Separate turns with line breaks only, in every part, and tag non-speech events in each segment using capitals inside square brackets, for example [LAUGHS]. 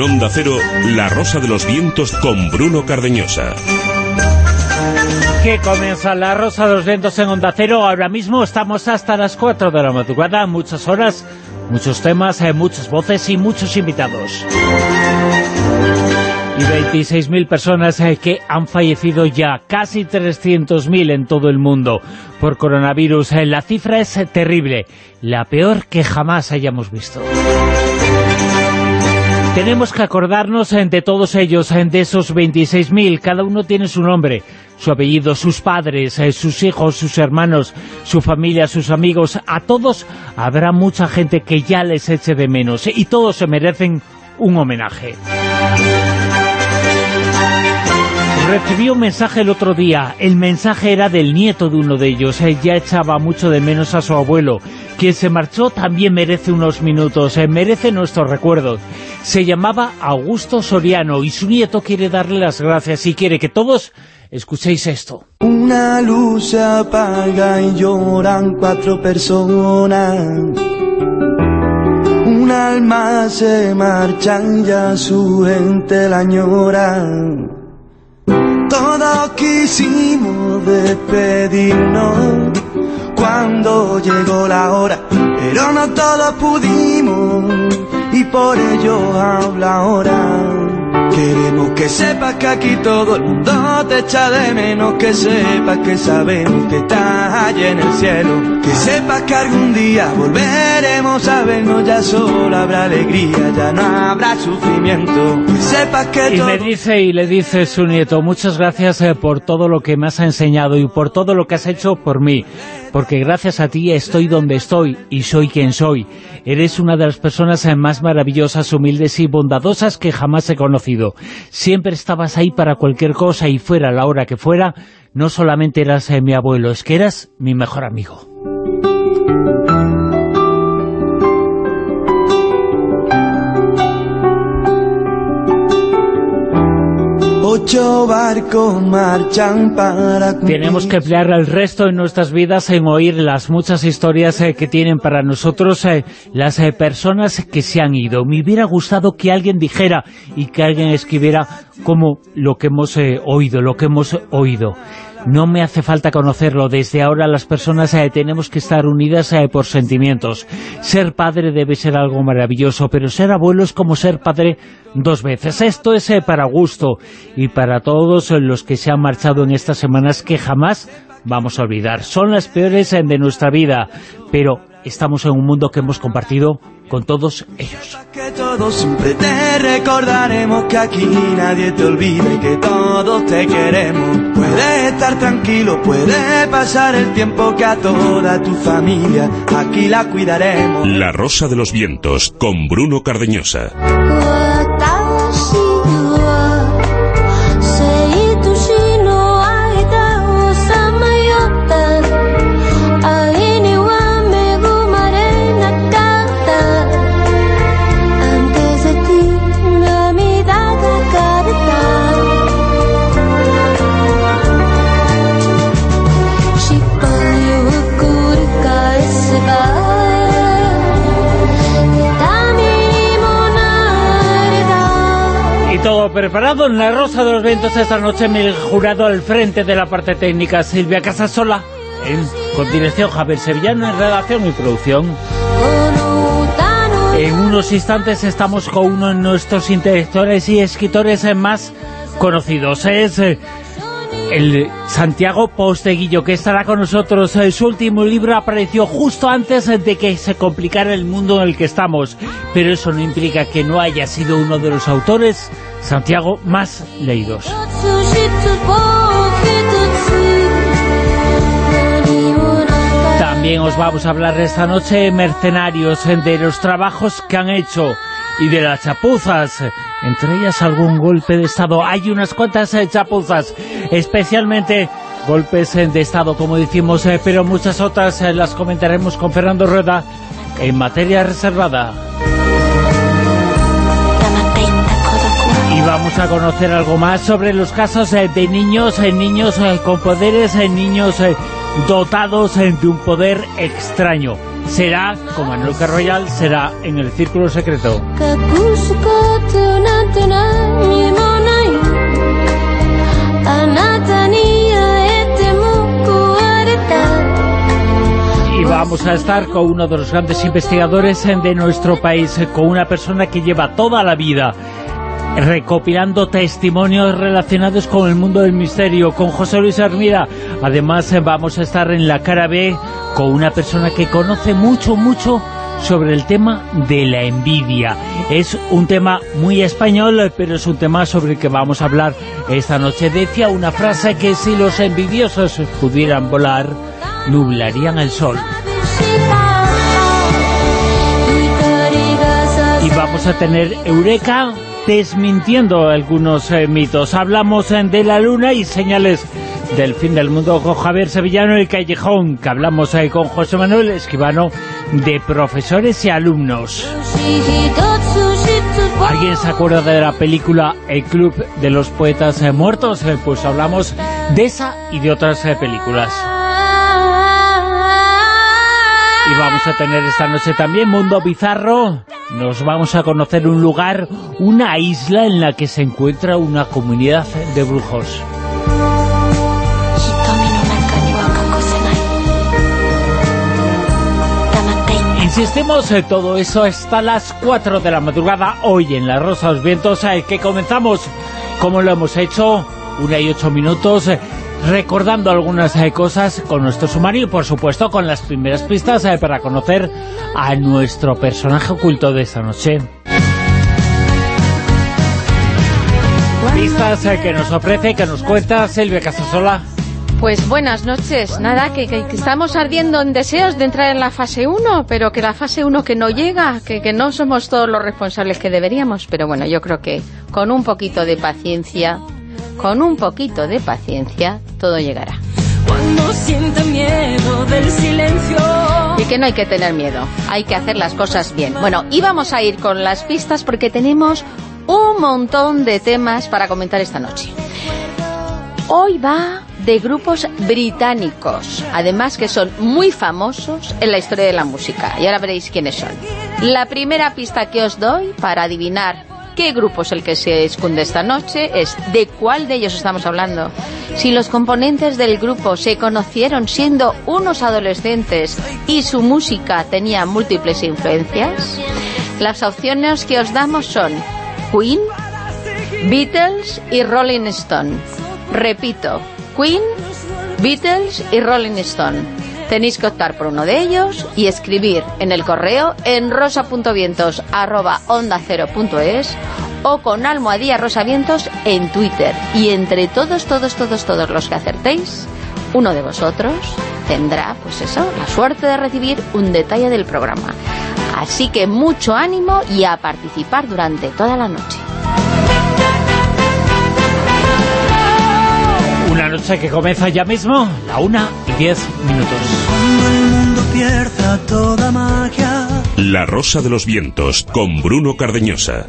En Onda Cero, La Rosa de los Vientos con Bruno Cardeñosa.
Que comienza La Rosa de los Vientos en Onda Cero. Ahora mismo estamos hasta las 4 de la madrugada, muchas horas, muchos temas, eh, muchas voces y muchos invitados. Y 26.000 personas eh, que han fallecido ya, casi 300.000 en todo el mundo por coronavirus. Eh, la cifra es terrible, la peor que jamás hayamos visto. Tenemos que acordarnos de todos ellos, de esos 26.000, cada uno tiene su nombre, su apellido, sus padres, sus hijos, sus hermanos, su familia, sus amigos, a todos habrá mucha gente que ya les eche de menos y todos se merecen un homenaje. Recibí un mensaje el otro día, el mensaje era del nieto de uno de ellos, eh, ya echaba mucho de menos a su abuelo, quien se marchó también merece unos minutos, eh, merece nuestros recuerdos. Se llamaba Augusto Soriano y su nieto quiere darle las gracias y quiere que todos escuchéis esto.
Una luz se apaga y lloran cuatro personas. Un alma se marcha y ya su gente la añora. Todos quisimos despedirnos cuando llegó la hora, pero no todos pudimos y por ello habla ahora. Queremos que sepas que aquí todo el mundo te echa de menos Que sepas que sabemos que estás allí en el cielo Que sepas que algún día volveremos a vernos Ya solo habrá alegría, ya no habrá sufrimiento. Que sepas que
Y me dice y le dice su nieto Muchas gracias eh, por todo lo que me has enseñado Y por todo lo que has hecho por mí porque gracias a ti estoy donde estoy y soy quien soy. Eres una de las personas más maravillosas, humildes y bondadosas que jamás he conocido. Siempre estabas ahí para cualquier cosa y fuera la hora que fuera, no solamente eras eh, mi abuelo, es que eras mi mejor amigo. Tenemos que emplear el resto de nuestras vidas en oír las muchas historias eh, que tienen para nosotros eh, las eh, personas que se han ido. Me hubiera gustado que alguien dijera y que alguien escribiera como lo que hemos oído, lo que hemos oído. No me hace falta conocerlo. Desde ahora las personas eh, tenemos que estar unidas eh, por sentimientos. Ser padre debe ser algo maravilloso, pero ser abuelo es como ser padre dos veces. Esto es eh, para gusto y para todos los que se han marchado en estas semanas que jamás vamos a olvidar. Son las peores de nuestra vida, pero estamos en un mundo que hemos compartido con todos ellos.
Que todos siempre te recordaremos que aquí nadie te olvida y que todos te queremos. Puedes estar tranquilo, puede pasar el tiempo que a toda tu familia aquí la cuidaremos.
La Rosa de los Vientos con Bruno Cardeñosa.
Todo preparado. En la Rosa de los Vientos esta noche mi jurado al frente de la parte técnica Silvia Casasola en, con dirección Javier Sevillano en redacción y producción. En unos instantes estamos con uno de nuestros intelectuales y escritores más conocidos. Es eh, el Santiago Posteguillo, que estará con nosotros. Eh, su último libro apareció justo antes de que se complicara el mundo en el que estamos, pero eso no implica que no haya sido uno de los autores, Santiago, más leídos. También os vamos a hablar esta noche, mercenarios, de los trabajos que han hecho y de las chapuzas, entre ellas algún golpe de Estado. Hay unas cuantas eh, chapuzas, especialmente golpes eh, de Estado, como decimos, eh, pero muchas otras las comentaremos con Fernando Rueda en materia reservada. Y vamos a conocer algo más sobre los casos de niños, niños con poderes, niños dotados de un poder extraño será, como en Luca Royal, será en el Círculo Secreto. Y vamos a estar con uno de los grandes investigadores de nuestro país, con una persona que lleva toda la vida recopilando testimonios relacionados con el mundo del misterio, con José Luis Armida. Además, vamos a estar en la cara B con una persona que conoce mucho, mucho sobre el tema de la envidia. Es un tema muy español, pero es un tema sobre el que vamos a hablar esta noche. Decía una frase que si los envidiosos pudieran volar, nublarían el sol. Y vamos a tener Eureka desmintiendo algunos eh, mitos. Hablamos eh, de la luna y señales del fin del mundo con Javier Sevillano y Callejón, que hablamos ahí con José Manuel Esquivano de profesores y alumnos. ¿Alguien se acuerda de la película El Club de los Poetas eh, Muertos? Pues hablamos de esa y de otras películas. Y vamos a tener esta noche también Mundo Bizarro. Nos vamos a conocer un lugar, una isla en la que se encuentra una comunidad de brujos. Insistimos en todo eso hasta las 4 de la madrugada hoy en La Rosa de los Vientos, eh, que comenzamos como lo hemos hecho, una y ocho minutos, eh, recordando algunas eh, cosas con nuestro sumario y por supuesto con las primeras pistas eh, para conocer a nuestro personaje oculto de esta noche. Pistas eh, que nos ofrece, que nos cuenta Silvia Casasola.
Pues buenas noches. Nada, que, estamos ardiendo en deseos de entrar en la fase 1, pero que la fase 1 que no llega, que, que no somos todos los responsables que deberíamos. Pero bueno, yo creo que con un poquito de paciencia con un poquito de paciencia, todo llegará. Cuando siente miedo del silencio. Y que no hay que tener miedo, hay que hacer las cosas bien. Bueno, íbamos a ir con las pistas porque tenemos un montón de temas para comentar esta noche. Hoy va de grupos británicos, además que son muy famosos en la historia de la música. Y ahora veréis quiénes son. La primera pista que os doy para adivinar qué grupo es el que se esconde esta noche, es de cuál de ellos estamos hablando. Si los componentes del grupo se conocieron siendo unos adolescentes y su música tenía múltiples influencias, las opciones que os damos son Queen, Beatles y Rolling Stone. Repito, Queen, Beatles y Rolling Stone. Tenéis que optar por uno de ellos y escribir en el correo en rosa.vientos.onda0.es o con almohadilla rosavientos en Twitter. Y entre todos, todos, todos, todos los que acertéis, uno de vosotros tendrá, pues eso, la suerte de recibir un detalle del programa. Así que mucho ánimo y a participar durante toda la noche.
Una noche que comienza ya mismo, la una y diez minutos.
toda magia. La Rosa de los Vientos, con Bruno Cardeñosa.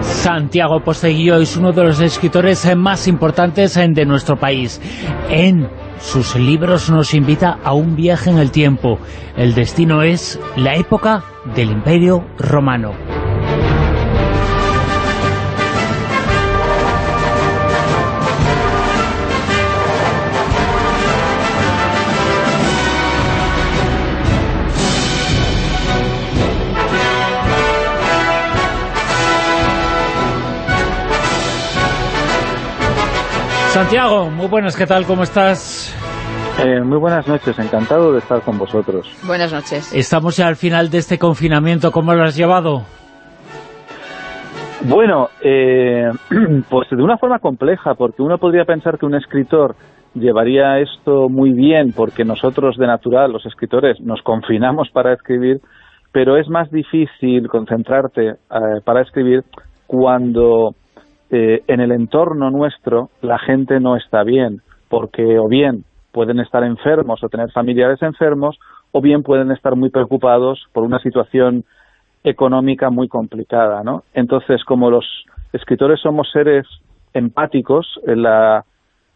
Santiago Posteguillo es uno de los escritores más importantes de nuestro país. En sus libros nos invita a un viaje en el tiempo. El destino es la época del Imperio Romano. Santiago, muy buenas, ¿qué tal? ¿Cómo estás?
Eh, muy buenas noches, encantado de estar con vosotros.
Buenas noches.
Estamos ya al final de este confinamiento, ¿cómo lo has llevado?
Bueno, eh, [CLEARS THROAT] pues de una forma compleja, porque uno podría pensar que un escritor llevaría esto muy bien, porque nosotros de natural, los escritores, nos confinamos para escribir, pero es más difícil concentrarte eh, para escribir cuando eh, en el entorno nuestro la gente no está bien, porque o bien pueden estar enfermos o tener familiares enfermos, o bien pueden estar muy preocupados por una situación económica muy complicada, ¿no? Entonces, como los escritores somos seres empáticos. La,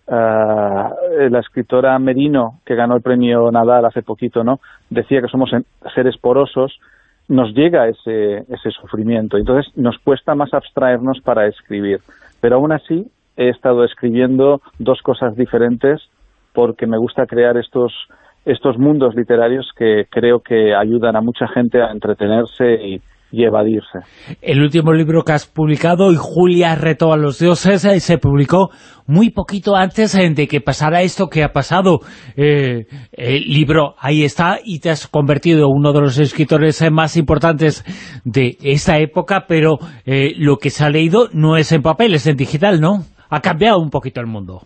eh, la escritora Merino, que ganó el premio Nadal hace poquito, ¿no? decía que somos seres porosos, nos llega ese, ese sufrimiento. Entonces nos cuesta más abstraernos para escribir. Pero aún así he estado escribiendo dos cosas diferentes porque me gusta crear estos estos mundos literarios que creo que ayudan a mucha gente a entretenerse y, evadirse.
El último libro que has publicado, y Julia retó a los dioses, eh, se publicó muy poquito antes eh, de que pasara esto que ha pasado. Eh, el libro ahí está y te has convertido en uno de los escritores más importantes de esta época, pero lo que se ha leído no es en papel, es en digital, ¿no? Ha cambiado un poquito el mundo.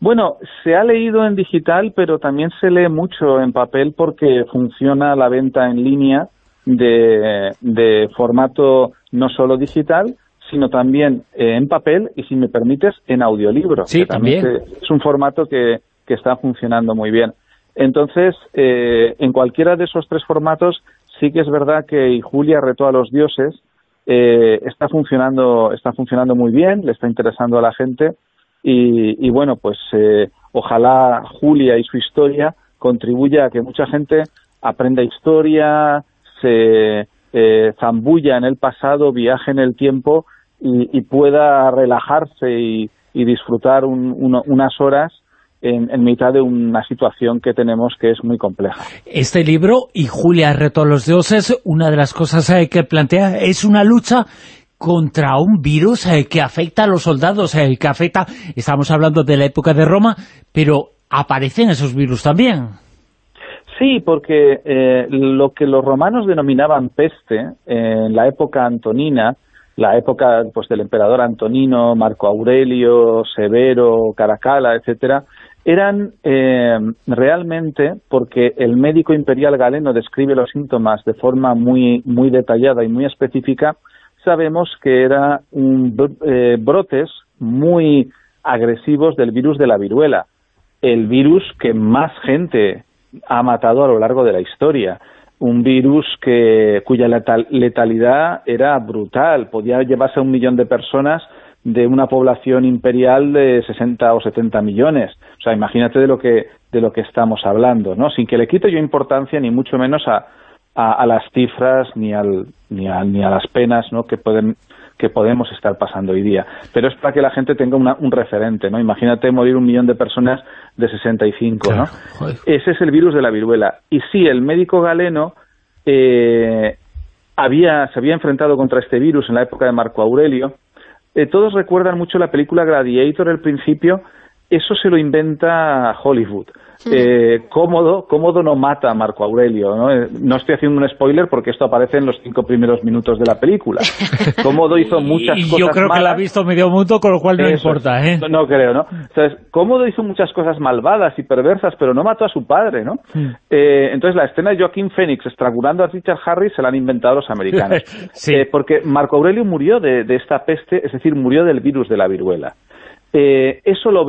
Bueno, se ha leído en digital, pero también se lee mucho en papel porque funciona la venta en línea de, formato no solo digital, sino también en papel y, si me permites, en audiolibro.
Sí, también.
Es un formato que, está funcionando muy bien. Entonces, eh, en cualquiera de esos tres formatos, sí que es verdad que Julia retó a los dioses, eh, está funcionando está funcionando muy bien, le está interesando a la gente y, bueno, pues eh, ojalá Julia y su historia contribuya a que mucha gente aprenda historia, se eh, zambulla en el pasado, viaje en el tiempo y, pueda relajarse y, disfrutar unas horas en, mitad de una situación que tenemos que es muy compleja.
Este libro, y Julia Reto a los Dioses, una de las cosas eh, que plantea es una lucha contra un virus eh, que afecta a los soldados, que afecta, estamos hablando de la época de Roma, pero aparecen esos virus también.
Sí, porque eh, lo que los romanos denominaban peste en la época antonina, la época pues del emperador Antonino, Marco Aurelio, Severo, Caracalla, etcétera, eran realmente porque el médico imperial galeno describe los síntomas de forma muy muy detallada y muy específica, sabemos que eran eh, brotes muy agresivos del virus de la viruela, el virus que más gente ha matado a lo largo de la historia, un virus que cuya letalidad era brutal, podía llevarse a un millón de personas de una población imperial de 60 o 70 millones. O sea, imagínate de lo que de lo que estamos hablando, ¿no? Sin que le quite yo importancia ni mucho menos a, a, las cifras ni, al, ni, a, ni a las penas ¿no? que pueden que podemos estar pasando hoy día. Pero es para que la gente tenga un referente, ¿no? Imagínate morir un millón de personas de 65, ¿no? Ese es el virus de la viruela. Y sí, el médico galeno eh, había, se había enfrentado contra este virus en la época de Marco Aurelio. Eh, todos recuerdan mucho la película Gladiator, el principio. Eso se lo inventa Hollywood. Eh, cómodo, cómodo no mata a Marco Aurelio. ¿no? Eh, no estoy haciendo un spoiler porque esto aparece en los cinco primeros minutos de la película. [LAUGHS] Cómodo hizo muchas cosas
Yo creo que la ha visto medio mundo, con lo cual no importa. ¿eh?
No, creo, ¿no? Entonces, Cómodo hizo muchas cosas malvadas y perversas, pero no mató a su padre, ¿no? Eh, entonces, la escena de Joaquín Phoenix estrangulando a Richard Harris se la han inventado los americanos. [LAUGHS] sí. porque Marco Aurelio murió de esta peste, es decir, murió del virus de la viruela. Eh, eso lo,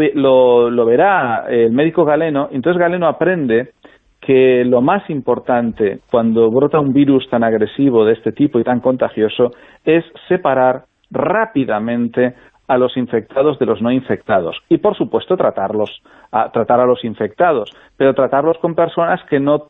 lo, verá el médico galeno, entonces Galeno aprende que lo más importante cuando brota un virus tan agresivo de este tipo y tan contagioso es separar rápidamente a los infectados de los no infectados. Y por supuesto tratarlos a, tratar a los infectados pero tratarlos con personas que no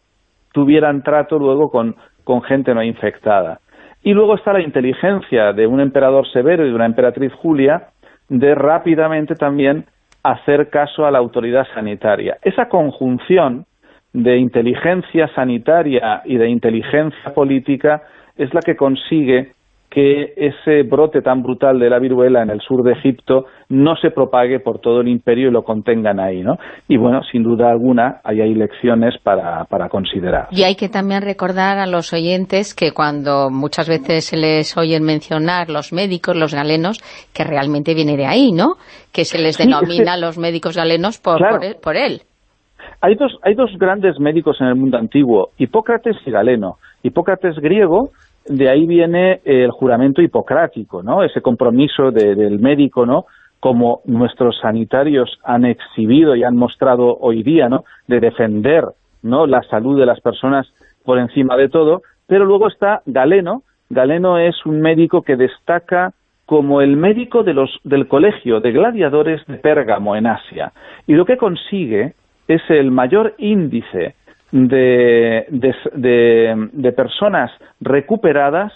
tuvieran trato luego con, con gente no infectada. Y luego está la inteligencia de un emperador severo y de una emperatriz Julia de rápidamente también hacer caso a la autoridad sanitaria. Esa conjunción de inteligencia sanitaria y de inteligencia política es la que consigue que ese brote tan brutal de la viruela en el sur de Egipto no se propague por todo el imperio y lo contengan ahí, ¿no? Y bueno, sin duda alguna, ahí hay lecciones para, para considerar.
Y hay que también recordar a los oyentes que cuando muchas veces se les oyen mencionar los médicos, los galenos, que realmente viene de ahí, ¿no? Que se les denomina los médicos galenos por, por él.
Hay dos, hay dos grandes médicos en el mundo antiguo, Hipócrates y Galeno. Hipócrates griego de ahí viene el juramento hipocrático, ¿no? Ese compromiso del médico, ¿no? Como nuestros sanitarios han exhibido y han mostrado hoy día, ¿no? De defender, ¿no? La salud de las personas por encima de todo. Pero luego está Galeno. Galeno es un médico que destaca como el médico de los, del colegio de gladiadores de Pérgamo en Asia. Y lo que consigue es el mayor índice de, de, personas recuperadas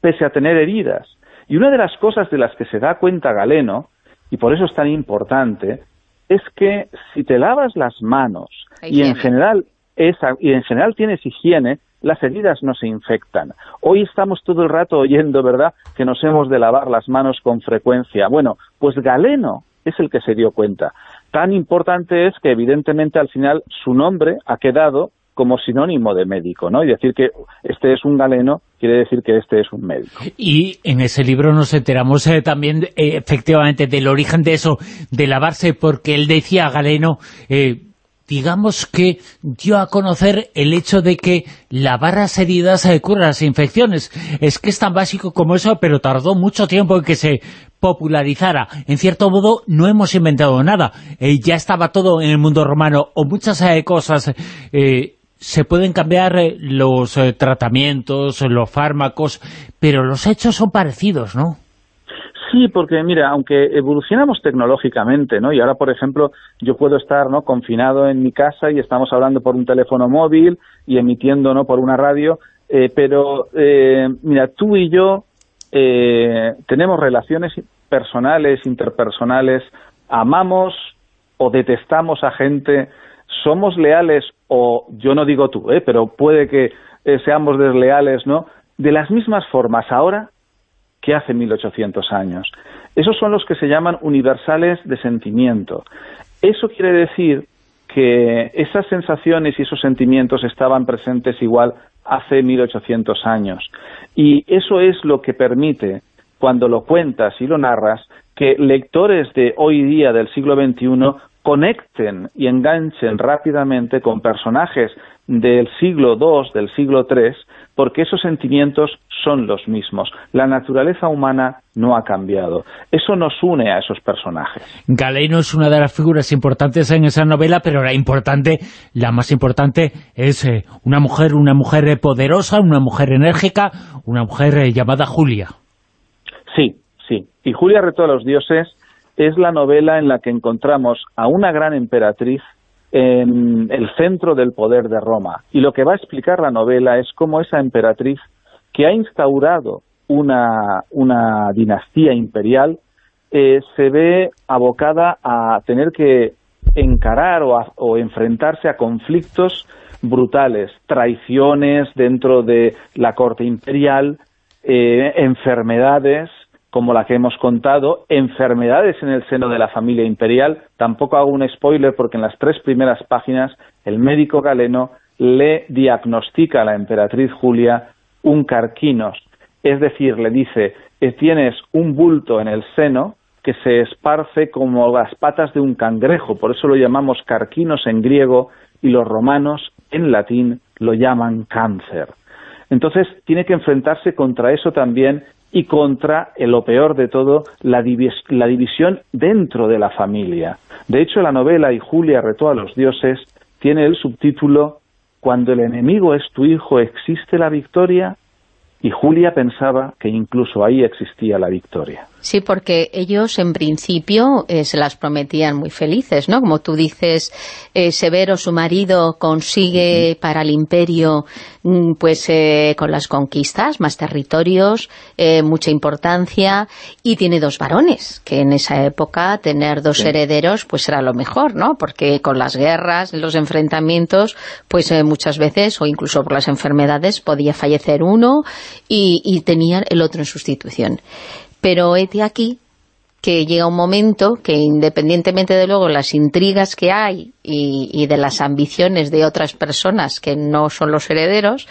pese a tener heridas. Y una de las cosas de las que se da cuenta Galeno, y por eso es tan importante, es que si te lavas las manos y en general esa, y en general tienes higiene, las heridas no se infectan. Hoy estamos todo el rato oyendo, ¿verdad?, que nos hemos de lavar las manos con frecuencia. Bueno, pues Galeno es el que se dio cuenta. Tan importante es que evidentemente al final su nombre ha quedado como sinónimo de médico, ¿no? Y decir que este es un galeno quiere decir que este es un médico.
Y en ese libro nos enteramos eh, también eh, efectivamente del origen de eso, de lavarse, porque él decía, Galeno, eh, digamos que dio a conocer el hecho de que lavar las heridas cura las infecciones. Es que es tan básico como eso, pero tardó mucho tiempo en que se popularizara. En cierto modo, no hemos inventado nada. Eh, ya estaba todo en el mundo romano, o muchas eh, cosas... Eh, se pueden cambiar los tratamientos, los fármacos, pero los hechos son parecidos, ¿no?
Sí, porque mira, aunque evolucionamos tecnológicamente, ¿no? Y ahora, por ejemplo, yo puedo estar, ¿no? Confinado en mi casa y estamos hablando por un teléfono móvil y emitiendo, ¿no? Por una radio, eh, pero eh, mira, tú y yo eh, tenemos relaciones personales, interpersonales, amamos o detestamos a gente, somos leales o yo no digo tú, ¿eh? Pero puede que seamos desleales, ¿no? De las mismas formas ahora que hace 1800 años. Esos son los que se llaman universales de sentimiento. Eso quiere decir que esas sensaciones y esos sentimientos estaban presentes igual hace 1800 años. Y eso es lo que permite, cuando lo cuentas y lo narras, que lectores de hoy día del siglo XXI conecten y enganchen rápidamente con personajes del siglo II, del siglo III, porque esos sentimientos son los mismos. La naturaleza humana no ha cambiado. Eso nos une a esos personajes.
Galeno es una de las figuras importantes en esa novela, pero la importante, la más importante, es eh, una mujer, una mujer poderosa, una mujer enérgica, una mujer eh, llamada Julia.
Sí, sí. Y Julia Reto a los Dioses es la novela en la que encontramos a una gran emperatriz en el centro del poder de Roma. Y lo que va a explicar la novela es cómo esa emperatriz que ha instaurado una, dinastía imperial eh, se ve abocada a tener que encarar o, enfrentarse a conflictos brutales, traiciones dentro de la corte imperial, eh, enfermedades, como la que hemos contado, enfermedades en el seno de la familia imperial. Tampoco hago un spoiler porque en las tres primeras páginas el médico galeno le diagnostica a la emperatriz Julia un carquinos, es decir, le dice, eh, tienes un bulto en el seno que se esparce como las patas de un cangrejo, por eso lo llamamos carquinos en griego y los romanos en latín lo llaman cáncer. Entonces tiene que enfrentarse contra eso también y contra, en lo peor de todo, la, la división dentro de la familia. De hecho, la novela Y Julia retó a los dioses tiene el subtítulo Cuando el enemigo es tu hijo, ¿existe la victoria? Y Julia pensaba que incluso ahí existía la victoria.
Sí, porque ellos en principio eh, se las prometían muy felices, ¿no? Como tú dices, eh, Severo, su marido, consigue para el imperio mm, pues eh, con las conquistas, más territorios, mucha importancia, y tiene dos varones, que en esa época tener dos herederos pues era lo mejor, ¿no? Porque con las guerras, los enfrentamientos, pues muchas veces, o incluso por las enfermedades, podía fallecer uno y, y tenía el otro en sustitución. Pero este aquí que llega un momento que independientemente de luego las intrigas que hay y, de las ambiciones de otras personas que no son los herederos,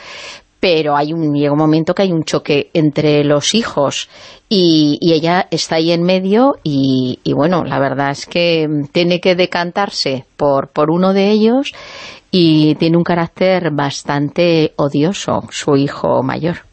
pero hay un, llega un momento que hay un choque entre los hijos y, ella está ahí en medio y, y, bueno, la verdad es que tiene que decantarse por, por uno de ellos y tiene un carácter bastante odioso, su hijo mayor.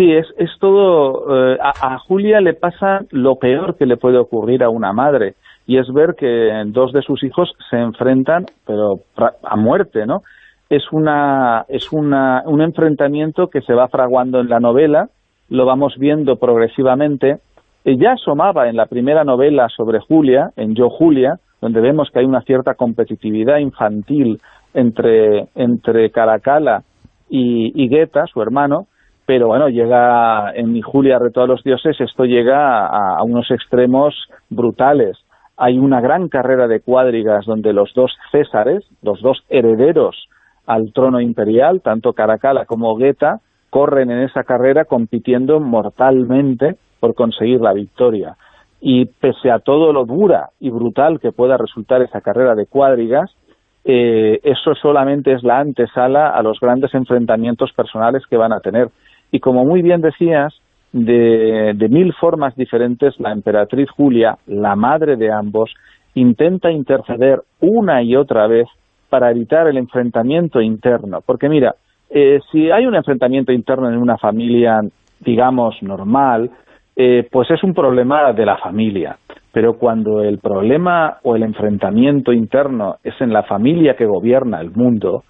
Sí, es, es todo... Eh, a, Julia le pasa lo peor que le puede ocurrir a una madre, y es ver que dos de sus hijos se enfrentan, pero a muerte, ¿no? Es, una, es una, un enfrentamiento que se va fraguando en la novela, lo vamos viendo progresivamente, ya asomaba en la primera novela sobre Julia, en Yo Julia, donde vemos que hay una cierta competitividad infantil entre, entre Caracalla y, y Guetta, su hermano, pero bueno, llega en mi Julia, Reto a los Dioses, esto llega a, unos extremos brutales. Hay una gran carrera de cuadrigas donde los dos Césares, los dos herederos al trono imperial, tanto Caracalla como Guetta, corren en esa carrera compitiendo mortalmente por conseguir la victoria. Y pese a todo lo dura y brutal que pueda resultar esa carrera de cuadrigas, eh, eso solamente es la antesala a los grandes enfrentamientos personales que van a tener. Y como muy bien decías, de, mil formas diferentes, la emperatriz Julia, la madre de ambos, intenta interceder una y otra vez para evitar el enfrentamiento interno. Porque mira, eh, si hay un enfrentamiento interno en una familia, digamos, normal, eh, pues es un problema de la familia. Pero cuando el problema o el enfrentamiento interno es en la familia que gobierna el mundo,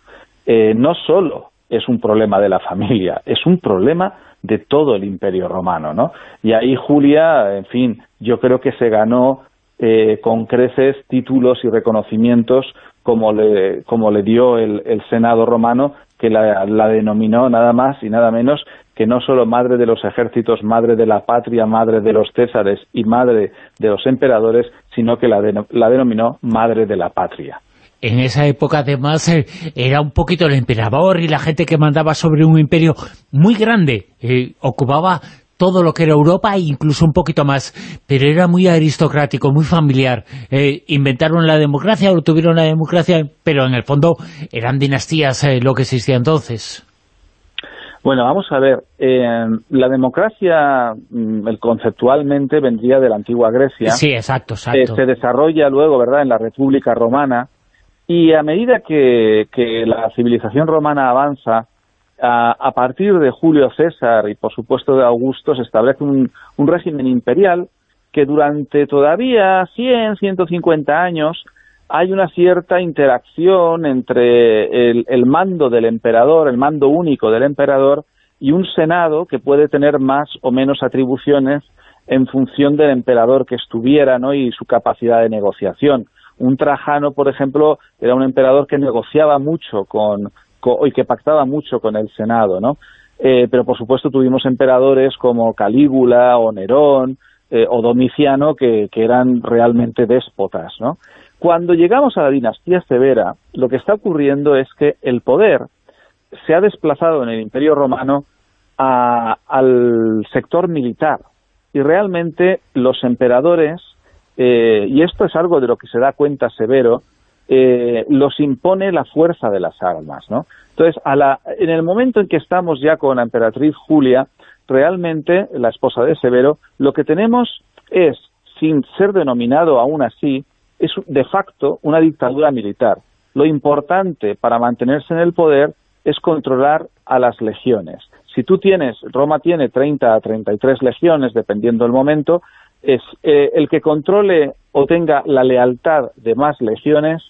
eh, no solo es un problema de la familia, es un problema de todo el imperio romano, ¿no? Y ahí Julia, en fin, yo creo que se ganó eh, con creces títulos y reconocimientos como le, como le dio el, el Senado romano, que la, la, denominó nada más y nada menos que no solo madre de los ejércitos, madre de la patria, madre de los césares y madre de los emperadores, sino que la, la denominó madre de la patria.
En esa época, además, eh, era un poquito el emperador y la gente que mandaba sobre un imperio muy grande. Eh, ocupaba todo lo que era Europa e incluso un poquito más, pero era muy aristocrático, muy familiar. Eh, inventaron la democracia, o tuvieron la democracia, pero en el fondo eran dinastías lo que existía entonces.
Bueno, vamos a ver, eh, la democracia mm, el, conceptualmente vendría de la antigua Grecia.
Sí, exacto, exacto.
Se desarrolla luego, ¿verdad?, en la República Romana, y a medida que, que la civilización romana avanza, a, a, partir de Julio César y, por supuesto, de Augusto, se establece un, régimen imperial que durante todavía 100, 150 años hay una cierta interacción entre el, mando del emperador, el mando único del emperador, y un senado que puede tener más o menos atribuciones en función del emperador que estuviera ¿no? y su capacidad de negociación. Un Trajano, por ejemplo, era un emperador que negociaba mucho con, y que pactaba mucho con el Senado, ¿no? Eh, pero por supuesto tuvimos emperadores como Calígula o Nerón eh, o Domiciano que, que, eran realmente déspotas, ¿no? Cuando llegamos a la dinastía severa, lo que está ocurriendo es que el poder se ha desplazado en el Imperio Romano al sector militar y realmente los emperadores, eh, y esto es algo de lo que se da cuenta Severo, eh, los impone la fuerza de las armas, ¿no? Entonces, a la, en el momento en que estamos ya con la emperatriz Julia, realmente, la esposa de Severo, lo que tenemos es, sin ser denominado aún así, es de facto una dictadura militar. Lo importante para mantenerse en el poder es controlar a las legiones. Si tú tienes, Roma tiene 30 a 33 legiones, dependiendo del momento, es eh, el que controle o tenga la lealtad de más legiones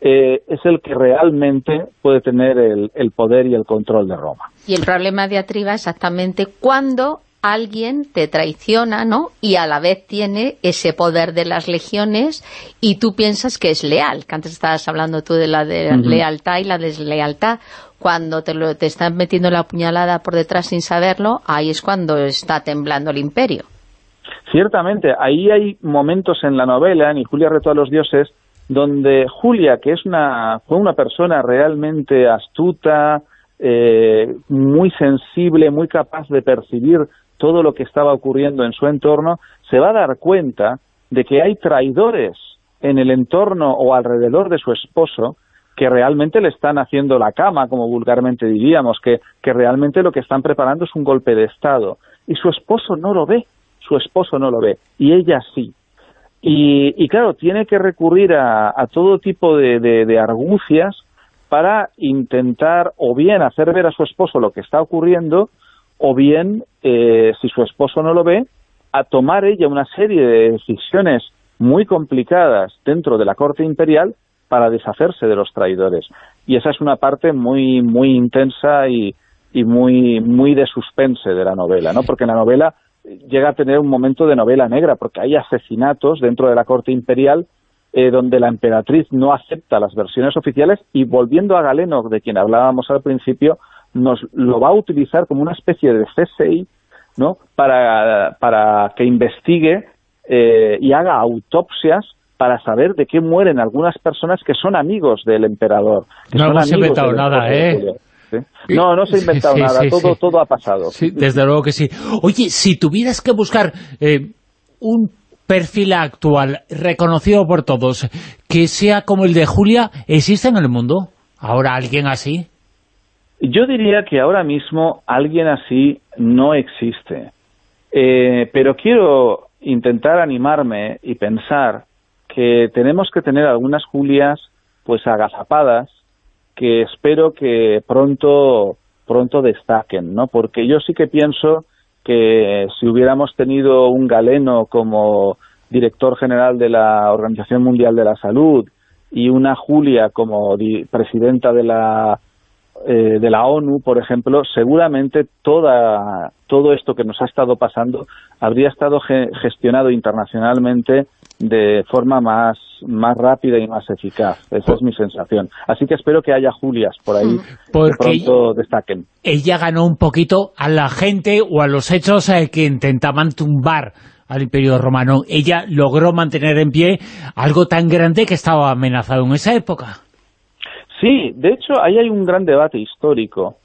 eh, es el que realmente puede tener el, el, poder y el control de Roma.
Y el problema de Atriba exactamente cuando alguien te traiciona, ¿no? Y a la vez tiene ese poder de las legiones y tú piensas que es leal, que antes estabas hablando tú de la de lealtad y la deslealtad. Cuando te, lo, te están metiendo la puñalada por detrás sin saberlo, ahí es cuando está temblando el imperio.
Ciertamente, ahí hay momentos en la novela, en Julia retó a los dioses, donde Julia, que es una, fue una persona realmente astuta, eh, muy sensible, muy capaz de percibir todo lo que estaba ocurriendo en su entorno, se va a dar cuenta de que hay traidores en el entorno o alrededor de su esposo que realmente le están haciendo la cama, como vulgarmente diríamos, que, que realmente lo que están preparando es un golpe de Estado. Y su esposo no lo ve, su esposo no lo ve, y ella sí. Y, claro, tiene que recurrir a, todo tipo de, argucias para intentar o bien hacer ver a su esposo lo que está ocurriendo, o bien, eh, si su esposo no lo ve, a tomar ella una serie de decisiones muy complicadas dentro de la corte imperial para deshacerse de los traidores. Y esa es una parte muy muy intensa y, y muy muy de suspense de la novela, ¿no? Porque en la novela llega a tener un momento de novela negra, porque hay asesinatos dentro de la corte imperial eh, donde la emperatriz no acepta las versiones oficiales y volviendo a Galeno, de quien hablábamos al principio, nos lo va a utilizar como una especie de CSI ¿no? para, para que investigue eh, y haga autopsias para saber de qué mueren algunas personas que son amigos del emperador.
no hemos inventado nada, ¿eh?
No, no se ha inventado nada, todo, todo ha pasado.
desde luego que sí. Oye, si tuvieras que buscar eh, un perfil actual, reconocido por todos, que sea como el de Julia, ¿existe en el mundo ahora alguien así?
Yo diría que ahora mismo alguien así no existe. Eh, pero quiero intentar animarme y pensar que tenemos que tener algunas Julias pues agazapadas que espero que pronto pronto destaquen, ¿no? Porque yo sí que pienso que si hubiéramos tenido un galeno como director general de la Organización Mundial de la Salud y una Julia como presidenta de la eh, de la ONU, por ejemplo, seguramente toda, todo esto que nos ha estado pasando habría estado gestionado internacionalmente de forma más, más rápida y más eficaz. Esa es mi sensación. Así que espero que haya Julias por ahí
Porque
que pronto destaquen.
Ella ganó un poquito a la gente o a los hechos eh, que intentaban tumbar al Imperio Romano. Ella logró mantener en pie algo tan grande que estaba amenazado en esa época.
Sí, de hecho, ahí hay un gran debate histórico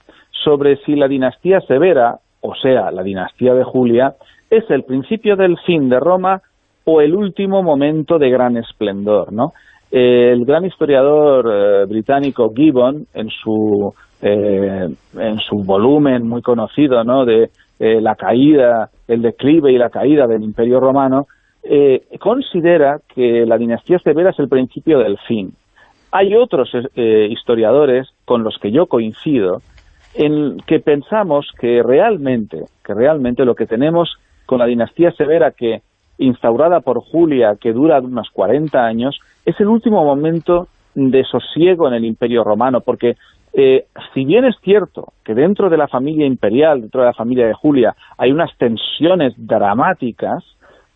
sobre si la dinastía severa, o sea, la dinastía de Julia, es el principio del fin de Roma o el último momento de gran esplendor, ¿no? Eh, el gran historiador eh, británico Gibbon, en su, eh, en su volumen muy conocido, ¿no?, de la caída, el declive y la caída del Imperio Romano, considera que la dinastía severa es el principio del fin. Hay otros historiadores con los que yo coincido, en que pensamos que realmente, que realmente lo que tenemos con la dinastía severa que instaurada por Julia, que dura unos 40 años, es el último momento de sosiego en el Imperio Romano, porque eh, si bien es cierto que dentro de la familia imperial, dentro de la familia de Julia, hay unas tensiones dramáticas,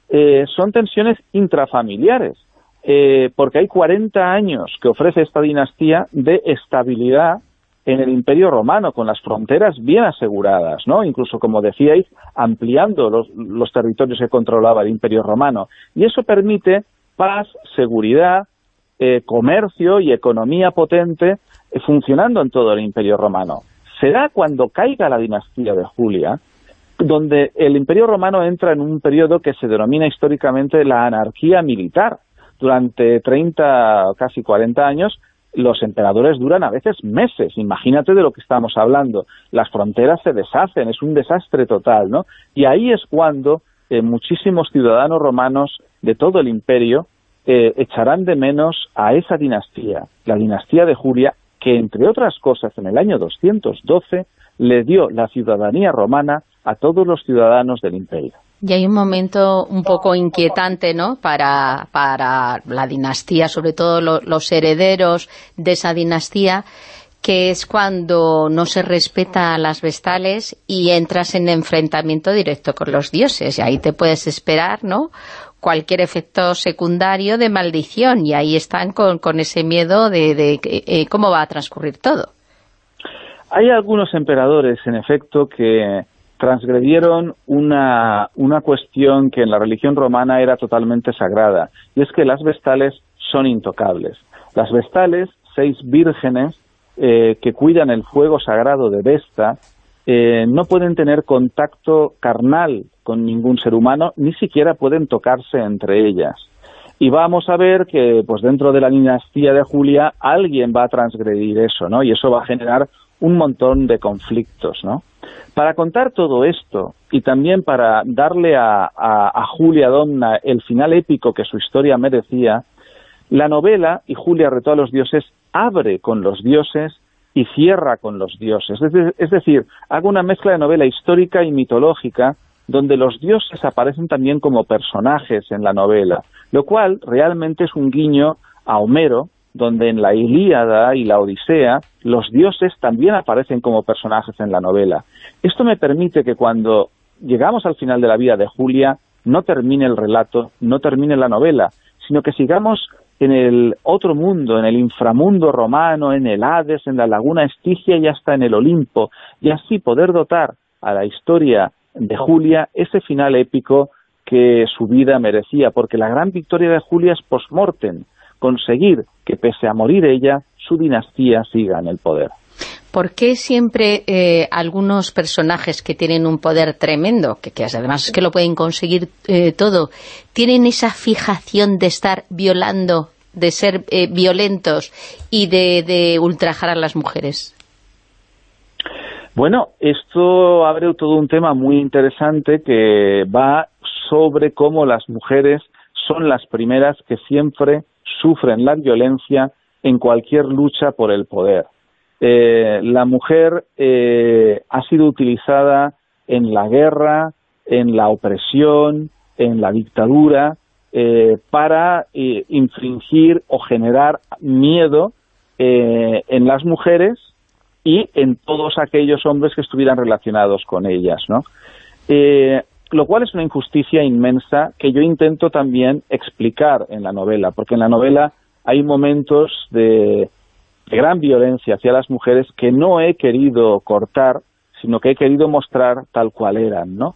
eh, son tensiones intrafamiliares, eh, porque hay 40 años que ofrece esta dinastía de estabilidad en el Imperio Romano, con las fronteras bien aseguradas, ¿no? Incluso, como decíais, ampliando los, territorios que controlaba el Imperio Romano. Y eso permite paz, seguridad, eh, comercio y economía potente eh, funcionando en todo el Imperio Romano. Será cuando caiga la dinastía de Julia, donde el Imperio Romano entra en un periodo que se denomina históricamente la anarquía militar. Durante 30 o casi 40 años los emperadores duran a veces meses, imagínate de lo que estamos hablando, las fronteras se deshacen, es un desastre total, ¿no? Y ahí es cuando eh, muchísimos ciudadanos romanos de todo el imperio eh, echarán de menos a esa dinastía, la dinastía de Julia, que entre otras cosas en el año 212 le dio la ciudadanía romana a todos los ciudadanos del imperio.
Y hay un momento un poco inquietante, ¿no?, para, para la dinastía, sobre todo los herederos de esa dinastía, que es cuando no se respeta a las vestales y entras en enfrentamiento directo con los dioses. Y ahí te puedes esperar, ¿no?, cualquier efecto secundario de maldición. Y ahí están con, con ese miedo de, de eh, cómo va a transcurrir todo.
Hay algunos emperadores, en efecto, que transgredieron una, una cuestión que en la religión romana era totalmente sagrada, y es que las vestales son intocables. Las vestales, seis vírgenes eh, que cuidan el fuego sagrado de Vesta, eh, no pueden tener contacto carnal con ningún ser humano, ni siquiera pueden tocarse entre ellas. Y vamos a ver que pues dentro de la dinastía de Julia alguien va a transgredir eso, ¿no? Y eso va a generar un montón de conflictos, ¿no? Para contar todo esto y también para darle a, Julia Domna el final épico que su historia merecía, la novela, y Julia retó a los dioses, abre con los dioses y cierra con los dioses. Es decir, hago una mezcla de novela histórica y mitológica donde los dioses aparecen también como personajes en la novela, lo cual realmente es un guiño a Homero, donde en la Ilíada y la Odisea los dioses también aparecen como personajes en la novela. Esto me permite que cuando llegamos al final de la vida de Julia, no termine el relato, no termine la novela, sino que sigamos en el otro mundo, en el inframundo romano, en el Hades, en la laguna Estigia y hasta en el Olimpo, y así poder dotar a la historia de Julia ese final épico que su vida merecía, porque la gran victoria de Julia es post-mortem, conseguir que pese a morir ella, su dinastía siga en el poder.
¿Por qué siempre eh, algunos personajes que tienen un poder tremendo, que, además es que lo pueden conseguir eh, todo, tienen esa fijación de estar violando, de ser eh, violentos y de, ultrajar a las mujeres?
Bueno, esto abre todo un tema muy interesante que va sobre cómo las mujeres son las primeras que siempre sufren la violencia en cualquier lucha por el poder. Eh, la mujer eh, ha sido utilizada en la guerra, en la opresión, en la dictadura, eh, para infringir o generar miedo en las mujeres y en todos aquellos hombres que estuvieran relacionados con ellas, ¿no? Lo cual es una injusticia inmensa que yo intento también explicar en la novela, porque en la novela hay momentos de, gran violencia hacia las mujeres que no he querido cortar, sino que he querido mostrar tal cual eran, ¿no?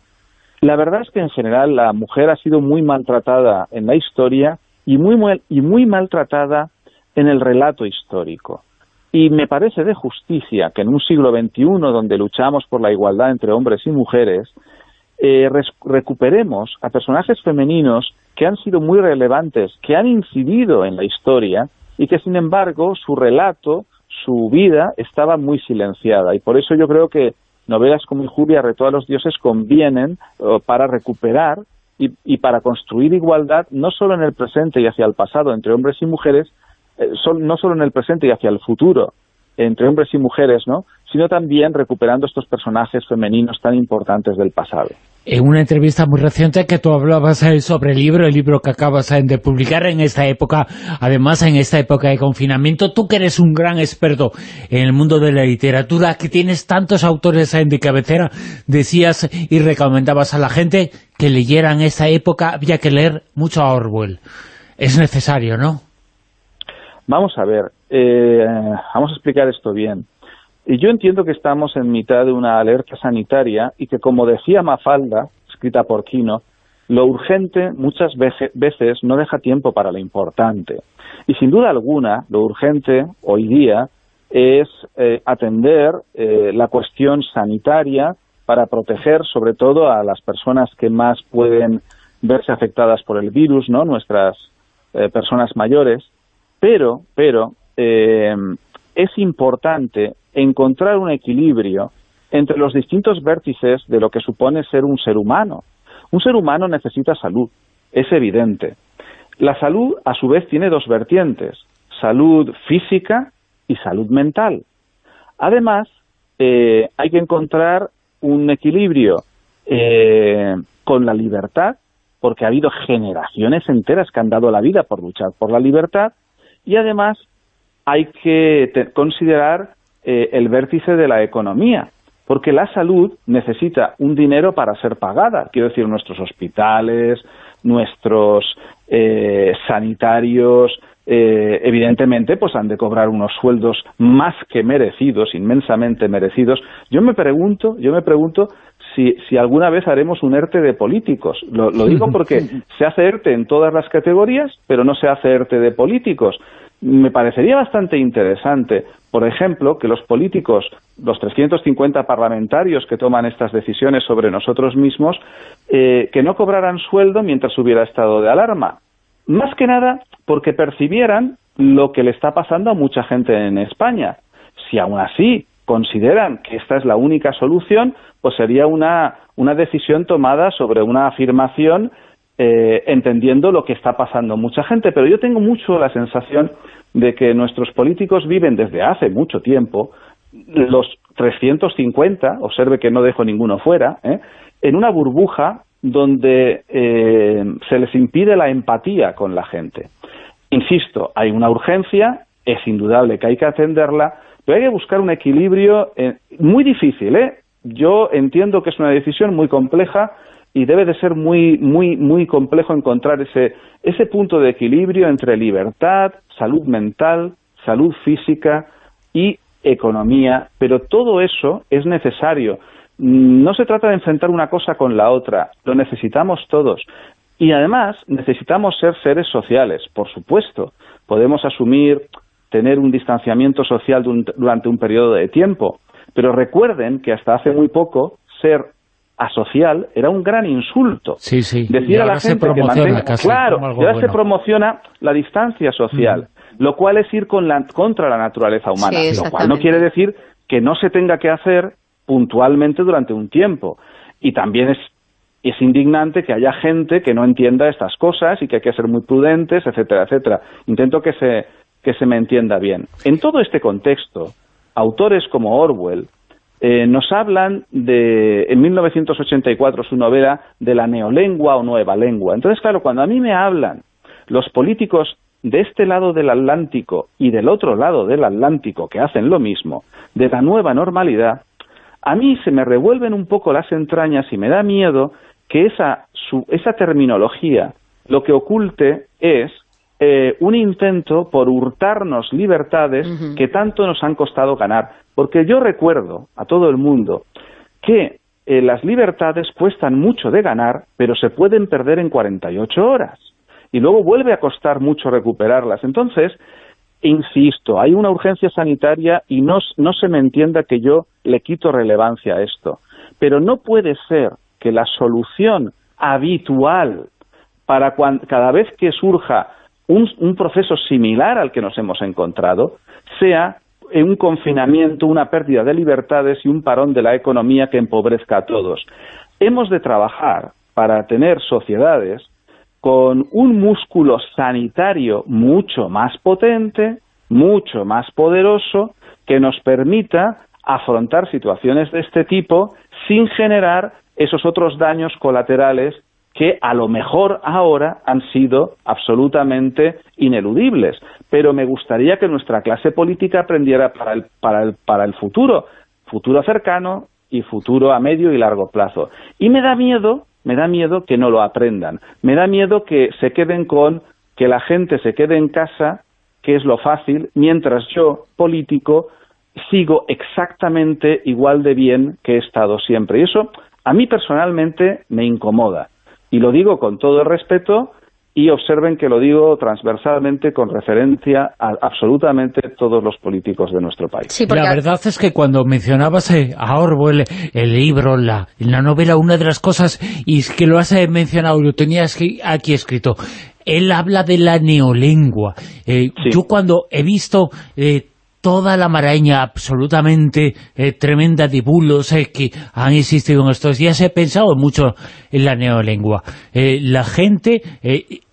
La verdad es que en general la mujer ha sido muy maltratada en la historia y muy, y muy maltratada en el relato histórico. Y me parece de justicia que en un siglo XXI, donde luchamos por la igualdad entre hombres y mujeres, eh, recuperemos a personajes femeninos que han sido muy relevantes, que han incidido en la historia y que sin embargo su relato, su vida estaba muy silenciada y por eso yo creo que novelas como Injuria, Reto a los Dioses convienen para recuperar y, para construir igualdad no solo en el presente y hacia el pasado entre hombres y mujeres, eh, no solo en el presente y hacia el futuro entre hombres y mujeres, ¿no? sino también recuperando estos personajes femeninos tan importantes del pasado
en una entrevista muy reciente que tú hablabas eh, sobre el libro, el libro que acabas eh, de publicar en esta época, además en esta época de confinamiento, tú que eres un gran experto en el mundo de la literatura, que tienes tantos autores eh, de cabecera, decías y recomendabas a la gente que leyeran esta época, había que leer mucho a Orwell. Es necesario, ¿no?
Vamos a ver, vamos a explicar esto bien. Y yo entiendo que estamos en mitad de una alerta sanitaria y que, como decía Mafalda, escrita por Quino, lo urgente muchas veces no deja tiempo para lo importante. Y sin duda alguna, lo urgente hoy día es eh, atender eh, la cuestión sanitaria para proteger sobre todo a las personas que más pueden verse afectadas por el virus, ¿no? nuestras eh, personas mayores, pero, pero es importante encontrar un equilibrio entre los distintos vértices de lo que supone ser un ser humano. Un ser humano necesita salud, es evidente. La salud, a su vez, tiene dos vertientes, salud física y salud mental. Además, eh, hay que encontrar un equilibrio eh, con la libertad, porque ha habido generaciones enteras que han dado la vida por luchar por la libertad, y además hay que considerar eh, el vértice de la economía, porque la salud necesita un dinero para ser pagada, quiero decir, nuestros hospitales, nuestros eh, sanitarios, eh, evidentemente pues han de cobrar unos sueldos más que merecidos, inmensamente merecidos. Yo me pregunto, yo me pregunto si, si alguna vez haremos un ERTE de políticos. Lo, lo digo [LAUGHS] porque se hace ERTE en todas las categorías, pero no se hace ERTE de políticos me parecería bastante interesante, por ejemplo, que los políticos, los 350 parlamentarios que toman estas decisiones sobre nosotros mismos, eh, que no cobraran sueldo mientras hubiera estado de alarma. Más que nada porque percibieran lo que le está pasando a mucha gente en España. Si aún así consideran que esta es la única solución, pues sería una, una decisión tomada sobre una afirmación eh, entendiendo lo que está pasando mucha gente, pero yo tengo mucho la sensación de que nuestros políticos viven desde hace mucho tiempo, los 350, observe que no dejo ninguno fuera, ¿eh? en una burbuja donde eh, se les impide la empatía con la gente. Insisto, hay una urgencia, es indudable que hay que atenderla, pero hay que buscar un equilibrio muy difícil, ¿eh? yo entiendo que es una decisión muy compleja y debe de ser muy, muy, muy complejo encontrar ese, ese punto de equilibrio entre libertad, salud mental, salud física y economía, pero todo eso es necesario. No se trata de enfrentar una cosa con la otra, lo necesitamos todos. Y además necesitamos ser seres sociales, por supuesto. Podemos asumir tener un distanciamiento social durante un periodo de tiempo, pero recuerden que hasta hace muy poco ser asocial era un gran insulto.
Sí, sí.
Decir a la gente que mantenga... claro, ya se promociona la distancia social, mm. lo cual es ir con la, contra la naturaleza humana, lo cual no quiere decir que no se tenga que hacer puntualmente durante un tiempo. Y también es, es indignante que haya gente que no entienda estas cosas y que hay que ser muy prudentes, etcétera, etcétera. Intento que se, que se me entienda bien. En todo este contexto, autores como Orwell eh, nos hablan de, en 1984, su novela, de la neolengua o nueva lengua. Entonces, claro, cuando a mí me hablan los políticos de este lado del Atlántico y del otro lado del Atlántico, que hacen lo mismo, de la nueva normalidad, a mí se me revuelven un poco las entrañas y me da miedo que esa, esa terminología lo que oculte es eh, un intento por hurtarnos libertades que tanto nos han costado ganar. Porque yo recuerdo a todo el mundo que eh, las libertades cuestan mucho de ganar, pero se pueden perder en 48 horas. Y luego vuelve a costar mucho recuperarlas. Entonces, insisto, hay una urgencia sanitaria y no, no se me entienda que yo le quito relevancia a esto. Pero no puede ser que la solución habitual para cada vez que surja un, proceso similar al que nos hemos encontrado sea un confinamiento, una pérdida de libertades y un parón de la economía que empobrezca a todos. Hemos de trabajar para tener sociedades con un músculo sanitario mucho más potente, mucho más poderoso, que nos permita afrontar situaciones de este tipo sin generar esos otros daños colaterales que a lo mejor ahora han sido absolutamente ineludibles. Pero me gustaría que nuestra clase política aprendiera para el, para el, para el futuro, futuro cercano y futuro a medio y largo plazo. Y me da miedo, me da miedo que no lo aprendan. Me da miedo que se queden con que la gente se quede en casa, que es lo fácil, mientras yo, político, sigo exactamente igual de bien que he estado siempre. Y eso a mí personalmente me incomoda y lo digo con todo el respeto y observen que lo digo transversalmente con referencia a absolutamente todos los políticos de nuestro país.
La verdad es que cuando mencionabas eh, a Orwell, el libro, la, la novela, una de las cosas, y es que lo has eh, mencionado, lo tenías aquí escrito, él habla de la neolengua. Eh, yo cuando he visto toda la maraña absolutamente eh, tremenda de bulos eh, que han existido en estos días. He pensado mucho en la neolengua. Eh, la gente,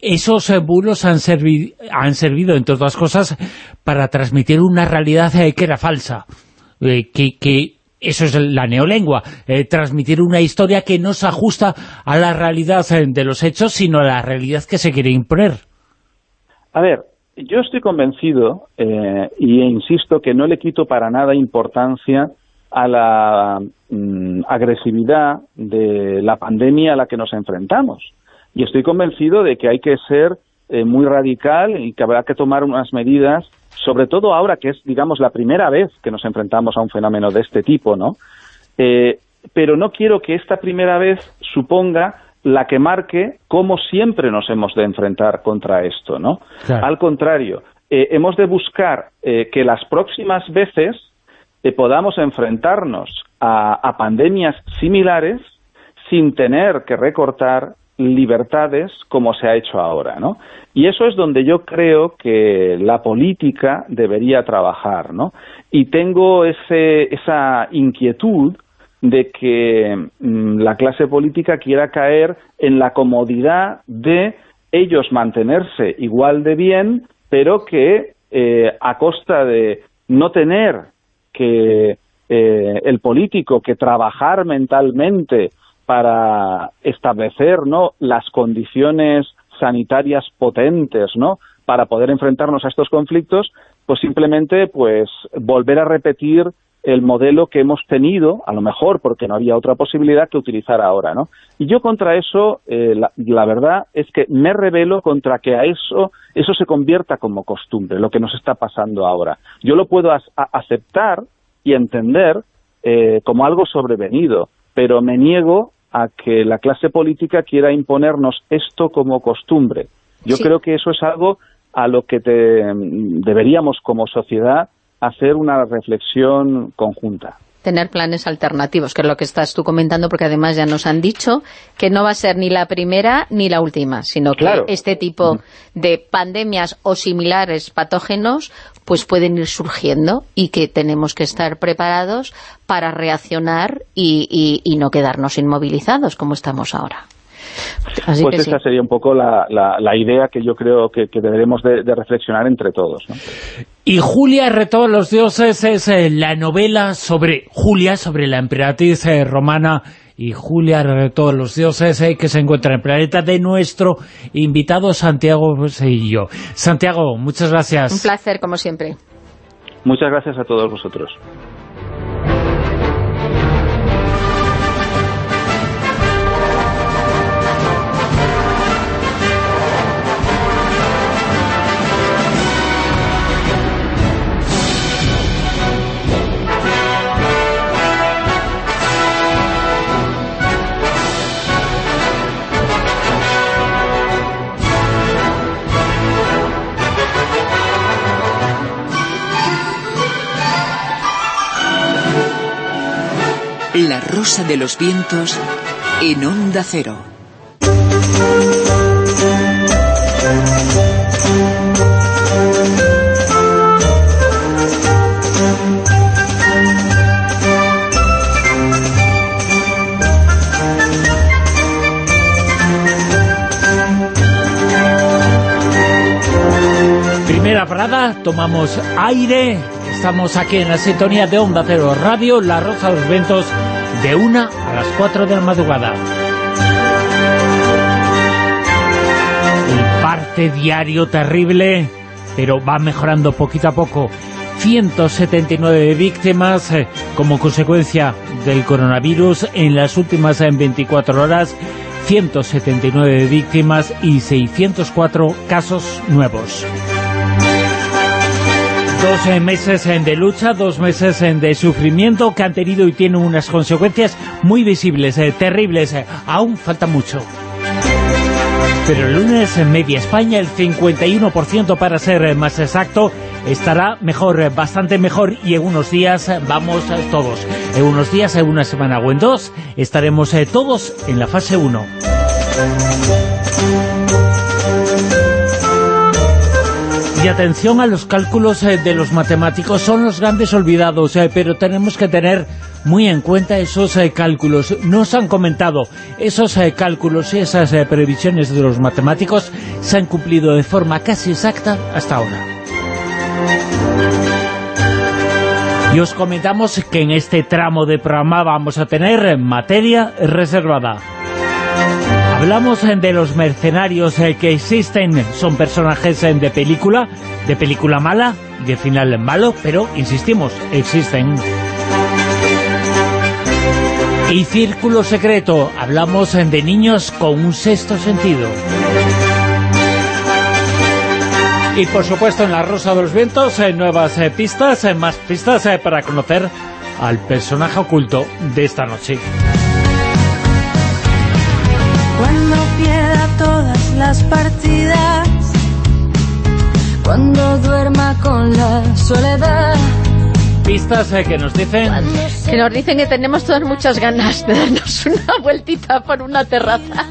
esos bulos han, han servido, entre otras cosas, para transmitir una realidad que era falsa. que eso es la neolengua, transmitir una historia que no se ajusta a la realidad de los hechos, sino a la realidad que se quiere imponer.
A ver, yo estoy convencido, eh, y insisto, que no le quito para nada importancia a la mm, agresividad de la pandemia a la que nos enfrentamos. Y estoy convencido de que hay que ser eh, muy radical y que habrá que tomar unas medidas, sobre todo ahora que es, digamos, la primera vez que nos enfrentamos a un fenómeno de este tipo, ¿no? Eh, pero no quiero que esta primera vez suponga la que marque cómo siempre nos hemos de enfrentar contra esto, ¿no? Al contrario, eh, hemos de buscar eh, que las próximas veces eh, podamos enfrentarnos a, pandemias similares sin tener que recortar libertades como se ha hecho ahora, ¿no? Y eso es donde yo creo que la política debería trabajar, ¿no? Y tengo ese, esa inquietud de que mm, la clase política quiera caer en la comodidad de ellos mantenerse igual de bien, pero que eh, a costa de no tener que eh, el político que trabajar mentalmente para establecer ¿no? las condiciones sanitarias potentes ¿no? para poder enfrentarnos a estos conflictos, pues simplemente pues volver a repetir el modelo que hemos tenido, a lo mejor porque no había otra posibilidad que utilizar ahora, ¿no? Y yo contra eso, eh, la, verdad es que me revelo contra que a eso, eso se convierta como costumbre, lo que nos está pasando ahora. Yo lo puedo aceptar y entender eh, como algo sobrevenido, pero me niego a que la clase política quiera imponernos esto como costumbre. Yo creo que eso es algo a lo que deberíamos como sociedad hacer una reflexión conjunta.
Tener planes alternativos, que es lo que estás tú comentando, porque además ya nos han dicho que no va a ser ni la primera ni la última, sino que este tipo de pandemias o similares patógenos pues pueden ir surgiendo y que tenemos que estar preparados para reaccionar y, y no quedarnos inmovilizados como estamos ahora
pues esa sería un poco la, la, idea que yo creo que, que deberemos de, reflexionar entre todos.
Y Julia Retó los dioses es eh, la novela sobre Julia, sobre la emperatriz eh, romana y Julia Retó los dioses eh, que se encuentra en el planeta de nuestro invitado Santiago y yo. Santiago, muchas gracias.
Un placer, como siempre.
Muchas gracias a todos vosotros.
La Rosa de los Vientos en Onda Cero.
Primera parada, tomamos aire, estamos aquí en la sintonía de Onda Cero Radio, La Rosa de los Vientos de una a las 4 de la madrugada. El parte diario terrible, pero va mejorando poquito a poco. 179 víctimas eh, como consecuencia del coronavirus en las últimas 24 horas, 179 víctimas y 604 casos nuevos. Dos eh, meses de lucha, dos meses de sufrimiento que han tenido y tienen unas consecuencias muy visibles, eh, terribles. Eh, aún falta mucho. Pero el lunes en Media España, el 51% para ser más exacto, estará mejor, bastante mejor, y en unos días vamos todos. En unos días, en una semana o en dos, estaremos todos en la fase 1. Y atención a los cálculos eh, de los matemáticos, son los grandes olvidados, eh, pero tenemos que tener muy en cuenta esos eh, cálculos. Nos han comentado, esos cálculos y esas previsiones de los matemáticos se han cumplido de forma casi exacta hasta ahora. Y os comentamos que en este tramo de programa vamos a tener materia reservada. Hablamos eh, de los mercenarios eh, que existen, son personajes eh, de película, de película mala, de final malo, pero insistimos, existen. Y Círculo Secreto, hablamos de niños con un sexto sentido. Y por supuesto en La Rosa de los Vientos, nuevas pistas, más pistas para conocer al personaje oculto de esta noche.
Pierda todas las partidas, cuando duerma con la soledad.
Pistas eh, que nos dicen...
Que nos dicen que tenemos todas muchas ganas de darnos una vueltita por una terraza.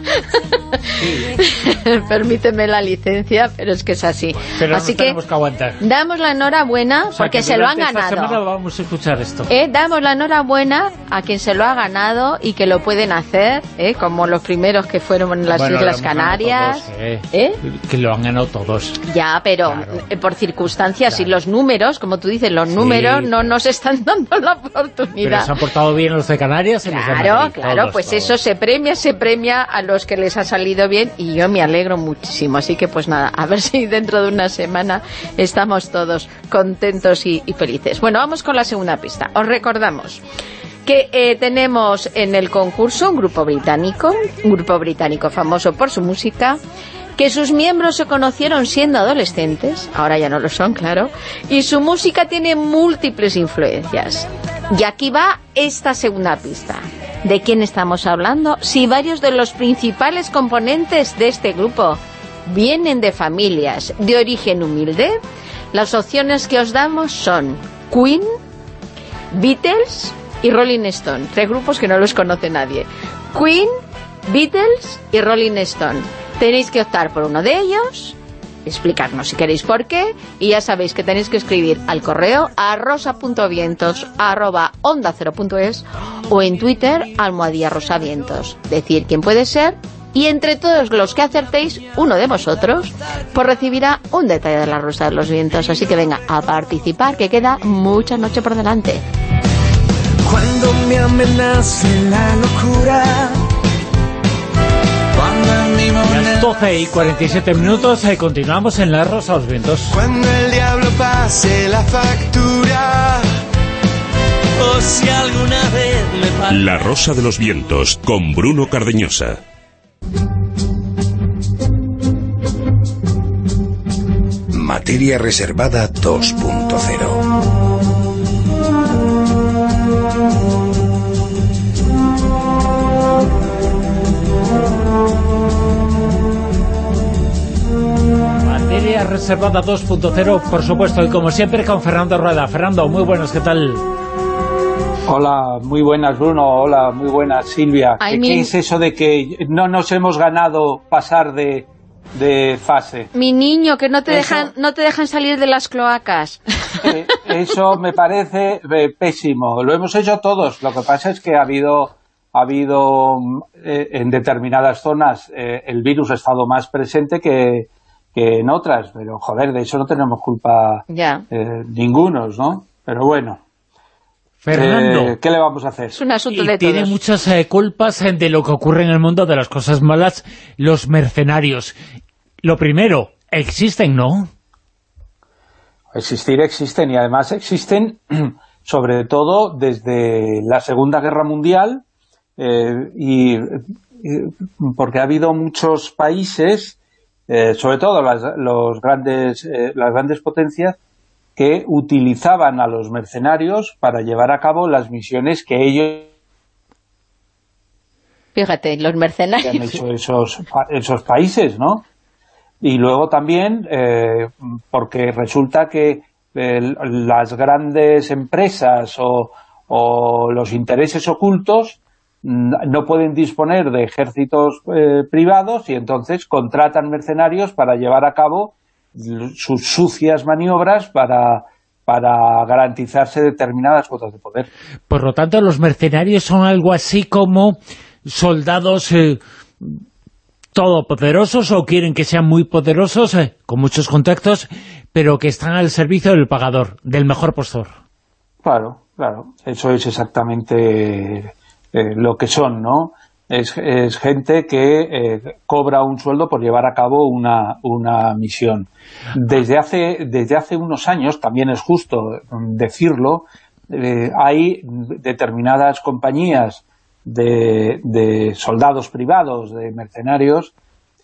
[LAUGHS] Permíteme la licencia, pero es que es así.
Pero
así
que, tenemos que aguantar.
Damos la enhorabuena porque se lo han ganado.
vamos a escuchar esto.
Eh, damos la enhorabuena a quien se lo ha ganado y que lo pueden hacer, eh, como los primeros que fueron en las Islas Canarias.
Que lo han ganado todos.
Ya, pero por circunstancias y los números, como tú dices, los números no nos están dando la oportunidad.
Pero se han portado bien los de Canarias
Claro, claro, pues eso se premia, se premia a los que les ha salido salido bien y yo me alegro muchísimo. Así que pues nada, a ver si dentro de una semana estamos todos contentos y, felices. Bueno, vamos con la segunda pista. Os recordamos que eh, tenemos en el concurso un grupo británico, un grupo británico famoso por su música, que sus miembros se conocieron siendo adolescentes, ahora ya no lo son, claro, y su música tiene múltiples influencias. Y aquí va esta segunda pista. ¿De quién estamos hablando? Si varios de los principales componentes de este grupo vienen de familias de origen humilde, las opciones que os damos son Queen, Beatles y Rolling Stone. Tres grupos que no los conoce nadie. Queen, Beatles y Rolling Stone. Tenéis que optar por uno de ellos, explicarnos si queréis por qué, y ya sabéis que tenéis que escribir al correo a rosa.vientos arroba onda cero punto es, o en Twitter almohadilla rosavientos. Decir quién puede ser y entre todos los que acertéis, uno de vosotros, pues recibirá un detalle de la Rosa de los Vientos. Así que venga a participar, que queda mucha noche por delante.
Cuando en mi
Las
moneda-
12 y 47 minutos, eh, continuamos en La Rosa de los Vientos.
Cuando el diablo pase la factura. O si alguna vez me falta.
La Rosa de los Vientos con Bruno Cardeñosa.
Materia reservada 2.0.
reservada 2.0, por supuesto, y como siempre con Fernando Rueda. Fernando, muy buenos, ¿qué tal?
Hola, muy buenas Bruno, hola, muy buenas Silvia. ¿Qué, qué es eso de que no nos hemos ganado pasar de, de fase?
Mi niño, que no te
Eso.
dejan no te dejan salir de las cloacas. [LAUGHS]
Eh, eso me parece eh, pésimo. Lo hemos hecho todos. Lo que pasa es que ha habido, ha habido eh, en determinadas zonas eh, el virus ha estado más presente que, que en otras. Pero, joder, de eso no tenemos culpa
ya.
eh, ningunos, ¿no? Pero bueno,
Fernando.
eh, ¿qué le vamos a hacer?
Es un asunto
Y
de
tiene
todos.
muchas eh, culpas de lo que ocurre en el mundo de las cosas malas, los mercenarios. Lo primero, existen, ¿no?
Existir existen y además existen [CLEARS THROAT] sobre todo desde la Segunda Guerra Mundial eh, y, y porque ha habido muchos países, eh, sobre todo las, los grandes, eh, las grandes potencias, que utilizaban a los mercenarios para llevar a cabo las misiones que ellos
Fíjate, los
que han
mercenarios.
hecho esos, esos países, ¿no? Y luego también, eh, porque resulta que las grandes empresas o, o los intereses ocultos no pueden disponer de ejércitos eh, privados y entonces contratan mercenarios para llevar a cabo sus sucias maniobras para, para garantizarse determinadas cuotas de poder.
Por lo tanto, los mercenarios son algo así como soldados eh, todopoderosos o quieren que sean muy poderosos, eh, con muchos contactos, pero que están al servicio del pagador, del mejor postor.
Claro, claro, eso es exactamente eh, lo que son, ¿no? Es, gente que eh, cobra un sueldo por llevar a cabo una, una misión. Desde hace, desde hace unos años, también es justo decirlo, eh, hay determinadas compañías de, de soldados privados, de mercenarios,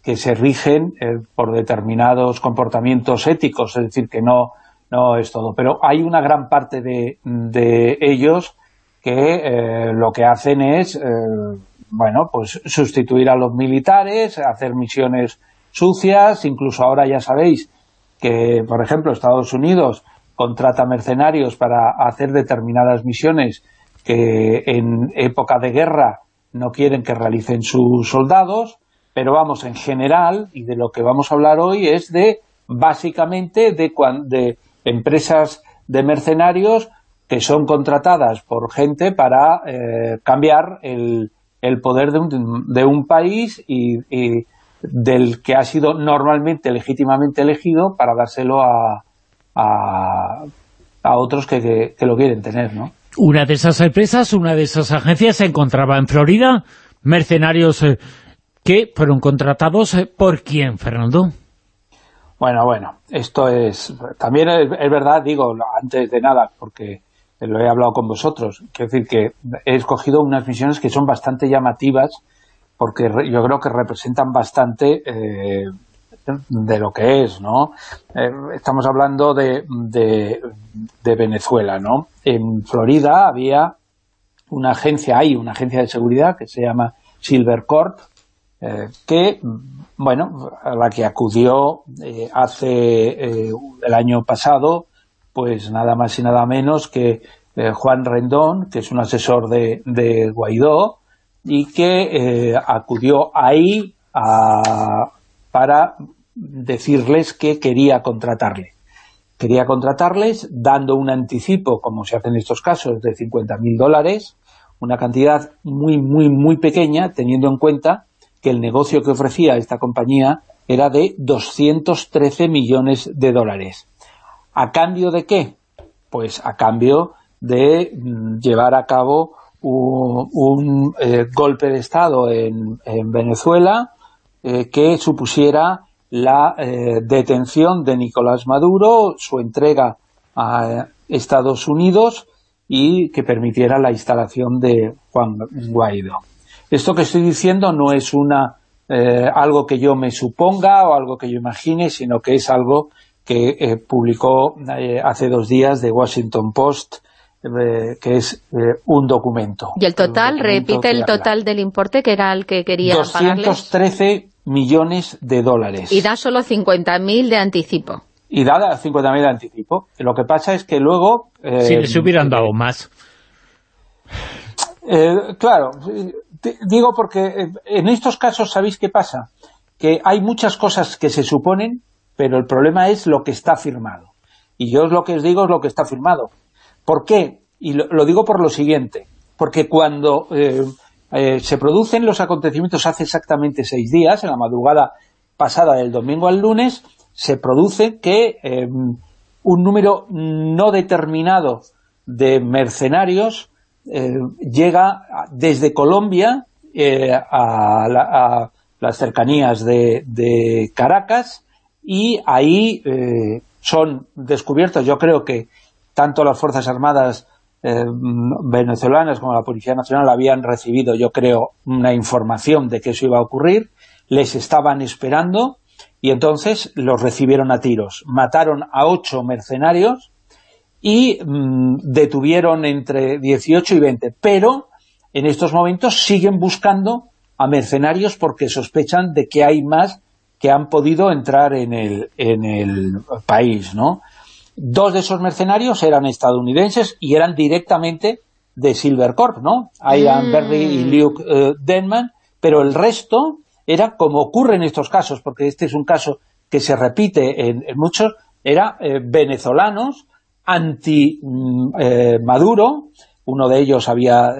que se rigen por determinados comportamientos éticos, es decir, que no, no es todo. Pero hay una gran parte de, de ellos que eh, lo que hacen es, eh, bueno, pues sustituir a los militares, hacer misiones sucias, incluso ahora ya sabéis que, por ejemplo, Estados Unidos contrata mercenarios para hacer determinadas misiones que en época de guerra no quieren que realicen sus soldados, pero vamos, en general, y de lo que vamos a hablar hoy es de, básicamente, de, de empresas de mercenarios que son contratadas por gente para eh, cambiar el, el poder de un, de un país y, y del que ha sido normalmente, legítimamente elegido para dárselo a, a, a otros que, que- que lo quieren tener, ¿no?
Una de esas empresas, una de esas agencias se encontraba en Florida, mercenarios eh, que fueron contratados eh, por quién, Fernando.
Bueno, bueno, esto es... También es, verdad, digo, antes de nada, porque lo he hablado con vosotros, quiero decir que he escogido unas misiones que son bastante llamativas, porque yo creo que representan bastante eh, de lo que es, ¿no? Eh, estamos hablando de, Venezuela, ¿no? En Florida había una agencia, hay una agencia de seguridad que se llama Silver Corp, eh, que, bueno, a la que acudió eh, hace el año pasado, pues nada más y nada menos que Juan Rendón, que es un asesor de, Guaidó, y que acudió ahí para decirles que quería contratarle. Quería contratarles dando un anticipo, como se hace en estos casos, de 50.000 dólares, una cantidad muy, muy, muy pequeña, teniendo en cuenta que el negocio que ofrecía esta compañía era de 213 millones de dólares. ¿A cambio de qué? Pues a cambio de mm, llevar a cabo un, eh, golpe de Estado en, Venezuela eh, que supusiera la eh, detención de Nicolás Maduro, su entrega a Estados Unidos y que permitiera la instalación de Juan Guaidó. Esto que estoy diciendo no es una algo que yo me suponga o algo que yo imagine, sino que es algo que eh, publicó hace dos días de Washington Post, que es un documento.
¿Y el total? Repite el total del importe que era el que quería
213 millones de dólares.
Y da solo 50.000 de anticipo.
Y da 50.000 de anticipo. Lo que pasa es que luego...
Eh, si les hubieran dado más.
Eh, claro, digo porque eh, en estos casos, ¿sabéis qué pasa? Que hay muchas cosas que se suponen, pero el problema es lo que está firmado. Y yo lo que os digo es lo que está firmado. ¿Por qué? Y lo, digo por lo siguiente. Porque cuando eh, se producen los acontecimientos hace exactamente seis días, en la madrugada pasada del domingo al lunes, se produce que em, un número no determinado de mercenarios eh, llega desde Colombia eh, a, las cercanías de Caracas y ahí son descubiertos, yo creo que tanto las Fuerzas Armadas eh, venezolanas como la Policía Nacional habían recibido, yo creo, una información de que eso iba a ocurrir, les estaban esperando y entonces los recibieron a tiros. Mataron a ocho mercenarios y mm, detuvieron entre 18 y 20, pero en estos momentos siguen buscando a mercenarios porque sospechan de que hay más que han podido entrar en el, en el país, ¿no? Dos de esos mercenarios eran estadounidenses y eran directamente de Silvercorp, ¿no? Ian mm. Berry y Luke eh, Denman, pero el resto era como ocurre en estos casos, porque este es un caso que se repite en, muchos, era eh, venezolanos anti-Maduro, mm, eh, uno de ellos había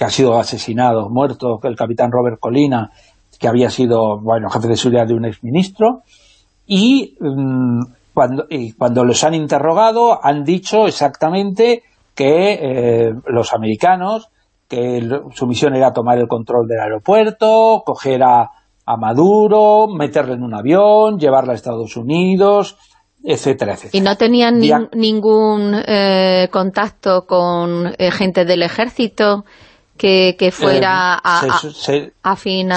que ha sido asesinado, muerto, el capitán Robert Colina, que había sido, bueno, jefe de seguridad de un exministro, y mm, cuando, y cuando los han interrogado han dicho exactamente que eh, los americanos, que su misión era tomar el control del aeropuerto, coger a, Maduro, meterle en un avión, llevarla a Estados Unidos, etcétera, etcétera.
¿Y no tenían ningún eh, contacto con eh, gente del ejército que, fuera a,
se,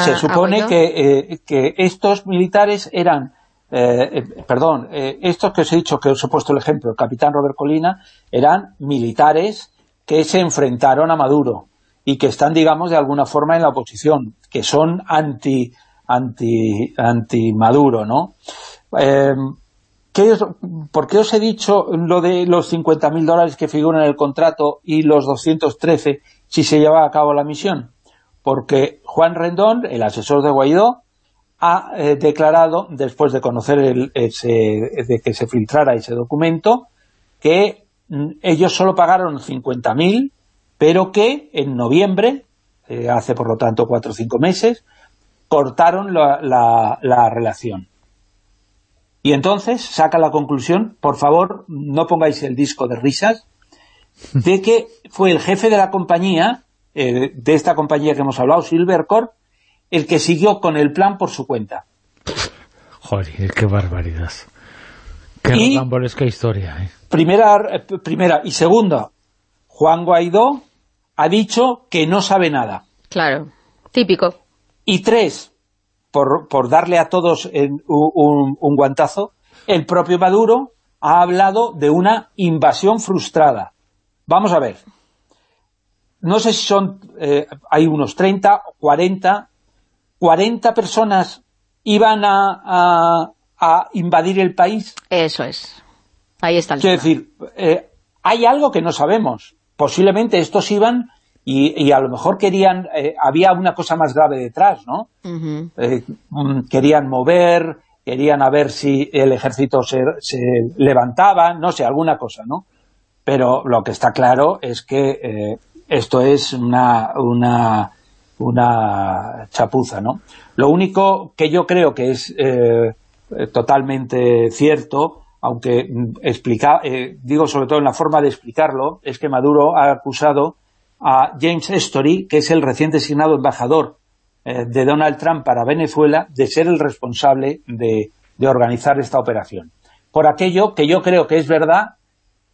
Se supone que, que estos militares eran eh, eh, perdón, eh, estos que os he dicho, que os he puesto el ejemplo, el capitán Robert Colina, eran militares que se enfrentaron a Maduro y que están, digamos, de alguna forma en la oposición, que son anti, anti, anti Maduro, ¿no? ¿Por qué os he dicho lo de los 50.000 dólares que figuran en el contrato y los 213 si se lleva a cabo la misión? Porque Juan Rendón, el asesor de Guaidó, ha eh, declarado, después de conocer el, ese, de que se filtrara ese documento, que mm, ellos solo pagaron 50.000, pero que en noviembre, eh, hace por lo tanto cuatro o cinco meses, cortaron la, la, relación. Y entonces saca la conclusión, por favor, no pongáis el disco de risas, de que fue el jefe de la compañía, eh, de esta compañía que hemos hablado, Silvercorp, el que siguió con el plan por su cuenta.
Joder, qué barbaridad. Qué
Y-
rocambolesca historia. ¿eh?
Primera, eh, primera y segunda, Juan Guaidó ha dicho que no sabe nada.
Claro, típico.
Y tres, por, por darle a todos en un, un guantazo, el propio Maduro ha hablado de una invasión frustrada. Vamos a ver. No sé si son, eh, hay unos 30, 40, 40 personas iban a, a- a invadir el país.
Eso es. Ahí está el
decir, eh, hay algo que no sabemos. Posiblemente estos iban y, y a lo mejor querían, eh, había una cosa más grave detrás, ¿no? Eh, mm, querían mover, querían a ver si el ejército se, se levantaba, no sé, alguna cosa, ¿no? Pero lo que está claro es que eh, esto es una, una, una chapuza, ¿no? Lo único que yo creo que es eh, totalmente cierto, aunque mm, explica, eh, digo sobre todo en la forma de explicarlo, es que Maduro ha acusado a James Story, que es el recién designado embajador eh, de Donald Trump para Venezuela, de ser el responsable de, de organizar esta operación. Por aquello que yo creo que es verdad,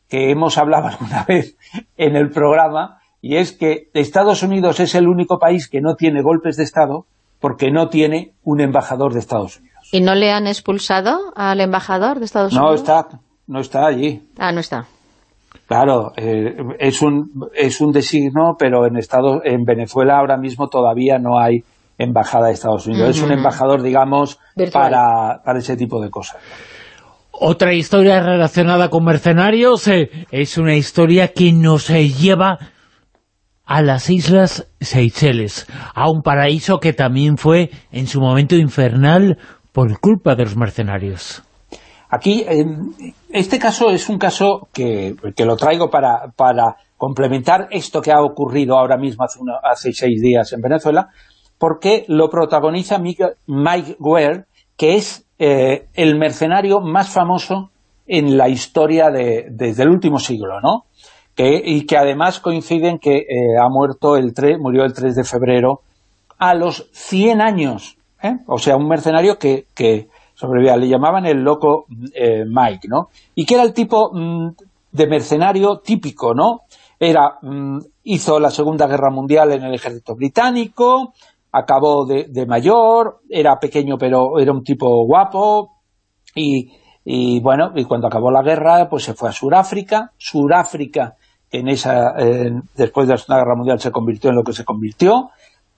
que hemos hablado [LAUGHS] alguna vez en el programa, y es que Estados Unidos es el único país que no tiene golpes de Estado porque no tiene un embajador de Estados Unidos.
¿Y no le han expulsado al embajador de Estados
No
Unidos?
está, no está allí.
Ah, no está.
Claro, eh, es un es un designo, pero en Estado, en Venezuela ahora mismo todavía no hay embajada de Estados Unidos. Es un embajador, digamos,
Virtual.
para, para ese tipo de cosas.
Otra historia relacionada con mercenarios eh, es una historia que nos eh, lleva a las Islas Seychelles, a un paraíso que también fue en su momento infernal por culpa de los mercenarios.
Aquí, en este caso es un caso que, que lo traigo para, para complementar esto que ha ocurrido ahora mismo hace, una- hace seis días en Venezuela, porque lo protagoniza Mike Ware, que es eh, el mercenario más famoso en la historia de, desde el último siglo, ¿no? Que, y que además coinciden que eh, ha muerto el 3, murió el 3 de febrero a los 100 años. ¿eh? O sea, un mercenario que, que sobrevivía. Le llamaban el loco Mike, ¿no? Y que era el tipo mm, de mercenario típico, ¿no? Era, mm, hizo la Segunda Guerra Mundial en el ejército británico, acabó de, mayor, era pequeño pero era un tipo guapo, y, bueno, y cuando acabó la guerra, pues se fue a Sudáfrica. Sudáfrica, en esa, después de la Segunda Guerra Mundial, se convirtió en lo que se convirtió.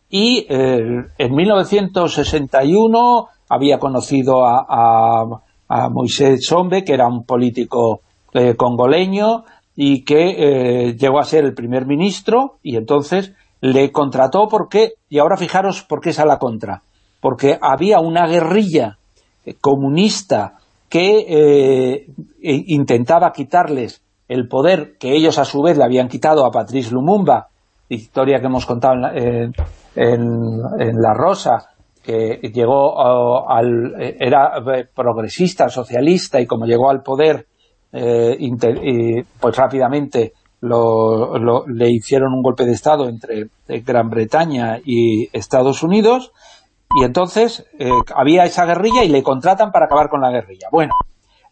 Y eh, en 1961 había conocido a, a, a Moisés Sombe, que era un político eh, congoleño, y que eh, llegó a ser el primer ministro, y entonces le contrató porque, y ahora fijaros por qué es a la contra, porque había una guerrilla eh, comunista que eh, intentaba quitarles el poder que ellos a su vez le habían quitado a Patrice Lumumba, historia que hemos contado en la, en- en- La Rosa, que llegó al, eh, era eh, progresista, socialista, y como llegó al poder, eh, pues rápidamente lo- lo- le hicieron un golpe de Estado entre eh, Gran Bretaña y Estados Unidos, y entonces eh, había esa guerrilla y le contratan para acabar con la guerrilla. Bueno,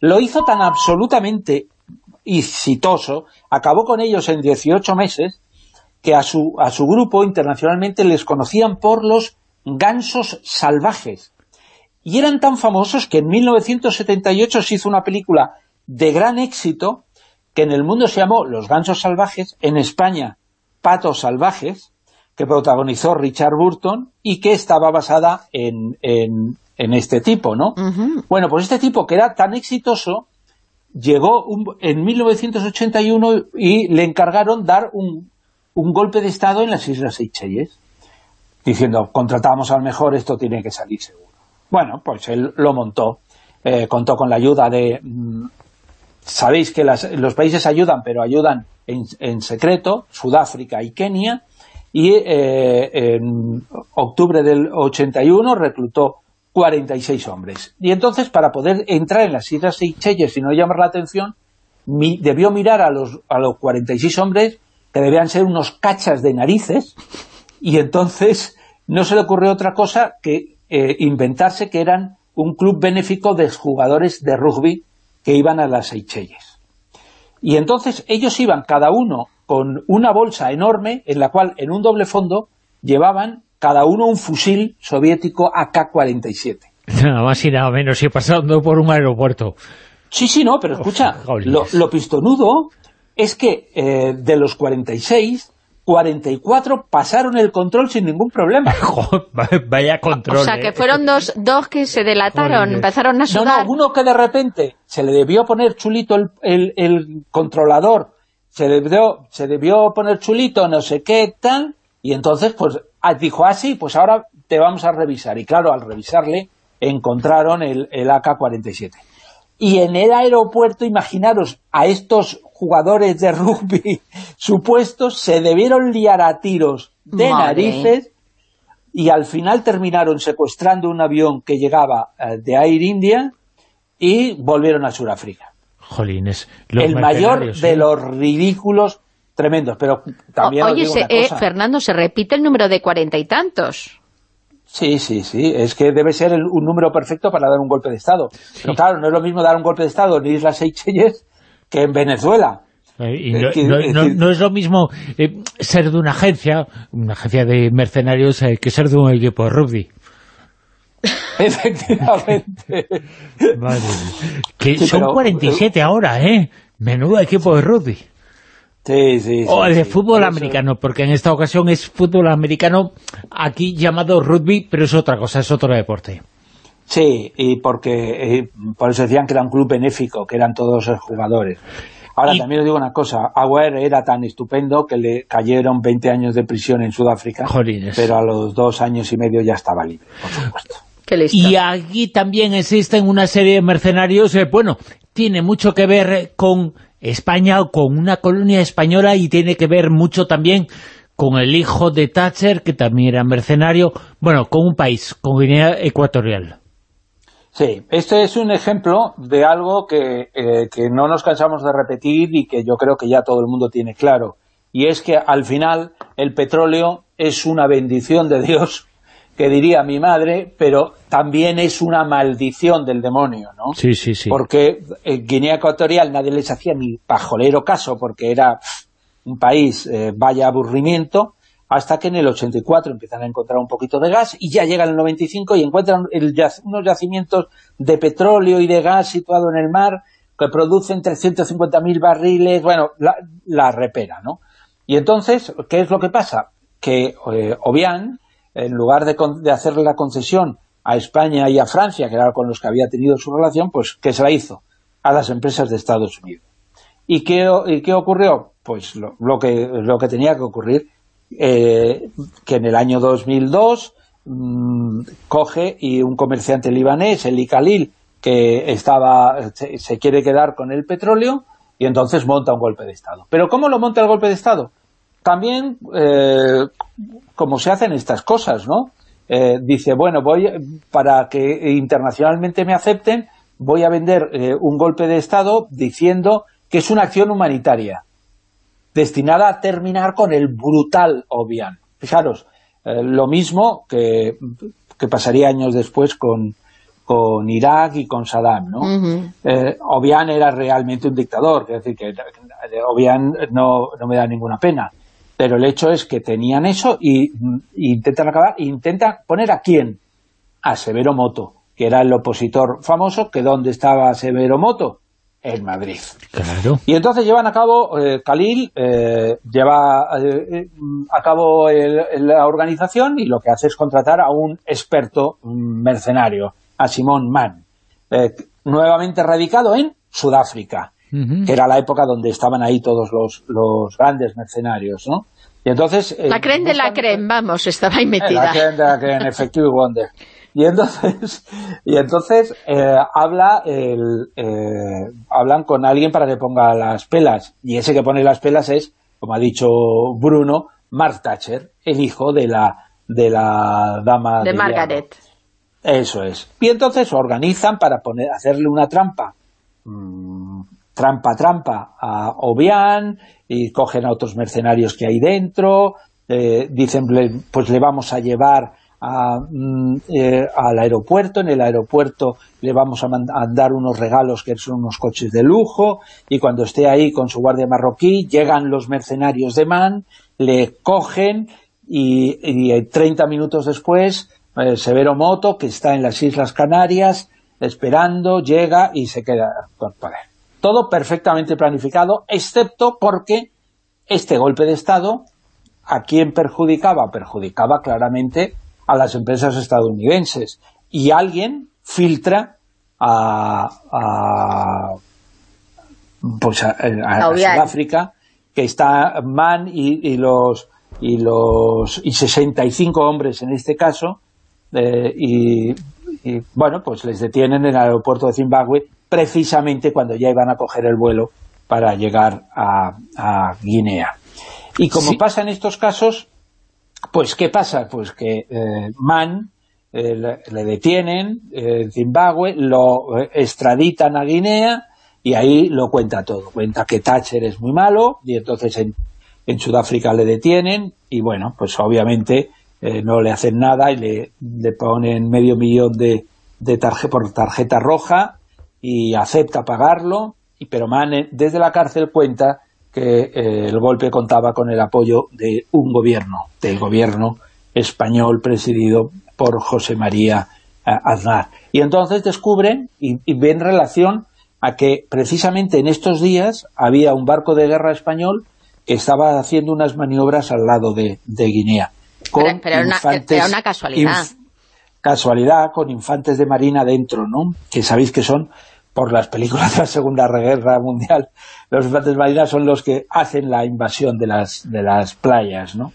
lo hizo tan absolutamente exitoso, acabó con ellos en 18 meses, que a su, a su grupo internacionalmente les conocían por los gansos salvajes. Y eran tan famosos que en 1978 se hizo una película de gran éxito que en el mundo se llamó Los gansos salvajes, en España Patos salvajes, que protagonizó Richard Burton y que estaba basada en, en, en este tipo, ¿no? Bueno, pues este tipo que era tan exitoso llegó un- en 1981 y le encargaron dar un, un golpe de Estado en las Islas Seychelles, diciendo, contratamos al mejor, esto tiene que salir seguro. Bueno, pues él lo montó, eh, contó con la ayuda de... Sabéis que las- los países ayudan, pero ayudan en, en secreto, Sudáfrica y Kenia, y eh, en octubre del 81 reclutó 46 hombres. Y entonces, para poder entrar en las Islas Seychelles y no llamar la atención, debió mirar a los, a los 46 hombres, que debían ser unos cachas de narices, y entonces no se le ocurrió otra cosa que eh, inventarse que eran un club benéfico de jugadores de rugby que iban a las Seychelles. Y entonces ellos iban cada uno con una bolsa enorme en la cual en un doble fondo llevaban cada uno un fusil soviético AK-47. [LAUGHS]
Nada más y nada menos, y pasando por un aeropuerto.
Sí, sí, no, pero escucha, lo, lo, pistonudo es que eh, de los 46, 44 pasaron el control sin ningún problema. [LAUGHS]
Vaya control.
O sea, que
¿eh?
fueron dos, dos que se delataron, empezaron a sudar.
No, no, uno que de repente se le debió poner chulito el, el, el controlador, se debió, se debió poner chulito, no sé qué, tal, y entonces pues ah, dijo así, pues ahora te vamos a revisar. Y claro, al revisarle encontraron el, el AK-47. Y en el aeropuerto, imaginaros, a estos jugadores de rugby [LAUGHS] supuestos se debieron liar a tiros de
Madre.
narices y al final terminaron secuestrando un avión que llegaba eh, de Air India y volvieron a Sudáfrica.
Jolines, los
El mayor de
¿eh?
los ridículos tremendos, pero también
O- Oye,
digo
se- eh. Fernando, se repite el número de cuarenta y tantos.
Sí, sí, sí, es que debe ser el- un número perfecto para dar un golpe de Estado. Pero claro, no es lo mismo dar un golpe de Estado en Islas Seychelles que en Venezuela.
Eh, y no,
Es que-
no-
es
no-
decir-
no es lo mismo eh, ser de una agencia, una agencia de mercenarios, eh, que ser de un equipo de rugby. [LAUGHS]
Efectivamente.
Mía. Que
Sí,
son
pero-
47 ahora, ¿eh? Menudo equipo de rugby.
Sí, sí,
O
sí,
de fútbol americano, porque en esta ocasión es fútbol americano, aquí llamado rugby, pero es otra cosa, es otro deporte.
Sí, y porque eh, por eso decían que era un club benéfico, que eran todos los jugadores. Ahora,
Y-
también os digo una cosa, Aguer era tan estupendo que le cayeron 20 años de prisión en Sudáfrica,
Jolines.
pero a los dos años y medio ya estaba libre, por supuesto.
Qué listo.
Y aquí también existen una serie de mercenarios, eh, bueno, tiene mucho que ver con España, o con una colonia española, y tiene que ver mucho también con el hijo de Thatcher, que también era mercenario, bueno, con un país, con Guinea Ecuatorial.
Sí, este es un ejemplo de algo que, eh, que no nos cansamos de repetir y que yo creo que ya todo el mundo tiene claro. Y es que al final el petróleo es una bendición de Dios, que diría mi madre, pero también es una maldición del demonio, ¿no?
Sí, sí, sí.
Porque en Guinea Ecuatorial nadie les hacía ni pajolero caso porque era un país, eh, vaya aburrimiento, hasta que en el 84 empiezan a encontrar un poquito de gas y ya llegan el 95 y encuentran el unos yacimientos de petróleo y de gas situado en el mar que producen 350.000 barriles, bueno, la, la repera, ¿no? Y entonces, ¿qué es lo que pasa? Que eh, en lugar de, de hacerle la concesión a España y a Francia, que era con los que había tenido su relación, pues ¿qué se la hizo? A las empresas de Estados Unidos. ¿Y qué, o- y qué ocurrió? Pues lo, lo que, lo que tenía que ocurrir, eh, que en el año 2002 mm, coge y un comerciante libanés, el Khalil, que estaba se, se quiere quedar con el petróleo y entonces monta un golpe de Estado. ¿Pero cómo lo monta el golpe de Estado? También, eh, como se hacen estas cosas, ¿no? Eh, dice, bueno, voy para que internacionalmente me acepten, voy a vender eh, un golpe de Estado diciendo que es una acción humanitaria destinada a terminar con el brutal Obiang. Fijaros, eh, lo mismo que, que pasaría años después con, con Irak y con Saddam, ¿no? Eh, Obiang era realmente un dictador, es decir, que eh, Obiang no, no me da ninguna pena. Pero el hecho es que tenían eso y, intentan acabar, intentan poner a quién? A Severo Moto, que era el opositor famoso, que ¿dónde estaba Severo Moto? En Madrid.
Claro.
Y entonces llevan a cabo, eh, Khalil eh, lleva eh, a cabo el- el- la organización y lo que hace es contratar a un experto mercenario, a Simón Mann, eh, nuevamente radicado en Sudáfrica, que era la época donde estaban ahí todos los, los grandes mercenarios, ¿no? Y entonces... eh,
La creen de la creen, vamos, estaba ahí metida.
La creen de la creen, Effective Wonder. [LAUGHS] [LAUGHS] Y entonces, y entonces eh, habla el, eh, hablan con alguien para que ponga las pelas. Y ese que pone las pelas es, como ha dicho Bruno, Mark Thatcher, el hijo de la, de la dama
de
de
Margaret.
Eso es. Y entonces organizan para poner, hacerle una trampa, mm, trampa, trampa a Obiang, y cogen a otros mercenarios que hay dentro, eh, dicen, pues le vamos a llevar mm, eh, al aeropuerto, en el aeropuerto le vamos a, dar unos regalos que son unos coches de lujo, y cuando esté ahí con su guardia marroquí, llegan los mercenarios de Man, le cogen, y, y 30 minutos después, eh, Severo Moto, que está en las Islas Canarias, esperando, llega y se queda. Todo perfectamente planificado, excepto porque este golpe de Estado, ¿a quién perjudicaba? Perjudicaba claramente a las empresas estadounidenses. Y alguien filtra a, a pues a, Sudáfrica, que está Man y, los y los y 65 hombres en este caso, eh, y, bueno, pues les detienen en el aeropuerto de Zimbabue precisamente cuando ya iban a coger el vuelo para llegar a, Guinea. Y como pasa en estos casos, pues ¿qué pasa? Pues que eh, Man eh, le, detienen en Zimbabue, lo extraditan a Guinea y ahí lo cuenta todo. Cuenta que Thatcher es muy malo y entonces en, en Sudáfrica le detienen y bueno, pues obviamente eh, no le hacen nada y le, le ponen medio millón de, de por tarjeta roja y acepta pagarlo, y pero Mane desde la cárcel cuenta que eh, el golpe contaba con el apoyo de un gobierno, del gobierno español presidido por José María eh, Aznar. Y entonces descubren y, ven relación a que precisamente en estos días había un barco de guerra español que estaba haciendo unas maniobras al lado de Guinea
pero, una, casualidad.
casualidad, con infantes de marina dentro, ¿no? Que sabéis que son, por las películas [LAUGHS] de la Segunda Guerra Mundial, los infantes de marina son los que hacen la invasión de las, de las playas, ¿no?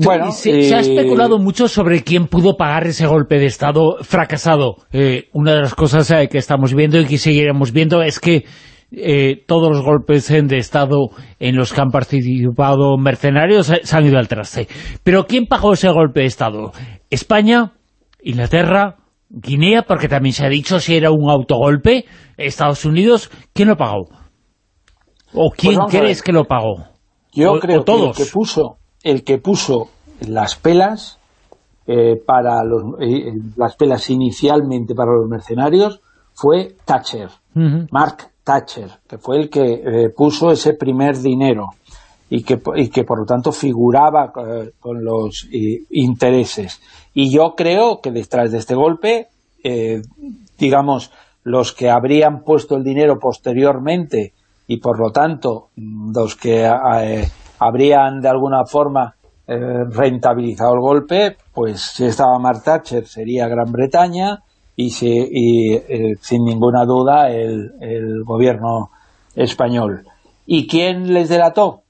Bueno, se, ha eh, especulado mucho sobre quién pudo pagar ese golpe de Estado fracasado. Eh, una de las cosas eh, que estamos viendo y que seguiremos viendo es que eh, todos los golpes de Estado en los que han participado mercenarios se han ido al traste. Pero ¿quién pagó ese golpe de Estado? ¿España? ¿Inglaterra? ¿Guinea? Porque también se ha dicho si era un autogolpe. ¿Estados Unidos? ¿Quién lo pagó? ¿O quién pues crees que lo pagó?
Yo creo que el que puso, el que puso las pelas eh, para los, eh, las pelas inicialmente para los mercenarios fue Thatcher, Mark Thatcher, que fue el que eh, puso ese primer dinero y que, que por lo tanto figuraba eh, con los eh, intereses. Y yo creo que detrás de este golpe, digamos, los que habrían puesto el dinero posteriormente y por lo tanto los que habrían de alguna forma rentabilizado el golpe, pues si estaba Mark Thatcher sería Gran Bretaña, y, y eh, sin ninguna duda el, gobierno español. ¿Y quién les delató?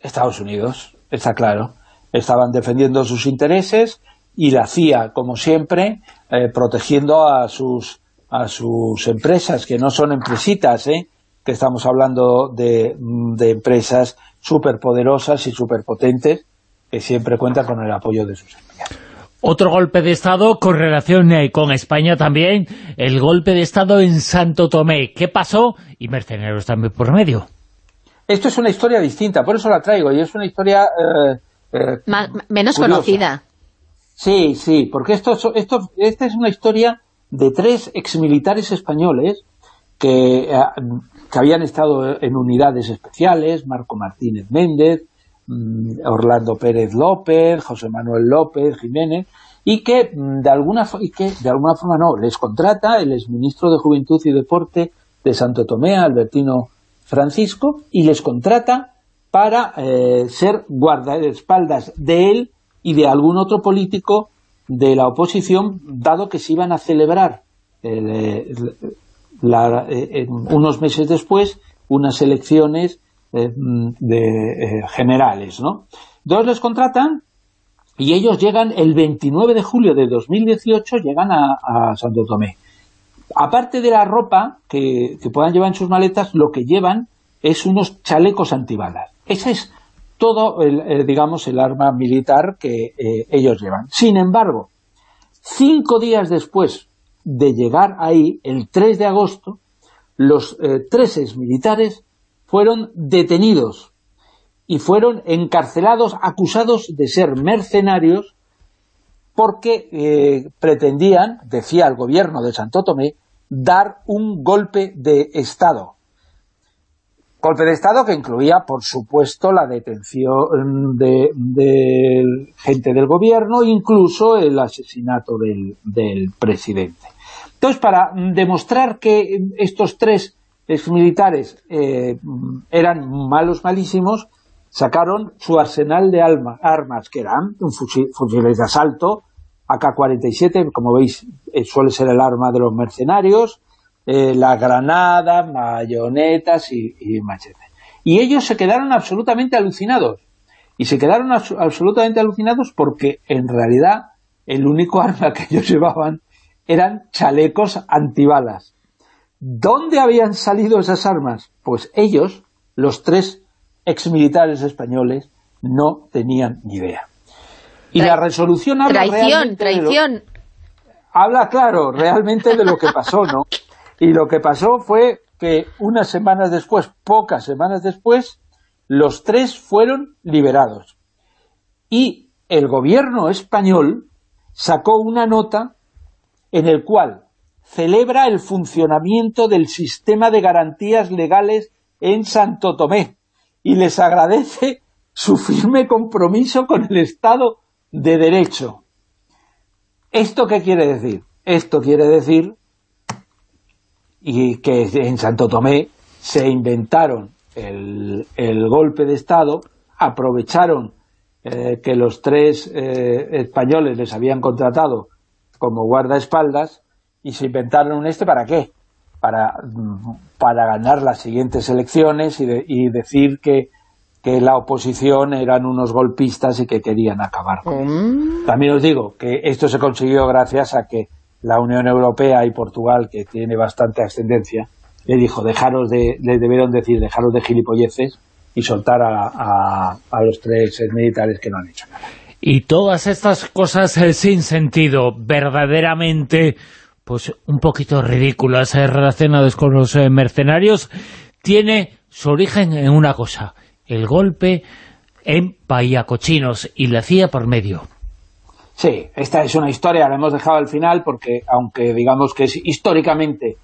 Estados Unidos, está claro. Estaban defendiendo sus intereses y la CIA, como siempre, eh, protegiendo a sus, a sus empresas, que no son empresitas, ¿eh? que estamos hablando de, de empresas superpoderosas y superpotentes que siempre cuentan con el apoyo de sus empleados.
Otro golpe de Estado con relación eh, con España también, el golpe de Estado en Santo Tomé. ¿Qué pasó? Y mercenarios también por medio.
Esto es una historia distinta, por eso la traigo, y es una historia... Eh,
eh, menos conocida.
Sí, sí, porque esto, esto, esta es una historia de tres exmilitares españoles que, que habían estado en unidades especiales, Marco Martínez Méndez, Mm, Orlando Pérez López, José Manuel López, Jiménez, y que mm, de alguna y que de alguna forma no, les contrata el exministro de Juventud y Deporte de Santo Tomé, Albertino Francisco, y les contrata para eh, ser guardaespaldas de él y de algún otro político de la oposición, dado que se iban a celebrar eh, eh, unos meses después unas elecciones de, generales, ¿no? Entonces les contratan y ellos llegan el 29 de julio de 2018, llegan a, Santo Tomé. Aparte de la ropa que, puedan llevar en sus maletas, lo que llevan es unos chalecos antibalas. Ese es todo, el, digamos, el arma militar que eh, ellos llevan. Sin embargo, cinco días después de llegar ahí, el 3 de agosto, los tres militares fueron detenidos y fueron encarcelados, acusados de ser mercenarios porque eh, pretendían, decía el gobierno de Santo Tomé, dar un golpe de Estado. Golpe de Estado que incluía, por supuesto, la detención de, gente del gobierno, incluso el asesinato del, presidente. Entonces, para demostrar que estos tres exmilitares eh, eran malos, malísimos, sacaron su arsenal de armas, que eran un fusiles de asalto, AK-47, como veis, eh, suele ser el arma de los mercenarios, eh, las granadas, mayonetas y, machetes. Y ellos se quedaron absolutamente alucinados. Y se quedaron absolutamente alucinados porque, en realidad, el único [LAUGHS] arma que ellos llevaban eran chalecos antibalas. ¿Dónde habían salido esas armas? Pues ellos, los tres exmilitares españoles, no tenían ni idea. Y la resolución habla
traición, traición.
habla, claro, realmente de lo que pasó, ¿no? Y lo que pasó fue que unas semanas después, pocas semanas después, los tres fueron liberados. Y el gobierno español sacó una nota en el cual celebra el funcionamiento del sistema de garantías legales en Santo Tomé y les agradece su firme compromiso con el Estado de derecho. ¿Esto qué quiere decir? Esto quiere decir y que en Santo Tomé se inventaron el, golpe de Estado, aprovecharon eh, que los tres eh, españoles les habían contratado como guardaespaldas y se inventaron este ¿para qué? Para, para ganar las siguientes elecciones y, y decir que que la oposición eran unos golpistas y que querían acabar con mm. También os digo que esto se consiguió gracias a que la Unión Europea y Portugal, que tiene bastante ascendencia, le dijo, dejaros de, le debieron decir, dejaros de gilipolleces y soltar a, los tres militares que no han hecho nada.
Y todas estas cosas eh, sin sentido, verdaderamente, pues un poquito ridículas, eh, relacionadas con los eh, mercenarios, tiene su origen en una cosa, el golpe en Bahía Cochinos y la hacía por medio.
Sí, esta es una historia, la hemos dejado al final porque, aunque digamos que es históricamente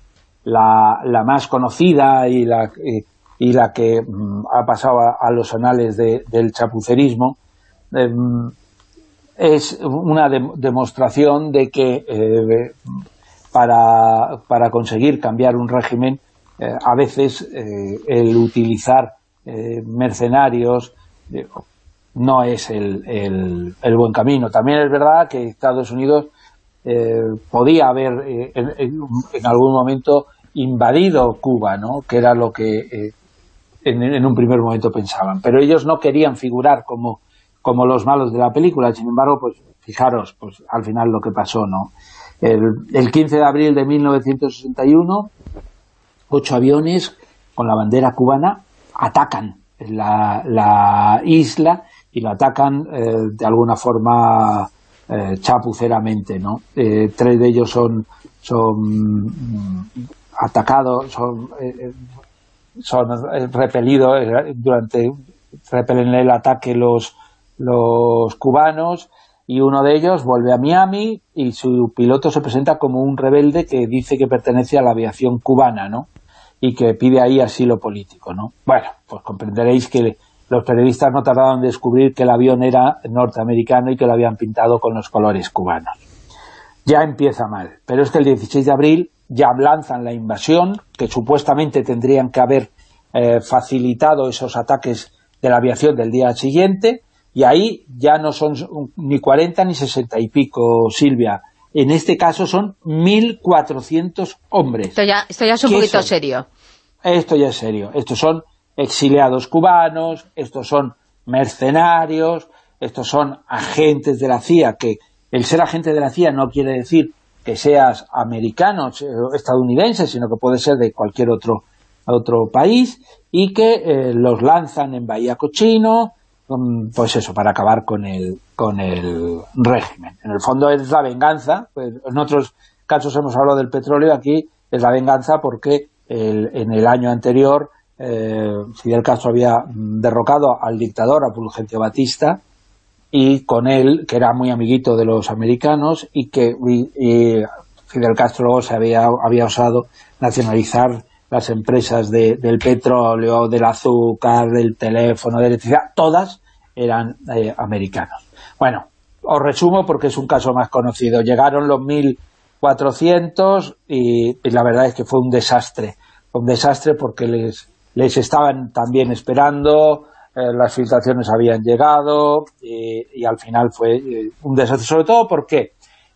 la, más conocida y la, y, la que mm, ha pasado a, los anales del chapucerismo, em, es una demostración de que eh, para, para, conseguir cambiar un régimen, eh, a veces eh, el utilizar eh, mercenarios, no es el, el, buen camino. También es verdad que Estados Unidos eh, podía haber eh, en, algún momento invadido Cuba, ¿no? que era lo que en, un primer momento pensaban. Pero ellos no querían figurar como, como los malos de la película, sin embargo, pues fijaros, pues al final lo que pasó, ¿no? El, el 15 de abril de 1961, ocho aviones con la bandera cubana atacan la, isla y la atacan eh, de alguna forma eh, chapuceramente, ¿no? Eh, tres de ellos son, son mm, atacados, son, son repelidos durante repelen el ataque los, los cubanos y uno de ellos vuelve a Miami y su piloto se presenta como un rebelde que dice que pertenece a la aviación cubana, ¿no? Y que pide ahí asilo político, ¿no? Bueno, pues comprenderéis que los periodistas no tardaron en descubrir que el avión era norteamericano y que lo habían pintado con los colores cubanos. Ya empieza mal, pero es que el 16 de abril ya lanzan la invasión, que supuestamente tendrían que haber eh, facilitado esos ataques de la aviación del día siguiente, y ahí ya no son ni 40 ni 60 y pico, Silvia, en este caso son 1.400 hombres.
Esto ya, esto ya es un poquito serio.
Esto ya es serio. Estos son exiliados cubanos, estos son mercenarios, estos son agentes de la CIA, que el ser agente de la CIA no quiere decir que seas americano o estadounidense, sino que puede ser de cualquier otro, otro país, y que eh, los lanzan en Bahía Cochino, pues eso, para acabar con el, con el régimen. En el fondo es la venganza, pues en otros casos hemos hablado del petróleo, aquí es la venganza porque en el año anterior eh, Fidel Castro había derrocado al dictador, a Fulgencio Batista, y con él, que era muy amiguito de los americanos, y que Fidel Castro se había, había osado nacionalizar las empresas del petróleo, del azúcar, del teléfono, de electricidad, todas eran eh, americanos. Bueno, os resumo porque es un caso más conocido. Llegaron los 1.400 y, y la verdad es que fue un desastre. un desastre porque les, les estaban también esperando, eh, las filtraciones habían llegado y, al final fue eh, un desastre. Sobre todo, ¿por qué?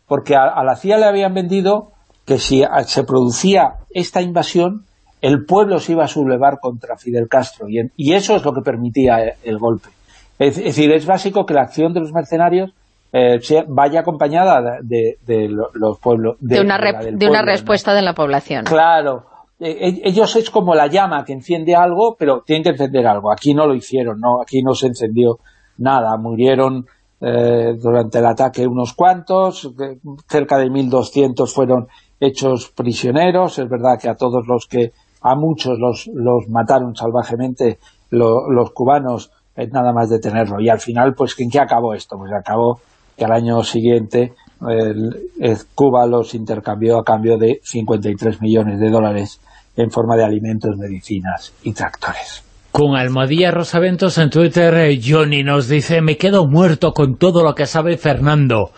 Porque a, la CIA le habían vendido que si se producía esta invasión, el pueblo se iba a sublevar contra Fidel Castro y, eso es lo que permitía el, golpe. Es, decir, es básico que la acción de los mercenarios eh, vaya acompañada de, los pueblos.
De, una, de una respuesta de la población.
Claro, eh, ellos es como la llama que enciende algo, pero tienen que encender algo. Aquí no lo hicieron, no aquí no se encendió nada. Murieron eh, durante el ataque unos cuantos, cerca de 1.200 fueron hechos prisioneros. Es verdad que a todos los que, a muchos los, los mataron salvajemente los cubanos, nada más detenerlo. Y al final, pues, ¿en qué acabó esto? Pues acabó que al año siguiente Cuba los intercambió a cambio de 53 millones de dólares en forma de alimentos, medicinas y tractores.
Con Almadía Rosaventos en Twitter, Johnny nos dice, me quedo muerto con todo lo que sabe Fernando,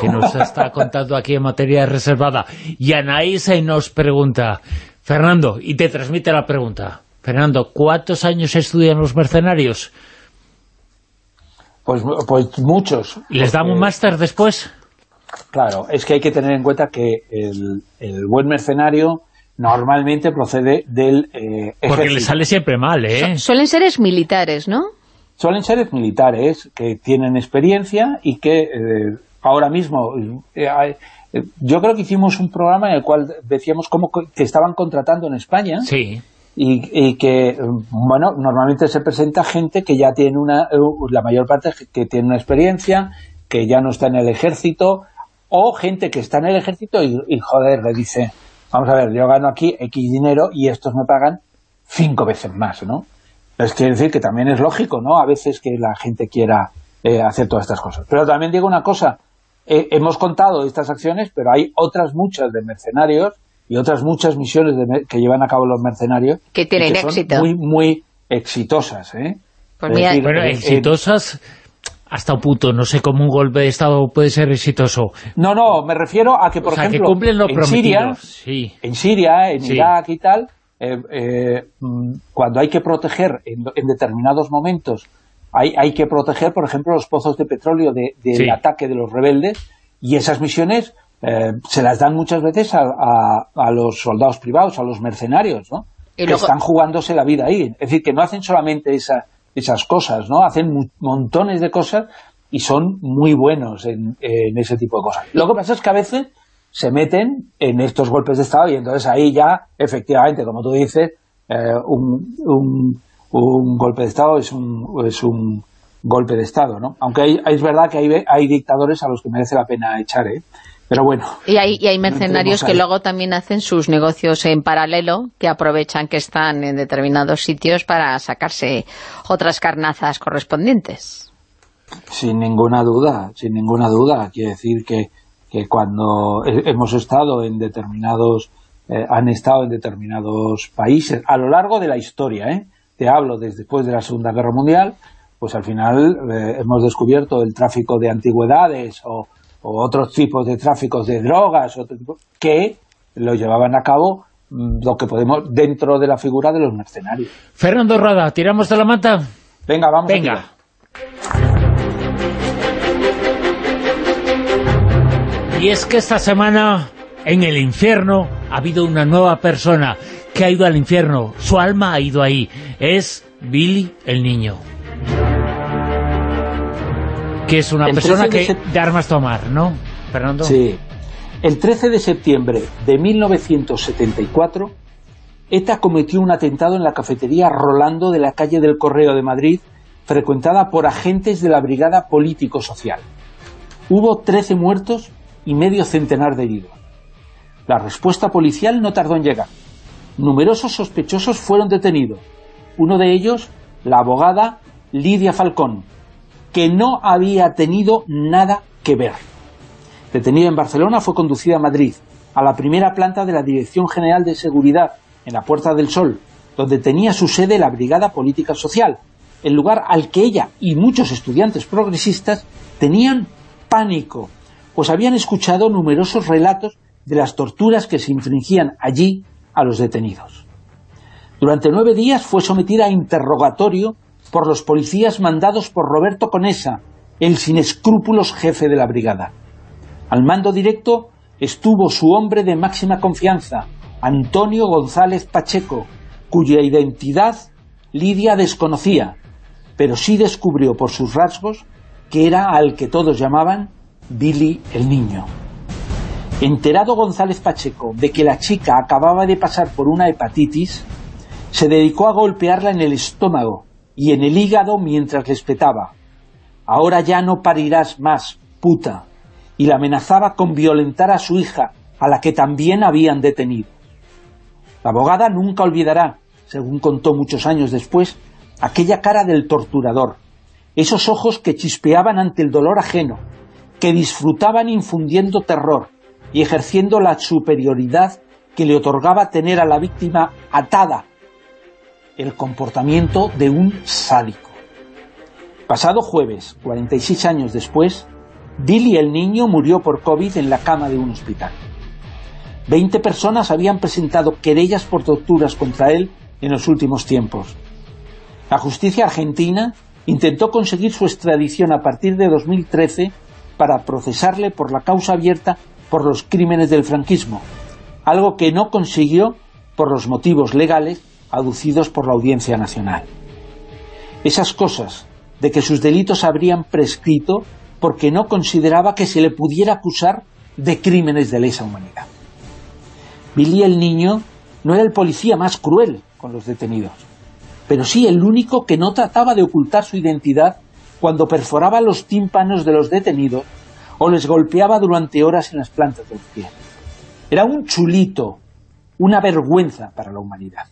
que nos [LAUGHS] está contando aquí en materia reservada. Y Anaís nos pregunta, Fernando, y te transmite la pregunta, Fernando, ¿cuántos años estudian los mercenarios?
Pues, pues muchos.
¿Y les dan un máster después?
Claro, es que hay que tener en cuenta que el, buen mercenario normalmente procede del eh,
Porque le sale siempre mal, ¿eh?
suelen ser militares, ¿no?
Suelen ser militares que tienen experiencia y que eh, ahora mismo... Eh, yo creo que hicimos un programa en el cual decíamos cómo que estaban contratando en España.
Sí.
Y, que, bueno, normalmente se presenta gente que ya tiene una, la mayor parte que tiene una experiencia, que ya no está en el ejército, o gente que está en el ejército y, joder, le dice, vamos a ver, yo gano aquí X dinero y estos me pagan cinco veces más, ¿no? Es quiere decir que también es lógico, ¿no? A veces que la gente quiera eh, hacer todas estas cosas. Pero también digo una cosa, eh, hemos contado estas acciones, pero hay otras muchas de mercenarios y otras muchas misiones que llevan a cabo los mercenarios
que tienen éxito.
muy, muy exitosas, ¿eh?
Pues bueno, exitosas hasta un punto. No sé cómo un golpe de Estado puede ser exitoso.
No, no, me refiero a que, por ejemplo, en, Siria, en Siria, en Irak y tal, eh, eh, mm, cuando hay que proteger en, determinados momentos, hay, hay, que proteger, por ejemplo, los pozos de petróleo del de, ataque de los rebeldes, y esas misiones eh, se las dan muchas veces a, a, los soldados privados, a los mercenarios, ¿no? que están jugándose la vida ahí. Es decir, que no hacen solamente esa esas cosas, ¿no? Hacen montones de cosas y son muy buenos en, ese tipo de cosas. Lo que pasa es que a veces se meten en estos golpes de Estado y entonces ahí ya, efectivamente, como tú dices, eh, un, un, golpe de Estado es un, es un golpe de Estado, ¿no? Aunque es verdad que hay, hay dictadores a los que merece la pena echar, ¿eh? Pero bueno.
Y hay, y hay mercenarios que luego también hacen sus negocios en paralelo, que aprovechan que están en determinados sitios para sacarse otras carnazas correspondientes.
Sin ninguna duda, sin ninguna duda. Quiere decir que, que cuando hemos estado en determinados, eh, han estado en determinados países, a lo largo de la historia, ¿eh? te hablo desde después de la Segunda Guerra Mundial, pues al final eh, hemos descubierto el tráfico de antigüedades o o otros tipos de tráficos de drogas que lo llevaban a cabo mm, lo que podemos dentro de la figura de los mercenarios.
Fernando Rada, ¿tiramos de la manta?
Venga, vamos
Venga. Y es que esta semana en el infierno ha habido una nueva persona que ha ido al infierno, su alma ha ido ahí, es Billy el niño que es una persona que de armas tomar, ¿no, Fernando?
Sí. El 13 de septiembre de 1974, ETA cometió un atentado en la cafetería Rolando de la calle del Correo de Madrid, frecuentada por agentes de la Brigada Político-Social. Hubo 13 muertos y medio centenar de heridos. La respuesta policial no tardó en llegar. Numerosos sospechosos fueron detenidos. Uno de ellos, la abogada Lidia Falcón, que no había tenido nada que ver. Detenida en Barcelona, fue conducida a Madrid, a la primera planta de la Dirección General de Seguridad, en la Puerta del Sol, donde tenía su sede la Brigada Política Social, el lugar al que ella y muchos estudiantes progresistas tenían pánico, pues habían escuchado numerosos relatos de las torturas que se infringían allí a los detenidos. Durante nueve días fue sometida a interrogatorio por los policías mandados por Roberto Conesa, el sin escrúpulos jefe de la brigada. Al mando directo estuvo su hombre de máxima confianza, Antonio González Pacheco, cuya identidad Lidia desconocía, pero sí descubrió por sus rasgos que era al que todos llamaban Billy el Niño. Enterado González Pacheco de que la chica acababa de pasar por una hepatitis, se dedicó a golpearla en el estómago y en el hígado mientras le espetaba. Ahora ya no parirás más, puta, y la amenazaba con violentar a su hija, a la que también habían detenido. La abogada nunca olvidará, según contó muchos años después, aquella cara del torturador, esos ojos que chispeaban ante el dolor ajeno, que disfrutaban infundiendo terror y ejerciendo la superioridad que le otorgaba tener a la víctima atada, el comportamiento de un sádico. Pasado jueves, 46 años después, Billy el niño murió por COVID en la cama de un hospital. Veinte personas habían presentado querellas por torturas contra él en los últimos tiempos. La justicia argentina intentó conseguir su extradición a partir de 2013 para procesarle por la causa abierta por los crímenes del franquismo, algo que no consiguió por los motivos legales aducidos por la Audiencia Nacional. Esas cosas de que sus delitos habrían prescrito porque no consideraba que se le pudiera acusar de crímenes de lesa humanidad. Billy el niño no era el policía más cruel con los detenidos, pero sí el único que no trataba de ocultar su identidad cuando perforaba los tímpanos de los detenidos o les golpeaba durante horas en las plantas de los. Era un chulito, una vergüenza para la humanidad.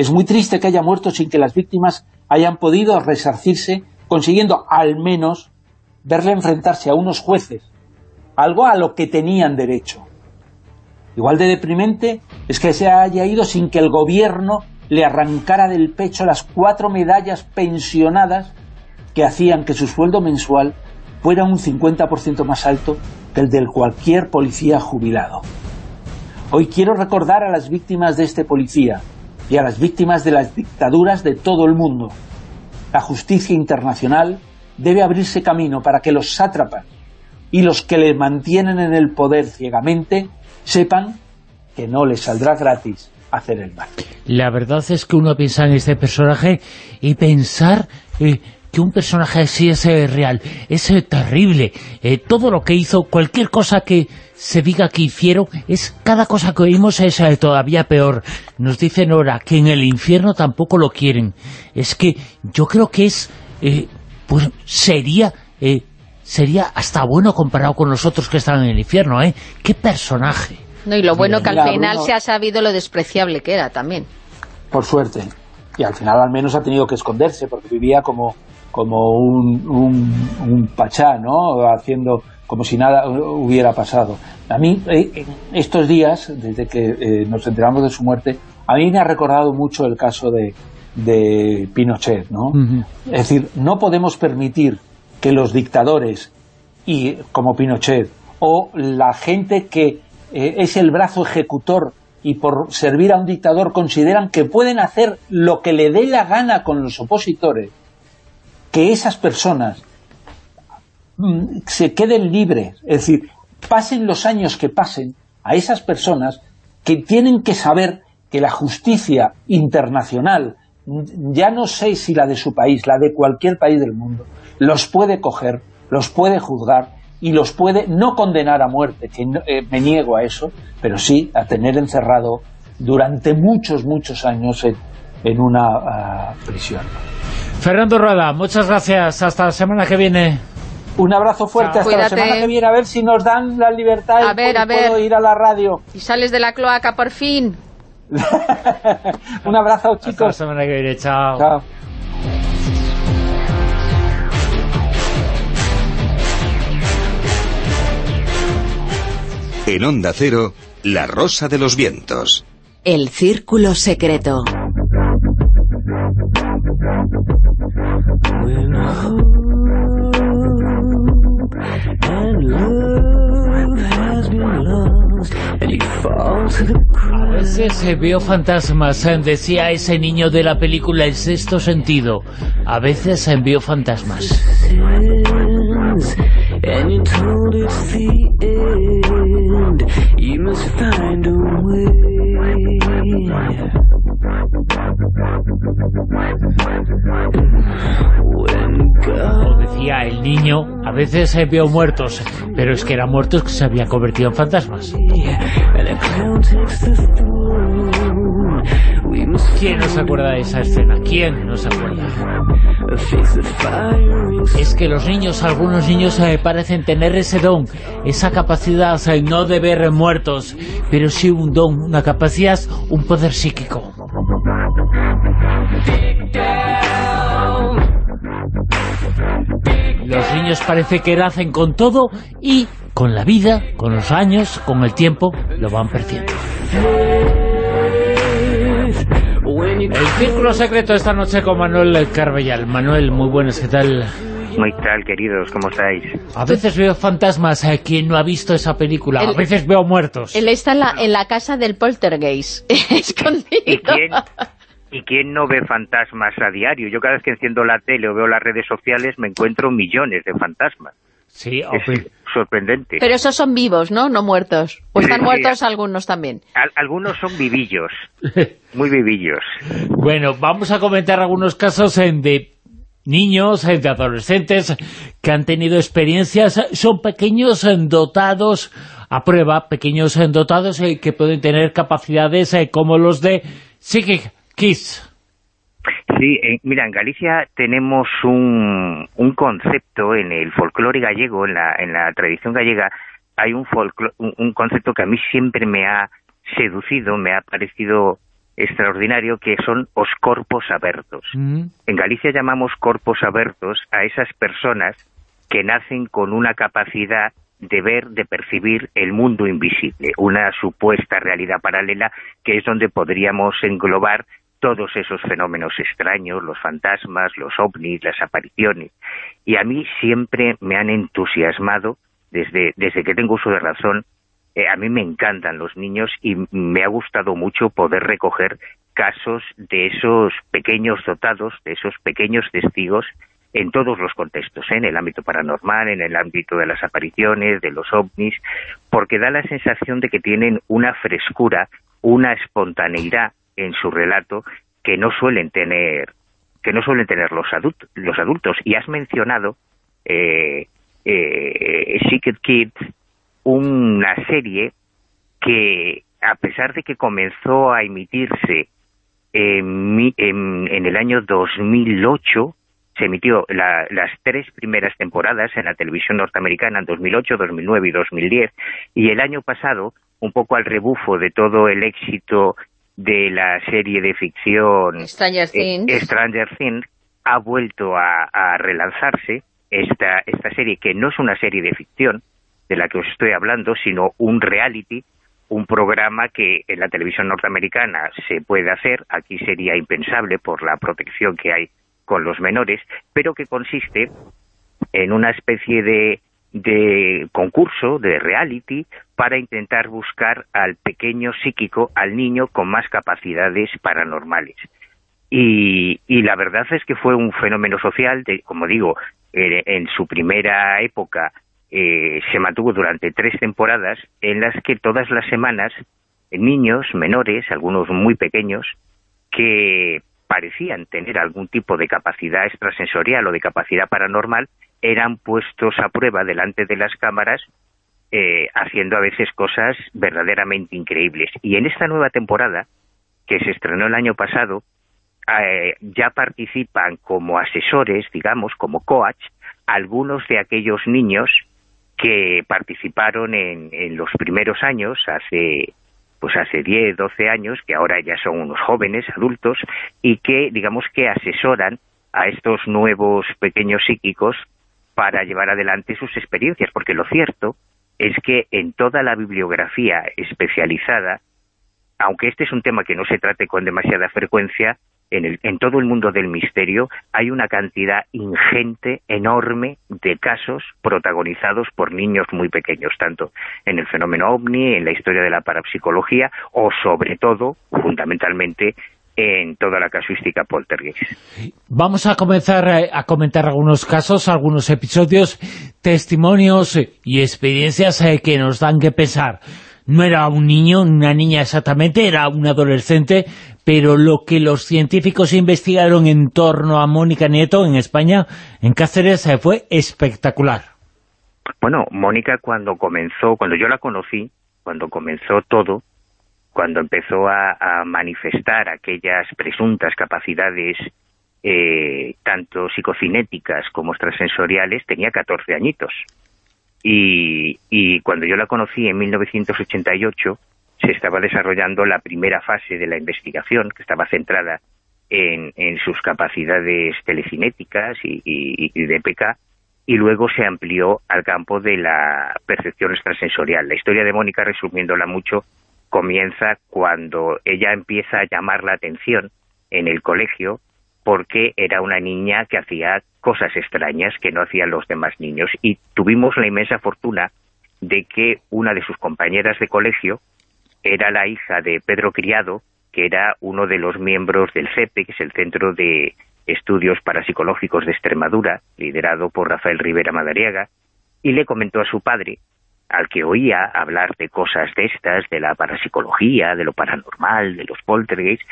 Es muy triste que haya muerto sin que las víctimas hayan podido resarcirse consiguiendo al menos verle enfrentarse a unos jueces, algo a lo que tenían derecho. Igual de deprimente es que se haya ido sin que el gobierno le arrancara del pecho las cuatro medallas pensionadas que hacían que su sueldo mensual fuera un 50% más alto que el del cualquier policía jubilado. Hoy quiero recordar a las víctimas de este policía y a las víctimas de las dictaduras de todo el mundo. La justicia internacional debe abrirse camino para que los sátrapas y los que le mantienen en el poder ciegamente sepan que no les saldrá gratis hacer el mal.
La verdad es que uno piensa en este personaje y pensar eh, que un personaje así es eh, real, es eh, terrible. todo lo que hizo, cualquier cosa que se diga que hicieron, es cada cosa que oímos es todavía peor. Nos dicen ahora que en el infierno tampoco lo quieren. Es que yo creo que es, pues sería sería hasta bueno comparado con los otros que están en el infierno, ¿eh? ¡Qué personaje!
No, y lo bueno que al final se ha sabido lo despreciable que era también.
Por suerte. Y al final al menos ha tenido que esconderse, porque vivía como, como un, un, pachá, ¿no? Haciendo como si nada hubiera pasado. A mí, eh, estos días, desde que eh, nos enteramos de su muerte, a mí me ha recordado mucho el caso de, de Pinochet, ¿no? Es decir, no podemos permitir que los dictadores, y como Pinochet, o la gente que eh, es el brazo ejecutor y por servir a un dictador consideran que pueden hacer lo que le dé la gana con los opositores, que esas personas mm, se queden libres, es decir, pasen los años que pasen, a esas personas que tienen que saber que la justicia internacional, ya no sé si la de su país, la de cualquier país del mundo, los puede coger, los puede juzgar y los puede no condenar a muerte, que eh, me niego a eso, pero sí a tener encerrado durante muchos, muchos años en, en una eh, prisión.
Fernando Rueda, muchas gracias. Hasta la semana que viene.
Un abrazo fuerte hasta la semana que viene. A ver si nos dan la libertad
a y
ver, ir a la radio.
Y sales de la cloaca por fin. [LAUGHS]
Un abrazo, chicos.
Hasta la semana que viene. Chao.
Chao.
En Onda Cero, La Rosa de los Vientos.
El Círculo Secreto.
Veces veo fantasmas, eh, decía ese niño de la película El sexto sentido. A veces veo fantasmas. Como decía el niño, a veces eh, veo muertos, pero es que eran muertos que se habían convertido en fantasmas. ¿Quién no se acuerda de esa escena? ¿Quién no se acuerda? Es que los niños, algunos niños eh, parecen tener ese don, esa capacidad eh, no de ver muertos, pero sí un don, una capacidad, un poder psíquico. Los niños parece que nacen con todo y con la vida, con los años, con el tiempo, lo van perdiendo. El Círculo Secreto esta noche con Manuel Carbellal. Manuel, muy buenas, ¿qué tal?
Muy tal, queridos, ¿cómo estáis?
A veces veo fantasmas, ¿eh? ¿quién no ha visto esa película? A veces veo muertos.
Él está en la, en la casa del poltergeist, escondido. [LAUGHS]
¿Y quién, ¿Y quién no ve fantasmas a diario? Yo cada vez que enciendo la tele o veo las redes sociales me encuentro millones de fantasmas.
Sí,
Es sorprendente.
Pero esos son vivos, ¿no? No muertos. O están
Sí, sí.
muertos algunos también.
Al- algunos son vivillos, [LAUGHS] muy vivillos.
Bueno, vamos a comentar algunos casos de niños, de adolescentes que han tenido experiencias, son pequeños dotados a prueba, pequeños dotados eh, que pueden tener capacidades eh, como los de Psychic
Sí, eh, mira, en Galicia tenemos un, un concepto en el folclore gallego, en la, en la tradición gallega, hay un, un, un concepto que a mí siempre me ha seducido, me ha parecido extraordinario, que son os corpos abertos. En Galicia llamamos corpos abertos a esas personas que nacen con una capacidad de ver, de percibir el mundo invisible, una supuesta realidad paralela que es donde podríamos englobar todos esos fenómenos extraños, los fantasmas, los ovnis, las apariciones. Y a mí siempre me han entusiasmado, desde, desde que tengo uso de razón, eh, a mí me encantan los niños y me ha gustado mucho poder recoger casos de esos pequeños dotados, de esos pequeños testigos en todos los contextos, ¿eh? en el ámbito paranormal, en el ámbito de las apariciones, de los ovnis, porque da la sensación de que tienen una frescura, una espontaneidad en su relato que no suelen tener que no suelen tener los adultos, los adultos. Y has mencionado eh, eh, Secret Kids, una serie que, a pesar de que comenzó a emitirse en, en- en el año 2008, se emitió la- las tres primeras temporadas en la televisión norteamericana en 2008, 2009 y 2010, y el año pasado, un poco al rebufo de todo el éxito de la serie de ficción
Stranger
eh,
Things.
Stranger Things, ha vuelto a, a relanzarse esta, esta serie, que no es una serie de ficción de la que os estoy hablando, sino un reality, un programa que en la televisión norteamericana se puede hacer, aquí sería impensable por la protección que hay con los menores, pero que consiste en una especie de, de concurso, de reality, para intentar buscar al pequeño psíquico, al niño con más capacidades paranormales. Y, y la verdad es que fue un fenómeno social, de, como digo, en su primera época eh, se mantuvo durante tres temporadas en las que todas las semanas niños menores, algunos muy pequeños, que parecían tener algún tipo de capacidad extrasensorial o de capacidad paranormal, eran puestos a prueba delante de las cámaras eh, haciendo a veces cosas verdaderamente increíbles. Y en esta nueva temporada, que se estrenó el año pasado, eh, ya participan como asesores, digamos, como coach, algunos de aquellos niños que participaron en, en los primeros años, hace pues hace 10, 12 años, que ahora ya son unos jóvenes, adultos, y que, digamos que asesoran a estos nuevos pequeños psíquicos para llevar adelante sus experiencias, porque lo cierto es que en toda la bibliografía especializada, aunque este es un tema que no se trate con demasiada frecuencia, en, el, en todo el mundo del misterio hay una cantidad ingente, enorme, de casos protagonizados por niños muy pequeños, tanto en el fenómeno ovni, en la historia de la parapsicología, o sobre todo, fundamentalmente, en toda la casuística poltergeist.
Vamos a comenzar eh, a comentar algunos casos, algunos episodios, testimonios y experiencias eh, que nos dan que pensar. No era un niño, una niña exactamente, era un adolescente, pero lo que los científicos investigaron en torno a Mónica Nieto en España, en Cáceres, fue espectacular.
Bueno, Mónica cuando comenzó, cuando yo la conocí, cuando comenzó todo, cuando empezó a, a manifestar aquellas presuntas capacidades eh, tanto psicocinéticas como extrasensoriales, tenía 14 añitos. Y, y cuando yo la conocí en 1988, se estaba desarrollando la primera fase de la investigación, que estaba centrada en, sus capacidades telecinéticas y, y, y de PK, y luego se amplió al campo de la percepción extrasensorial. La historia de Mónica, resumiéndola mucho, comienza cuando ella empieza a llamar la atención en el colegio porque era una niña que hacía cosas extrañas que no hacían los demás niños. Y tuvimos la inmensa fortuna de que una de sus compañeras de colegio era la hija de Pedro Criado, que era uno de los miembros del CEPE, que es el Centro de Estudios Parapsicológicos de Extremadura, liderado por Rafael Rivera Madariaga, y le comentó a su padre al que oía hablar de cosas de estas, de la parapsicología, de lo paranormal, de los poltergeists,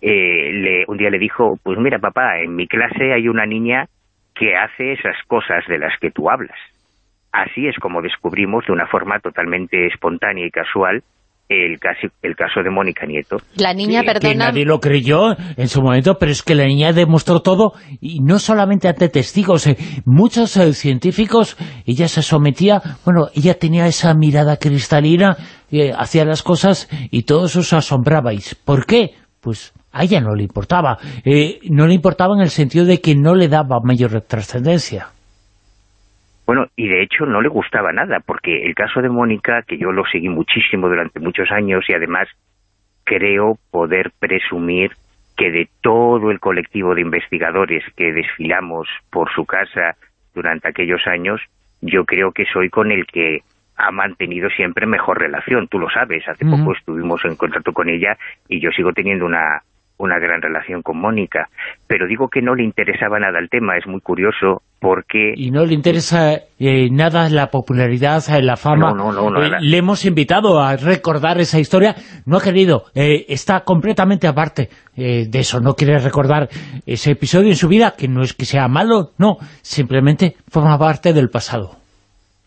eh, le, un día le dijo, pues mira papá, en mi clase hay una niña que hace esas cosas de las que tú hablas. Así es como descubrimos de una forma totalmente espontánea y casual el caso, el caso de Mónica Nieto.
La niña,
que,
perdona...
que nadie lo creyó en su momento, pero es que la niña demostró todo, y no solamente ante testigos, eh, muchos eh, científicos, ella se sometía, bueno, ella tenía esa mirada cristalina, eh, hacía las cosas, y todos os asombrabais. ¿Por qué? Pues a ella no le importaba. Eh, no le importaba en el sentido de que no le daba mayor trascendencia.
Bueno, y de hecho no le gustaba nada, porque el caso de Mónica, que yo lo seguí muchísimo durante muchos años y además creo poder presumir que de todo el colectivo de investigadores que desfilamos por su casa durante aquellos años, yo creo que soy con el que ha mantenido siempre mejor relación, tú lo sabes, hace poco estuvimos en contacto con ella y yo sigo teniendo una, una gran relación con Mónica, pero digo que no le interesaba nada el tema, es muy curioso porque
Y no le interesa eh, nada la popularidad, eh, la fama.
No, no, no,
Eh, le hemos invitado a recordar esa historia. No ha querido. eh, está completamente aparte de eso. No quiere recordar ese episodio en su vida, que no es que sea malo, no. Simplemente forma parte del pasado.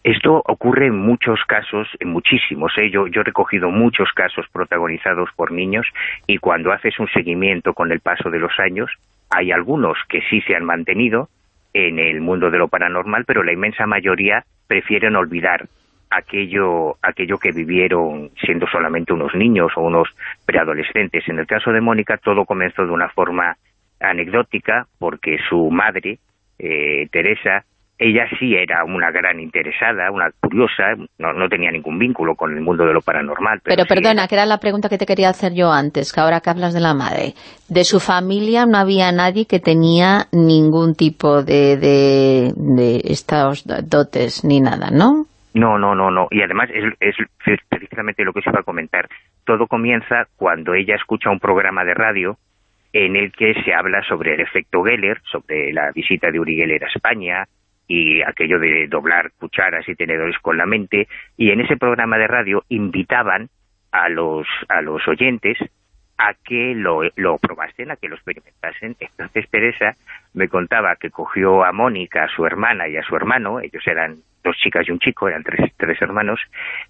Esto ocurre en muchos casos, en muchísimos. ¿eh? Yo, yo he recogido muchos casos protagonizados por niños y cuando haces un seguimiento con el paso de los años, hay algunos que sí se han mantenido en el mundo de lo paranormal, pero la inmensa mayoría prefieren olvidar aquello, aquello que vivieron siendo solamente unos niños o unos preadolescentes. En el caso de Mónica todo comenzó de una forma anecdótica porque su madre, eh, Teresa, ella sí era una gran interesada, una curiosa, no, no tenía ningún vínculo con el mundo de lo paranormal. Pero,
Pero
sí
perdona, que era la pregunta que te quería hacer yo antes, que ahora que hablas de la madre. De su familia no había nadie que tenía ningún tipo de, de, de estos dotes ni nada, ¿no?
No, no, no, no. Y además es, es precisamente lo que os iba a comentar. Todo comienza cuando ella escucha un programa de radio en el que se habla sobre el efecto Geller, sobre la visita de Uri Geller a España y aquello de doblar cucharas y tenedores con la mente. Y en ese programa de radio invitaban a los, a los oyentes a que lo, lo probasen, a que lo experimentasen. Entonces Teresa me contaba que cogió a Mónica, a su hermana y a su hermano, ellos eran dos chicas y un chico, eran tres, tres hermanos,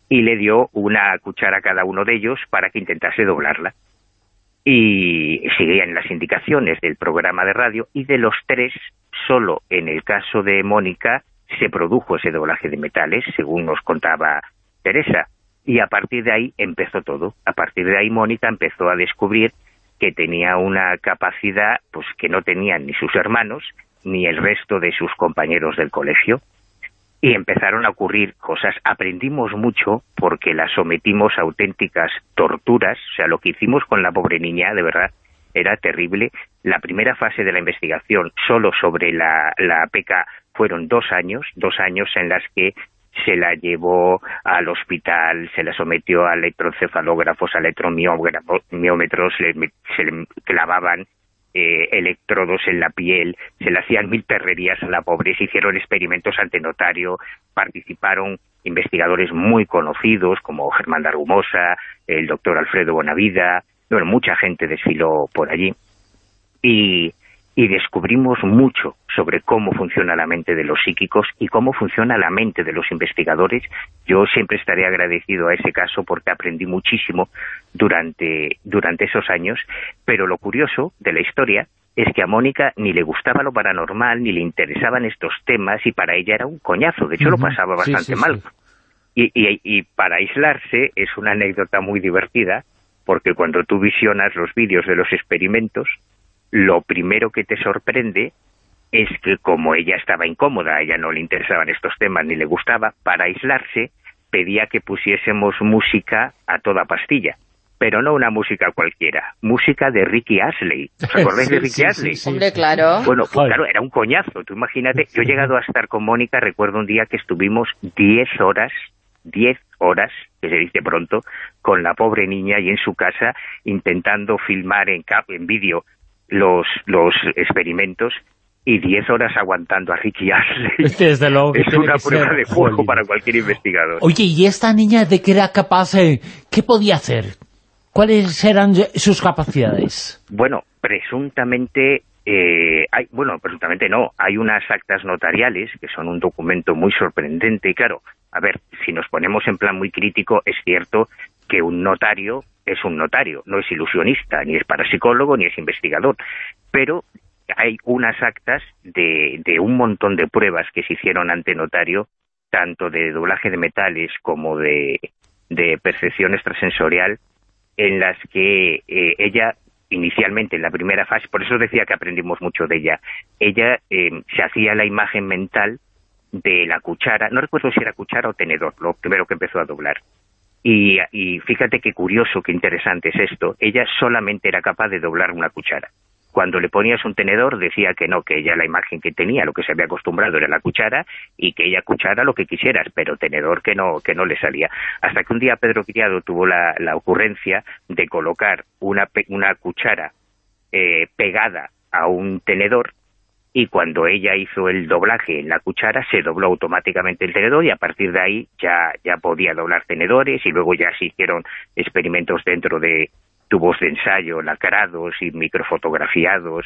y le dio una cuchara a cada uno de ellos para que intentase doblarla. Y seguían las indicaciones del programa de radio, y de los tres, solo en el caso de Mónica se produjo ese doblaje de metales, según nos contaba Teresa. Y a partir de ahí empezó todo. A partir de ahí Mónica empezó a descubrir que tenía una capacidad pues que no tenían ni sus hermanos ni el resto de sus compañeros del colegio. Y empezaron a ocurrir cosas. Aprendimos mucho porque la sometimos a auténticas torturas, o sea, lo que hicimos con la pobre niña, de verdad, era terrible. La primera fase de la investigación, solo sobre la, la PECA, fueron dos años, dos años en las que se la llevó al hospital, se la sometió a electroencefalógrafos, a electromiómetros, se le clavaban eh, electrodos en la piel, se le hacían mil perrerías a la pobre, se hicieron experimentos ante notario, participaron investigadores muy conocidos como Germán Dargumosa, el doctor Alfredo Bonavida, bueno, mucha gente desfiló por allí. Y, y descubrimos mucho sobre cómo funciona la mente de los psíquicos y cómo funciona la mente de los investigadores. Yo siempre estaré agradecido a ese caso porque aprendí muchísimo durante, durante esos años, pero lo curioso de la historia es que a Mónica ni le gustaba lo paranormal, ni le interesaban estos temas, y para ella era un coñazo, de hecho lo pasaba bastante mal. Y, y, y para aislarse es una anécdota muy divertida, porque cuando tú visionas los vídeos de los experimentos, lo primero que te sorprende es que como ella estaba incómoda, a ella no le interesaban estos temas ni le gustaba, para aislarse pedía que pusiésemos música a toda pastilla pero no una música cualquiera, música de Ricky Astley. ¿Os acordáis de Ricky Astley?
Hombre, claro.
Bueno, pues, claro, era un coñazo. Tú imagínate, yo he llegado a estar con Mónica, recuerdo un día que estuvimos 10 horas, 10 horas, que se dice pronto, con la pobre niña y en su casa intentando filmar en, en vídeo los, los experimentos y 10 horas aguantando a Ricky. [LAUGHS]
Desde luego que
es
tiene
una
que
prueba
ser
de fuego para cualquier investigador.
Oye, ¿y esta niña de qué era capaz? eh, ¿Qué podía hacer? ¿Cuáles eran sus capacidades?
Bueno, presuntamente, eh, hay, bueno, presuntamente no, hay unas actas notariales que son un documento muy sorprendente y claro, a ver, si nos ponemos en plan muy crítico, es cierto que un notario es un notario, no es ilusionista, ni es parapsicólogo, ni es investigador, pero hay unas actas de, de un montón de pruebas que se hicieron ante notario, tanto de doblaje de metales como de, de percepción extrasensorial, en las que eh, ella inicialmente en la primera fase, por eso decía que aprendimos mucho de ella, ella eh, se hacía la imagen mental de la cuchara, no recuerdo si era cuchara o tenedor, lo primero que empezó a doblar. Y, y fíjate qué curioso, qué interesante es esto, ella solamente era capaz de doblar una cuchara. Cuando le ponías un tenedor decía que no, que ella la imagen que tenía, lo que se había acostumbrado era la cuchara y que ella cuchara lo que quisieras, pero tenedor que no que no le salía. Hasta que un día Pedro Criado tuvo la, la ocurrencia de colocar una, una cuchara eh, pegada a un tenedor y cuando ella hizo el doblaje en la cuchara se dobló automáticamente el tenedor y a partir de ahí ya, ya podía doblar tenedores y luego ya se hicieron experimentos dentro de tubos de ensayo lacrados y microfotografiados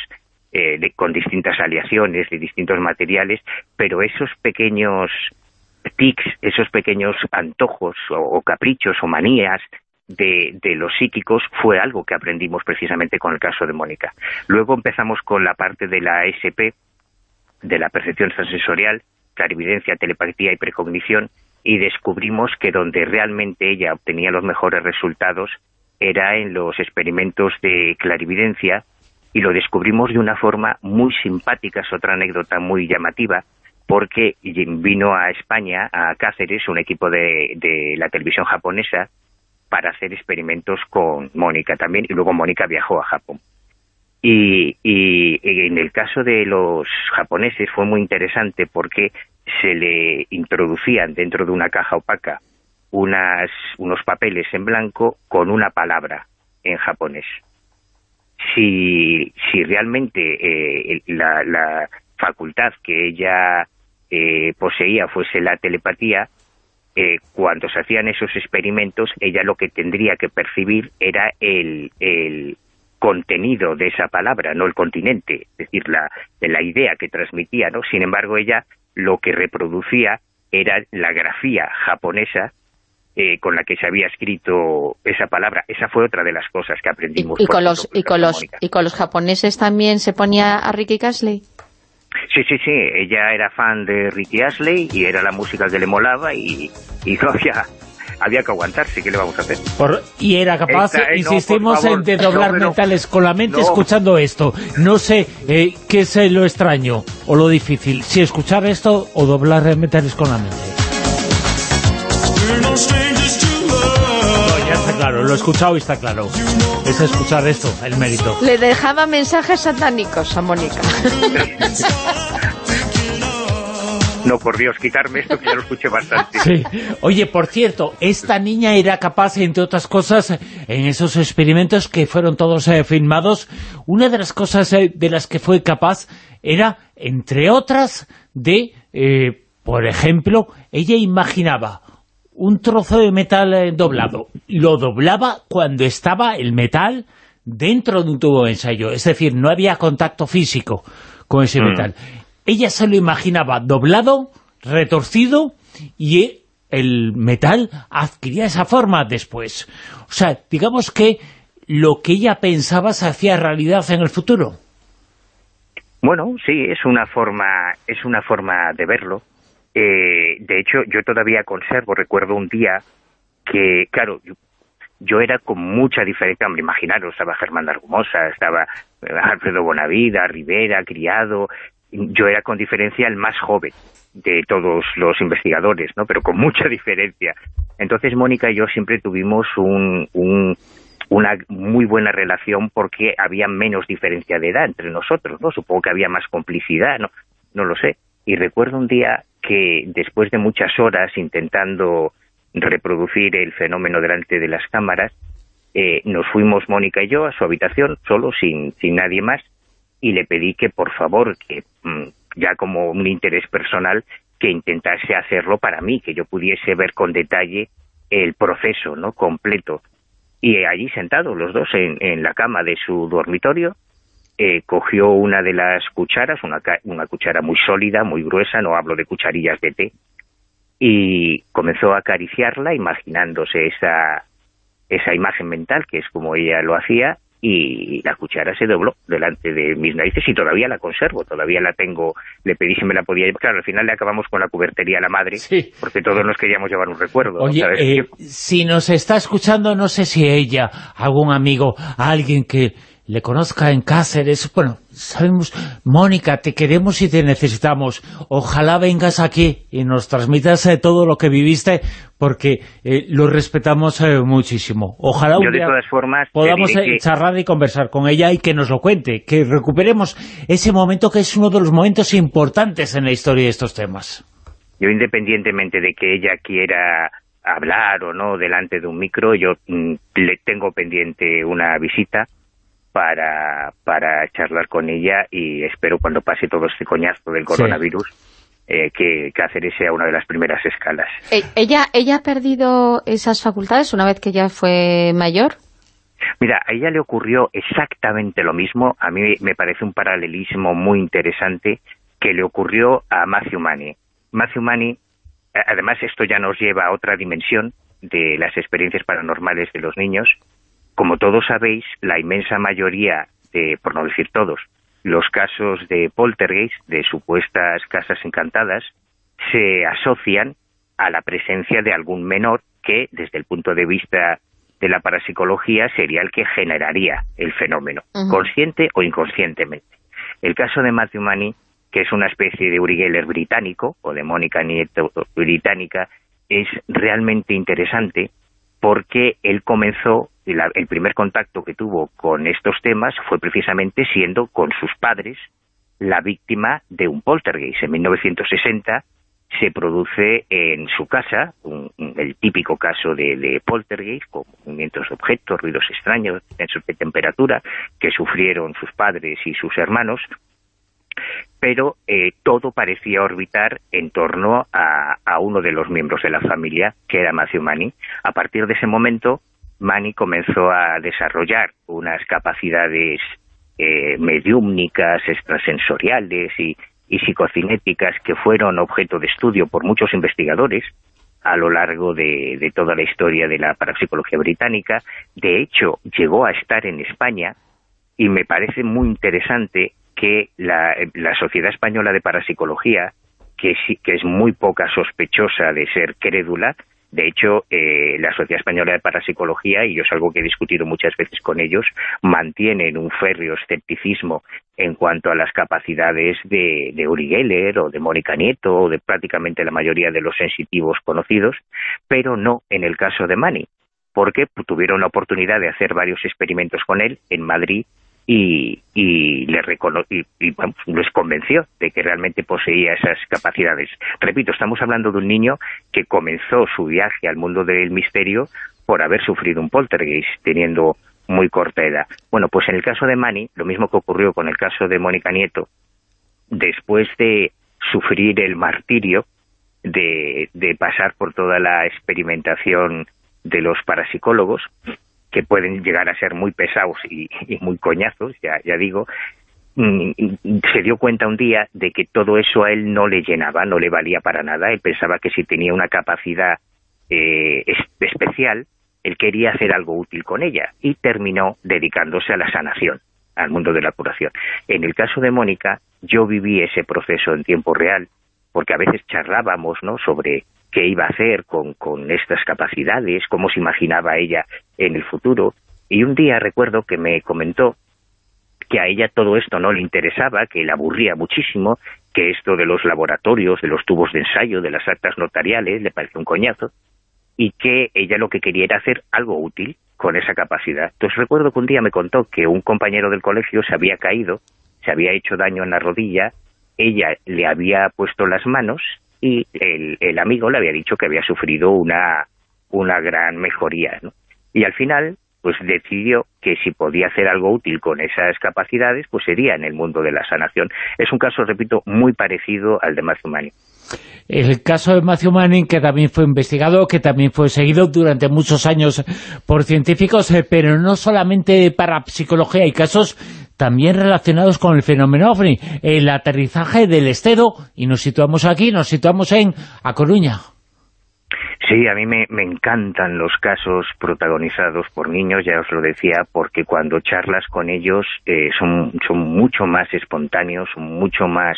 eh, con distintas aleaciones de distintos materiales, pero esos pequeños tics, esos pequeños antojos o caprichos o manías de, los psíquicos fue algo que aprendimos precisamente con el caso de Mónica. Luego empezamos con la parte de la SP, de la percepción sensorial, clarividencia, telepatía y precognición, y descubrimos que donde realmente ella obtenía los mejores resultados era en los experimentos de clarividencia, y lo descubrimos de una forma muy simpática, es otra anécdota muy llamativa, porque vino a España, a Cáceres, un equipo de, de la televisión japonesa, para hacer experimentos con Mónica también, y luego Mónica viajó a Japón. Y, y- en el caso de los japoneses fue muy interesante porque se le introducían dentro de una caja opaca unas, unos papeles en blanco con una palabra en japonés. Si, si realmente eh, la, la facultad que ella eh, poseía fuese la telepatía, eh, cuando se hacían esos experimentos, ella lo que tendría que percibir era el, el contenido de esa palabra, no el continente, es decir, la, la idea que transmitía, ¿no? Sin embargo, ella lo que reproducía era la grafía japonesa eh, con la que se había escrito esa palabra. Esa fue otra de las cosas que aprendimos.
Y
por
con los y
con
los y con los japoneses también se ponía a Ricky Casley.
Sí, sí, sí, ella era fan de Ricky Astley y era la música que le molaba y, y [LAUGHS] no había había que aguantarse, ¿qué le vamos a hacer?
Por- y era capaz,
Esta, eh,
insistimos en
no, no.
metales con la mente
No.
escuchando esto. No sé eh, qué es lo extraño o lo difícil, si escuchar esto o doblar metales con la mente. Claro, lo he escuchado y está claro. Es escuchar esto, el mérito.
Le dejaba mensajes satánicos a Mónica.
No, por Dios, quitarme esto que ya lo escuché bastante.
Sí. Oye, por cierto, esta niña era capaz, entre otras cosas, en esos experimentos que fueron todos eh, filmados, una de las cosas eh, de las que fue capaz era, entre otras, de, eh, por ejemplo, ella imaginaba un trozo de metal eh, doblado. Lo doblaba cuando estaba el metal dentro de un tubo de ensayo. Es decir, no había contacto físico con ese
Mm.
metal. Ella se lo imaginaba doblado, retorcido y el metal adquiría esa forma después. O sea, digamos que lo que ella pensaba se hacía realidad en el futuro.
Bueno, sí, es una forma, es una forma de verlo. Eh, de hecho, yo todavía conservo, recuerdo un día que, claro, yo, era con mucha diferencia, hombre, imaginaros, estaba Germán Argumosa, estaba eh, Alfredo Bonavida, Rivera, Criado, yo era con diferencia el más joven de todos los investigadores, ¿no? Pero con mucha [LAUGHS] diferencia. Entonces Mónica y yo siempre tuvimos un, un- una muy buena relación porque había menos diferencia de edad entre nosotros, ¿no? Supongo que había más complicidad, no, no lo sé. Y recuerdo un día que después de muchas horas intentando reproducir el fenómeno delante de las cámaras, eh, nos fuimos Mónica y yo a su habitación, solo, sin, sin nadie más, y le pedí que por favor, que mm, ya como un interés personal, que intentase hacerlo para mí, que yo pudiese ver con detalle el proceso no completo. Y allí sentados los dos en, en la cama de su dormitorio, eh, cogió una de las cucharas, una, una cuchara muy sólida, muy gruesa, no hablo de cucharillas de té, y comenzó a acariciarla imaginándose esa, esa imagen mental, que es como ella lo hacía, y la cuchara se dobló delante de mis narices y todavía la conservo, todavía la tengo, le pedí si me la podía llevar, claro, al final le acabamos con la cubertería a la madre, porque todos nos queríamos llevar un recuerdo.
Oye,
¿Sabes?
eh, si nos está escuchando, no sé si ella, algún amigo, alguien que le conozca en Cáceres, bueno, sabemos, Mónica, te queremos y te necesitamos. Ojalá vengas aquí y nos transmitas eh, todo lo que viviste, porque eh, lo respetamos eh, muchísimo. Ojalá un
Yo de
día
todas formas te
podamos eh,
que-
charlar y conversar con ella y que nos lo cuente, que recuperemos ese momento que es uno de los momentos importantes en la historia de estos temas.
Yo independientemente de que ella quiera hablar o no delante de un micro, yo mm, le tengo pendiente una visita para, para charlar con ella y espero cuando pase todo este coñazo del coronavirus eh, que Cáceres sea una de las primeras escalas.
Eh, ¿Ella, ¿Ella ha perdido esas facultades una vez que ya fue mayor?
Mira, a ella le ocurrió exactamente lo mismo. A mí me parece un paralelismo muy interesante que le ocurrió a Matthew Manny. Matthew Manny, a- además esto ya nos lleva a otra dimensión de las experiencias paranormales de los niños. Como todos sabéis, la inmensa mayoría, de, por no decir todos, los casos de poltergeist, de supuestas casas encantadas, se asocian a la presencia de algún menor que, desde el punto de vista de la parapsicología, sería el que generaría el fenómeno, consciente o inconscientemente. El caso de Matthew Manny, que es una especie de Uri Geller británico, o de Mónica Nieto británica, es realmente interesante porque él comenzó, la- el primer contacto que tuvo con estos temas fue precisamente siendo con sus padres la víctima de un poltergeist. En 1960 se produce en su casa un- el típico caso de, poltergeist, con movimientos de objetos, ruidos extraños, de temperatura, que sufrieron sus padres y sus hermanos, pero eh, todo parecía orbitar en torno a, uno de los miembros de la familia, que era Matthew Manny. A partir de ese momento, Manny comenzó a desarrollar unas capacidades eh, mediúmnicas, extrasensoriales y, psicocinéticas que fueron objeto de estudio por muchos investigadores a lo largo de, de toda la historia de la parapsicología británica. De hecho, llegó a estar en España y me parece muy interesante que la, la Sociedad Española de Parapsicología, que, que es muy poca sospechosa de ser crédula, De hecho, eh, la Sociedad Española de Parapsicología, y yo es algo que he discutido muchas veces con ellos, mantienen un férreo escepticismo en cuanto a las capacidades de, de Uri Geller o de Mónica Nieto o de prácticamente la mayoría de los sensitivos conocidos, pero no en el caso de Mani, porque tuvieron la oportunidad de hacer varios experimentos con él en Madrid y, y, le y, y les convenció de que realmente poseía esas capacidades. Repito, estamos hablando de un niño que comenzó su viaje al mundo del misterio por haber sufrido un poltergeist, teniendo muy corta edad. Bueno, pues en el caso de Manny, lo mismo que ocurrió con el caso de Mónica Nieto, después de sufrir el martirio de, de pasar por toda la experimentación de los parapsicólogos, que pueden llegar a ser muy pesados y, muy coñazos, ya, ya digo, mm, se dio cuenta un día de que todo eso a él no le llenaba, no le valía para nada. Él pensaba que si tenía una capacidad eh, especial, él quería hacer algo útil con ella y terminó dedicándose a la sanación, al mundo de la curación. En el caso de Mónica, yo viví ese proceso en tiempo real, porque a veces charlábamos ¿no? sobre qué iba a hacer con, con estas capacidades, cómo se imaginaba ella en el futuro. Y un día recuerdo que me comentó que a ella todo esto no le interesaba, que le aburría muchísimo, que esto de los laboratorios, de los tubos de ensayo, de las actas notariales, le parecía un coñazo, y que ella lo que quería era hacer algo útil con esa capacidad. Entonces recuerdo que un día me contó que un compañero del colegio se había caído, se había hecho daño en la rodilla, ella le había puesto las manos y el, amigo le había dicho que había sufrido una, una gran mejoría, ¿no? Y al final, pues decidió que si podía hacer algo útil con esas capacidades, pues sería en el mundo de la sanación. Es un caso, repito, muy parecido al de Matthew Manning.
El caso de Matthew Manning, que también fue investigado, que también fue seguido durante muchos años por científicos, eh, pero no solamente para psicología, hay casos también relacionados con el fenómeno OVNI, el aterrizaje del estedo, y nos situamos aquí, nos situamos en A Coruña.
Sí, a mí me, encantan los casos protagonizados por niños, ya os lo decía, porque cuando charlas con ellos eh, son, son mucho más espontáneos, mucho más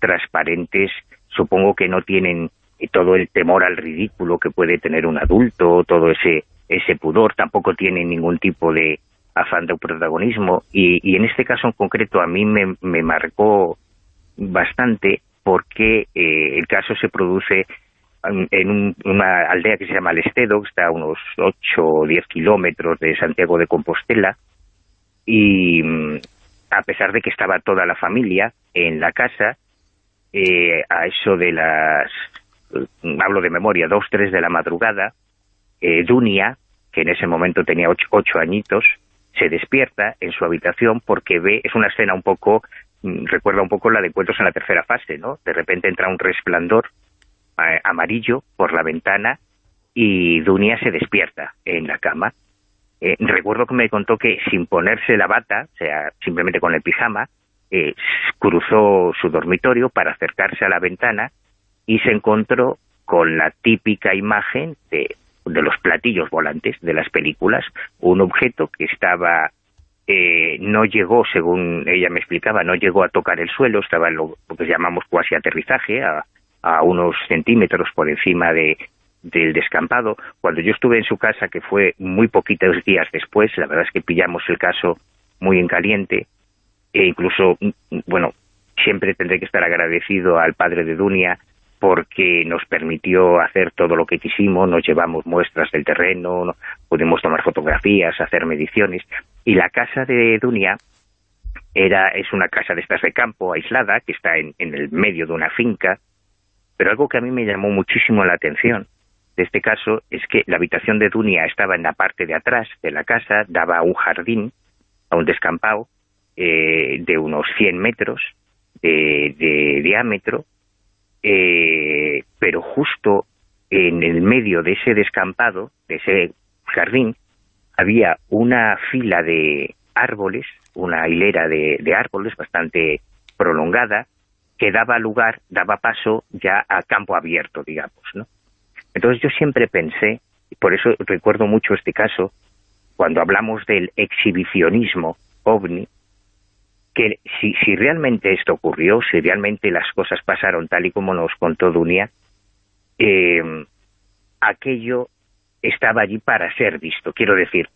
transparentes, supongo que no tienen todo el temor al ridículo que puede tener un adulto, todo ese, ese pudor, tampoco tienen ningún tipo de, afán de protagonismo y, en este caso en concreto a mí me, marcó bastante porque eh, el caso se produce en una aldea que se llama Lestedo, que está a unos 8 o 10 kilómetros de Santiago de Compostela, y mm, a pesar de que estaba toda la familia en la casa, eh, a eso de las, mm, hablo de memoria, dos, tres de la madrugada, eh, Dunia, que en ese momento tenía ocho añitos, se despierta en su habitación porque ve, es una escena un poco, mm, recuerda un poco la de Encuentros en la tercera fase, ¿no? De repente entra un resplandor eh, amarillo por la ventana y Dunia se despierta en la cama. Eh, recuerdo que me contó que sin ponerse la bata, o sea, simplemente con el pijama, eh, cruzó su dormitorio para acercarse a la ventana y se encontró con la típica imagen de de los platillos volantes de las películas, un objeto que estaba, eh, no llegó, según ella me explicaba, no llegó a tocar el suelo, estaba en lo, que llamamos cuasi aterrizaje, a, a unos centímetros por encima de, del descampado. Cuando yo estuve en su casa, que fue muy poquitos días después, la verdad es que pillamos el caso muy en caliente, e incluso, bueno, siempre tendré que estar agradecido al padre de Dunia, porque nos permitió hacer todo lo que quisimos, nos llevamos muestras del terreno, pudimos tomar fotografías, hacer mediciones, y la casa de Dunia era, es una casa de estas de campo, aislada, que está en, el medio de una finca, pero algo que a mí me llamó muchísimo la atención de este caso es que la habitación de Dunia estaba en la parte de atrás de la casa, daba a un jardín, a un descampado, eh, de unos 100 metros de diámetro, eh, pero justo en el medio de ese descampado, de ese jardín, había una fila de árboles, una hilera de, árboles bastante prolongada, que daba lugar, daba paso ya a campo abierto, digamos, ¿no? Entonces yo siempre pensé, y por eso recuerdo mucho este caso, cuando hablamos del exhibicionismo ovni, que si, realmente esto ocurrió, si realmente las cosas pasaron tal y como nos contó Dunia, eh, aquello estaba allí para ser visto. Quiero decir,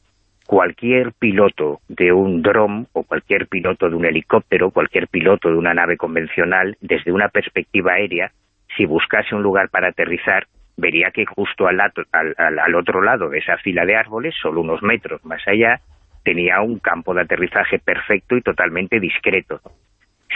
cualquier piloto de un dron o cualquier piloto de un helicóptero, cualquier piloto de una nave convencional, desde una perspectiva aérea, si buscase un lugar para aterrizar, vería que justo al, al, otro lado de esa fila de árboles, solo unos metros más allá, tenía un campo de aterrizaje perfecto y totalmente discreto.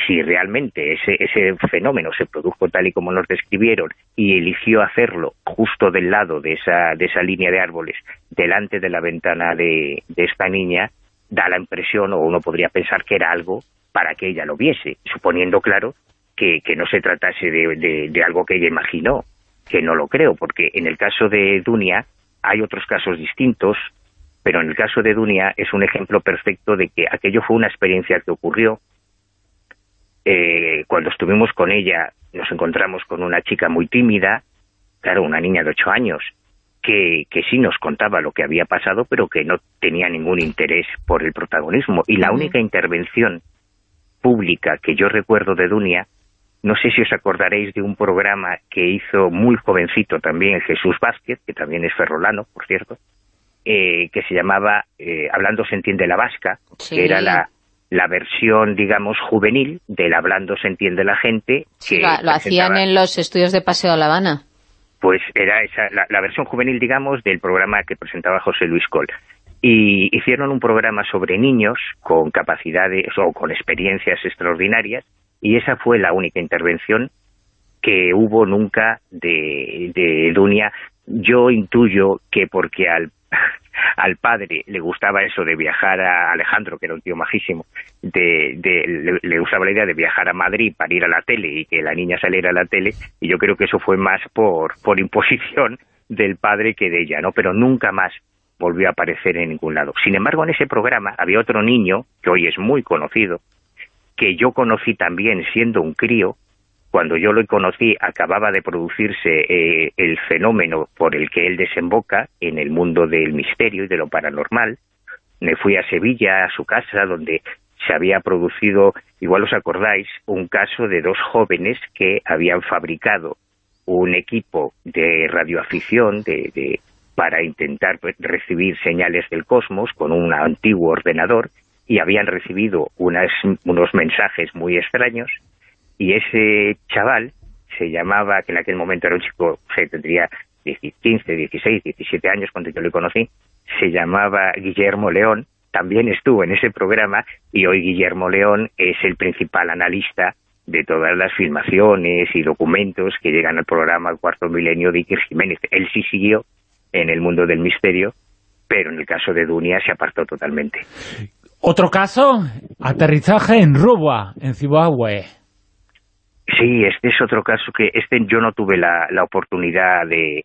Si realmente ese, ese fenómeno se produjo tal y como nos describieron y eligió hacerlo justo del lado de esa, de esa línea de árboles, delante de la ventana de, esta niña, da la impresión, o uno podría pensar que era algo para que ella lo viese, suponiendo, claro, que, que no se tratase de, de, algo que ella imaginó, que no lo creo, porque en el caso de Dunia hay otros casos distintos, pero en el caso de Dunia es un ejemplo perfecto de que aquello fue una experiencia que ocurrió, eh, cuando estuvimos con ella nos encontramos con una chica muy tímida, claro, una niña de ocho años, que, que sí nos contaba lo que había pasado, pero que no tenía ningún interés por el protagonismo. Y la única intervención pública que yo recuerdo de Dunia, no sé si os acordaréis de un programa que hizo muy jovencito también Jesús Vázquez, que también es ferrolano, por cierto, eh, que se llamaba eh, Hablando se entiende la vasca, que era la, la versión, digamos, juvenil del Hablando se entiende la gente.
Que lo, hacían en los estudios de Paseo de La Habana.
Pues era esa, la, versión juvenil, digamos, del programa que presentaba José Luis Col. Y hicieron un programa sobre niños con capacidades o con experiencias extraordinarias y esa fue la única intervención que hubo nunca de, de Dunia. Yo intuyo que porque al [LAUGHS] al padre le gustaba eso de viajar a Alejandro, que era un tío majísimo, de, le, gustaba la idea de viajar a Madrid para ir a la tele y que la niña saliera a la tele, y yo creo que eso fue más por, por imposición [LAUGHS] del padre que de ella, ¿no? Pero nunca más volvió a aparecer en ningún lado. Sin embargo, en ese programa había otro niño, que hoy es muy conocido, que yo conocí también siendo un crío, cuando yo lo conocí acababa de producirse eh, el fenómeno por el que él desemboca en el mundo del misterio y de lo paranormal. Me fui a Sevilla, a su casa, donde se había producido, igual os acordáis, un caso de dos jóvenes que habían fabricado un equipo de radioafición de, para intentar recibir señales del cosmos con un antiguo ordenador y habían recibido unas, unos mensajes muy extraños y ese chaval se llamaba, que en aquel momento era un chico, que tendría 15, 16, 17 años cuando yo lo conocí, se llamaba Guillermo León, también estuvo en ese programa y hoy Guillermo León es el principal analista de todas las filmaciones y documentos que llegan al programa Cuarto Milenio de Iker Jiménez. Él sí siguió en el mundo del misterio, pero en el caso de Dunia se apartó totalmente.
Otro caso, aterrizaje en Ruba, en Zimbabue.
Sí, este es otro caso que este yo no tuve la, la oportunidad de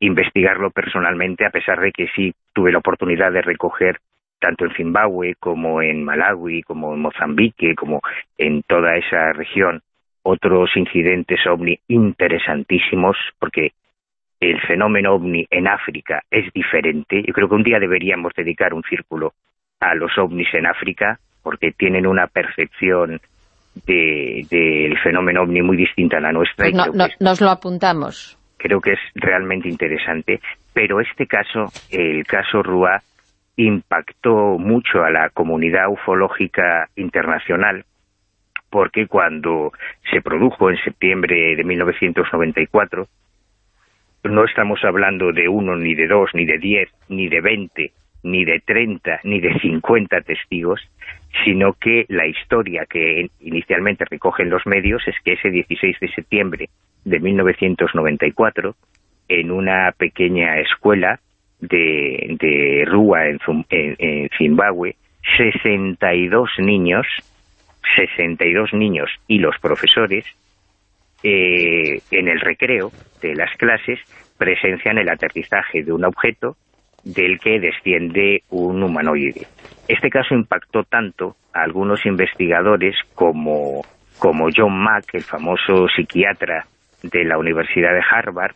investigarlo personalmente, a pesar de que sí tuve la oportunidad de recoger tanto en Zimbabue como en Malawi, como en Mozambique, como en toda esa región, otros incidentes ovni interesantísimos, porque el fenómeno ovni en África es diferente. Yo creo que un día deberíamos dedicar un círculo a los ovnis en África, porque tienen una percepción del fenómeno ovni muy distinta a la nuestra.
Pues nos lo apuntamos.
Creo que es realmente interesante, pero este caso, el caso Rua, impactó mucho a la comunidad ufológica internacional, porque cuando se produjo en septiembre de 1994, no estamos hablando de uno, ni de dos, ni de diez, ni de veinte, ni de treinta, ni de cincuenta testigos, sino que la historia que inicialmente recogen los medios es que ese 16 de septiembre de 1994, en una pequeña escuela de, de Rúa, en, en, Zimbabue, 62 niños, 62 niños y los profesores, eh, en el recreo de las clases, presencian el aterrizaje de un objeto del que desciende un humanoide. Este caso impactó tanto a algunos investigadores como, como John Mack, el famoso psiquiatra de la Universidad de Harvard,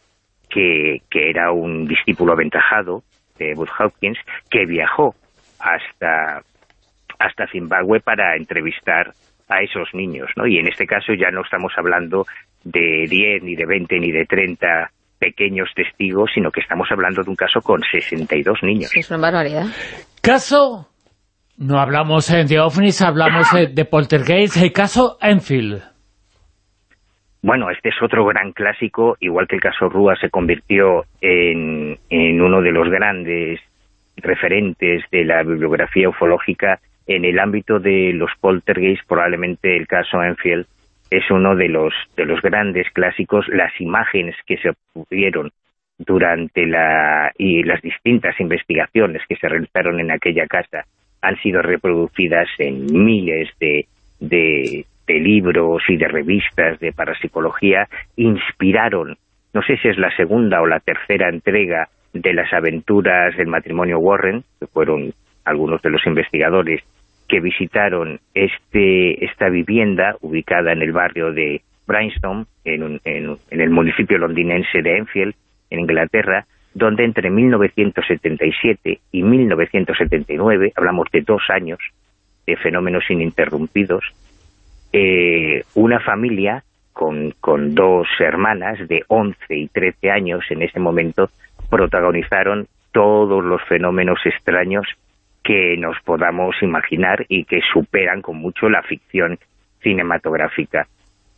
que, que era un discípulo aventajado de Wood Hopkins, que viajó hasta, hasta Zimbabue para entrevistar a esos niños, ¿no? Y en este caso ya no estamos hablando de 10, ni de 20, ni de 30 pequeños testigos, sino que estamos hablando de un caso con 62 niños.
Es una barbaridad.
Caso, no hablamos de ovnis, hablamos eh, de poltergeist, el caso Enfield.
Bueno, este es otro gran clásico, igual que el caso Rúa se convirtió en, en uno de los grandes referentes de la bibliografía ufológica en el ámbito de los poltergeist, probablemente el caso Enfield es uno de los, de los grandes clásicos. Las imágenes que se obtuvieron durante la, y las distintas investigaciones que se realizaron en aquella casa han sido reproducidas en miles de, de, de libros y de revistas de parapsicología, inspiraron, no sé si es la segunda o la tercera entrega de las aventuras del matrimonio Warren, que fueron algunos de los investigadores que visitaron este, esta vivienda ubicada en el barrio de Bryanston, en, en, en el municipio londinense de Enfield, en Inglaterra, donde entre 1977 y 1979, hablamos de dos años de fenómenos ininterrumpidos, eh, una familia con, con dos hermanas de 11 y 13 años en ese momento protagonizaron todos los fenómenos extraños que nos podamos imaginar y que superan con mucho la ficción cinematográfica.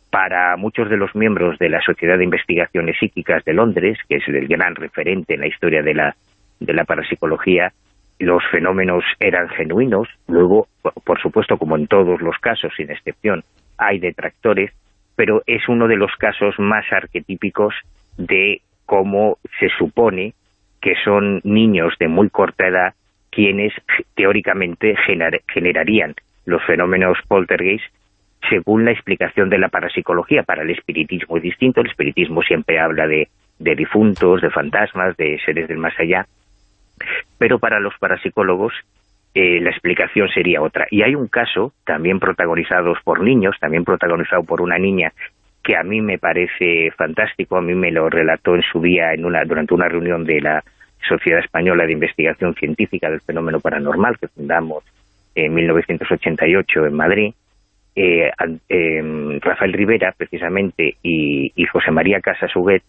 Para muchos de los miembros de la Sociedad de Investigaciones Psíquicas de Londres, que es el gran referente en la historia de la, de la parapsicología, los fenómenos eran genuinos. Luego, por supuesto, como en todos los casos, sin excepción, hay detractores, pero es uno de los casos más arquetípicos de cómo se supone que son niños de muy corta edad quienes teóricamente generarían los fenómenos poltergeist según la explicación de la parapsicología. Para el espiritismo es distinto, el espiritismo siempre habla de, difuntos, de fantasmas, de seres del más allá, pero para los parapsicólogos eh, la explicación sería otra. Y hay un caso, también protagonizado por niños, también protagonizado por una niña, que a mí me parece fantástico, a mí me lo relató en su día en una, durante una reunión de la Sociedad Española de Investigación Científica del Fenómeno Paranormal que fundamos en 1988 en Madrid, eh, eh, Rafael Rivera, precisamente, y, José María Casasuguet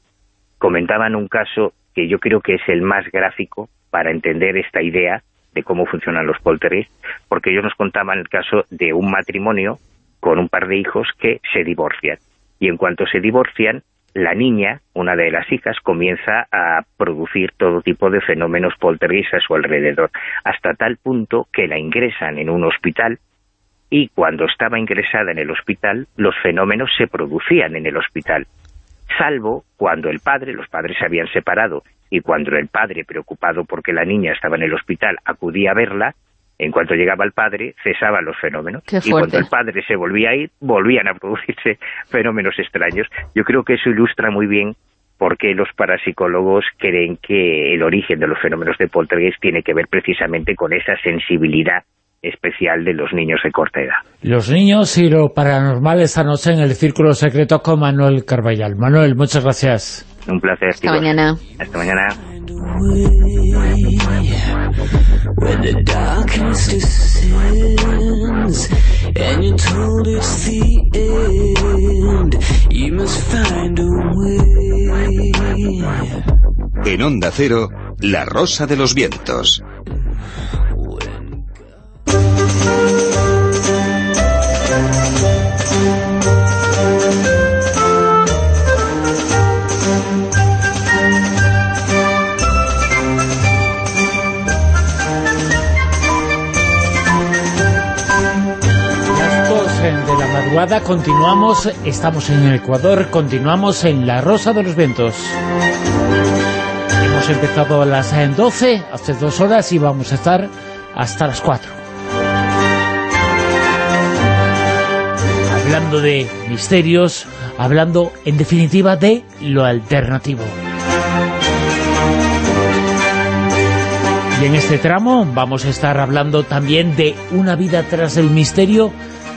comentaban un caso que yo creo que es el más gráfico para entender esta idea de cómo funcionan los poltergeist, porque ellos nos contaban el caso de un matrimonio con un par de hijos que se divorcian. Y en cuanto se divorcian, la niña, una de las hijas, comienza a producir todo tipo de fenómenos poltergeist a su alrededor, hasta tal punto que la ingresan en un hospital y cuando estaba ingresada en el hospital, los fenómenos se producían en el hospital, salvo cuando el padre, los padres se habían separado, y cuando el padre, preocupado porque la niña estaba en el hospital, acudía a verla, en cuanto llegaba el padre, cesaban los fenómenos. Y cuando el padre se volvía a ir, volvían a producirse [LAUGHS] fenómenos extraños. Yo creo que eso ilustra muy bien por qué los parapsicólogos creen que el origen de los fenómenos de poltergeist tiene que ver precisamente con esa sensibilidad especial de los niños de corta edad.
Los niños y lo paranormal esta noche en el Círculo Secreto con Manuel Carballal. Manuel, muchas gracias.
Un placer.
Hasta chicos. mañana.
Hasta mañana.
When the darkness descends and you're told it's the end, you must find a way.
En Onda Cero, La Rosa de los Vientos.
Continuamos, estamos en el Ecuador, continuamos en la Rosa de los Vientos. Hemos empezado a las 12, hace dos horas, y vamos a estar hasta las 4. Hablando de misterios, hablando en definitiva de lo alternativo. Y en este tramo vamos a estar hablando también de una vida tras el misterio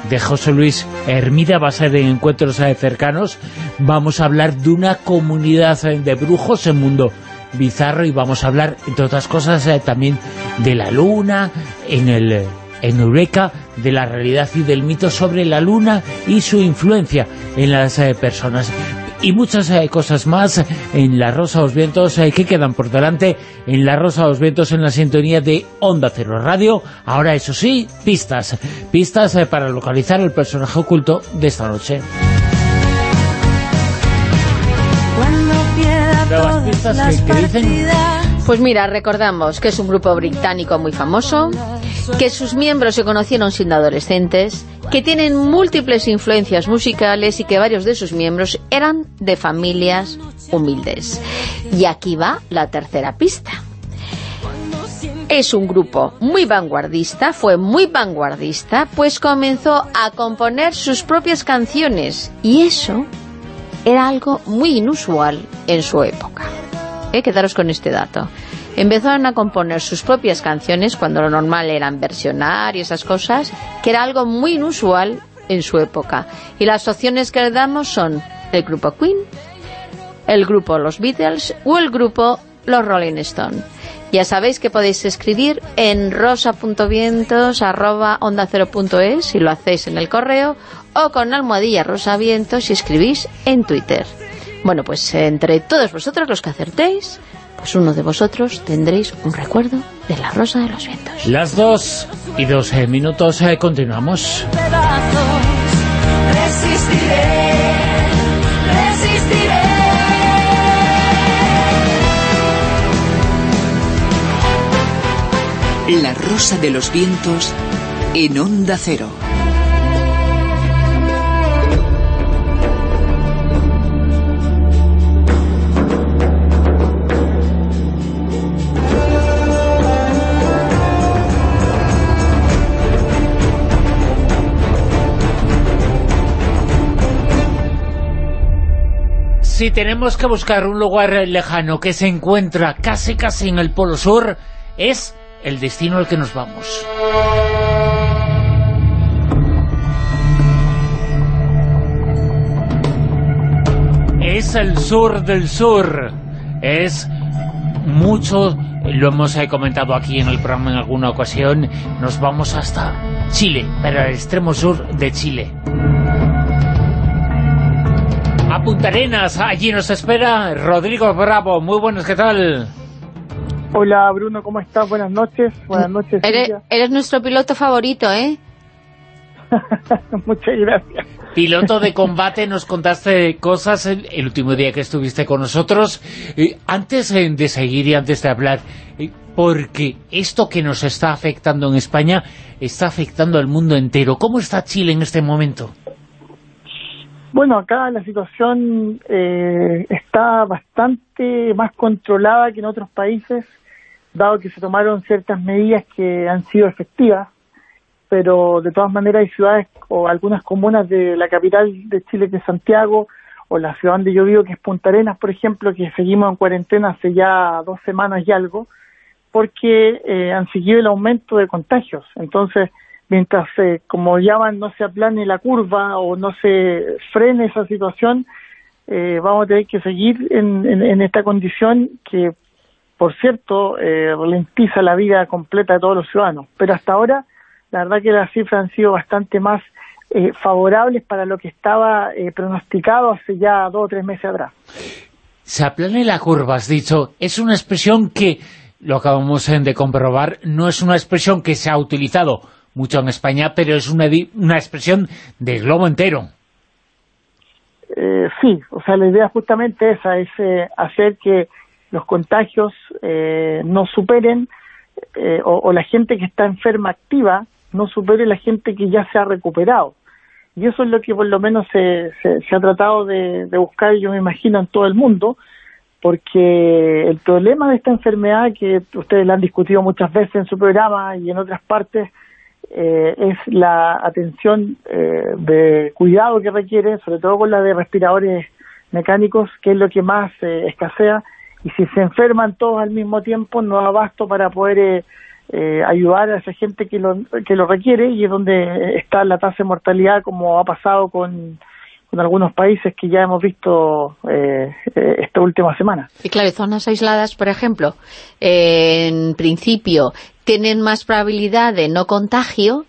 de José Luis Hermida, va a ser en encuentros eh, cercanos. Vamos a hablar de una comunidad eh, de brujos en mundo bizarro y vamos a hablar, entre otras cosas, eh, también de la luna, en el en Eureka, de la realidad y del mito sobre la luna y su influencia en las personas. Y muchas eh, cosas más en La Rosa de los Vientos eh, que quedan por delante en La Rosa de los Vientos en la sintonía de Onda Cero Radio. Ahora, eso sí, pistas. Pistas eh, para localizar el personaje oculto de esta noche. Nuevas pistas que, que dicen...
Pues mira, recordamos que es un grupo británico muy famoso, que sus miembros se conocieron siendo adolescentes, que tienen múltiples influencias musicales y que varios de sus miembros eran de familias humildes. Y aquí va la tercera pista. Es un grupo muy vanguardista, fue muy vanguardista, pues comenzó a componer sus propias canciones y eso era algo muy inusual en su época. ¿Eh? Quedaros con este dato. Empezaron a componer sus propias canciones cuando lo normal eran versionar y esas cosas, que era algo muy inusual en su época. Y las opciones que le damos son el grupo Queen, el grupo Los Beatles o el grupo Los Rolling Stones. Ya sabéis que podéis escribir en rosa.vientos.onda0.es si lo hacéis en el correo o con almohadilla rosavientos si escribís en Twitter. Bueno, pues entre todos vosotros los que acertéis, pues uno de vosotros tendréis un recuerdo de la Rosa de los Vientos.
Las dos y doce minutos eh, continuamos.
Resistiré, resistiré.
La Rosa de los Vientos en Onda Cero.
Si tenemos que buscar un lugar lejano que se encuentra casi casi en el Polo Sur, es el destino al que nos vamos. Es el sur del sur. Es mucho, lo hemos eh, comentado aquí en el programa en alguna ocasión, nos vamos hasta Chile, para el extremo sur de Chile. A Punta Arenas, allí nos espera Rodrigo Bravo. Muy buenos, ¿qué tal?
Hola Bruno, ¿cómo estás? Buenas noches. Buenas noches.
Eres, nuestro piloto favorito, ¿eh? [LAUGHS]
Muchas gracias.
Piloto de combate, nos contaste cosas el, el último día que estuviste con nosotros. Eh, antes eh, de seguir y antes de hablar, eh, porque esto que nos está afectando en España está afectando al mundo entero. ¿Cómo está Chile en este momento?
Bueno, acá la situación eh, está bastante más controlada que en otros países, dado que se tomaron ciertas medidas que han sido efectivas, pero de todas maneras hay ciudades o algunas comunas de la capital de Chile, que es Santiago, o la ciudad donde yo vivo, que es Punta Arenas, por ejemplo, que seguimos en cuarentena hace ya dos semanas y algo, porque eh, han seguido el aumento de contagios. Entonces, mientras, eh, como llaman, no se aplane la curva o no se frene esa situación, eh, vamos a tener que seguir en, esta condición que, por cierto, eh, ralentiza la vida completa de todos los ciudadanos. Pero hasta ahora, la verdad que las cifras han sido bastante más eh, favorables para lo que estaba eh, pronosticado hace ya dos o tres meses atrás.
Se aplane la curva, has dicho. Es una expresión que, lo acabamos eh, de comprobar, no es una expresión que se ha utilizado mucho en España, pero es una, una expresión del globo entero.
Eh, sí, o sea, la idea justamente esa, es eh, hacer que los contagios eh, no superen, eh, o, o la gente que está enferma activa no supere la gente que ya se ha recuperado. Y eso es lo que por lo menos se, se, ha tratado de buscar, yo me imagino, en todo el mundo, porque el problema de esta enfermedad, que ustedes la han discutido muchas veces en su programa y en otras partes, eh, es la atención eh, de cuidado que requiere, sobre todo con la de respiradores mecánicos, que es lo que más eh, escasea, y si se enferman todos al mismo tiempo no abasto para poder eh, eh, ayudar a esa gente que lo, que lo requiere, y es donde está la tasa de mortalidad, como ha pasado con, con algunos países que ya hemos visto eh, esta última semana.
Y claro, zonas aisladas, por ejemplo, en principio, tienen más probabilidad de no contagio,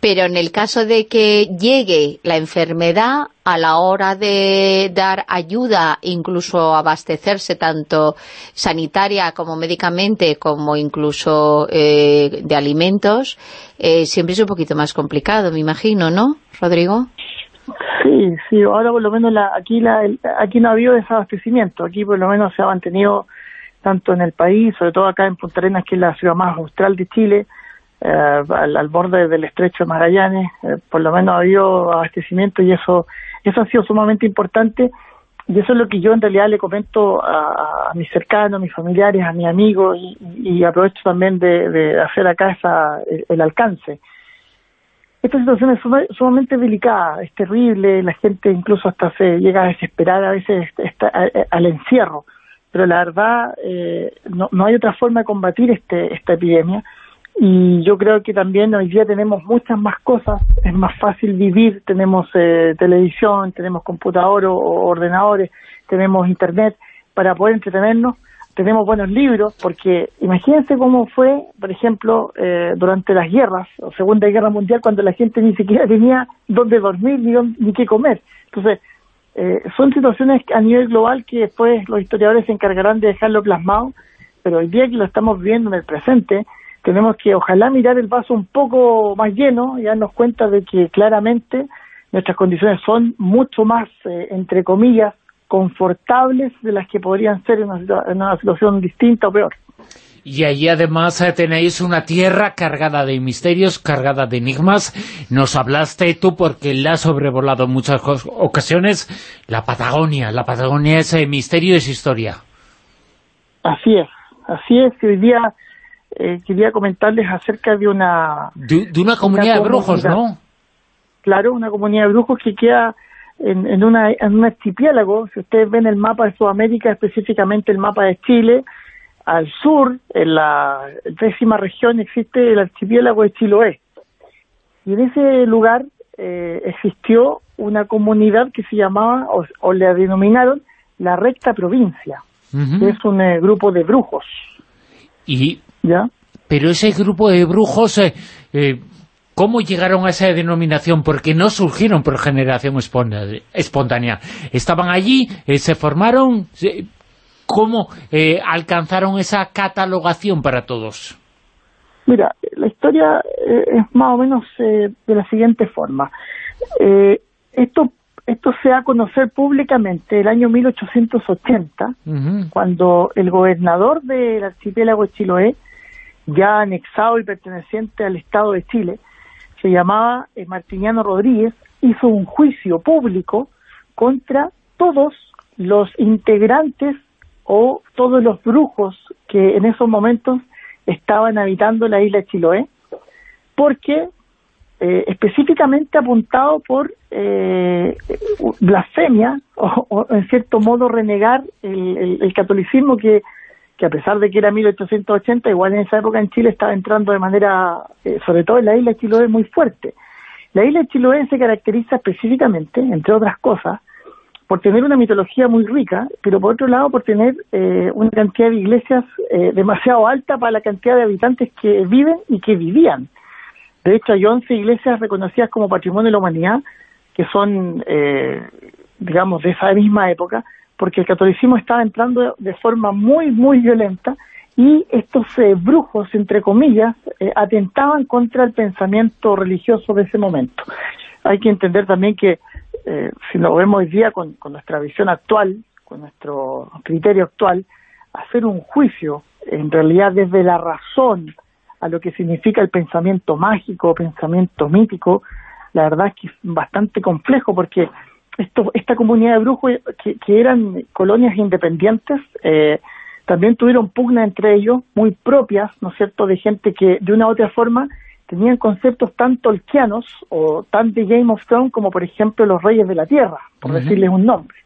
pero en el caso de que llegue la enfermedad, a la hora de dar ayuda, incluso abastecerse tanto sanitaria como médicamente, como incluso eh, de alimentos, eh, siempre es un poquito más complicado, me imagino, ¿no, Rodrigo?
Sí, sí, ahora por lo menos la, aquí, la, el- aquí no ha habido desabastecimiento, aquí por lo menos se ha mantenido tanto en el país, sobre todo acá en Punta Arenas, que es la ciudad más austral de Chile, eh, al, al borde del estrecho de Magallanes, eh, por lo menos ha habido abastecimiento y eso, eso ha sido sumamente importante y eso es lo que yo en realidad le comento a, mis cercanos, a mis familiares, a mis amigos y, aprovecho también de, hacer acá esa, el, alcance. Esta situación es suma- sumamente delicada, es terrible, la gente incluso hasta se llega a desesperar a veces a- al encierro, pero la verdad eh, no, no hay otra forma de combatir este, esta epidemia. Y yo creo que también hoy día tenemos muchas más cosas, es más fácil vivir, tenemos eh, televisión, tenemos computador o, ordenadores, tenemos internet para poder entretenernos, tenemos buenos libros, porque imagínense cómo fue, por ejemplo, eh, durante las guerras, o Segunda Guerra Mundial, cuando la gente ni siquiera tenía dónde dormir ni, dónde- ni qué comer. Entonces, eh, son situaciones a nivel global que después los historiadores se encargarán de dejarlo plasmado, pero hoy día que lo estamos viendo en el presente, tenemos que ojalá mirar el vaso un poco más lleno y darnos cuenta de que claramente nuestras condiciones son mucho más, eh, entre comillas, confortables de las que podrían ser en una, situa- en una situación distinta o peor.
Y allí además eh, tenéis una tierra cargada de misterios, cargada de enigmas. Nos hablaste tú, porque la has sobrevolado en muchas ocasiones, la Patagonia. La Patagonia es eh, misterio, es historia.
Así es, así es que hoy día eh, quería comentarles acerca de una...
De, de una comunidad de brujos,
comunidad.
¿no?
Claro, una comunidad de brujos que queda en, en, una, en un archipiélago. Si ustedes ven el mapa de Sudamérica, específicamente el mapa de Chile, al sur, en la décima región, existe el archipiélago de Chiloé. Y en ese lugar eh, existió una comunidad que se llamaba, o, o le denominaron, la Recta Provincia, que es un eh, grupo de brujos.
Y,
¿ya?
pero ese grupo de brujos, eh, eh, ¿cómo llegaron a esa denominación? Porque no surgieron por generación espontánea. Estaban allí, eh, se formaron... se- ¿Cómo eh, alcanzaron esa catalogación para todos?
Mira, la historia eh, es más o menos eh, de la siguiente forma. Eh, esto, esto se da a conocer públicamente el año 1880,
Ujú.
cuando el gobernador del archipiélago de Chiloé, ya anexado y perteneciente al Estado de Chile, se llamaba eh, Martiniano Rodríguez, hizo un juicio público contra todos los integrantes o todos los brujos que en esos momentos estaban habitando la isla de Chiloé, porque eh, específicamente apuntado por eh, blasfemia [LAUGHS] o, en cierto modo renegar el, el- el catolicismo que, que a pesar de que era 1880, igual en esa época en Chile estaba entrando de manera, eh, sobre todo en la isla de Chiloé, muy fuerte. La isla de Chiloé se caracteriza específicamente, entre otras cosas, por tener una mitología muy rica, pero por otro lado por tener eh, una cantidad de iglesias eh, demasiado alta para la cantidad de habitantes que viven y que vivían. De hecho, hay 11 iglesias reconocidas como Patrimonio de la Humanidad, que son, eh, digamos, de esa misma época, porque el catolicismo estaba entrando de forma muy, muy violenta y estos eh, brujos, entre comillas, eh, atentaban contra el pensamiento religioso de ese momento. Hay que entender también que eh, si lo vemos hoy día con, nuestra visión actual, con nuestro criterio actual, hacer un juicio en realidad desde la razón a lo que significa el pensamiento mágico, pensamiento mítico, la verdad es que es bastante complejo porque esto, esta comunidad de brujos que, que eran colonias independientes eh, también tuvieron pugna entre ellos muy propias, ¿no es cierto?, de gente que de una u otra forma tenían conceptos tan tolkianos o tan de Game of Thrones como por ejemplo los Reyes de la Tierra, por decirles un nombre.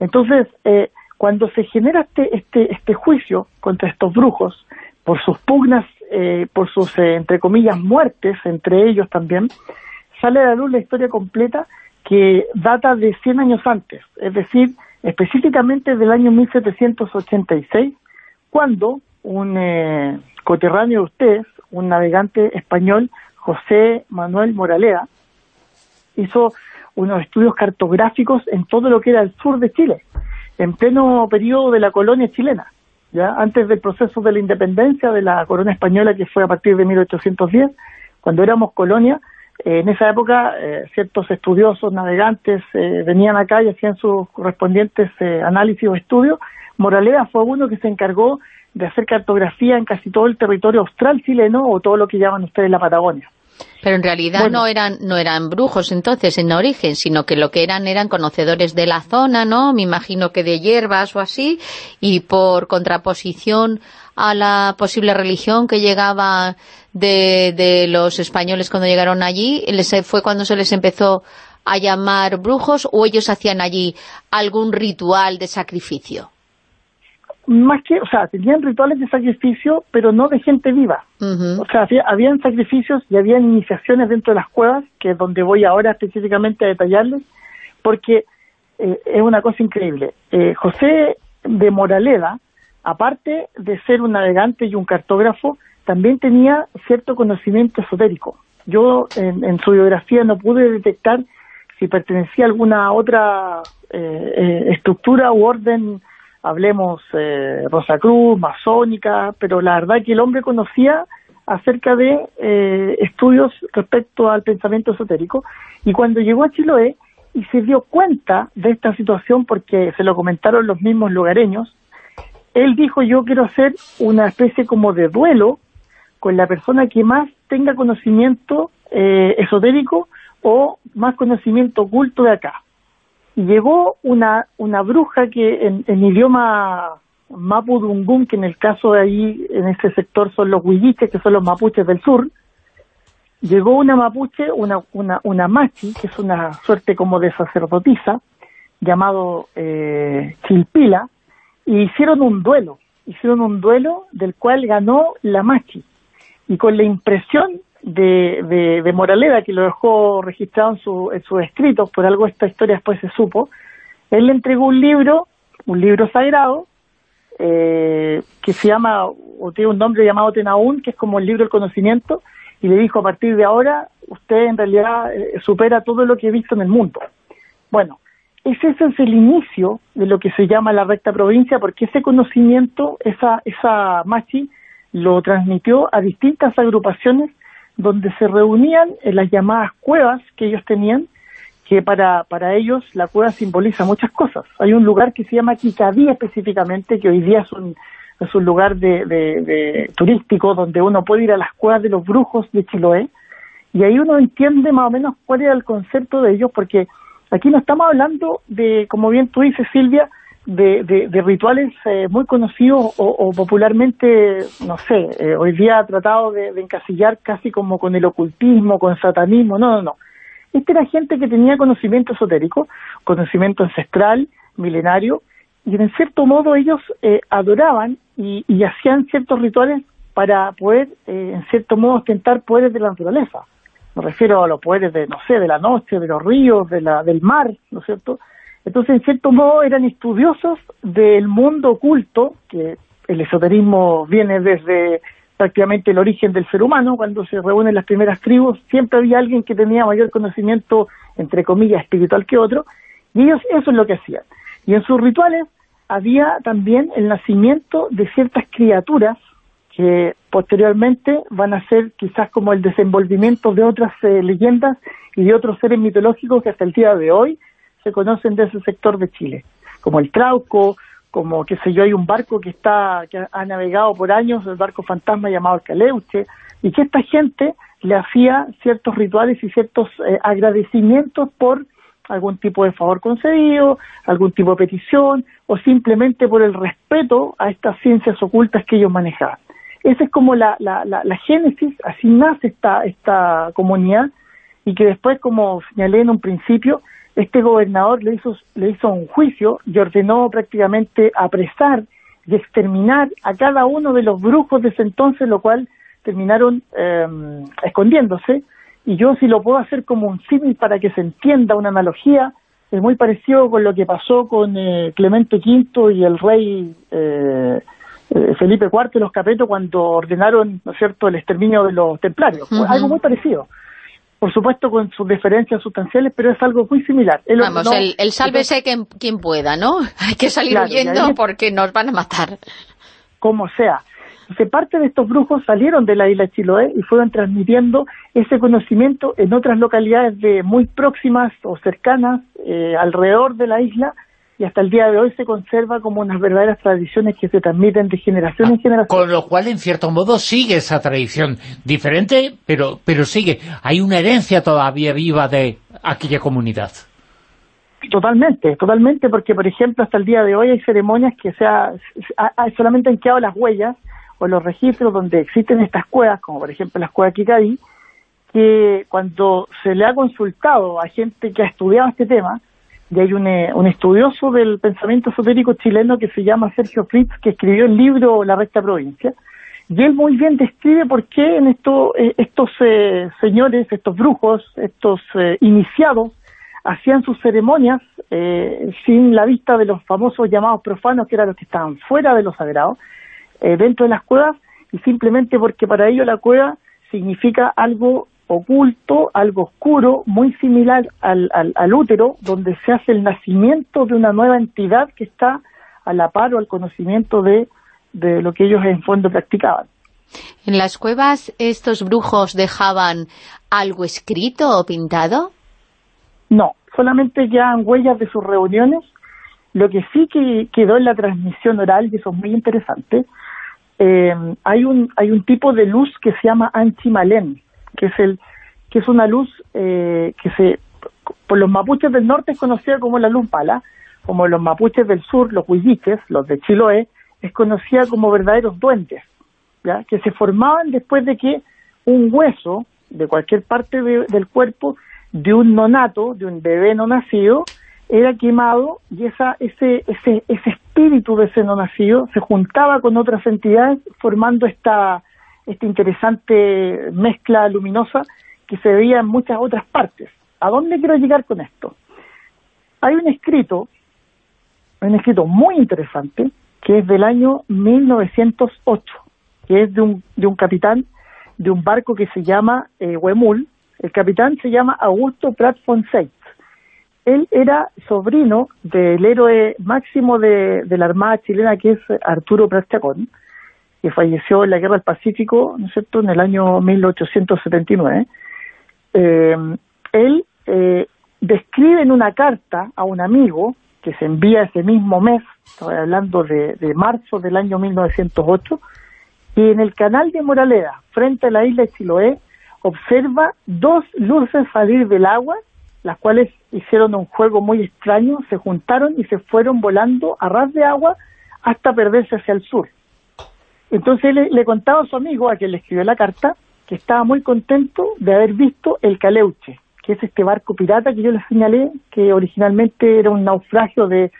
Entonces, eh, cuando se genera este, este, este juicio contra estos brujos, por sus pugnas, eh, por sus, eh, entre comillas, muertes entre ellos también, sale a la luz la historia completa que data de 100 años antes, es decir, específicamente del año 1786, cuando un eh, coterráneo de ustedes, un navegante español, José Manuel Moralea, hizo unos estudios cartográficos en todo lo que era el sur de Chile, en pleno periodo de la colonia chilena, ya antes del proceso de la independencia de la corona española que fue a partir de 1810, cuando éramos colonia, eh, en esa época eh, ciertos estudiosos, navegantes, eh, venían acá y hacían sus correspondientes análisis o estudios. Moralea fue uno que se encargó de hacer cartografía en casi todo el territorio austral chileno o todo lo que llaman ustedes la Patagonia.
Pero en realidad no eran no eran brujos entonces en origen, sino que lo que eran eran conocedores de la zona, ¿no? Me imagino que de hierbas o así, y por contraposición a la posible religión que llegaba de, de los españoles cuando llegaron allí, fue cuando se les empezó a llamar brujos o ellos hacían allí algún ritual de sacrificio
más que, o sea, tenían rituales de sacrificio, pero no de gente viva. O sea, había, habían sacrificios y habían iniciaciones dentro de las cuevas, que es donde voy ahora específicamente a detallarles, porque eh, es una cosa increíble. Eh, José de Moraleda, aparte de ser un navegante y un cartógrafo, también tenía cierto conocimiento esotérico. Yo en, en su biografía no pude detectar si pertenecía a alguna otra eh, estructura u orden hablemos eh, Rosacruz, masónica, pero la verdad que el hombre conocía acerca de eh, estudios respecto al pensamiento esotérico. Y cuando llegó a Chiloé y se dio cuenta de esta situación porque se lo comentaron los mismos lugareños, él dijo yo quiero hacer una especie como de duelo con la persona que más tenga conocimiento eh, esotérico o más conocimiento oculto de acá llegó una, una bruja que en, en idioma mapudungún, que en el caso de ahí, en este sector son los huilliches, que son los mapuches del sur, llegó una mapuche, una, una, una machi, que es una suerte como de sacerdotisa, llamado eh, Chilpila, y hicieron un duelo, hicieron un duelo del cual ganó la machi. Y con la impresión de, de, Moraleda, que lo dejó registrado en, su, en sus escritos, por algo esta historia después se supo, él le entregó un libro, un libro sagrado, eh, que se llama, o tiene un nombre llamado Tenaún, que es como el libro del conocimiento, y le dijo, a partir de ahora, usted en realidad eh, supera todo lo que he visto en el mundo. Bueno, ese es el inicio de lo que se llama la recta provincia, porque ese conocimiento, esa, esa machi, lo transmitió a distintas agrupaciones donde se reunían en las llamadas cuevas que ellos tenían, que para, para ellos la cueva simboliza muchas cosas. Hay un lugar que se llama Kikadí específicamente, que hoy día es un, es un lugar de, de, turístico donde uno puede ir a las cuevas de los brujos de Chiloé, y ahí uno entiende más o menos cuál era el concepto de ellos, porque aquí no estamos hablando de, como bien tú dices Silvia, de, de, rituales eh, muy conocidos o, popularmente, no sé, eh, hoy día ha tratado de, encasillar casi como con el ocultismo, con satanismo, no, no, no. Esta era gente que tenía conocimiento esotérico, conocimiento ancestral, milenario, y en cierto modo ellos eh, adoraban y, y, hacían ciertos rituales para poder, en cierto modo, ostentar poderes de la naturaleza. Me refiero a los poderes de, no sé, de la noche, de los ríos, de la, del mar, ¿no es cierto?, entonces, en cierto modo, eran estudiosos del mundo oculto, que el esoterismo viene desde prácticamente el origen del ser humano, cuando se reúnen las primeras tribus, siempre había alguien que tenía mayor conocimiento, entre comillas, espiritual que otro, y ellos eso es lo que hacían. Y en sus rituales había también el nacimiento de ciertas criaturas que posteriormente van a ser quizás como el desenvolvimiento de otras eh, leyendas y de otros seres mitológicos que hasta el día de hoy se conocen de ese sector de Chile, como el Trauco, como, qué sé yo, hay un barco que está que ha navegado por años, el barco fantasma llamado el Caleuche, y que esta gente le hacía ciertos rituales y ciertos eh, agradecimientos por algún tipo de favor concedido, algún tipo de petición, o simplemente por el respeto a estas ciencias ocultas que ellos manejaban. Esa es como la, la, la, la génesis, así nace esta, esta comunidad, y que después, como señalé en un principio, este gobernador le hizo, le hizo un juicio y ordenó prácticamente apresar y exterminar a cada uno de los brujos de ese entonces, lo cual terminaron em, escondiéndose. Y yo si lo puedo hacer como un símil para que se entienda una analogía, es muy parecido con lo que pasó con eh, Clemente V y el rey eh, eh, Felipe IV y los Capetos cuando ordenaron, ¿no es cierto?, el exterminio de los templarios. Algo muy parecido. Por supuesto con sus diferencias sustanciales, pero es algo muy similar. Él
Vamos, el, el sálvese quien, quien pueda, ¿no? [LAUGHS] Hay que salir
Claro,
huyendo porque nos van a matar.
como sea. Entonces, parte de estos brujos salieron de la isla de Chiloé y fueron transmitiendo ese conocimiento en otras localidades de muy próximas o cercanas eh, alrededor de la isla y hasta el día de hoy se conserva como unas verdaderas tradiciones que se transmiten de generación en generación.
Con lo cual, en cierto modo, sigue esa tradición. Diferente, pero, pero sigue. Hay una herencia todavía viva de aquella comunidad.
Totalmente, totalmente, porque por ejemplo hasta el día de hoy hay ceremonias que se ha- solamente han quedado las huellas o los registros donde existen estas cuevas, como por ejemplo las cuevas Kikadi, que cuando se le ha consultado a gente que ha estudiado este tema, y hay un, eh, un estudioso del pensamiento esotérico chileno que se llama Sergio Fritz, que escribió el libro La Recta Provincia, y él muy bien describe por qué en esto, eh, estos eh, señores, estos brujos, estos eh, iniciados, hacían sus ceremonias eh, sin la vista de los famosos llamados profanos, que eran los que estaban fuera de lo sagrado, eh, dentro de las cuevas, y simplemente porque para ellos la cueva significa algo oculto, algo oscuro, muy similar al, al, al útero, donde se hace el nacimiento de una nueva entidad que está a la par o al conocimiento de, de lo que ellos en fondo practicaban.
¿En las cuevas estos brujos dejaban algo escrito o pintado?
No, solamente quedan huellas de sus reuniones. Lo que sí que quedó en la transmisión oral, y eso es muy interesante, eh, hay un hay un tipo de luz que se llama anchimalén, que es el que es una luz eh, que se por los mapuches del norte es conocida como la luz pala, como los mapuches del sur, los huilliches, los de Chiloé, es conocida como verdaderos duendes, ¿ya? que se formaban después de que un hueso de cualquier parte de- del cuerpo de un nonato, de un bebé no nacido, era quemado y esa, ese, ese, ese espíritu de ese no nacido se juntaba con otras entidades formando esta, esta interesante mezcla luminosa que se veía en muchas otras partes. ¿A dónde quiero llegar con esto? Hay un escrito, un escrito muy interesante, que es del año 1908, que es de un, de un capitán de un barco que se llama eh, Huemul. El capitán se llama Augusto Prat Fonseca. Él era sobrino del héroe máximo de, la Armada chilena, que es Arturo Prat Chacón, que falleció en la Guerra del Pacífico, ¿no es cierto?, en el año 1879. Eh, él eh, describe en una carta a un amigo que se envía ese mismo mes, estoy hablando de, de marzo del año 1908, que en el canal de Moraleda, frente a la isla de Chiloé, observa dos luces salir del agua, las cuales hicieron un juego muy extraño, se juntaron y se fueron volando a ras de agua hasta perderse hacia el sur. Entonces le, contaba a su amigo, a quien le escribió la carta, que estaba muy contento de haber visto el Caleuche, que es este barco pirata que yo les señalé, que originalmente era un naufragio de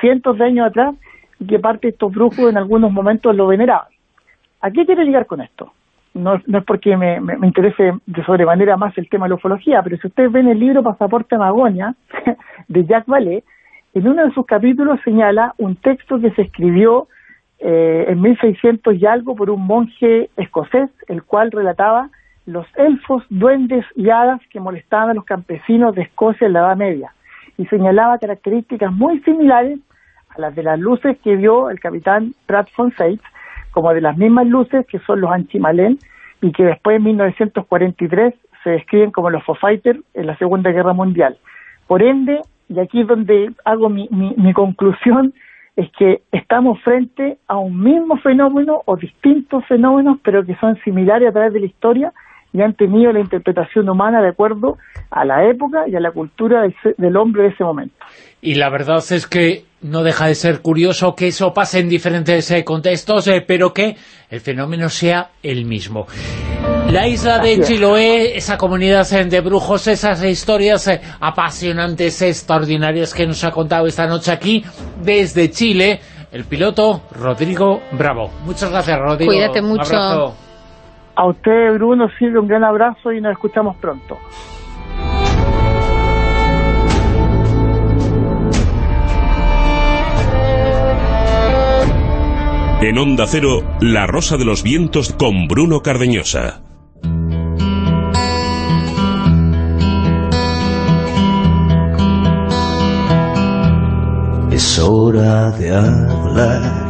cientos de años atrás y que parte de estos brujos en algunos momentos lo veneraban. ¿A qué quiero llegar con esto? No, es porque me, me, interese de sobremanera más el tema de la ufología, pero si ustedes ven el libro Pasaporte a Magonia [LAUGHS] de Jacques Vallée, en uno de sus capítulos señala un texto que se escribió eh, en 1600 y algo por un monje escocés, el cual relataba los elfos, duendes y hadas que molestaban a los campesinos de Escocia en la Edad Media y señalaba características muy similares a las de las luces que vio el capitán Pratt von Seitz, como de las mismas luces que son los Anchimalén y que después en 1943 se describen como los Fighters en la Segunda Guerra Mundial. Por ende, y aquí es donde hago mi, mi conclusión, es que estamos frente a un mismo fenómeno o distintos fenómenos, pero que son similares a través de la historia y han tenido la interpretación humana de acuerdo a la época y a la cultura del, del hombre de ese momento.
Y la verdad es que no deja de ser curioso que eso pase en diferentes eh, contextos, eh, pero que el fenómeno sea el mismo. La isla de Chiloé, esa comunidad eh, de brujos, esas historias eh, apasionantes, extraordinarias que nos ha contado esta noche aquí desde Chile, el piloto Rodrigo Bravo. Muchas gracias, Rodrigo.
Cuídate mucho.
Un abrazo.
A usted, Bruno, sirve un gran abrazo y nos escuchamos pronto.
En Onda Cero, La Rosa de los Vientos con Bruno Cardeñosa.
Es hora de hablar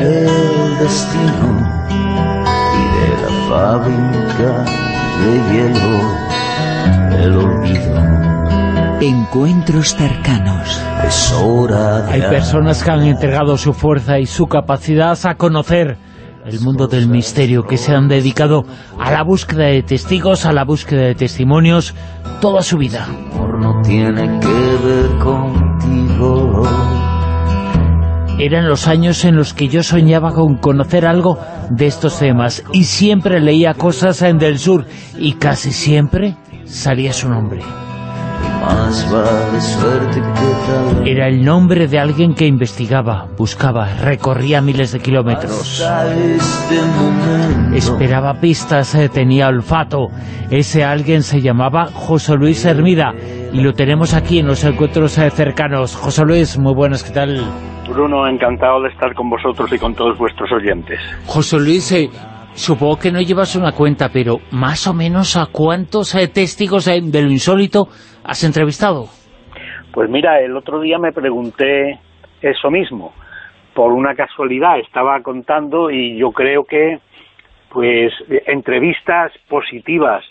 el destino y de la fábrica de hielo el olvido.
Encuentros cercanos.
Es hora de
Hay personas que han entregado su fuerza y su capacidad a conocer el mundo del misterio, que se han dedicado a la búsqueda de testigos, a la búsqueda de testimonios, toda su vida.
amor no tiene que ver contigo.
Eran los años en los que yo soñaba con conocer algo de estos temas y siempre leía cosas en del sur y casi siempre salía su nombre. Era el nombre de alguien que investigaba, buscaba, recorría miles de kilómetros. Esperaba pistas, eh, tenía olfato. Ese alguien se llamaba José Luis Hermida y lo tenemos aquí en los encuentros eh, cercanos. José Luis, muy buenas, ¿qué tal?
Bruno, encantado de estar con vosotros y con todos vuestros oyentes.
José Luis, eh, supongo que no llevas una cuenta, pero más o menos a cuántos eh, testigos eh, de lo insólito has entrevistado.
Pues mira, el otro día me pregunté eso mismo. Por una casualidad estaba contando y yo creo que pues entrevistas positivas,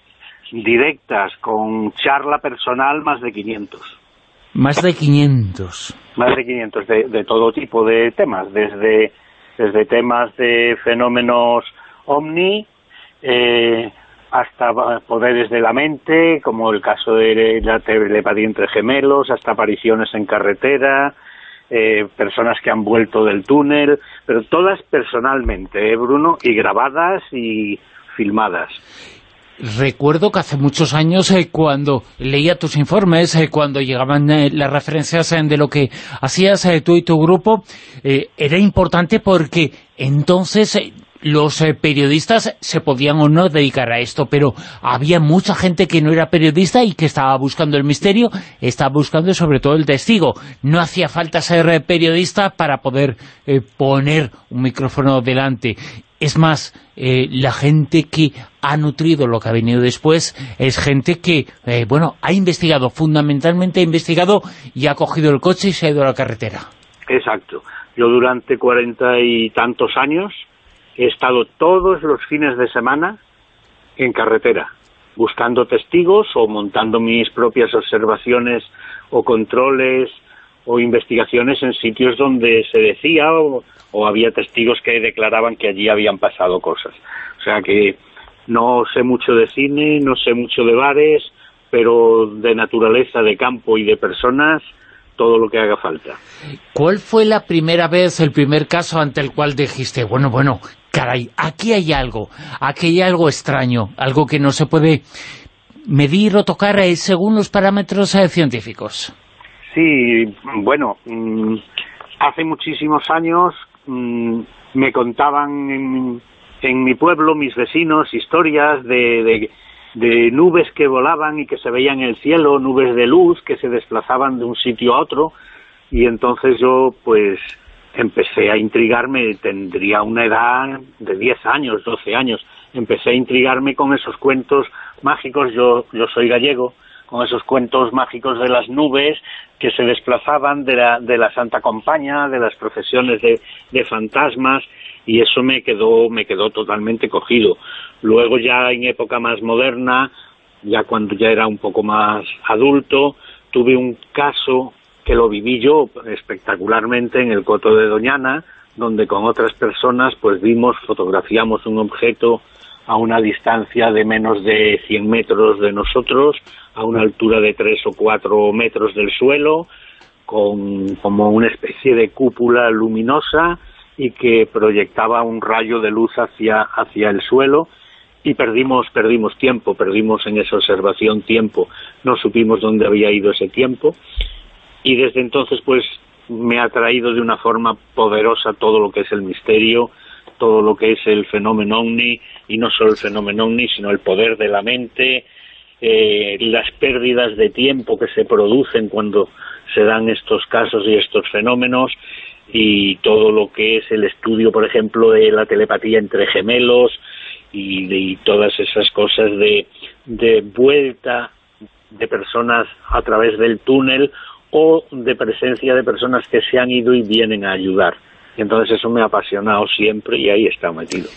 directas, con charla personal, más de 500.
Más de 500.
Más de 500 de, de todo tipo de temas, desde, desde temas de fenómenos ovni eh, hasta poderes de la mente, como el caso de la telepatía entre gemelos, hasta apariciones en carretera, eh, personas que han vuelto del túnel, pero todas personalmente, ¿eh, Bruno? Y grabadas y filmadas.
Recuerdo que hace muchos años, eh, cuando leía tus informes, eh, cuando llegaban eh, las referencias de lo que hacías tú y tu grupo, era importante porque entonces los periodistas se podían o no dedicar a esto, pero había mucha gente que no era periodista y que estaba buscando el misterio, estaba buscando sobre todo el testigo. No hacía falta ser periodista para poder poner un micrófono delante. Es más, la gente que ha nutrido lo que ha venido después es gente que, eh, bueno, ha investigado, fundamentalmente ha investigado y ha cogido el coche y se ha ido a la carretera.
Exacto. Yo durante cuarenta y tantos años he estado todos los fines de semana en carretera, buscando testigos o montando mis propias observaciones o controles o investigaciones en sitios donde se decía o, o había testigos que declaraban que allí habían pasado cosas. O sea que no sé mucho de cine, no sé mucho de bares, pero de naturaleza, de campo y de personas, todo lo que haga falta.
¿Cuál fue la primera vez, el primer caso ante el cual dijiste, bueno, bueno, caray, aquí hay algo, aquí hay algo extraño, algo que no se puede medir o tocar eh, según los parámetros eh, científicos?
Sí, bueno, mm, hace muchísimos años mm, me contaban en, en mi pueblo mis vecinos historias de, de, de nubes que volaban y que se veían en el cielo, nubes de luz que se desplazaban de un sitio a otro. Y entonces yo pues empecé a intrigarme, tendría una edad de 10 años, 12 años, empecé a intrigarme con esos cuentos mágicos, yo, yo soy gallego, con esos cuentos mágicos de las nubes que se desplazaban de la, de la Santa Compaña, de las procesiones de, de fantasmas, y eso me quedó, me quedó totalmente cogido. Luego ya en época más moderna, ya cuando ya era un poco más adulto, tuve un caso que lo viví yo espectacularmente en el Coto de Doñana, donde con otras personas pues vimos, fotografiamos un objeto a una distancia de menos de 100 metros de nosotros, a una altura de 3 o 4 metros del suelo, con como una especie de cúpula luminosa y que proyectaba un rayo de luz hacia, hacia el suelo y perdimos, perdimos tiempo, perdimos en esa observación tiempo, no supimos dónde había ido ese tiempo y desde entonces pues me ha traído de una forma poderosa todo lo que es el misterio, todo lo que es el fenómeno ovni, y no solo el fenómeno ovni, sino el poder de la mente, eh, las pérdidas de tiempo que se producen cuando se dan estos casos y estos fenómenos, y todo lo que es el estudio, por ejemplo, de la telepatía entre gemelos, y, todas esas cosas de, de vuelta de personas a través del túnel o de presencia de personas que se han ido y vienen a ayudar. Entonces eso me ha apasionado siempre y ahí está metido.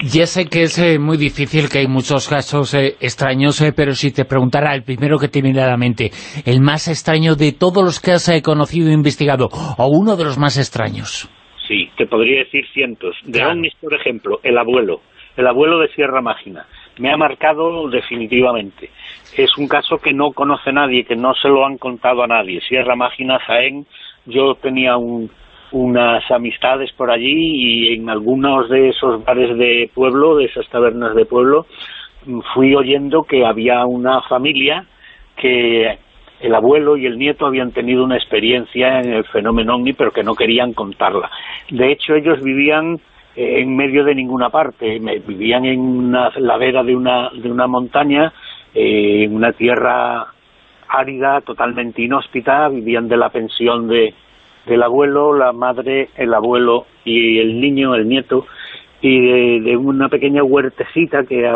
Ya sé que es eh, muy difícil, que hay muchos casos eh, extraños, eh, pero si te preguntara el primero que te viene a la mente, el más extraño de todos los que has conocido e investigado, o uno de los más extraños.
Sí, te podría decir cientos. De claro. por ejemplo, el abuelo, el abuelo de Sierra Mágina. Me ha marcado definitivamente. Es un caso que no conoce nadie, que no se lo han contado a nadie. Sierra Mágina, Jaén, yo tenía un, unas amistades por allí y en algunos de esos bares de pueblo, de esas tabernas de pueblo, fui oyendo que había una familia que el abuelo y el nieto habían tenido una experiencia en el fenómeno OVNI, pero que no querían contarla. De hecho, ellos vivían eh, en medio de ninguna parte, vivían en una ladera de una, de una montaña, eh, en una tierra árida, totalmente inhóspita, vivían de la pensión de, del abuelo, la madre, el abuelo y el niño, el nieto, y de, una pequeña huertecita que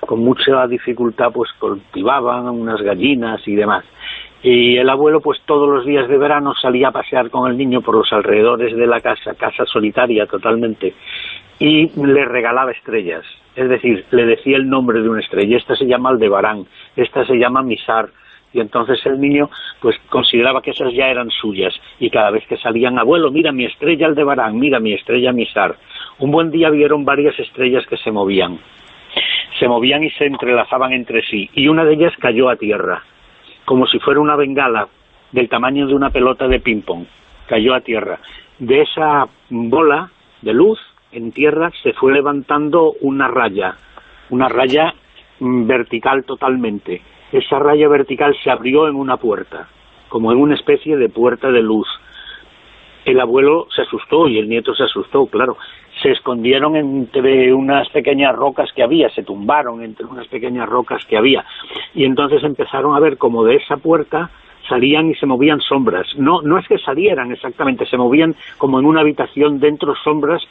con mucha dificultad pues cultivaban unas gallinas y demás. Y el abuelo pues todos los días de verano salía a pasear con el niño por los alrededores de la casa, casa solitaria totalmente, y le regalaba estrellas. Es decir, le decía el nombre de una estrella. Esta se llama Aldebarán, esta se llama Misar, y entonces el niño pues consideraba que esas ya eran suyas. Y cada vez que salían, abuelo, mira mi estrella Aldebarán, mira mi estrella Misar. Un buen día vieron varias estrellas que se movían, se movían y se entrelazaban entre sí. Y una de ellas cayó a tierra, como si fuera una bengala del tamaño de una pelota de ping-pong, cayó a tierra. De esa bola de luz en tierra se fue levantando una raya, una raya mm, vertical totalmente esa raya vertical se abrió en una puerta, como en una especie de puerta de luz. El abuelo se asustó y el nieto se asustó, claro. Se escondieron entre unas pequeñas rocas que había, se tumbaron entre unas pequeñas rocas que había. Y entonces empezaron a ver como de esa puerta salían y se movían sombras. No, no es que salieran exactamente, se movían como en una habitación dentro sombras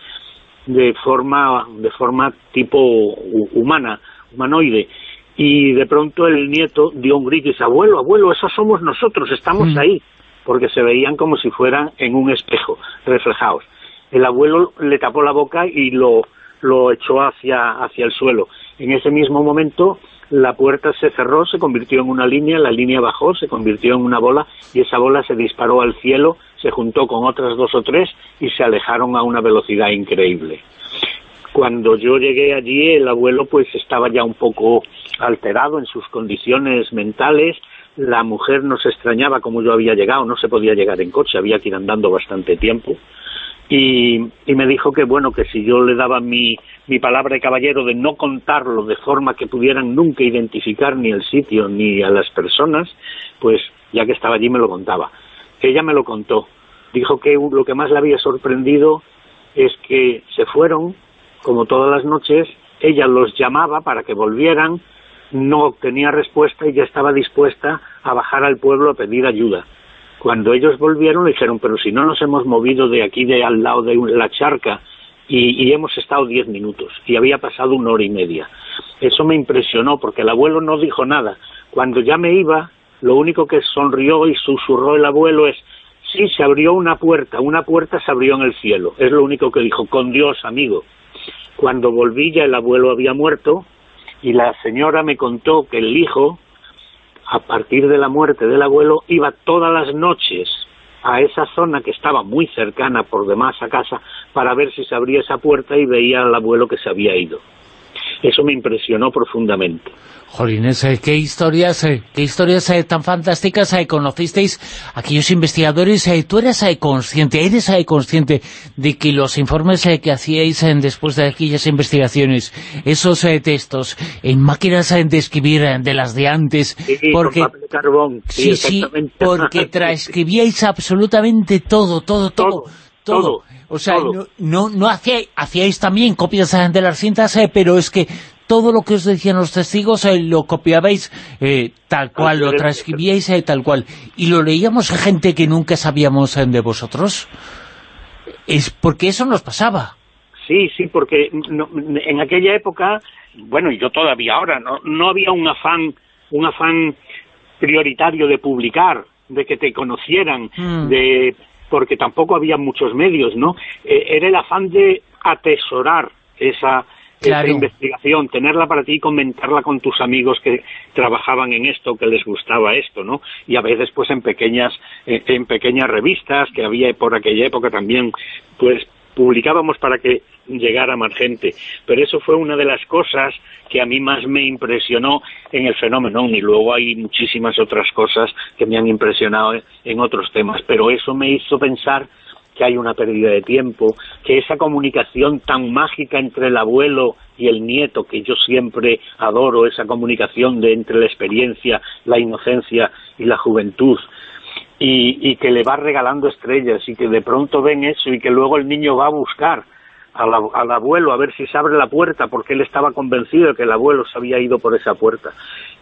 de forma, de forma tipo humana, humanoide y de pronto el nieto dio un grito y dice, abuelo, abuelo, esos somos nosotros, estamos mm. ahí, porque se veían como si fueran en un espejo, reflejados. El abuelo le tapó la boca y lo, lo echó hacia, hacia el suelo. En ese mismo momento la puerta se cerró, se convirtió en una línea, la línea bajó, se convirtió en una bola y esa bola se disparó al cielo, se juntó con otras dos o tres y se alejaron a una velocidad increíble. Cuando yo llegué allí, el abuelo pues estaba ya un poco alterado en sus condiciones mentales, la mujer no se extrañaba como yo había llegado, no se podía llegar en coche, había que ir andando bastante tiempo, y, me dijo que bueno, que si yo le daba mi, mi palabra de caballero de no contarlo de forma que pudieran nunca identificar ni el sitio ni a las personas, pues ya que estaba allí me lo contaba. Ella me lo contó, dijo que lo que más le había sorprendido es que se fueron como todas las noches, ella los llamaba para que volvieran, no obtenía respuesta y ya estaba dispuesta a bajar al pueblo a pedir ayuda. Cuando ellos volvieron le dijeron, pero si no nos hemos movido de aquí de al lado de la charca y, y hemos estado diez minutos y había pasado una hora y media. Eso me impresionó porque el abuelo no dijo nada. Cuando ya me iba, lo único que sonrió y susurró el abuelo es, sí, se abrió una puerta, una puerta se abrió en el cielo. Es lo único que dijo, con Dios, amigo. Cuando volví ya el abuelo había muerto y la señora me contó que el hijo, a partir de la muerte del abuelo, iba todas las noches a esa zona que estaba muy cercana por demás a casa para ver si se abría esa puerta y veía al abuelo que se había ido. Eso me impresionó profundamente.
Jolines, eh, qué historias, eh, qué historias eh, tan fantásticas conocisteis aquellos investigadores. tú eres consciente, eres consciente de que los informes que hacíais después de aquellas investigaciones, esos textos en máquinas de escribir de las de antes, porque
sí,
sí, porque [LAUGHS] transcribíais absolutamente todo, todo, todo, todo. O sea, no, no, no hacíais también copias de las cintas, pero es que todo lo que os decían los testigos eh, lo copiabais eh, tal cual, lo transcribíais eh, tal cual. Y lo leíamos a gente que nunca sabíamos de vosotros. Es porque eso nos pasaba.
Sí, sí, porque en aquella época, bueno, y yo todavía ahora, no, no había un afán, un afán prioritario de publicar, de que te conocieran, mm. de porque tampoco había muchos medios, ¿no? era el afán de atesorar esa esa investigación, tenerla para ti y comentarla con tus amigos que trabajaban en esto, que les gustaba esto, ¿no? Y a veces pues en pequeñas, en pequeñas revistas que había por aquella época también, pues publicábamos para que llegara más gente. Pero eso fue una de las cosas que a mí más me impresionó en el fenómeno, y luego hay muchísimas otras cosas que me han impresionado en otros temas, pero eso me hizo pensar que hay una pérdida de tiempo, que esa comunicación tan mágica entre el abuelo y el nieto, que yo siempre adoro, esa comunicación de entre la experiencia, la inocencia y la juventud, y que le va regalando estrellas y que de pronto ven eso y que luego el niño va a buscar al, abuelo a ver si se abre la puerta porque él estaba convencido de que el abuelo se había ido por esa puerta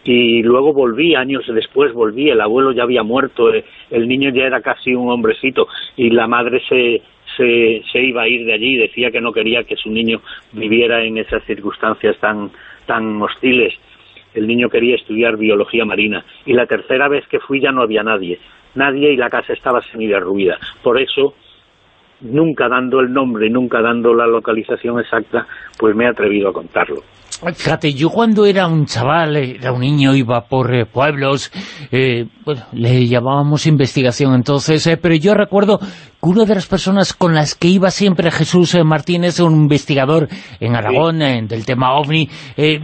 y luego volví, años después volví, el abuelo ya había muerto, eh, el niño ya era casi un hombrecito y la madre se, se, se iba a ir de allí, decía que no quería que su niño viviera en esas circunstancias tan, tan hostiles. El niño quería estudiar biología marina y la tercera vez que fui ya no había nadie, nadie y la casa estaba semi-derruida. Por eso nunca dando el nombre, nunca dando la localización exacta, pues me he atrevido a contarlo.
Fíjate, yo cuando era un chaval, era un niño, iba por eh, pueblos, eh, bueno, le llamábamos investigación entonces, eh, pero yo recuerdo una de las personas con las que iba siempre Jesús eh, Martínez, un investigador en Aragón del tema OVNI,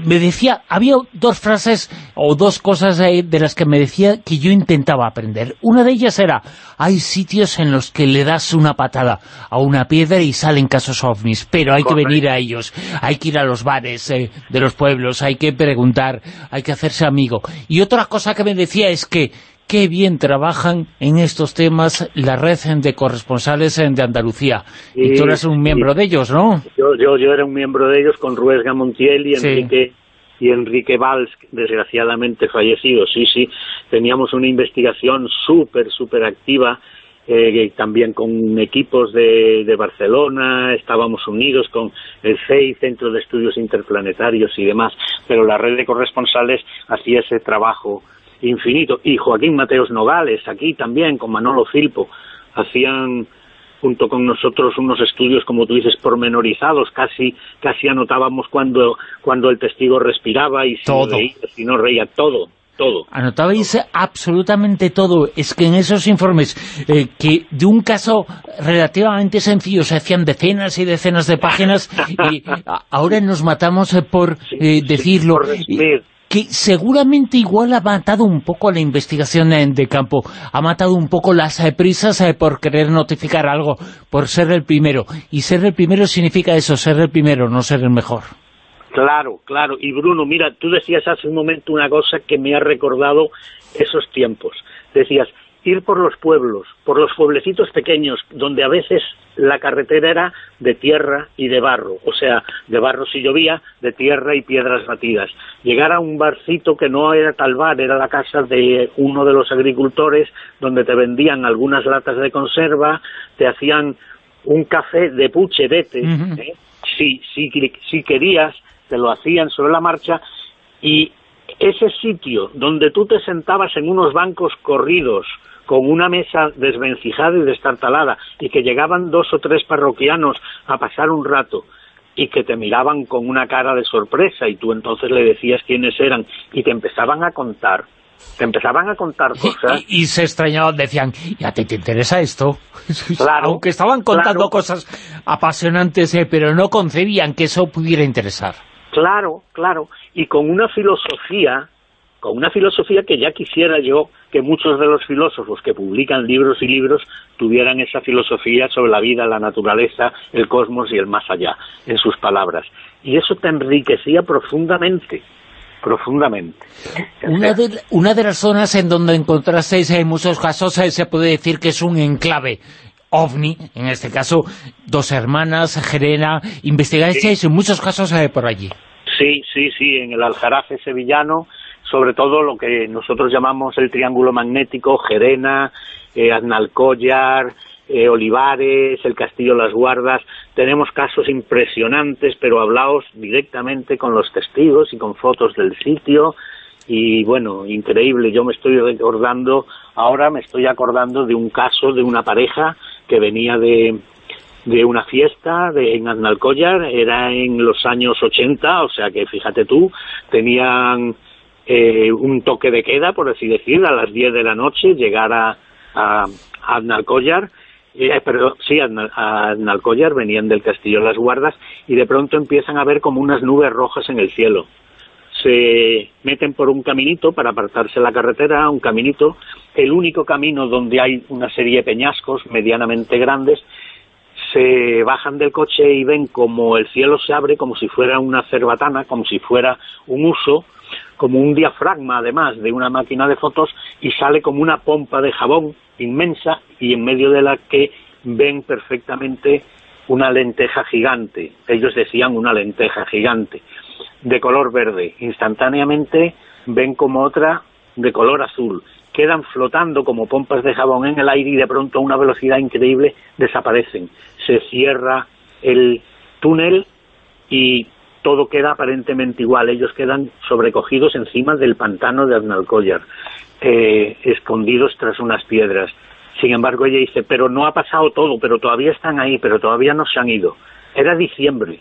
me decía, había dos frases o dos cosas de las que me decía que yo intentaba aprender. Una de ellas era, hay sitios en los que le das una patada a una piedra y salen casos OVNIs, pero hay que venir a ellos, hay que ir a los bares de los pueblos, hay que preguntar, hay que hacerse amigo. Y otra cosa que me decía es que qué bien trabajan en estos temas la red de corresponsales de Andalucía. y tú eres un miembro de ellos, ¿no?
Yo, yo, yo era un miembro de ellos con Ruesga Montiel y Enrique y Enrique Valls, desgraciadamente fallecido. Sí, sí, teníamos una investigación súper, súper activa, eh, también con equipos de, de, Barcelona, estábamos unidos con el CEI, Centro de Estudios Interplanetarios y demás, pero la red de corresponsales hacía ese trabajo infinito. Y Joaquín Mateos Nogales, aquí también, con Manolo Filpo, hacían junto con nosotros unos estudios, como tú dices, pormenorizados, casi casi anotábamos cuando, cuando el testigo respiraba y si, Reía, si no reía, todo, todo.
Anotabais absolutamente todo. Es que en esos informes, eh, que de un caso relativamente sencillo se hacían decenas y decenas de páginas, [LAUGHS] y ahora nos matamos eh, por eh, decirlo que seguramente igual ha matado un poco la investigación de campo, ha matado un poco las eh, prisas eh, por querer notificar algo, por ser el primero. Y ser el primero significa eso, ser el primero, no ser el mejor.
Claro, claro. Y Bruno, mira, tú decías hace un momento una cosa que me ha recordado esos tiempos. Decías, ir por los pueblos, por los pueblecitos pequeños, donde a veces la carretera era de tierra y de barro, o sea, de barro si llovía, de tierra y piedras batidas. Llegar a un barcito que no era tal bar, era la casa de uno de los agricultores, donde te vendían algunas latas de conserva, te hacían un café de puche, vete, ¿eh? si, si, si querías, te lo hacían sobre la marcha, y ese sitio donde tú te sentabas en unos bancos corridos, con una mesa desvencijada y destartalada, y que llegaban dos o tres parroquianos a pasar un rato, y que te miraban con una cara de sorpresa, y tú entonces le decías quiénes eran, y te empezaban a contar, te empezaban a contar cosas.
Y, se extrañaban, decían, ¿ya te, te interesa esto? [LAUGHS] Claro, Aunque estaban contando cosas apasionantes, eh, pero no concebían que eso pudiera interesar.
Claro, claro, y con una filosofía, con una filosofía que ya quisiera yo que muchos de los filósofos que publican libros y libros tuvieran esa filosofía sobre la vida, la naturaleza, el cosmos y el más allá, en sus palabras. Y eso te enriquecía profundamente, profundamente.
Una de, una de las zonas en donde encontrasteis en muchos casos eh, se puede decir que es un enclave ovni, en este caso, dos hermanas, Gerena, investigáis en muchos casos eh, por allí.
Sí, sí, sí, en el Aljarafe sevillano, sobre todo lo que nosotros llamamos el triángulo magnético, Gerena, eh, Aznalcóllar, eh, Olivares, el Castillo Las Guardas, tenemos casos impresionantes, pero hablaos directamente con los testigos y con fotos del sitio, y bueno, increíble, yo me estoy recordando, ahora me estoy acordando de un caso de una pareja que venía de, de una fiesta de, en Aznalcóllar, era en los años 80, o sea que fíjate tú, tenían eh, un toque de queda, por así decir, a las 10 de la noche, llegar a, a, a Aznalcóllar, eh, sí, a, a venían del Castillo las Guardas, y de pronto empiezan a ver como unas nubes rojas en el cielo. Se meten por un caminito para apartarse la carretera, un caminito, el único camino donde hay una serie de peñascos medianamente grandes, se bajan del coche y ven como el cielo se abre como si fuera una cerbatana, como si fuera un uso, como un diafragma además de una máquina de fotos y sale como una pompa de jabón inmensa y en medio de la que ven perfectamente una lenteja gigante. Ellos decían una lenteja gigante de color verde. Instantáneamente ven como otra de color azul. Quedan flotando como pompas de jabón en el aire y de pronto a una velocidad increíble desaparecen. Se cierra el túnel y todo queda aparentemente igual. Ellos quedan sobrecogidos encima del pantano de Aznalcóllar, eh, escondidos tras unas piedras. Sin embargo, ella dice, pero no ha pasado todo, pero todavía están ahí, pero todavía no se han ido. Era diciembre,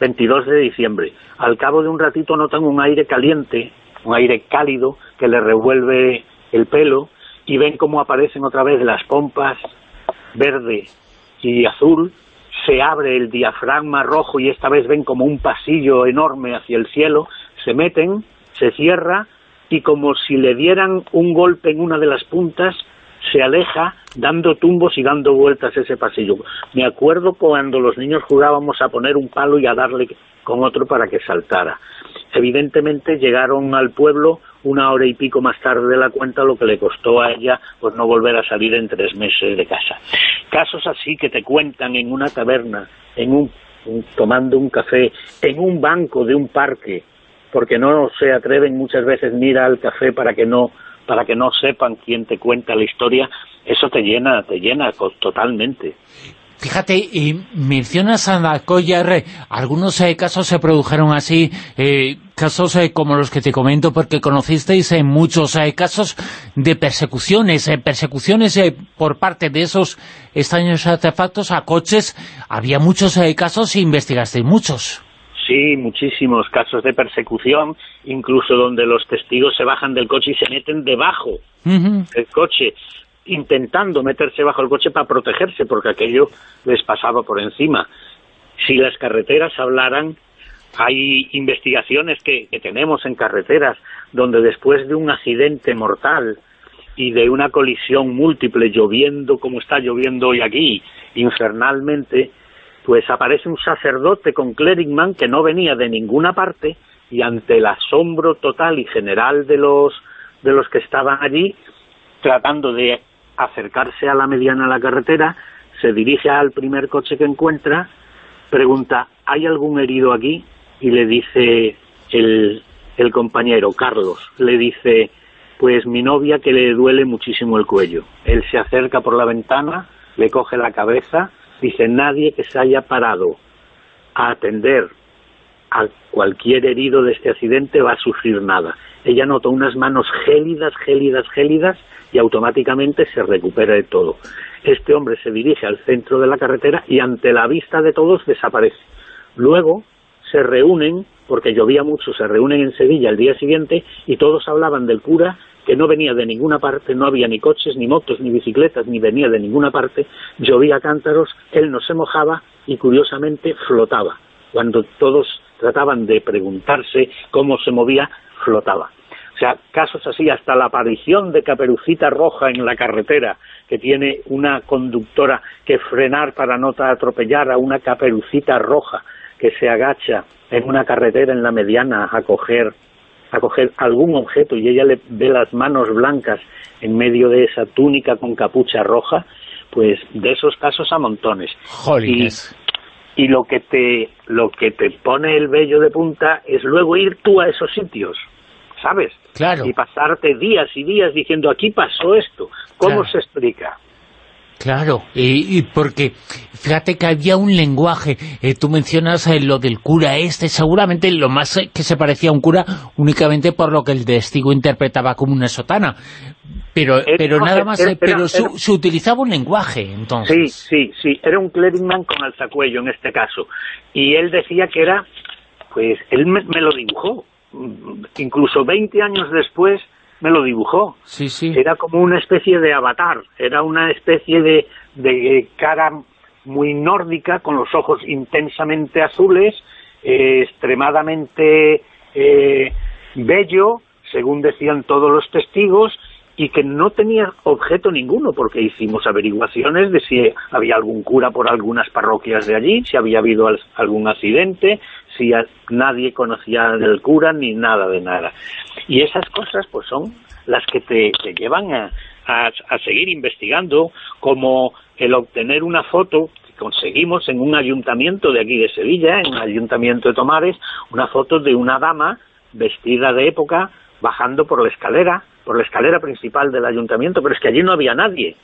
22 de diciembre. Al cabo de un ratito notan un aire caliente, un aire cálido que le revuelve el pelo y ven cómo aparecen otra vez las pompas verde y azul, se abre el diafragma rojo y esta vez ven como un pasillo enorme hacia el cielo, se meten, se cierra y como si le dieran un golpe en una de las puntas, se aleja dando tumbos y dando vueltas ese pasillo. Me acuerdo cuando los niños jugábamos a poner un palo y a darle con otro para que saltara. Evidentemente llegaron al pueblo una hora y pico más tarde de la cuenta, lo que le costó a ella pues no volver a salir en tres meses de casa. Casos así que te cuentan en una taberna, en un, tomando un café, en un banco de un parque, porque no se atreven muchas veces ni ir al café para que no para que no sepan quién te cuenta la historia, eso te llena, te llena totalmente.
Fíjate, y mencionas a Nacoyar, algunos eh, casos se produjeron así, eh, casos eh, como los que te comento, porque conocisteis en muchos eh, casos de persecuciones, eh, persecuciones eh, por parte de esos extraños artefactos a coches, había muchos eh, casos e investigasteis muchos.
Sí, muchísimos casos de persecución, incluso donde los testigos se bajan del coche y se meten debajo del coche, intentando meterse bajo el coche para protegerse, porque aquello les pasaba por encima. Si las carreteras hablaran, hay investigaciones que, que tenemos en carreteras, donde después de un accidente mortal y de una colisión múltiple, lloviendo como está lloviendo hoy aquí, infernalmente, pues aparece un sacerdote con clericman que no venía de ninguna parte y ante el asombro total y general de los de los que estaban allí tratando de acercarse a la mediana de la carretera se dirige al primer coche que encuentra pregunta ¿hay algún herido aquí? y le dice el, el compañero Carlos le dice pues mi novia que le duele muchísimo el cuello él se acerca por la ventana le coge la cabeza dice nadie que se haya parado a atender a cualquier herido de este accidente va a sufrir nada. Ella notó unas manos gélidas, gélidas, gélidas y automáticamente se recupera de todo. Este hombre se dirige al centro de la carretera y ante la vista de todos desaparece. Luego se reúnen, porque llovía mucho, se reúnen en Sevilla el día siguiente y todos hablaban del cura que no venía de ninguna parte, no había ni coches, ni motos, ni bicicletas, ni venía de ninguna parte, llovía cántaros, él no se mojaba y curiosamente flotaba. Cuando todos trataban de preguntarse cómo se movía, flotaba. O sea, casos así, hasta la aparición de Caperucita Roja en la carretera, que tiene una conductora que frenar para no atropellar a una Caperucita Roja que se agacha en una carretera en la mediana a coger a coger algún objeto y ella le ve las manos blancas en medio de esa túnica con capucha roja, pues de esos casos a montones. Y, y lo que te lo que te pone el vello de punta es luego ir tú a esos sitios, ¿sabes?
Claro.
Y pasarte días y días diciendo, aquí pasó esto, ¿cómo se explica?
Claro, y, porque fíjate que había un lenguaje, eh, tú mencionas eh, lo del cura este, seguramente lo más eh, que se parecía a un cura únicamente por lo que el testigo interpretaba como una sotana, pero, pero nada más, pero se utilizaba un lenguaje entonces.
Sí, sí, sí, era un cleriman con alzacuello en este caso, y él decía que era, pues él me, me lo dibujó, incluso 20 años después me lo dibujó.
Sí, sí.
Era como una especie de avatar, era una especie de, de cara muy nórdica, con los ojos intensamente azules, eh, extremadamente eh, bello, según decían todos los testigos, y que no tenía objeto ninguno, porque hicimos averiguaciones de si había algún cura por algunas parroquias de allí, si había habido algún accidente, si nadie conocía del cura, ni nada de nada. Y esas cosas pues son las que te, llevan a, a, seguir investigando, como el obtener una foto que conseguimos en un ayuntamiento de aquí de Sevilla, en un ayuntamiento de Tomares, una foto de una dama vestida de época bajando por la escalera, por la escalera principal del ayuntamiento, pero es que allí no había nadie.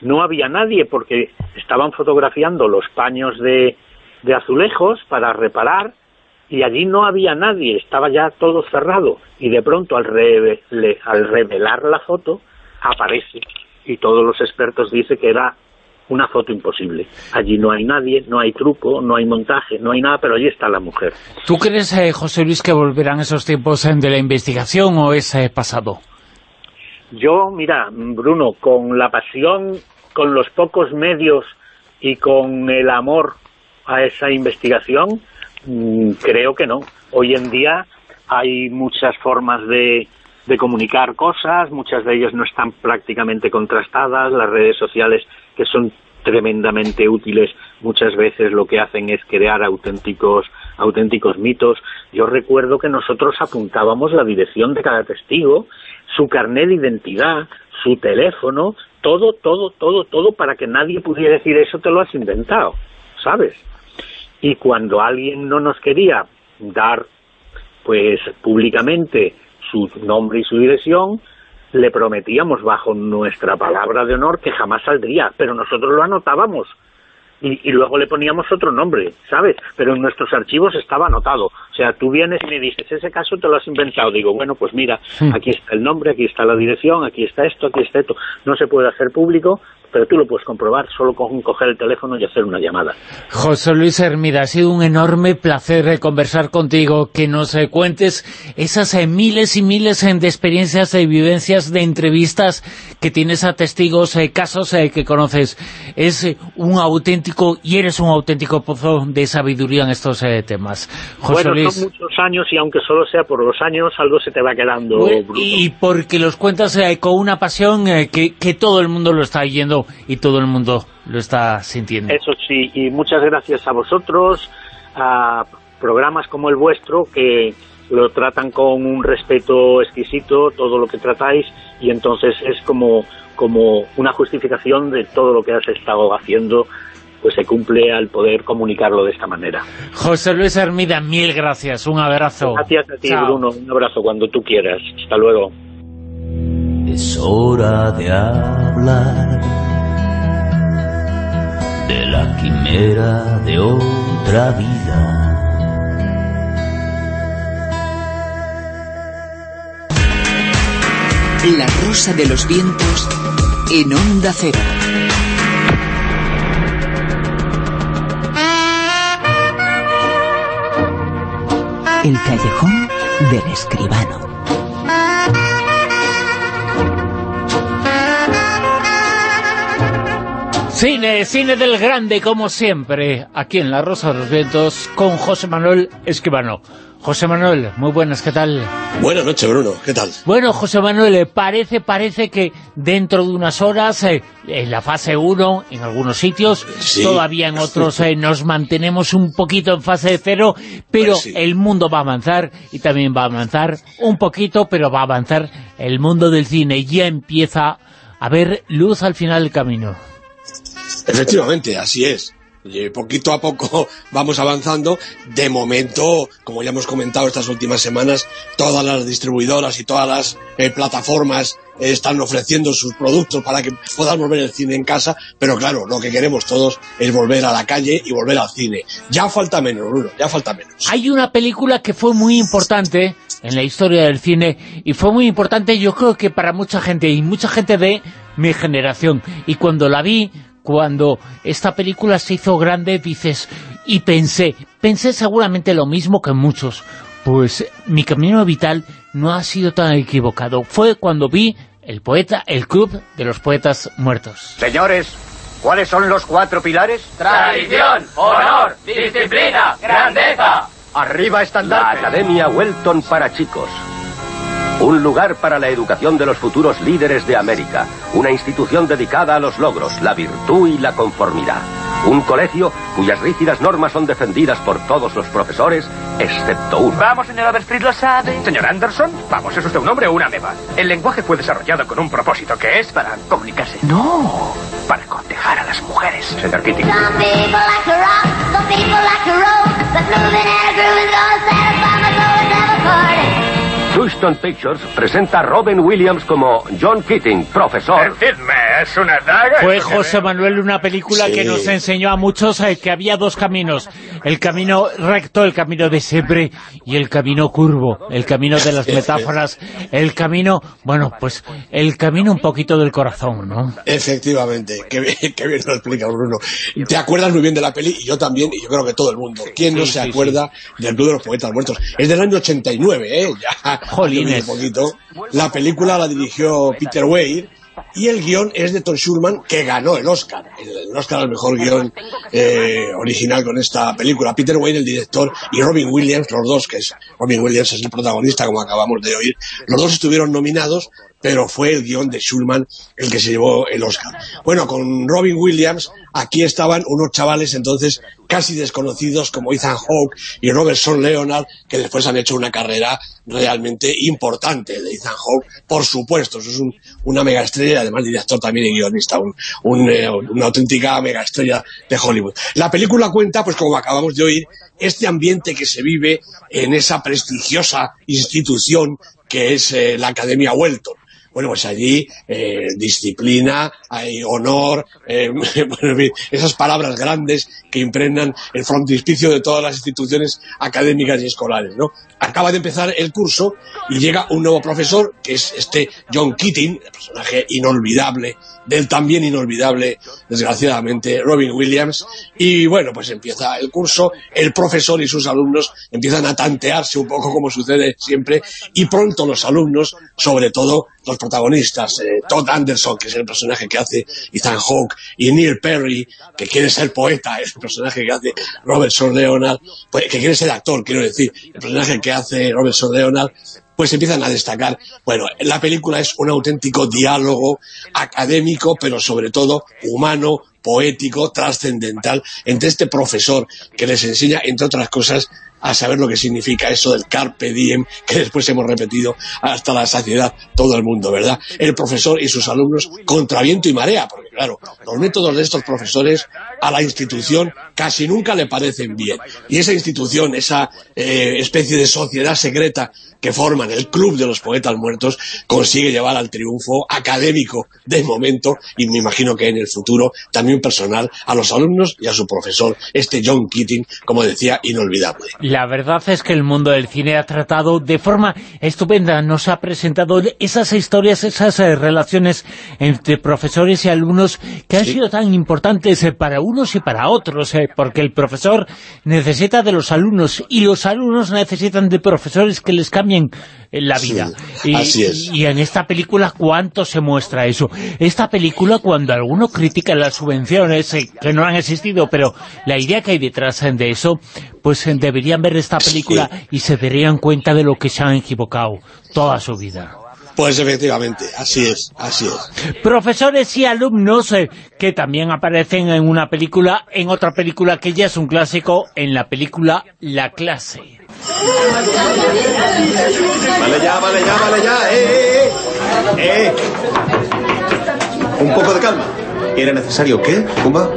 No había nadie porque estaban fotografiando los paños de, de azulejos para reparar y allí no había nadie, estaba ya todo cerrado y de pronto al, al revelar la foto aparece y todos los expertos dicen que era una foto imposible. Allí no hay nadie, no hay truco, no hay montaje, no hay nada, pero allí está la mujer.
¿Tú crees, eh, José Luis, que volverán esos tiempos de la investigación o es eh, pasado?
Yo, mira, Bruno, con la pasión, con los pocos medios y con el amor a esa investigación, creo que no. Hoy en día hay muchas formas de, de comunicar cosas, muchas de ellas no están prácticamente contrastadas, las redes sociales que son tremendamente útiles muchas veces lo que hacen es crear auténticos auténticos mitos. Yo recuerdo que nosotros apuntábamos la dirección de cada testigo, su carnet de identidad, su teléfono, todo, todo, todo, todo para que nadie pudiera decir eso te lo has inventado, ¿sabes? Y cuando alguien no nos quería dar pues públicamente su nombre y su dirección, le prometíamos bajo nuestra palabra de honor que jamás saldría, pero nosotros lo anotábamos y, luego le poníamos otro nombre, ¿sabes? Pero en nuestros archivos estaba anotado. O sea, tú vienes y me dices, ese caso te lo has inventado. Digo, bueno, pues mira, aquí está el nombre, aquí está la dirección, aquí está esto, aquí está esto. No se puede hacer público, pero tú lo puedes comprobar solo con coger el teléfono y hacer una llamada.
José Luis Hermida, ha sido un enorme placer eh, conversar contigo, que nos eh, cuentes esas eh, miles y miles de experiencias, de vivencias, de entrevistas que tienes a testigos, casos que conoces. Es un auténtico, y eres un auténtico pozo de sabiduría en estos temas.
José bueno, son muchos años y aunque solo sea por los años, algo se te va quedando.
y porque los cuentas con una pasión que, que todo el mundo lo está y todo el mundo lo está sintiendo.
Eso sí, y muchas gracias a vosotros, a programas como el vuestro que lo tratan con un respeto exquisito, todo lo que tratáis, y entonces es como, como una justificación de todo lo que has estado haciendo pues se cumple al poder comunicarlo de esta manera.
José Luis Hermida, mil gracias, un abrazo.
Gracias a ti, Bruno, un abrazo cuando tú quieras. Hasta luego.
Es hora de hablar la quimera de otra vida.
La rosa de los vientos en onda cero. El callejón del escribano.
Cine, cine del grande, como siempre, aquí en La Rosa de los Vientos, con José Manuel Esquivano. José Manuel, muy buenas, ¿qué tal?
Buenas noches, Bruno, ¿qué tal?
Bueno, José Manuel, eh, parece, parece que dentro de unas horas, eh, en la fase 1, en algunos sitios,
Sí.
todavía en otros eh, nos mantenemos un poquito en fase 0, pero
Pues sí.
el mundo va a avanzar y también va a avanzar un poquito, pero va a avanzar el mundo del cine. Ya empieza a ver luz al final del camino.
Efectivamente, así es. Poquito a poco [LAUGHS] vamos avanzando. De momento, como ya hemos comentado estas últimas semanas, todas las distribuidoras y todas las eh, plataformas eh, están ofreciendo sus productos para que podamos ver el cine en casa, pero claro, lo que queremos todos es volver a la calle y volver al cine. Ya falta menos, Bruno, ya falta menos.
Hay una película que fue muy importante en la historia del cine y fue muy importante yo creo que para mucha gente y mucha gente de mi generación y cuando la vi, cuando esta película se hizo grande dices y pensé, pensé seguramente lo mismo que muchos pues mi camino vital no ha sido tan equivocado fue cuando vi el poeta, el club de los poetas muertos
Señores, ¿cuáles son los cuatro pilares?
Tradición, honor, disciplina, grandeza.
Arriba estandarte.
La Academia Welton para chicos. Un lugar para la educación de los futuros líderes de América. Una institución dedicada a los logros, la virtud y la conformidad. Un colegio cuyas rígidas normas son defendidas por todos los profesores, excepto uno.
Vamos, señor Overstreet, lo sabe. Señor Anderson, vamos, ¿es usted un hombre o una meba? El lenguaje fue desarrollado con un propósito que es para comunicarse. No, para cortejar a las mujeres. Señor Keating.
Houston Pictures presenta a Robin Williams como John Keating, profesor.
Decidme, ¿es una daga?
Fue José. Manuel una película que nos enseñó a muchos eh, que había dos caminos, el camino recto, el camino de siempre y el camino curvo, el camino de las [LAUGHS] metáforas, el camino, bueno, pues el camino un poquito del corazón, ¿no?
Efectivamente, qué bien, [LAUGHS] qué bien lo explica Bruno. Te acuerdas muy bien de la peli, y yo también, y yo creo que todo el mundo. ¿Quién no
Sí,
se
sí,
acuerda del Club de los Poetas Muertos? Es del año 89, ¿eh? [LAUGHS] Ya,
Jolines.
La película la dirigió Peter Weir, y el guion es de Tom Schulman, que ganó el Oscar. El, Oscar al mejor guion eh, original con esta película. Peter Weir, el director, y Robin Williams, los dos, que es Robin Williams es el protagonista, como acabamos de oír, los dos estuvieron nominados, pero fue el guion de Schulman el que se llevó el Oscar. Bueno, con Robin Williams, aquí estaban unos chavales entonces casi desconocidos como Ethan Hawke y Robertson Leonard, que después han hecho una carrera realmente importante de Ethan Hawke, por supuesto, eso es un- una megaestrella, además director también y guionista, eh, una auténtica megaestrella de Hollywood. La película cuenta, pues como acabamos de oír, este ambiente que se vive en esa prestigiosa institución que es eh, la Academia Welton. Bueno, pues allí eh, disciplina, hay honor, eh, [LAUGHS] esas palabras grandes que impregnan el frontispicio de todas las instituciones académicas y escolares, ¿no? Acaba de empezar el curso y llega un nuevo profesor, que es este John Keating, el personaje inolvidable, del también inolvidable, desgraciadamente, Robin Williams, y bueno, pues empieza el curso, el profesor y sus alumnos empiezan a tantearse un poco como sucede siempre, y pronto los alumnos, sobre todo los protagonistas, eh, Todd Anderson, que es el personaje que hace Ethan Hawke, y Neil Perry, que quiere ser poeta, es [LAUGHS] el personaje que hace Robertson Leonard, pues, que quiere ser actor, quiero decir, el personaje que hace Robertson Leonard, pues empiezan a destacar. Bueno, la película es un auténtico diálogo académico, pero sobre todo humano, poético, trascendental, entre este profesor que les enseña, entre otras cosas, a saber lo que significa eso del carpe diem, que después hemos repetido hasta la saciedad todo el mundo, ¿verdad? El profesor y sus alumnos contra viento y marea, porque claro, los métodos de estos profesores a la institución casi nunca le parecen bien. Y esa institución, esa eh, especie de sociedad secreta que forman el Club de los Poetas Muertos, consigue llevar al triunfo académico de momento, y me imagino que en el futuro también personal, a los alumnos y a su profesor, este John Keating, como decía, inolvidable.
La verdad es que el mundo del cine ha tratado de forma estupenda, nos ha presentado esas historias, esas eh, relaciones entre profesores y alumnos que han sido tan importantes eh, para unos y para otros, eh, porque el profesor necesita de los alumnos y los alumnos necesitan de profesores que les cambien eh, la vida. y,
así es.
y en esta película, ¿cuánto se muestra eso? Esta película, cuando alguno critica las subvenciones, eh, que no han existido, pero la idea que hay detrás de eso, pues eh, deberían ver esta película y se darían cuenta de lo que se han equivocado toda su vida.
Pues efectivamente, así es, así es.
Profesores y alumnos eh, que también aparecen en una película, en otra película que ya es un clásico, en la película La clase.
Vale ya, vale ya, vale ya. ¡Eh, eh, eh! ¡Eh! Un poco de calma. ¿Era necesario qué, Pumba?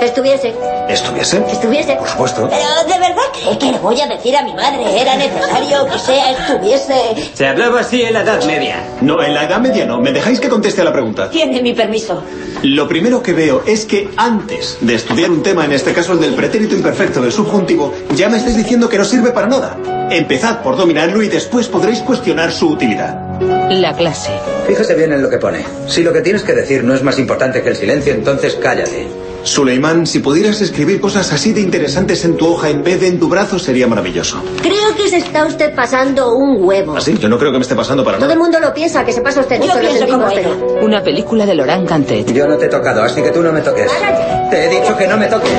Estuviese.
¿Estuviese?
Estuviese.
Por supuesto.
Pero ¿de verdad que le voy a decir a mi madre? Era necesario que sea estuviese.
Se hablaba así en la Edad Media. No, en la Edad Media no. ¿Me dejáis que conteste a la pregunta?
Tiene mi permiso.
Lo primero que veo es que antes de estudiar un tema, en este caso el del pretérito imperfecto del subjuntivo, ya me estáis diciendo que no sirve para nada. Empezad por dominarlo y después podréis cuestionar su utilidad.
La clase.
Fíjese bien en lo que pone. Si lo que tienes que decir no es más importante que el silencio, entonces cállate.
Suleimán, si pudieras escribir cosas así de interesantes en tu hoja en vez de en tu brazo, sería maravilloso.
Creo que se está usted pasando un huevo.
Así, yo no creo que me esté pasando para
Todo
nada.
el mundo lo piensa, que se pasa usted.
Yo pienso como
pero-
Una película de Laurent Cantet.
Yo no te he tocado, así que tú no me toques. Te he dicho que no me toques.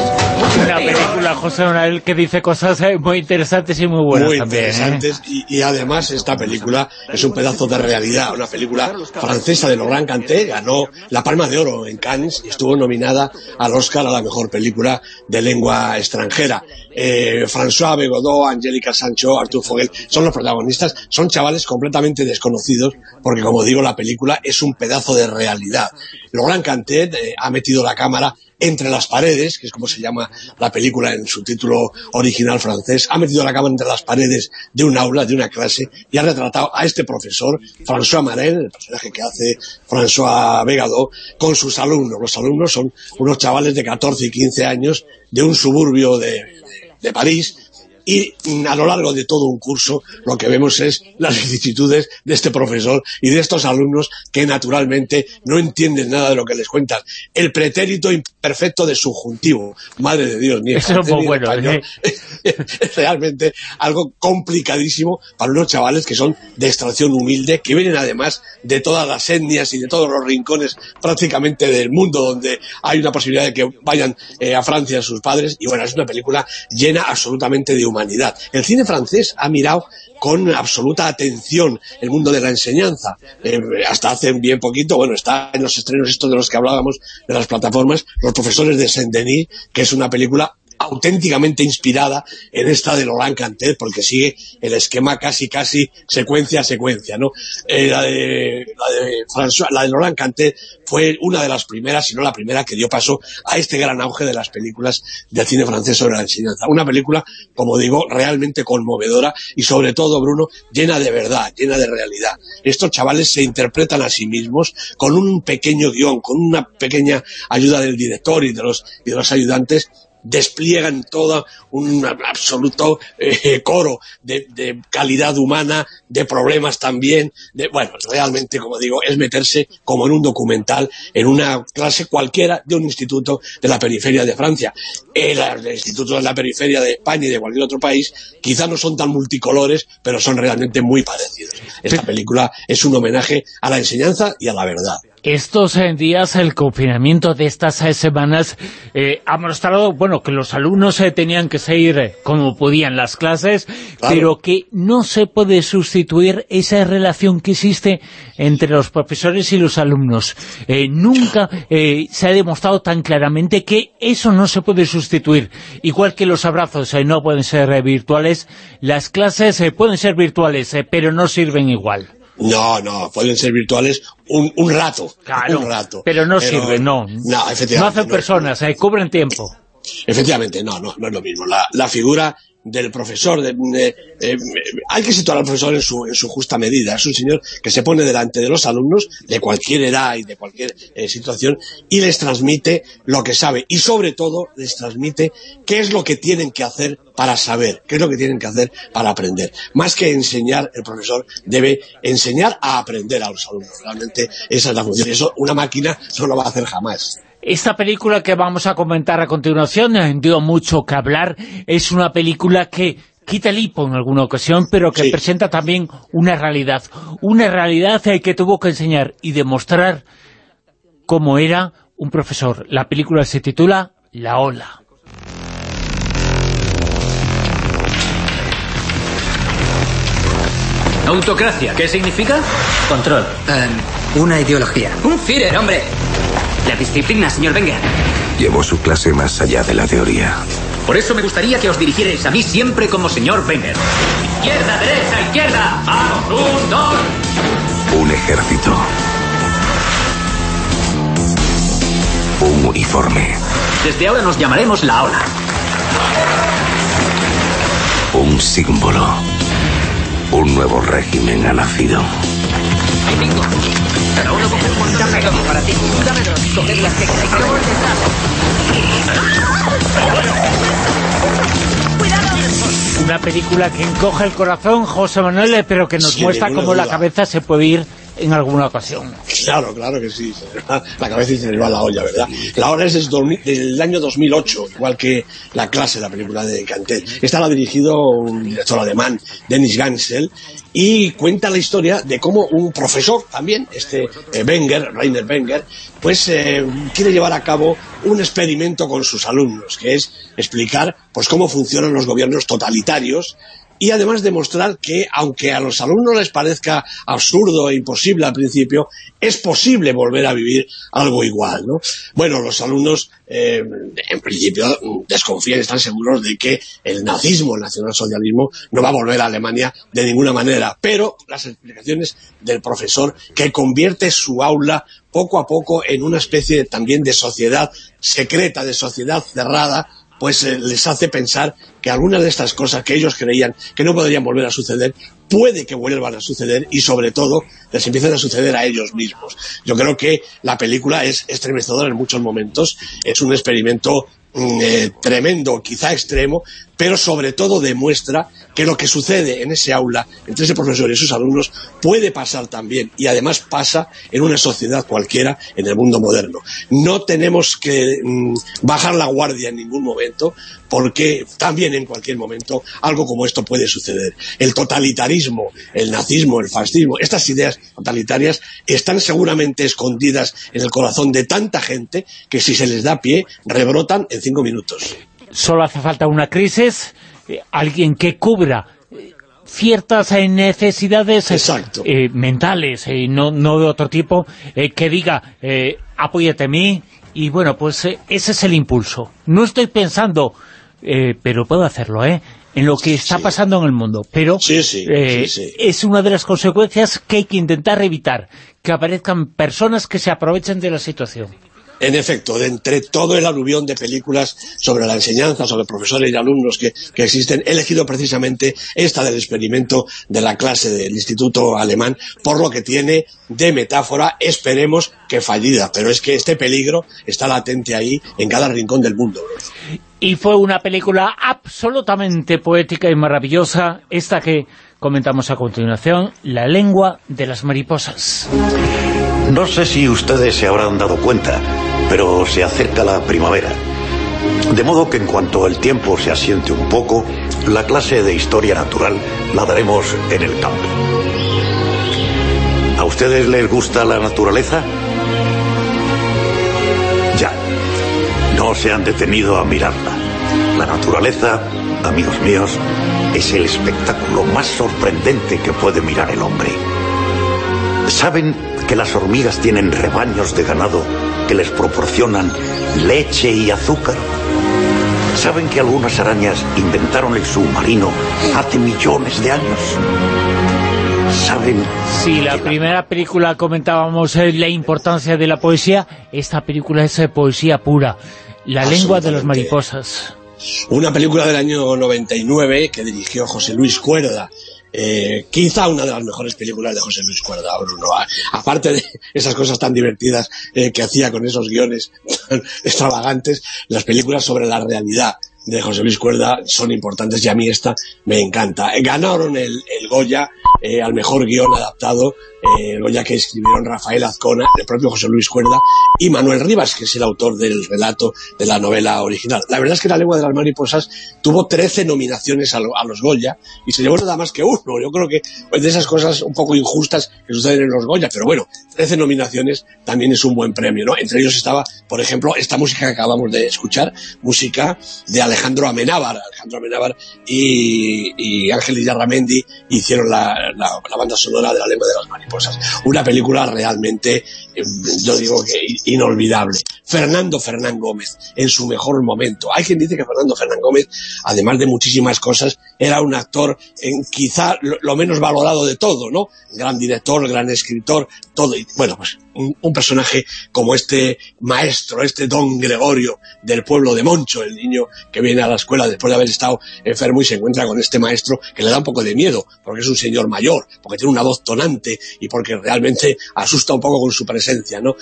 Una película, José Manuel, que dice cosas eh, muy interesantes y muy buenas
muy
también. ¿eh?
interesantes y, y además esta película es un pedazo de realidad, una película francesa de Laurent Canté, ganó la Palma de Oro en Cannes y estuvo nominada al Oscar a la mejor película de lengua extranjera. Eh, François Begodó, Angélica Sancho, Artur Fogel son los protagonistas, son chavales completamente desconocidos porque como digo la película es un pedazo de realidad. Laurent Canté eh, ha metido la cámara entre las paredes, que es como se llama la película en su título original francés, ha metido la cámara entre las paredes de un aula, de una clase, y ha retratado a este profesor, François Marel, el personaje que hace François Vegado, con sus alumnos. Los alumnos son unos chavales de 14 y 15 años de un suburbio de, de París, y a lo largo de todo un curso lo que vemos es las vicisitudes de este profesor y de estos alumnos que naturalmente no entienden nada de lo que les cuentan. El pretérito imperfecto de subjuntivo. Madre de Dios, ni
Eso es muy bueno,
español. [LAUGHS] es realmente algo complicadísimo para unos chavales que son de extracción humilde, que vienen además de todas las etnias y de todos los rincones prácticamente del mundo donde hay una posibilidad de que vayan eh, a Francia sus padres. Y bueno, es una película llena absolutamente de El cine francés ha mirado con absoluta atención el mundo de la enseñanza. Eh, hasta hace bien poquito, bueno, está en los estrenos estos de los que hablábamos, de las plataformas, Los profesores de Saint-Denis, que es una película auténticamente inspirada en esta de Laurent Cantet, porque sigue el esquema casi, casi secuencia a secuencia, ¿no? Eh, la, de, la, de François- la de Laurent Cantet fue una de las primeras, si no la primera, que dio paso a este gran auge de las películas del cine francés sobre la enseñanza. Una película, como digo, realmente conmovedora y sobre todo, Bruno, llena de verdad, llena de realidad. Estos chavales se interpretan a sí mismos con un pequeño guion, con una pequeña ayuda del director y de los, y de los ayudantes, despliegan todo un absoluto eh, coro de, de calidad humana, de problemas también, de, bueno, realmente, como digo, es meterse como en un documental, en una clase cualquiera de un instituto de la periferia de Francia. El, el instituto de la periferia de España y de cualquier otro país, quizá no son tan multicolores, pero son realmente muy parecidos. Esta película es un homenaje a la enseñanza y a la verdad.
Estos eh, días, el confinamiento de estas eh, semanas eh, ha mostrado, bueno, que los alumnos eh, tenían que seguir como podían las clases, pero que no se puede sustituir esa relación que existe entre los profesores y los alumnos. Eh, nunca eh, se ha demostrado tan claramente que eso no se puede sustituir. Igual que los abrazos no pueden ser virtuales, las clases pueden ser virtuales, pero no sirven igual.
No, no, pueden ser virtuales un, un rato.
Claro,
un rato.
pero no sirven, no.
No, efectivamente.
No hacen personas, eh, cubren tiempo.
Efectivamente, no, no, no es lo mismo. La, la figura del profesor. de- eh, hay que situar al profesor en su, en su justa medida. Es un señor que se pone delante de los alumnos de cualquier edad y de cualquier eh, situación y les transmite lo que sabe y sobre todo les transmite qué es lo que tienen que hacer para saber, qué es lo que tienen que hacer para aprender. Más que enseñar, el profesor debe enseñar a aprender a los alumnos. Realmente esa es la función. Eso una máquina no lo va a hacer jamás.
Esta película que vamos a comentar a continuación eh, dio mucho que hablar. Es una película que quita el hipo en alguna ocasión, pero que presenta también una realidad. Una realidad eh, que tuvo que enseñar y demostrar cómo era un profesor. La película se titula La Ola.
Autocracia, ¿qué significa?
Control. una ideología.
Un Führer, hombre.
La disciplina, señor Wenger.
Llevó su clase más allá de la teoría.
Por eso me gustaría que os dirigierais a mí siempre como señor Wenger. Izquierda, derecha, izquierda. Vamos, un, dos.
Un ejército. Un uniforme.
Desde ahora nos llamaremos la ola.
Un símbolo. Un nuevo régimen ha nacido.
Cada uno coge un montón de todo para ti. Dame dos. Coged las que queráis. Yo voy
Una película que encoge el corazón, José Manuel, pero que nos
Sin
muestra cómo la cabeza se puede ir en alguna ocasión.
Claro, claro que sí. [LAUGHS] La cabeza y se le va la olla, ¿verdad? La hora es desde del año 2008, igual que La clase, la película de Cantel. Esta la ha dirigido un director alemán, Dennis Gansel, y cuenta la historia de cómo un profesor también, este eh, Wenger, Rainer Wenger, pues eh, quiere llevar a cabo un experimento con sus alumnos, que es explicar pues cómo funcionan los gobiernos totalitarios y además demostrar que, aunque a los alumnos les parezca absurdo e imposible al principio, es posible volver a vivir algo igual, ¿no? Bueno, los alumnos, eh, en principio, desconfían, están seguros de que el nazismo, el nacionalsocialismo, no va a volver a Alemania de ninguna manera, pero las explicaciones del profesor, que convierte su aula poco a poco en una especie también de sociedad secreta, de sociedad cerrada, pues eh, les hace pensar que algunas de estas cosas que ellos creían que no podrían volver a suceder, puede que vuelvan a suceder y sobre todo les empiecen a suceder a ellos mismos. Yo creo que la película es estremecedora en muchos momentos, es un experimento mm, eh, tremendo, quizá extremo, pero sobre todo demuestra que lo que sucede en ese aula entre ese profesor y sus alumnos puede pasar también y además pasa en una sociedad cualquiera en el mundo moderno. No tenemos que mm, bajar la guardia en ningún momento porque también en cualquier momento algo como esto puede suceder. El totalitarismo, el nazismo, el fascismo, estas ideas totalitarias están seguramente escondidas en el corazón de tanta gente que si se les da pie rebrotan en cinco minutos.
Solo hace falta una crisis, alguien que cubra eh, ciertas eh, necesidades eh, eh, mentales, eh, no, no de otro tipo, eh, que diga, eh, apóyate a mí, y bueno, pues eh, ese es el impulso. No estoy pensando, eh, pero puedo hacerlo, ¿eh?, en lo que está pasando en el mundo, pero eh,
sí, sí.
es una de las consecuencias que hay que intentar evitar, que aparezcan personas que se aprovechen de la situación.
En efecto, de entre todo el aluvión de películas sobre la enseñanza, sobre profesores y alumnos que, que existen, he elegido precisamente esta del experimento de la clase del Instituto Alemán, por lo que tiene de metáfora, esperemos que fallida, pero es que este peligro está latente ahí en cada rincón del mundo.
Y fue una película absolutamente poética y maravillosa, esta que comentamos a continuación, La lengua de las mariposas.
No sé si ustedes se habrán dado cuenta, pero se acerca la primavera. De modo que en cuanto el tiempo se asiente un poco, la clase de historia natural la daremos en el campo. ¿A ustedes les gusta la naturaleza? Ya. No se han detenido a mirarla. La naturaleza, amigos míos, es el espectáculo más sorprendente que puede mirar el hombre. ¿Saben que las hormigas tienen rebaños de ganado que les proporcionan leche y azúcar? ¿Saben que algunas arañas inventaron el submarino hace millones de años? ¿Saben?
Si la primera película comentábamos eh, la importancia de la poesía, esta película es eh, poesía pura, La lengua de las mariposas.
Una película del año 99 que dirigió José Luis Cuerda, eh, quizá una de las mejores películas de José Luis Cuerda, Bruno. Aparte de esas cosas tan divertidas eh, que hacía con esos guiones [LAUGHS] extravagantes, las películas sobre la realidad de José Luis Cuerda son importantes y a mí esta me encanta. Ganaron el, el Goya eh, al mejor guion adaptado, eh, Goya que escribieron Rafael Azcona, el propio José Luis Cuerda y Manuel Rivas, que es el autor del relato de la novela original. La verdad es que La lengua de las mariposas tuvo 13 nominaciones a, lo- a los Goya y se llevó nada más que uno. Yo creo que es de esas cosas un poco injustas que suceden en los Goya, pero bueno, 13 nominaciones también es un buen premio, ¿no? Entre ellos estaba, por ejemplo, esta música que acabamos de escuchar, música de Alejandro Amenábar. Alejandro Amenábar y, y Ángel Illarramendi hicieron la- la banda sonora de La lengua de las mariposas. Una película realmente, eh, yo digo que inolvidable. Fernando Fernán Gómez, en su mejor momento. Hay quien dice que Fernando Fernán Gómez, además de muchísimas cosas, era un actor en quizá lo, menos valorado de todo, ¿no? Gran director, gran escritor, todo. Y, bueno, pues un, un personaje como este maestro, este don Gregorio del pueblo de Moncho, el niño que viene a la escuela después de haber estado enfermo y se encuentra con este maestro que le da un poco de miedo, porque es un señor mayor, porque tiene una voz tonante y porque realmente asusta un poco con su presencia, ¿no?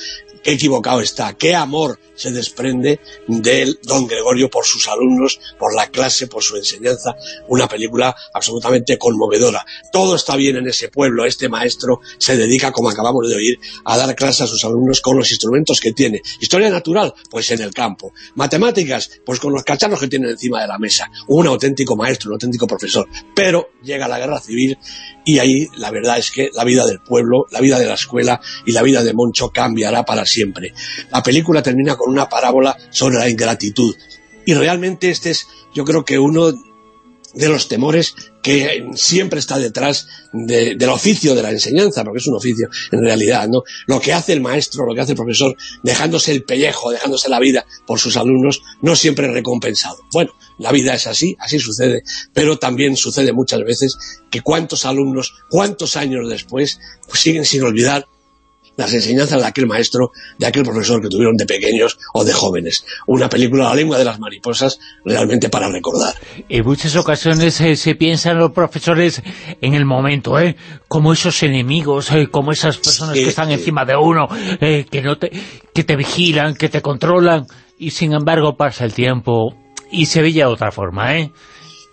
Qué equivocado está, qué amor se desprende del don Gregorio por sus alumnos, por la clase, por su enseñanza, una película absolutamente conmovedora. Todo está bien en ese pueblo, este maestro se dedica, como acabamos de oír, a dar clases a sus alumnos con los instrumentos que tiene. Historia natural, pues en el campo. Matemáticas, pues con los cacharros que tienen encima de la mesa. Un auténtico maestro, un auténtico profesor. Pero llega la guerra civil y ahí la verdad es que la vida del pueblo, la vida de la escuela y la vida de Moncho cambiará para siempre. La película termina con una parábola sobre la ingratitud. Y realmente este es, yo creo que uno de los temores que siempre está detrás de- del oficio de la enseñanza, porque es un oficio en realidad, ¿no? Lo que hace el maestro, lo que hace el profesor, dejándose el pellejo, dejándose la vida por sus alumnos, no siempre es recompensado. Bueno, la vida es así, así sucede, pero también sucede muchas veces que cuántos alumnos, cuántos años después, pues siguen sin olvidar las enseñanzas de aquel maestro, de aquel profesor que tuvieron de pequeños o de jóvenes. Una película, La lengua de las mariposas, realmente para recordar.
En muchas ocasiones eh, se piensan los profesores en el momento, ¿eh? Como esos enemigos, eh, como esas personas
Sí,
que están encima de uno, eh, que, no te, que te vigilan, que te controlan, y sin embargo pasa el tiempo y se veía de otra forma, ¿eh?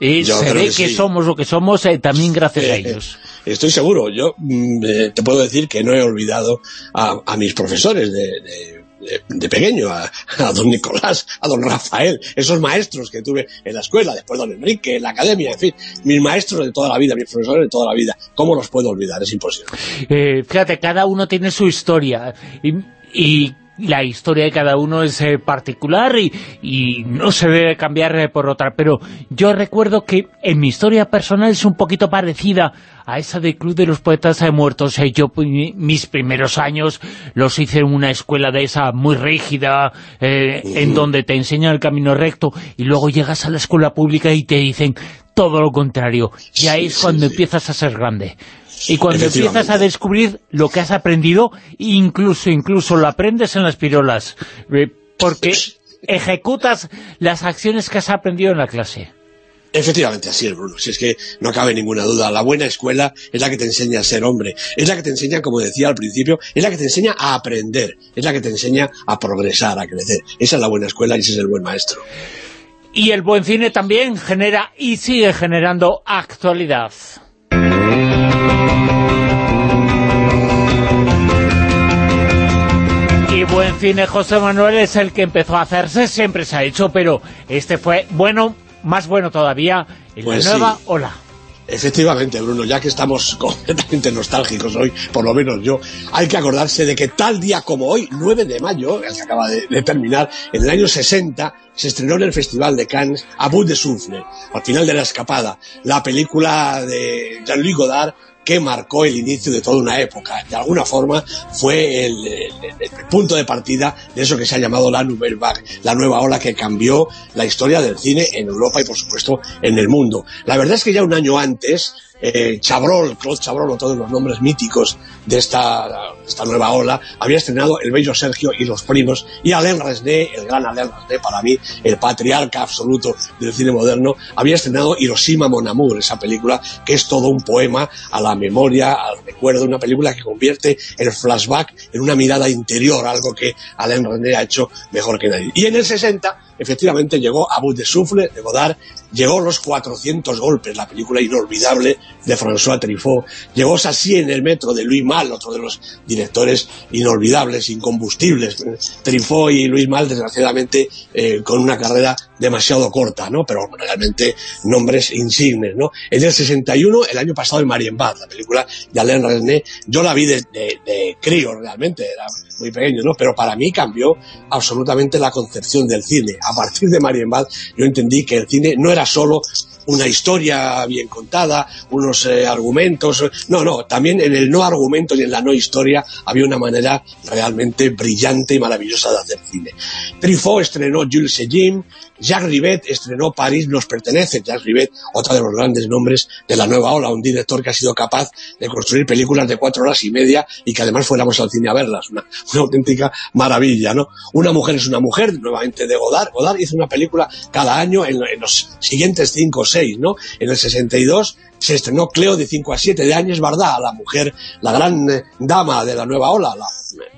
Y
Yo
se ve
que
que,
sí.
somos lo que somos eh, también gracias a
Eh,
ellos.
Estoy seguro, yo mm, eh, te puedo decir que no he olvidado a, a mis profesores de, de- de- de pequeño, a, a don Nicolás, a don Rafael, esos maestros que tuve en la escuela, después don Enrique, en la academia, en fin, mis maestros de toda la vida, mis profesores de toda la vida, ¿cómo los puedo olvidar? Es imposible.
Eh, fíjate, cada uno tiene su historia y, y la historia de cada uno es eh, particular y, y no se debe cambiar eh, por otra, pero yo recuerdo que en mi historia personal es un poquito parecida a esa del Club de los Poetas eh, Muertos. Eh, yo pi- mis primeros años los hice en una escuela de esa muy rígida, eh, en donde te enseñan el camino recto y luego llegas a la escuela pública y te dicen todo lo contrario. Y ahí es cuando empiezas a ser grande. Y cuando empiezas a descubrir lo que has aprendido, incluso incluso lo aprendes en las pirolas, eh, porque ejecutas las acciones que has aprendido en la clase.
Efectivamente, así es, Bruno. Si es que no cabe ninguna duda. La buena escuela es la que te enseña a ser hombre. Es la que te enseña, como decía al principio, es la que te enseña a aprender. Es la que te enseña a progresar, a crecer. Esa es la buena escuela y ese es el buen maestro.
Y el buen cine también genera y sigue generando actualidad. Y buen cine, José Manuel, es el que empezó a hacerse, siempre se ha hecho, pero este fue bueno, más bueno todavía, en
Pues
la nueva
sí.
ola.
Efectivamente, Bruno, ya que estamos [LAUGHS] completamente nostálgicos hoy, por lo menos yo, hay que acordarse de que tal día como hoy, 9 de mayo, el que acaba de, terminar, en el año 60, se estrenó en el Festival de Cannes A Bout de Souffle, al final de la escapada, la película de Jean-Louis Godard que marcó el inicio de toda una época. De alguna forma fue el, punto de partida de eso que se ha llamado la Nouvelle Vague, la nueva ola que cambió la historia del cine en Europa y por supuesto en el mundo. La verdad es que ya un año antes eh, Chabrol, Claude Chabrol, o todos los nombres míticos de esta, esta nueva ola, había estrenado El Bello Sergio y los primos, y Alain Resnais, el gran Alain Resnais, para mí, el patriarca absoluto del cine moderno, había estrenado Hiroshima Mon Amour, esa película que es todo un poema a la memoria, al recuerdo, una película que convierte el flashback en una mirada interior, algo que Alain Resnais ha hecho mejor que nadie. Y en el 60, efectivamente, llegó a de Souffle, de Godard, llegó Los 400 golpes, la película inolvidable de François Truffaut, llegó Sassy en el metro de Louis Mal, otro de los directores inolvidables, incombustibles. Truffaut y Louis Mal, desgraciadamente, eh, con una carrera demasiado corta, ¿no? Pero realmente nombres insignes, ¿no? En el 61, el año pasado, en Marienbad, la película de Alain Resnais, yo la vi de, de, de crío, realmente, era muy pequeño, ¿no? Pero para mí cambió absolutamente la concepción del cine. A partir de Marienbad, yo entendí que el cine no era solo una historia bien contada, unos eh, argumentos. No, no, también en el no argumento y en la no historia había una manera realmente brillante y maravillosa de hacer cine. Truffaut estrenó Jules et Jim, Jacques Rivet estrenó París nos pertenece, Jacques Rivet, otro de los grandes nombres de la nueva ola, un director que ha sido capaz de construir películas de cuatro horas y media y que además fuéramos al cine a verlas, una, auténtica maravilla, ¿no? Una mujer es una mujer, nuevamente de Godard, Godard hizo una película cada año en, los siguientes cinco o seis, ¿no? En el 62 se estrenó Cleo de 5 a 7 de Áñez Bardá, la mujer, la gran dama de la nueva ola, la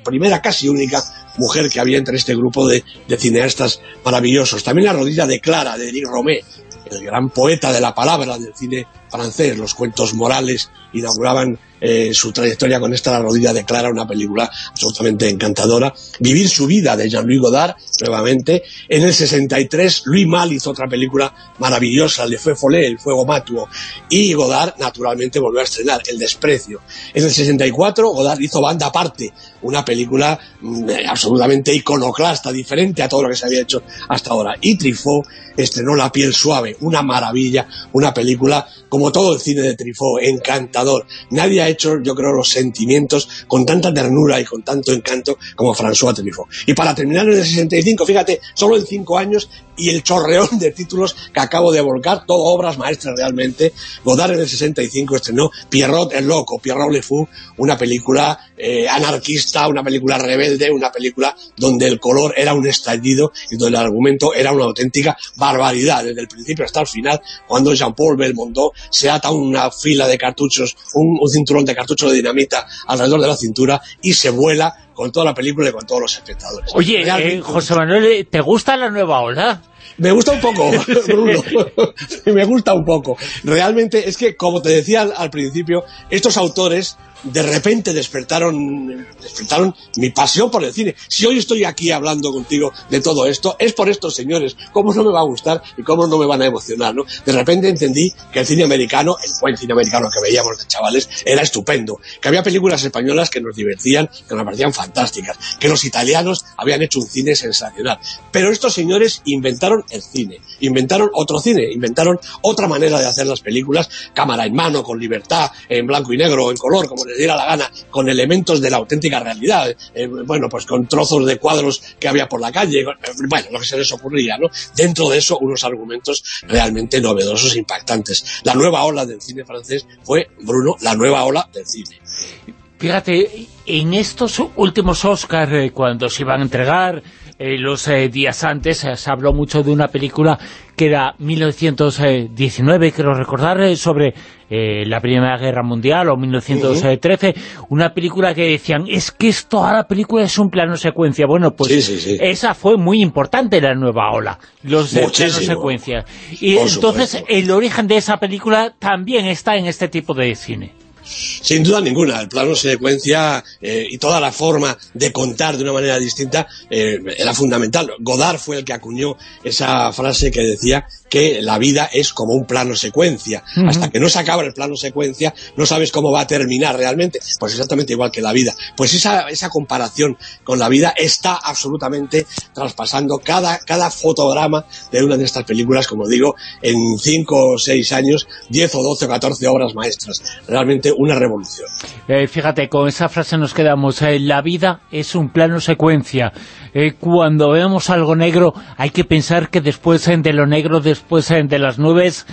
primera casi única mujer que había entre este grupo de, cineastas maravillosos. También la rodilla de Clara, de Eric Romé, el gran poeta de la palabra del cine francés. Los cuentos morales inauguraban eh, su trayectoria con esta La rodilla de Clara, una película absolutamente encantadora. Vivir su vida de Jean-Louis Godard, nuevamente. En el 63, Louis Mal hizo otra película maravillosa, Le Fue Follet, El Fuego Matuo. Y Godard, naturalmente, volvió a estrenar El Desprecio. En el 64, Godard hizo Banda Aparte, una película mm, absolutamente iconoclasta, diferente a todo lo que se había hecho hasta ahora. Y Truffaut estrenó La piel suave, una maravilla, una película como todo el cine de Truffaut, encantador. Nadie ha hecho, yo creo, los sentimientos con tanta ternura y con tanto encanto como François Truffaut. Y para terminar en el 65, fíjate, solo en cinco años y el chorreón de títulos que acabo de volcar, todo obras maestras realmente. Godard en el 65 estrenó Pierrot el Loco, Pierrot Le Fou, una película eh, anarquista, una película rebelde, una película donde el color era un estallido y donde el argumento era una auténtica barbaridad, desde el principio hasta el final, cuando Jean-Paul Belmondo se ata una fila de cartuchos, un, un cinturón de cartuchos de dinamita alrededor de la cintura y se vuela con toda la película y con todos los espectadores.
Oye, eh, José Manuel, ¿te gusta la nueva ola?
Me gusta un poco, [LAUGHS] [LAUGHS] Bruno. [LAUGHS] me gusta un poco. Realmente es que, como te decía al, al principio, estos autores de repente despertaron, despertaron mi pasión por el cine. Si hoy estoy aquí hablando contigo de todo esto, es por estos señores. ¿Cómo no me va a gustar y cómo no me van a emocionar? ¿no? De repente entendí que el cine americano, el buen cine americano que veíamos de chavales, era estupendo. Que había películas españolas que nos divertían, que nos parecían fantásticas. Que los italianos habían hecho un cine sensacional. Pero estos señores inventaron el cine. Inventaron otro cine. Inventaron otra manera de hacer las películas. Cámara en mano, con libertad, en blanco y negro, en color, como les diera la gana, con elementos de la auténtica realidad, eh, bueno, pues con trozos de cuadros que había por la calle, eh, bueno, lo que se les ocurría, ¿no? Dentro de eso, unos argumentos realmente novedosos, impactantes. La nueva ola del cine francés fue, Bruno, la nueva ola del cine.
Fíjate, en estos últimos Oscars, eh, cuando se iban a entregar eh, los eh, días antes, eh, se habló mucho de una película que era 1919, quiero recordar, sobre la Primera Guerra Mundial o 1913, una película que decían, es que esto ahora película es un plano secuencia. Bueno, pues
Sí, sí, sí.
esa fue muy importante la nueva ola, los de planos secuencia. Y
Por
entonces
supuesto.
el origen de esa película también está en este tipo de cine.
Sin duda ninguna, el plano secuencia eh, y toda la forma de contar de una manera distinta eh, era fundamental. Godard fue el que acuñó esa frase que decía que la vida es como un plano secuencia. Hasta que no se acaba el plano secuencia, no sabes cómo va a terminar realmente. Pues exactamente igual que la vida. Pues esa, esa comparación con la vida está absolutamente traspasando cada, cada fotograma de una de estas películas, como digo, en 5 o 6 años, 10 o 12 o 14 obras maestras. Realmente una revolución.
Eh, fíjate, con esa frase nos quedamos. eh, la vida es un plano secuencia. Eh, cuando vemos algo negro, hay que pensar que después de lo negro, después eh, de las nubes,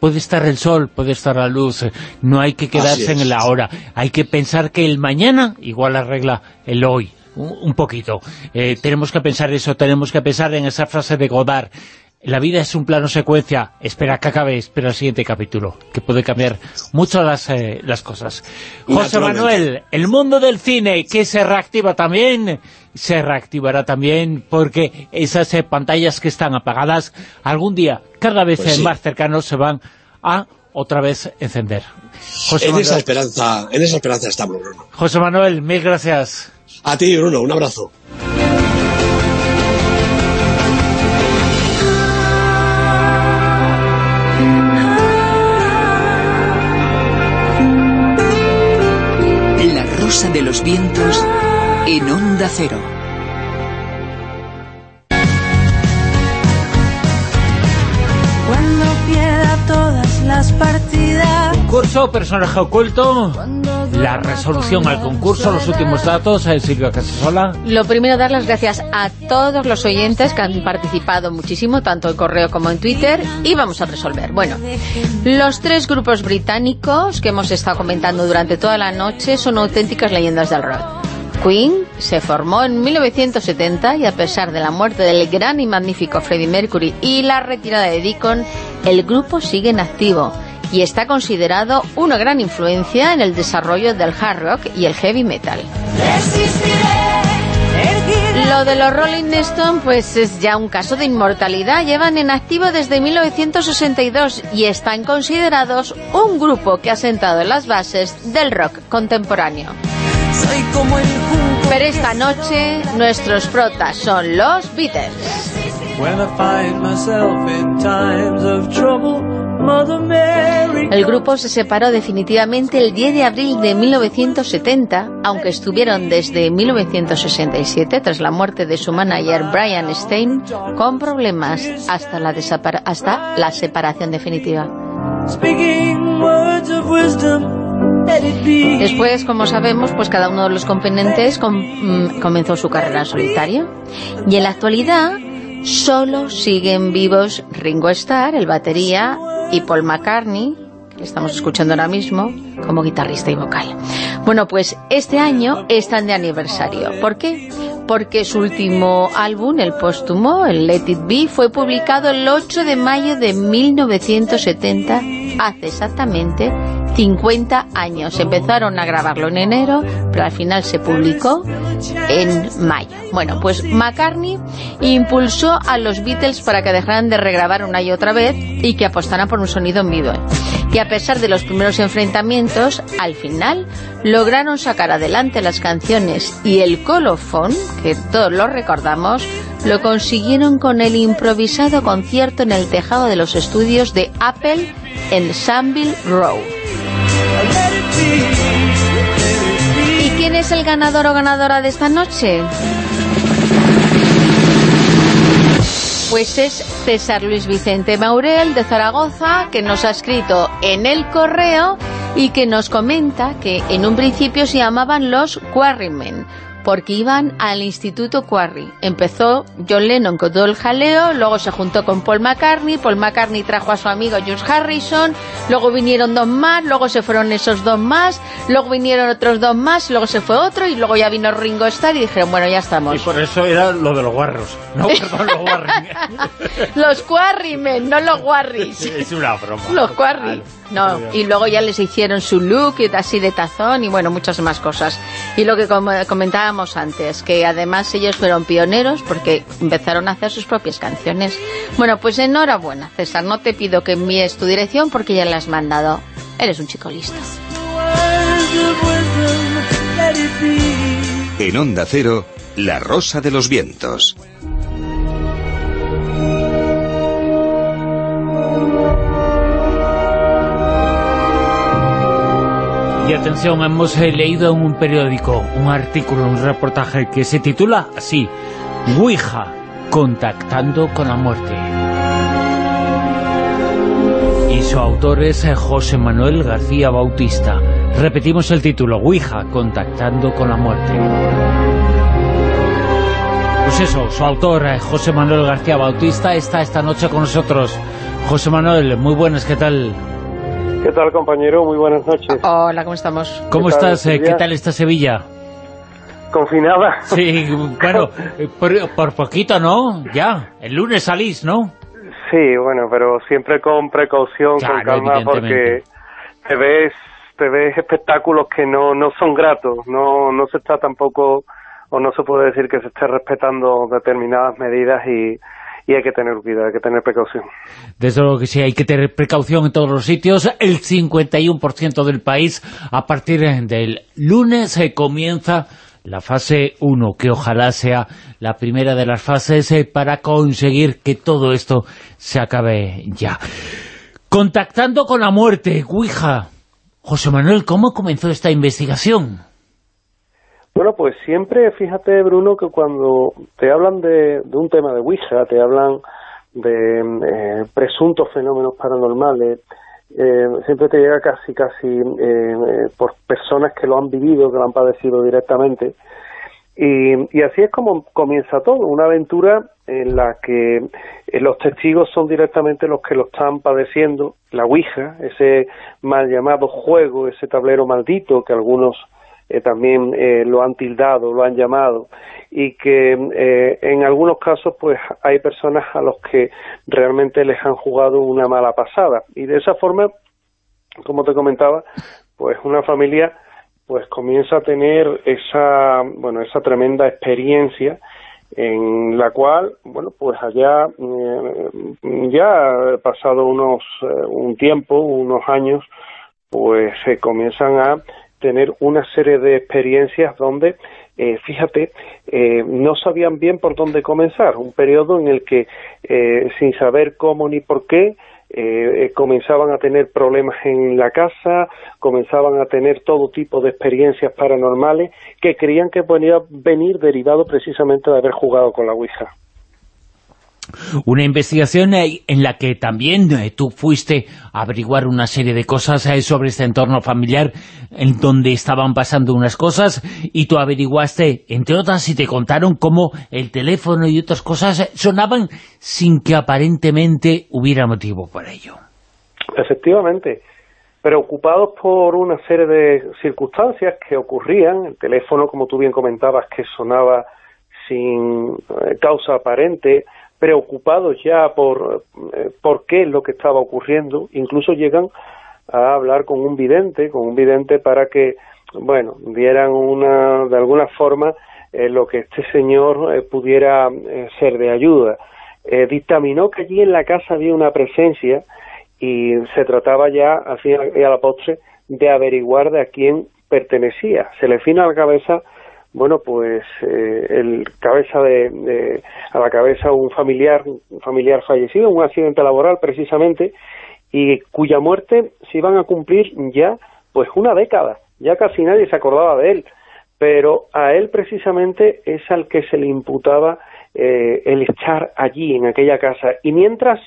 puede estar el sol, puede estar la luz, eh, no hay que quedarse en el ahora, hay que pensar que el mañana igual arregla el hoy, un, poquito. Eh, tenemos que pensar eso, tenemos que pensar en esa frase de Godard, la vida es un plano secuencia, espera que acabe, espera el siguiente capítulo, que puede cambiar mucho las, eh, las cosas. José Manuel, el mundo del cine, que se reactiva también, se reactivará también, porque esas eh, pantallas que están apagadas, algún día, cada vez
Pues sí.
más cercanos, se van a otra vez encender. José
En
Manuel,
esa esperanza, en esa esperanza estamos, Bruno.
José Manuel, mil gracias.
A ti, Bruno, un abrazo.
La rosa de los vientos en Onda Cero.
Cuando pierda todas las partidas.
Concurso, personaje oculto, la resolución al concurso, los últimos datos, eh, Silvia Casasola.
Lo primero, dar las gracias a todos los oyentes que han participado muchísimo, tanto en correo como en Twitter, y vamos a resolver. Bueno, los tres grupos británicos que hemos estado comentando durante toda la noche son auténticas leyendas del rock. Queen se formó en 1970 y a pesar de la muerte del gran y magnífico Freddie Mercury y la retirada de Deacon, el grupo sigue en activo y está considerado una gran influencia en el desarrollo del hard rock y el heavy metal. Lo de los Rolling Stones pues es ya un caso de inmortalidad. Llevan en activo desde 1962 y están considerados un grupo que ha sentado las bases del rock contemporáneo.
Soy como el junco.
Pero esta noche nuestros protas son los Beatles. El grupo se separó definitivamente el 10 de abril de 1970, aunque estuvieron desde 1967, tras la muerte de su manager Brian Stein, con problemas hasta la, hasta la separación definitiva. Después, como sabemos, pues cada uno de los componentes com- mm, comenzó su carrera en solitario. Y en la actualidad solo siguen vivos Ringo Starr, el batería, y Paul McCartney, que estamos escuchando ahora mismo, como guitarrista y vocal. Bueno, pues este año están de aniversario. ¿Por qué? Porque su último álbum, el póstumo, el Let It Be, fue publicado el 8 de mayo de 1970, hace exactamente 50 años. Empezaron a grabarlo en enero, pero al final se publicó en mayo. Bueno, pues McCartney impulsó a los Beatles para que dejaran de regrabar una y otra vez y que apostaran por un sonido en vivo. Y a pesar de los primeros enfrentamientos, al final lograron sacar adelante las canciones y el colofón, que todos lo recordamos, lo consiguieron con el improvisado concierto en el tejado de los estudios de Apple en Sunville Row. ¿Y quién es el ganador o ganadora de esta noche? Pues es César Luis Vicente Maurel de Zaragoza, que nos ha escrito en el correo y que nos comenta que en un principio se llamaban los Quarrymen, porque iban al Instituto Quarry. Empezó John Lennon con todo el jaleo, luego se juntó con Paul McCartney, Paul McCartney trajo a su amigo George Harrison, luego vinieron dos más, luego se fueron esos dos más, luego vinieron otros dos más, luego se fue otro y luego ya vino Ringo Starr y dijeron, bueno, ya estamos.
Y por eso era lo de los guarros. No, [LAUGHS] perdón, los.
Los Quarrymen, no los Warris.
es una broma.
Los Quarry. No, y luego ya les hicieron su look y así de tazón y bueno, muchas más cosas. Y lo que com- comentábamos antes, que además ellos fueron pioneros porque empezaron a hacer sus propias canciones. Bueno, pues enhorabuena, César, no te pido que envíes tu dirección porque ya la has mandado. Eres un chico listo.
En Onda Cero, La Rosa de los Vientos.
Y atención, hemos eh, leído en un periódico un artículo, un reportaje que se titula así, Ouija, contactando con la muerte. Y su autor es eh, José Manuel García Bautista. Repetimos el título, Ouija, contactando con la muerte. Pues eso, su autor, eh, José Manuel García Bautista, está esta noche con nosotros. José Manuel, muy buenas, ¿qué tal?
¿Qué tal, compañero? Muy buenas noches.
Hola, ¿cómo estamos?
¿Cómo estás? Eh, ¿Qué tal está Sevilla?
¿Confinada?
Sí, bueno, [LAUGHS] por, por poquito, ¿no? Ya, el lunes salís, ¿no?
Sí, bueno, pero siempre con precaución,
Claro,
con calma, porque te ves, te ves espectáculos que no, no son gratos, no, no se está tampoco, o no se puede decir que se esté respetando determinadas medidas y, y hay que tener cuidado, hay que tener precaución.
Desde luego que sí, hay que tener precaución en todos los sitios. El 51% del país, a partir del lunes, se comienza la fase 1, que ojalá sea la primera de las fases eh, para conseguir que todo esto se acabe ya. Contactando con la muerte, Ouija. José Manuel, ¿cómo comenzó esta investigación?
Bueno, pues siempre, fíjate, Bruno, que cuando te hablan de, un tema de Ouija, te hablan de eh, presuntos fenómenos paranormales, eh, siempre te llega casi, casi eh, eh, por personas que lo han vivido, que lo han padecido directamente. Y, y así es como comienza todo, una aventura en la que eh, los testigos son directamente los que lo están padeciendo, la Ouija, ese mal llamado juego, ese tablero maldito que algunos eh, también eh, lo han tildado, lo han llamado, y que eh, en algunos casos pues hay personas a los que realmente les han jugado una mala pasada. Y de esa forma, como te comentaba, pues una familia pues comienza a tener esa, bueno, esa tremenda experiencia en la cual, bueno, pues allá eh, ya pasado unos eh, un tiempo, unos años, pues se comienzan a tener una serie de experiencias donde, eh, fíjate, eh, no sabían bien por dónde comenzar. Un periodo en el que, eh, sin saber cómo ni por qué, eh, comenzaban a tener problemas en la casa, comenzaban a tener todo tipo de experiencias paranormales que creían que podía venir derivado precisamente de haber jugado con la Ouija.
Una investigación eh, en la que también eh, tú fuiste a averiguar una serie de cosas eh, sobre este entorno familiar en donde estaban pasando unas cosas y tú averiguaste, entre otras, y te contaron cómo el teléfono y otras cosas sonaban sin que aparentemente hubiera motivo para ello.
Efectivamente, preocupados por una serie de circunstancias que ocurrían, el teléfono, como tú bien comentabas, que sonaba sin causa aparente, preocupados ya por eh, por qué es lo que estaba ocurriendo, incluso llegan a hablar con un vidente, con un vidente para que, bueno, dieran una, de alguna forma, eh, lo que este señor eh, pudiera eh, ser de ayuda. Eh, dictaminó que allí en la casa había una presencia y se trataba ya, al fin y a la postre, de averiguar de a quién pertenecía. Se le fina a la cabeza, bueno, pues eh, el cabeza de, a la cabeza un familiar, un familiar fallecido, un accidente laboral precisamente, y cuya muerte se iban a cumplir ya, pues una década. Ya casi nadie se acordaba de él, pero a él precisamente es al que se le imputaba eh, el estar allí en aquella casa. Y mientras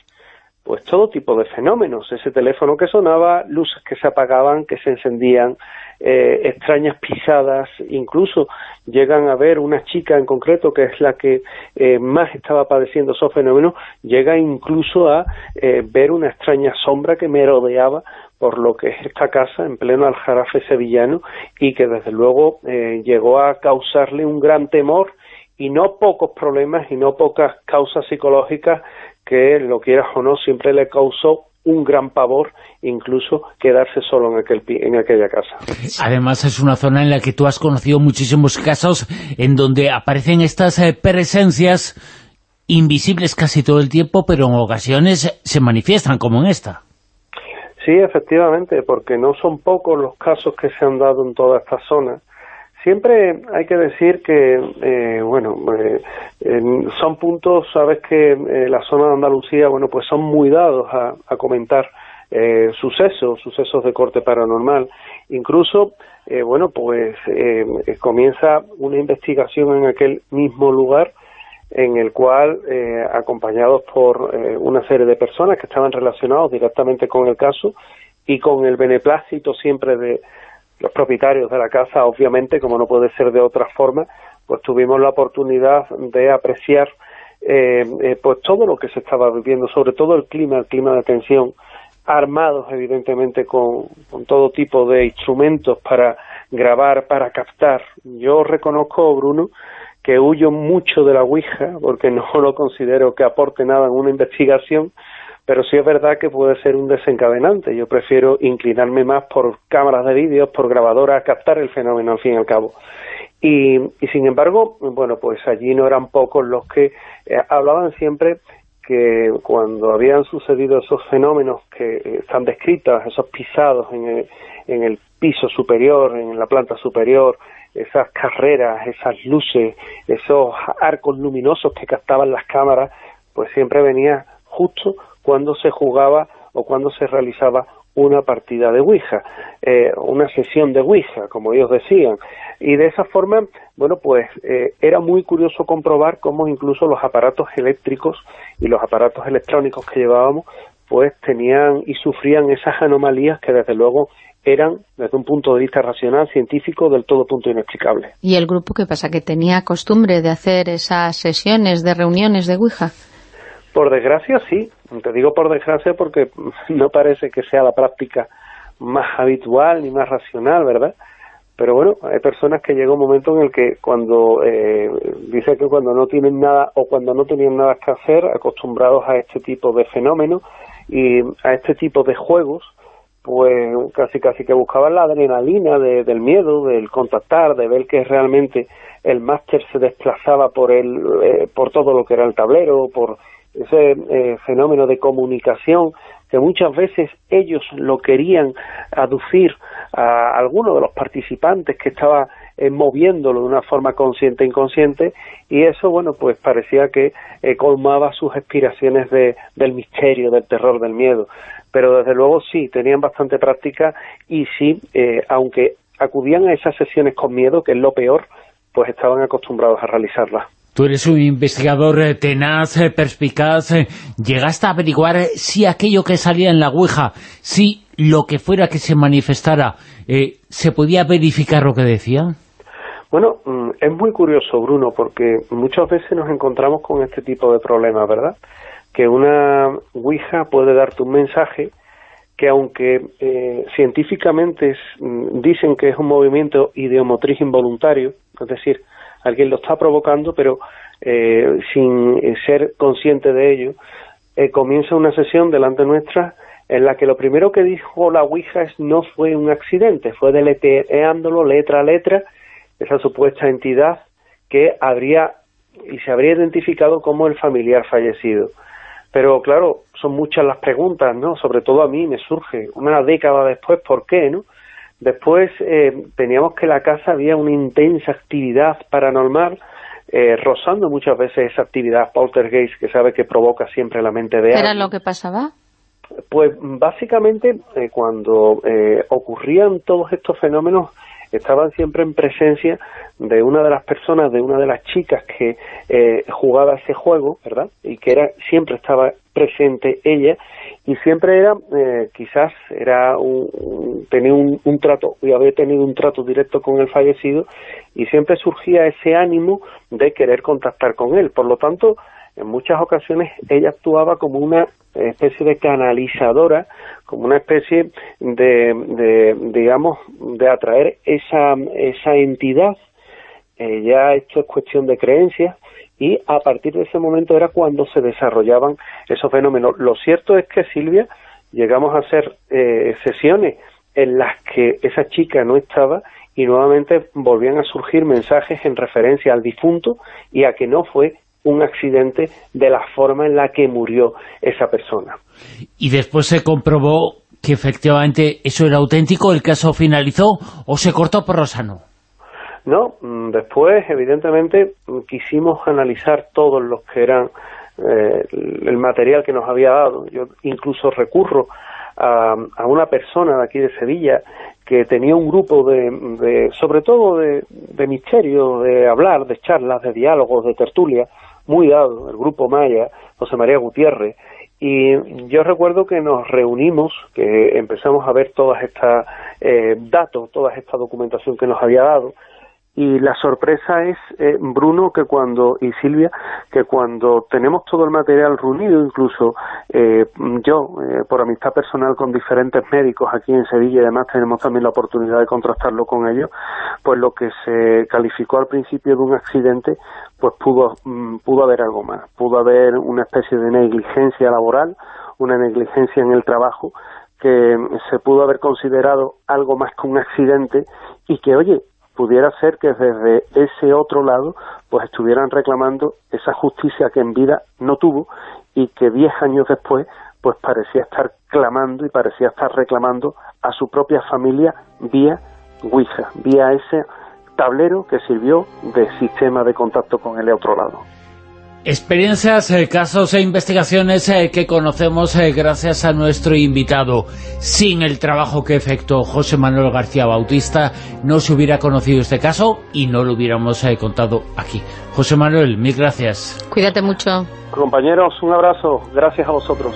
pues todo tipo de fenómenos, ese teléfono que sonaba, luces que se apagaban, que se encendían, eh, extrañas pisadas, incluso llegan a ver una chica en concreto que es la que eh, más estaba padeciendo esos fenómenos, llega incluso a eh, ver una extraña sombra que merodeaba por lo que es esta casa en pleno aljarafe sevillano y que desde luego eh, llegó a causarle un gran temor y no pocos problemas y no pocas causas psicológicas que, lo quieras o no, siempre le causó un gran pavor, incluso quedarse solo en, aquel, en aquella casa.
Además es una zona en la que tú has conocido muchísimos casos en donde aparecen estas eh, presencias invisibles casi todo el tiempo, pero en ocasiones se manifiestan, como en esta.
Sí, efectivamente, porque no son pocos los casos que se han dado en toda esta zona. Siempre hay que decir que, eh, bueno, eh, son puntos, sabes que eh, la zona de Andalucía, bueno, pues son muy dados a, a comentar eh, sucesos, sucesos de corte paranormal. Incluso, bueno, pues comienza una investigación en aquel mismo lugar en el cual, eh, acompañados por eh, una serie de personas que estaban relacionados directamente con el caso y con el beneplácito siempre de los propietarios de la casa, obviamente, como no puede ser de otra forma, pues tuvimos la oportunidad de apreciar eh, eh, pues todo lo que se estaba viviendo, sobre todo el clima, el clima de tensión, armados evidentemente con, con todo tipo de instrumentos para grabar, para captar. Yo reconozco, Bruno, que huyo mucho de la Ouija, porque [LAUGHS] no lo considero que aporte nada en una investigación, pero sí es verdad que puede ser un desencadenante. Yo prefiero inclinarme más por cámaras de vídeos, por grabadoras, captar el fenómeno, al fin y al cabo. Y, y sin embargo, bueno, pues allí no eran pocos los que eh, hablaban siempre que cuando habían sucedido esos fenómenos que están descritos, esos pisados en el, en el piso superior, en la planta superior, esas carreras, esas luces, esos arcos luminosos que captaban las cámaras, pues siempre venía justo cuando se jugaba o cuando se realizaba una partida de Ouija, eh, una sesión de Ouija, como ellos decían. Y de esa forma, bueno, pues eh, era muy curioso comprobar cómo incluso los aparatos eléctricos y los aparatos electrónicos que llevábamos, pues tenían y sufrían esas anomalías que desde luego eran, desde un punto de vista racional, científico, del todo punto inexplicable.
¿Y el grupo qué pasa? ¿Que tenía costumbre de hacer esas sesiones de reuniones de Ouija?
Por desgracia, sí. Te digo por desgracia porque [LAUGHS] no parece que sea la práctica más habitual ni más racional, ¿verdad? Pero bueno, hay personas que llega un momento en el que cuando eh, dice que cuando no tienen nada o cuando no tenían nada que hacer, acostumbrados a este tipo de fenómenos y a este tipo de juegos, pues casi casi que buscaban la adrenalina de, del miedo, del contactar, de ver que realmente el máster se desplazaba por el, eh, por todo lo que era el tablero, por ese eh, fenómeno de comunicación que muchas veces ellos lo querían aducir a alguno de los participantes que estaba eh, moviéndolo de una forma consciente e inconsciente y eso, bueno, pues parecía que eh, colmaba sus aspiraciones de, del misterio, del terror, del miedo. Pero desde luego sí, tenían bastante práctica y sí, aunque acudían a esas sesiones con miedo, que es lo peor, pues estaban acostumbrados a realizarlas.
Tú eres un investigador eh, tenaz, eh, perspicaz. Eh, ¿Llegaste a averiguar si aquello que salía en la Ouija, si lo que fuera que se manifestara, se podía verificar lo que decía?
Bueno, mm, es muy curioso, Bruno, porque muchas veces nos encontramos con este tipo de problemas, ¿verdad? Que una Ouija puede darte un mensaje que aunque científicamente mm, dicen que es un movimiento ideomotriz involuntario, es decir, alguien lo está provocando, pero eh, sin ser consciente de ello, eh, comienza una sesión delante nuestra en la que lo primero que dijo la Ouija es no fue un accidente, fue deleteándolo letra a letra esa supuesta entidad que habría y se habría identificado como el familiar fallecido. Pero claro, son muchas las preguntas, ¿no? Sobre todo a mí me surge, una década después, ¿por qué, no? Después eh, teníamos que en la casa había una intensa actividad paranormal, eh, rozando muchas veces esa actividad poltergeist que sabe que provoca siempre la mente de alguien.
¿Era lo que pasaba?
Pues básicamente eh, cuando eh, ocurrían todos estos fenómenos estaban siempre en presencia de una de las personas, de una de las chicas que eh, jugaba ese juego, ¿verdad? Y que era siempre estaba presente ella y siempre era, eh, quizás era un, tenía un, un, trato, y había tenido un trato directo con el fallecido y siempre surgía ese ánimo de querer contactar con él. Por lo tanto, en muchas ocasiones ella actuaba como una especie de canalizadora, como una especie de, de digamos, de atraer esa, esa entidad. Ya esto es cuestión de creencias y a partir de ese momento era cuando se desarrollaban esos fenómenos. Lo cierto es que, Silvia, llegamos a hacer eh, sesiones en las que esa chica no estaba y nuevamente volvían a surgir mensajes en referencia al difunto y a que no fue un accidente de la forma en la que murió esa persona.
Y después se comprobó que efectivamente eso era auténtico, el caso finalizó o se cortó por Rosano.
No, mm, después evidentemente quisimos analizar todos los que eran eh, el material que nos había dado. Yo incluso recurro a, una persona de aquí de Sevilla que tenía un grupo de, de sobre todo de, de misterio, de hablar, de charlas, de diálogos, de tertulia, muy dado, el grupo Maya, José María Gutiérrez, y yo recuerdo que nos reunimos, que empezamos a ver todas estas eh, datos, toda esta documentación que nos había dado, y la sorpresa es, eh, Bruno, que cuando, y Silvia, que cuando tenemos todo el material reunido, incluso eh, yo, eh, por amistad personal con diferentes médicos aquí en Sevilla y además tenemos también la oportunidad de contrastarlo con ellos, pues lo que se calificó al principio de un accidente, pues pudo, mm, pudo haber algo más, pudo haber una especie de negligencia laboral, una negligencia en el trabajo, que se pudo haber considerado algo más que un accidente y que, oye, pudiera ser que desde ese otro lado pues estuvieran reclamando esa justicia que en vida no tuvo y que diez años después pues parecía estar clamando y parecía estar reclamando a su propia familia vía Ouija, vía ese tablero que sirvió de sistema de contacto con el otro lado.
Experiencias, eh, casos e investigaciones eh, que conocemos eh, gracias a nuestro invitado. Sin el trabajo que efectuó José Manuel García Bautista, no se hubiera conocido este caso y no lo hubiéramos contado aquí. José Manuel, mil gracias.
Cuídate mucho.
Compañeros, un abrazo. Gracias a vosotros.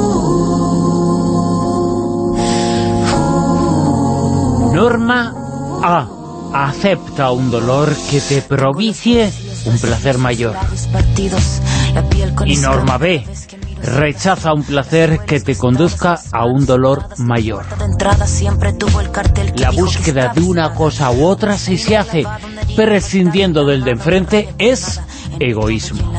Norma A. Acepta un dolor que te provicie un placer mayor. Y norma B. Rechaza un placer que te conduzca a un dolor mayor. La búsqueda de una cosa u otra, si se hace prescindiendo del de enfrente, es egoísmo.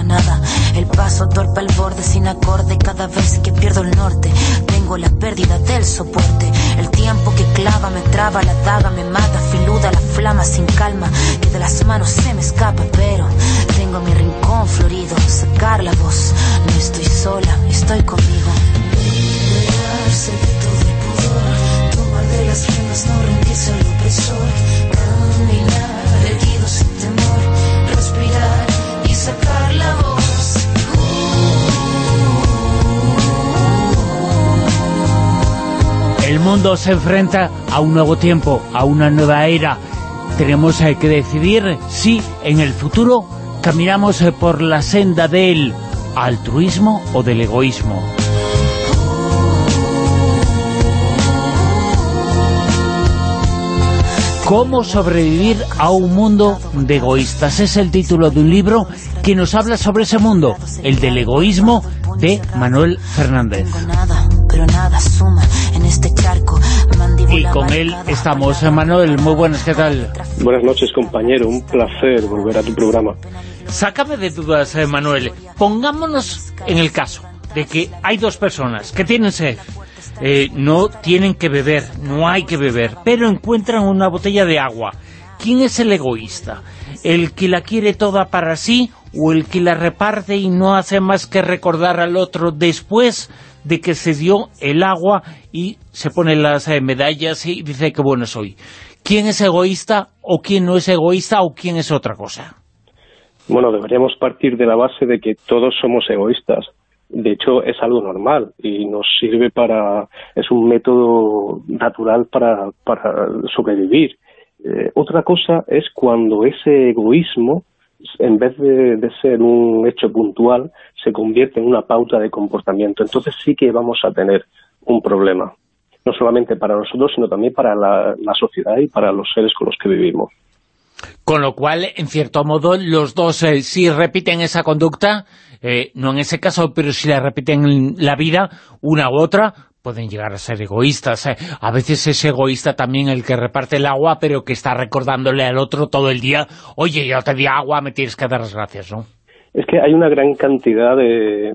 Tengo la pérdida del soporte. El tiempo que clava me traba, la daga me mata, filuda la flama sin calma, que de las manos se me escapa, pero tengo mi rincón florido, sacar la voz. No estoy sola, estoy conmigo. Liberarse de todo el pudor, tomar de las riendas, no rendirse al opresor, caminar erguido sin temor, respirar y sacar la voz.
El mundo se enfrenta a un nuevo tiempo, a una nueva era. Tenemos eh, que decidir si en el futuro caminamos eh, por la senda del altruismo o del egoísmo. ¿Cómo sobrevivir a un mundo de egoístas? Es el título de un libro que nos habla sobre ese mundo, el del egoísmo, de Manuel Fernández.
Pero nada suma en este charco.
Y con él estamos. Manuel, muy buenas, ¿qué tal?
Buenas noches, compañero. Un placer volver a tu programa.
Sácame de dudas, eh, Manuel. Pongámonos en el caso de que hay dos personas que tienen sed. Eh, no tienen que beber, no hay que beber, pero encuentran una botella de agua. ¿Quién es el egoísta? ¿El que la quiere toda para sí o el que la reparte y no hace más que recordar al otro después de que se dio el agua y se pone las eh, medallas y dice que bueno soy? ¿Quién es egoísta o quién no es egoísta o quién es otra cosa?
Bueno, deberíamos partir de la base de que todos somos egoístas. De hecho, es algo normal y nos sirve para... es un método natural para, para sobrevivir. Eh, otra cosa es cuando ese egoísmo, en vez de, ser un hecho puntual, se convierte en una pauta de comportamiento. Entonces sí que vamos a tener un problema, no solamente para nosotros, sino también para la, la sociedad y para los seres con los que vivimos.
Con lo cual, en cierto modo, los dos, eh, si repiten esa conducta, eh, no en ese caso, pero si la repiten en la vida, una u otra, pueden llegar a ser egoístas. Eh. A veces es egoísta también el que reparte el agua, pero que está recordándole al otro todo el día, oye, yo te di agua, me tienes que dar las gracias, ¿no?
Es que hay una gran cantidad de,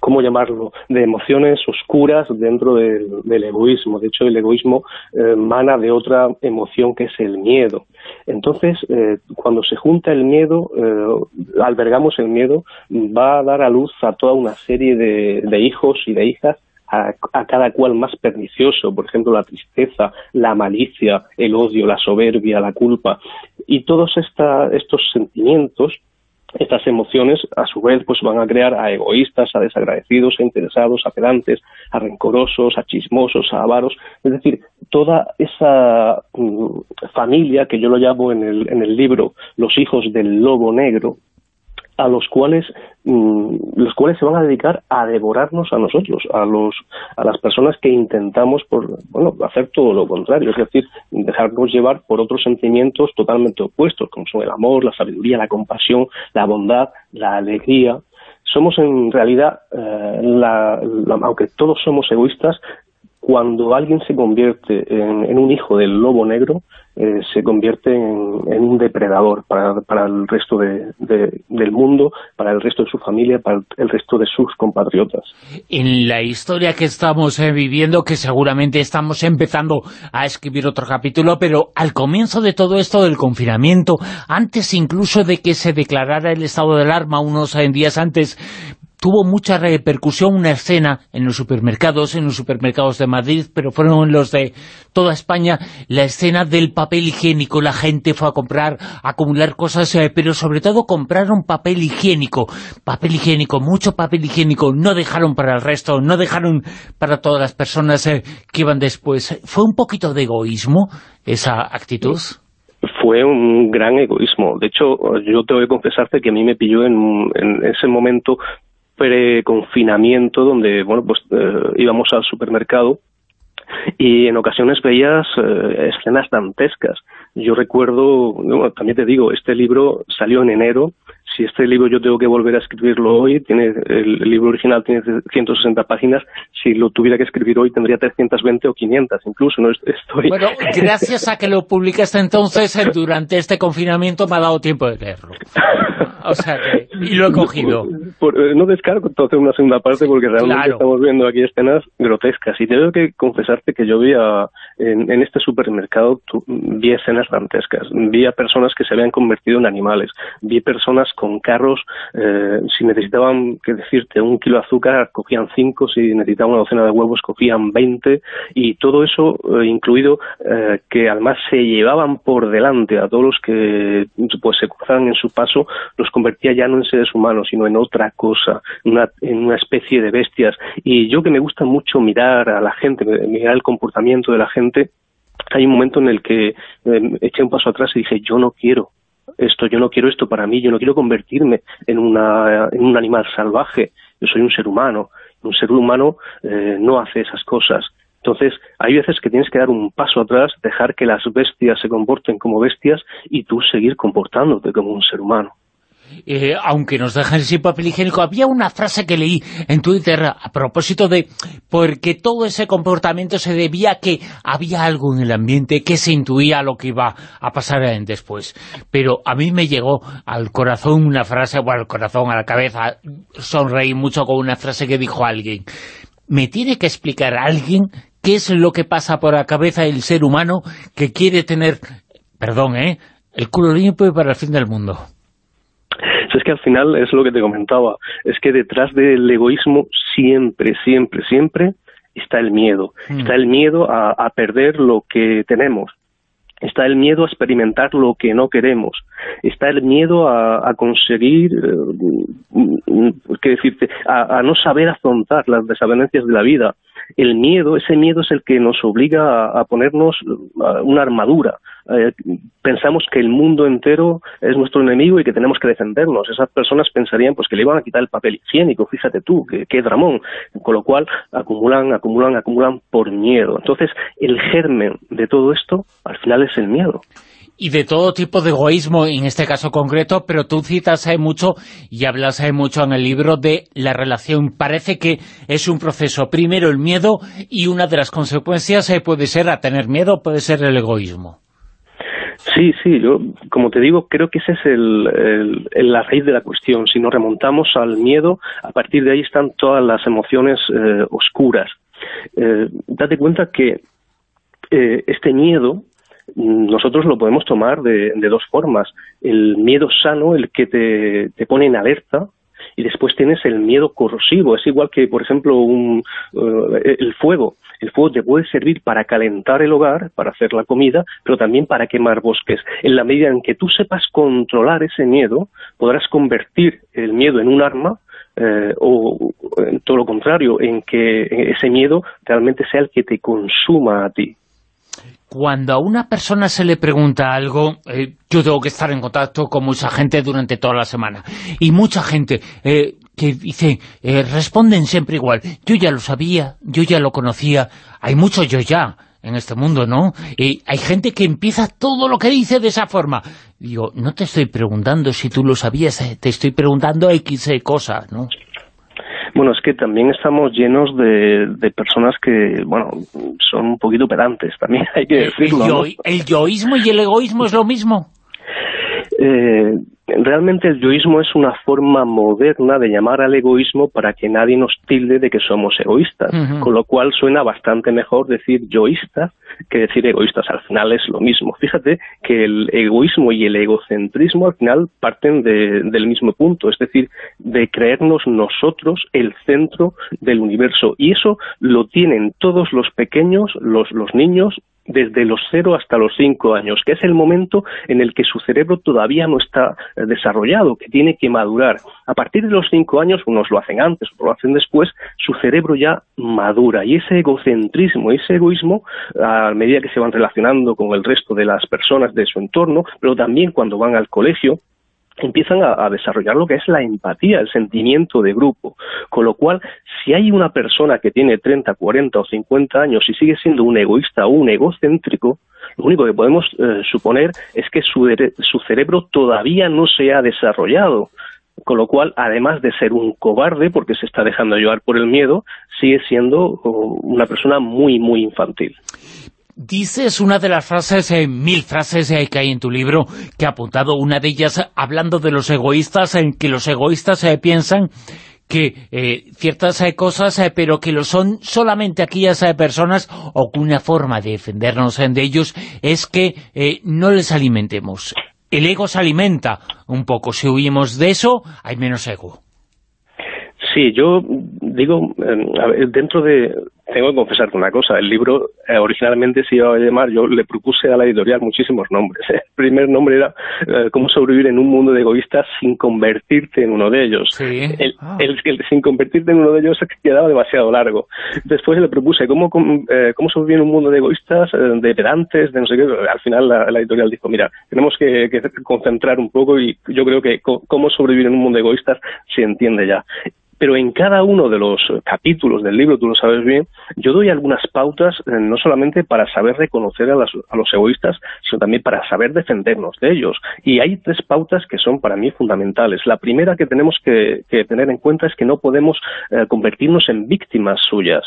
¿cómo llamarlo?, de emociones oscuras dentro del, egoísmo. De hecho, el egoísmo eh, mana de otra emoción que es el miedo. Entonces, eh, cuando se junta el miedo, eh, albergamos el miedo, va a dar a luz a toda una serie de hijos y de hijas a, cada cual más pernicioso, por ejemplo, la tristeza, la malicia, el odio, la soberbia, la culpa, y todos estos sentimientos estas emociones, a su vez, pues van a crear a egoístas, a desagradecidos, a interesados, a pedantes, a rencorosos, a chismosos, a avaros. Es decir, toda esa mm, familia que yo lo llamo en el libro los hijos del lobo negro, a los cuales mm, los cuales se van a dedicar a devorarnos a nosotros, a los a las personas que intentamos por bueno hacer todo lo contrario, es decir, dejarnos llevar por otros sentimientos totalmente opuestos, como son el amor, la sabiduría, la compasión, la bondad, la alegría. Somos en realidad, eh, aunque todos somos egoístas, cuando alguien se convierte en, un hijo del lobo negro, eh, se convierte en, un depredador para, el resto del mundo, para el resto de su familia, para el resto de sus compatriotas.
En la historia que estamos eh, viviendo, que seguramente estamos empezando a escribir otro capítulo, pero al comienzo de todo esto del confinamiento, antes incluso de que se declarara el estado de alarma, unos eh, días antes, tuvo mucha repercusión una escena en los supermercados, en los supermercados de Madrid, pero fueron los de toda España, la escena del papel higiénico. La gente fue a comprar, a acumular cosas, eh, pero sobre todo compraron papel higiénico. Papel higiénico, mucho papel higiénico. No dejaron para el resto, no dejaron para todas las personas eh, que iban después. ¿Fue un poquito de egoísmo esa actitud?
fue un gran egoísmo. De hecho, yo tengo que confesarte que a mí me pilló en, en ese momento preconfinamiento donde bueno pues eh, íbamos al supermercado y en ocasiones veías eh, escenas dantescas. Yo recuerdo, también te digo, este libro salió en enero si este libro yo tengo que volver a escribirlo hoy, tiene el, libro original tiene 160 páginas, si lo tuviera que escribir hoy tendría 320 o 500 incluso, no estoy...
Bueno, gracias a que lo publicaste entonces, eh, durante este confinamiento me ha dado tiempo de leerlo. O sea que, y lo he cogido.
Eh, no descargo entonces una segunda parte porque realmente estamos viendo aquí escenas grotescas. Y tengo que confesarte que yo vi en, en, este supermercado vi escenas dantescas, vi a personas que se habían convertido en animales, vi personas con con carros, eh, si necesitaban, que decirte, un kilo de azúcar, cogían cinco, si necesitaban una docena de huevos, cogían veinte, y todo eso eh, incluido eh, que además se llevaban por delante a todos los que pues se cruzaban en su paso, los convertía ya no en seres humanos, sino en otra cosa, una, en una especie de bestias. Y yo que me gusta mucho mirar a la gente, mirar el comportamiento de la gente, hay un momento en el que eché un paso atrás y dije, yo no quiero esto, yo no quiero esto para mí, yo no quiero convertirme en, una, en un animal salvaje, yo soy un ser humano, un ser humano eh, no hace esas cosas. Entonces, hay veces que tienes que dar un paso atrás, dejar que las bestias se comporten como bestias y tú seguir comportándote como un ser humano.
Eh, aunque nos dejan sin papel higiénico, había una frase que leí en Twitter a propósito de porque todo ese comportamiento se debía a que había algo en el ambiente que se intuía lo que iba a pasar después. Pero a mí me llegó al corazón una frase, bueno, al corazón, a la cabeza, sonreí mucho con una frase que dijo alguien. Me tiene que explicar alguien qué es lo que pasa por la cabeza del ser humano que quiere tener, perdón, ¿eh?, el culo limpio para el fin del mundo
es que al final es lo que te comentaba, es que detrás del egoísmo siempre, siempre, siempre está el miedo. Hmm. Está el miedo a, perder lo que tenemos. Está el miedo a experimentar lo que no queremos. Está el miedo a, conseguir, eh, ¿qué decirte?, a, no saber afrontar las desavenencias de la vida. El miedo, ese miedo es el que nos obliga a ponernos una armadura, eh, pensamos que el mundo entero es nuestro enemigo y que tenemos que defendernos. Esas personas pensarían pues que le iban a quitar el papel higiénico, fíjate tú, qué dramón. Con lo cual acumulan, acumulan, acumulan por miedo. Entonces, el germen de todo esto, al final es el miedo
y de todo tipo de egoísmo, en este caso concreto, pero tú citas hay mucho y hablas hay mucho en el libro de la relación. Parece que es un proceso, primero el miedo y una de las consecuencias eh, puede ser a tener miedo, puede ser el egoísmo.
Sí, sí, yo, como te digo, creo que esa es el, la raíz de la cuestión. Si nos remontamos al miedo, a partir de ahí están todas las emociones eh, oscuras. Eh, date cuenta que eh, este miedo nosotros lo podemos tomar de, dos formas. El miedo sano, el que te, te pone en alerta, y después tienes el miedo corrosivo. Es igual que, por ejemplo, un, eh, el fuego. El fuego te puede servir para calentar el hogar, para hacer la comida, pero también para quemar bosques. En la medida en que tú sepas controlar ese miedo, podrás convertir el miedo en un arma eh, o en todo lo contrario, en que ese miedo realmente sea el que te consuma a ti.
Cuando a una persona se le pregunta algo, eh, yo tengo que estar en contacto con mucha gente durante toda la semana. Y mucha gente eh, que dice, responden siempre igual. Yo ya lo sabía, yo ya lo conocía. Hay mucho yo ya en este mundo, ¿no? Y hay gente que empieza todo lo que dice de esa forma. Digo, no te estoy preguntando si tú lo sabías, eh, te estoy preguntando X eh, cosas, ¿no?
Bueno, es que también estamos llenos de, de, personas que, bueno, son un poquito pedantes, también [LAUGHS] hay que decirlo.
¿El, ¿El yoísmo y el egoísmo es lo mismo?
Eh, realmente el yoísmo es una forma moderna de llamar al egoísmo para que nadie nos tilde de que somos egoístas, con lo cual suena bastante mejor decir yoísta que decir egoístas, al final es lo mismo. Fíjate que el egoísmo y el egocentrismo al final parten del mismo punto, es decir, de creernos nosotros el centro del universo, y eso lo tienen todos los pequeños, los, los niños, desde los cero hasta los cinco años, que es el momento en el que su cerebro todavía no está eh, desarrollado, que tiene que madurar. A partir de los cinco años, unos lo hacen antes, otros lo hacen después, su cerebro ya madura. Y ese egocentrismo, ese egoísmo, a medida que se van relacionando con el resto de las personas de su entorno, pero también cuando van al colegio, empiezan a, desarrollar lo que es la empatía, el sentimiento de grupo. Con lo cual, si hay una persona que tiene 30, 40 o 50 años y sigue siendo un egoísta o un egocéntrico, lo único que podemos eh, suponer es que su, su cerebro todavía no se ha desarrollado. Con lo cual, además de ser un cobarde, porque se está dejando llevar por el miedo, sigue siendo oh, una persona muy, muy infantil.
Dices una de las frases, eh, mil frases eh, que hay en tu libro, que ha apuntado una de ellas hablando de los egoístas, en que los egoístas eh, piensan que eh, ciertas cosas, pero que lo son solamente aquellas personas, o que una forma de defendernos de ellos es que no les alimentemos. El ego se alimenta un poco. Si huimos de eso, hay menos ego.
Sí, yo digo, dentro de, tengo que confesarte una cosa, el libro eh, originalmente se iba a llamar, yo le propuse a la editorial muchísimos nombres. El primer nombre era eh, Cómo sobrevivir en un mundo de egoístas sin convertirte en uno de ellos. Ah. El, el, sin convertirte en uno de ellos quedaba demasiado largo. Después le propuse Cómo, eh, cómo sobrevivir en un mundo de egoístas, de pedantes, de no sé qué. Al final la, editorial dijo, mira, tenemos que, que concentrar un poco y yo creo que cómo sobrevivir en un mundo de egoístas se entiende ya pero en cada uno de los capítulos del libro, tú lo sabes bien, yo doy algunas pautas eh, no solamente para saber reconocer a, los egoístas, sino también para saber defendernos de ellos. Y hay tres pautas que son para mí fundamentales. La primera que tenemos que, tener en cuenta es que no podemos eh, convertirnos en víctimas suyas.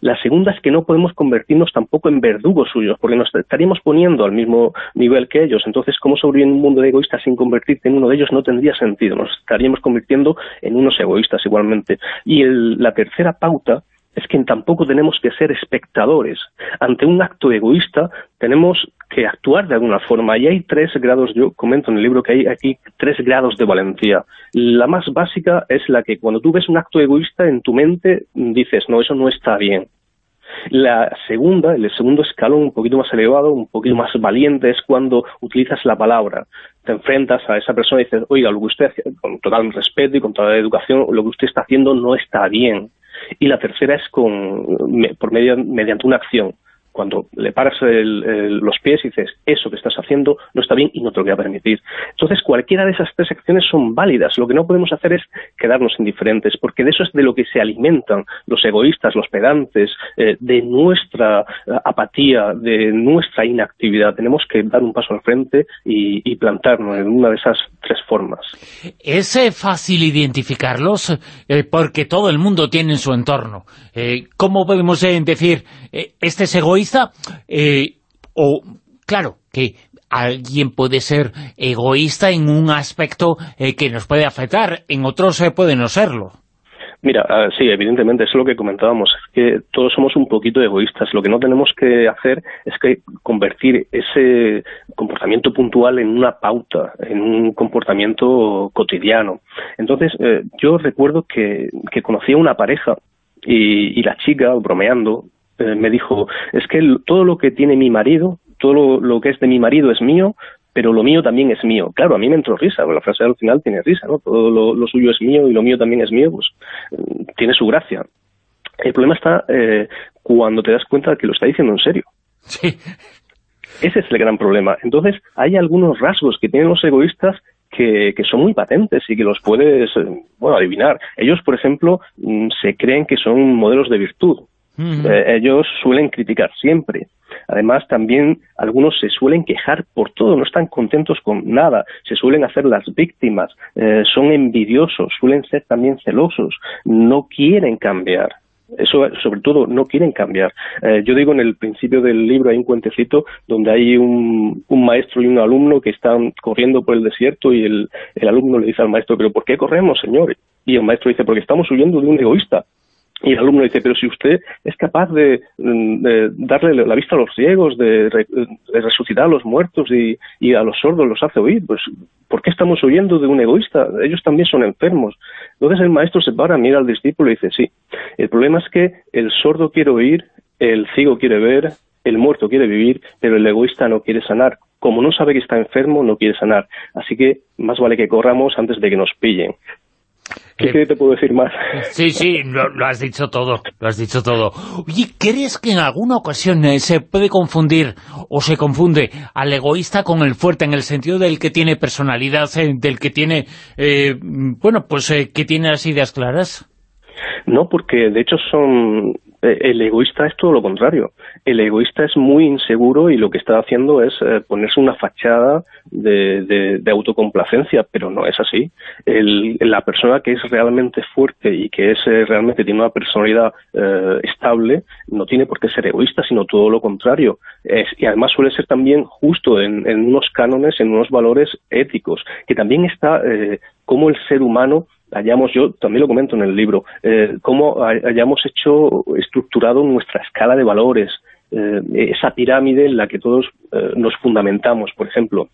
La segunda es que no podemos convertirnos tampoco en verdugos suyos, porque nos estaríamos poniendo al mismo nivel que ellos. Entonces, ¿cómo sobrevivir en un mundo de egoístas sin convertirte en uno de ellos? No tendría sentido. Nos estaríamos convirtiendo en unos egoístas igualmente. Y la tercera pauta es que tampoco tenemos que ser espectadores. Ante un acto egoísta tenemos que actuar de alguna forma. Y hay tres grados, yo comento en el libro que hay aquí tres grados de valentía. La más básica es la que cuando tú ves un acto egoísta en tu mente dices, no, eso no está bien. La segunda, el segundo escalón un poquito más elevado, un poquito más valiente, es cuando utilizas la palabra. Te enfrentas a esa persona y dices, oiga, lo que usted, con total respeto y con toda educación, lo que usted está haciendo no está bien y la tercera es con, por medio, mediante una acción cuando le paras los pies y dices, eso que estás haciendo no está bien y no te lo voy a permitir. Entonces, cualquiera de esas tres acciones son válidas. Lo que no podemos hacer es quedarnos indiferentes, porque de eso es de lo que se alimentan los egoístas, los pedantes, eh, de nuestra eh, apatía, de nuestra inactividad. Tenemos que dar un paso al frente y, plantarnos en una de esas tres formas.
¿Es eh, fácil identificarlos? porque todo el mundo tiene en su entorno. ¿Cómo podemos decir, este es egoísta eh, o, claro, que alguien puede ser egoísta en un aspecto eh, que nos puede afectar, en otros se puede no serlo.
Mira, ah, sí, evidentemente, es lo que comentábamos, es que todos somos un poquito egoístas. Lo que no tenemos que hacer es que convertir ese comportamiento puntual en una pauta, en un comportamiento cotidiano. Entonces, eh, yo recuerdo que, que conocí a una pareja y, y la chica, bromeando, eh, me dijo, es que todo lo que tiene mi marido, todo lo que es de mi marido es mío, pero lo mío también es mío. Claro, a mí me entró risa, porque la frase al final tiene risa, ¿no? Todo lo, suyo es mío y lo mío también es mío, pues mm, tiene su gracia. El problema está eh, cuando te das cuenta de que lo está diciendo en serio.
Sí.
Ese es el gran problema. Entonces, hay algunos rasgos que tienen los egoístas que, que, son muy patentes y que los puedes, eh, bueno, adivinar. Ellos, por ejemplo, mm, se creen que son modelos de virtud. Eh, ellos suelen criticar siempre. Además, también algunos se suelen quejar por todo, no están contentos con nada, se suelen hacer las víctimas, eh, son envidiosos, suelen ser también celosos, no quieren cambiar. Eso, sobre todo, no quieren cambiar. Eh, yo digo en el principio del libro hay un cuentecito donde hay un, maestro y un alumno que están corriendo por el desierto y el, el alumno le dice al maestro, pero ¿por qué corremos, señor? Y el maestro dice, porque estamos huyendo de un egoísta. Y el alumno dice, pero si usted es capaz de, darle la vista a los ciegos, de, resucitar a los muertos y, a los sordos los hace oír, pues ¿por qué estamos oyendo de un egoísta? Ellos también son enfermos. Entonces el maestro se para, mira al discípulo y dice, sí, el problema es que el sordo quiere oír, el ciego quiere ver, el muerto quiere vivir, pero el egoísta no quiere sanar. Como no sabe que está enfermo, no quiere sanar. Así que más vale que corramos antes de que nos pillen. ¿Qué eh, te puedo decir más?
Sí, sí, lo, has dicho todo, lo has dicho todo. Oye, ¿crees que en alguna ocasión eh, se puede confundir o se confunde al egoísta con el fuerte, en el sentido del que tiene personalidad, eh, del que tiene, bueno, pues que tiene las ideas claras?
No, porque de hecho son eh, el egoísta es todo lo contrario. El egoísta es muy inseguro y lo que está haciendo es eh, ponerse una fachada de, autocomplacencia, pero no es así. la persona que es realmente fuerte y que es eh, realmente tiene una personalidad estable no tiene por qué ser egoísta, sino todo lo contrario. y además suele ser también justo en, unos cánones, en unos valores éticos, que también está como el ser humano hayamos, yo también lo comento en el libro, eh, cómo hayamos hecho, estructurado nuestra escala de valores, eh, esa pirámide en la que todos eh, nos fundamentamos, por ejemplo.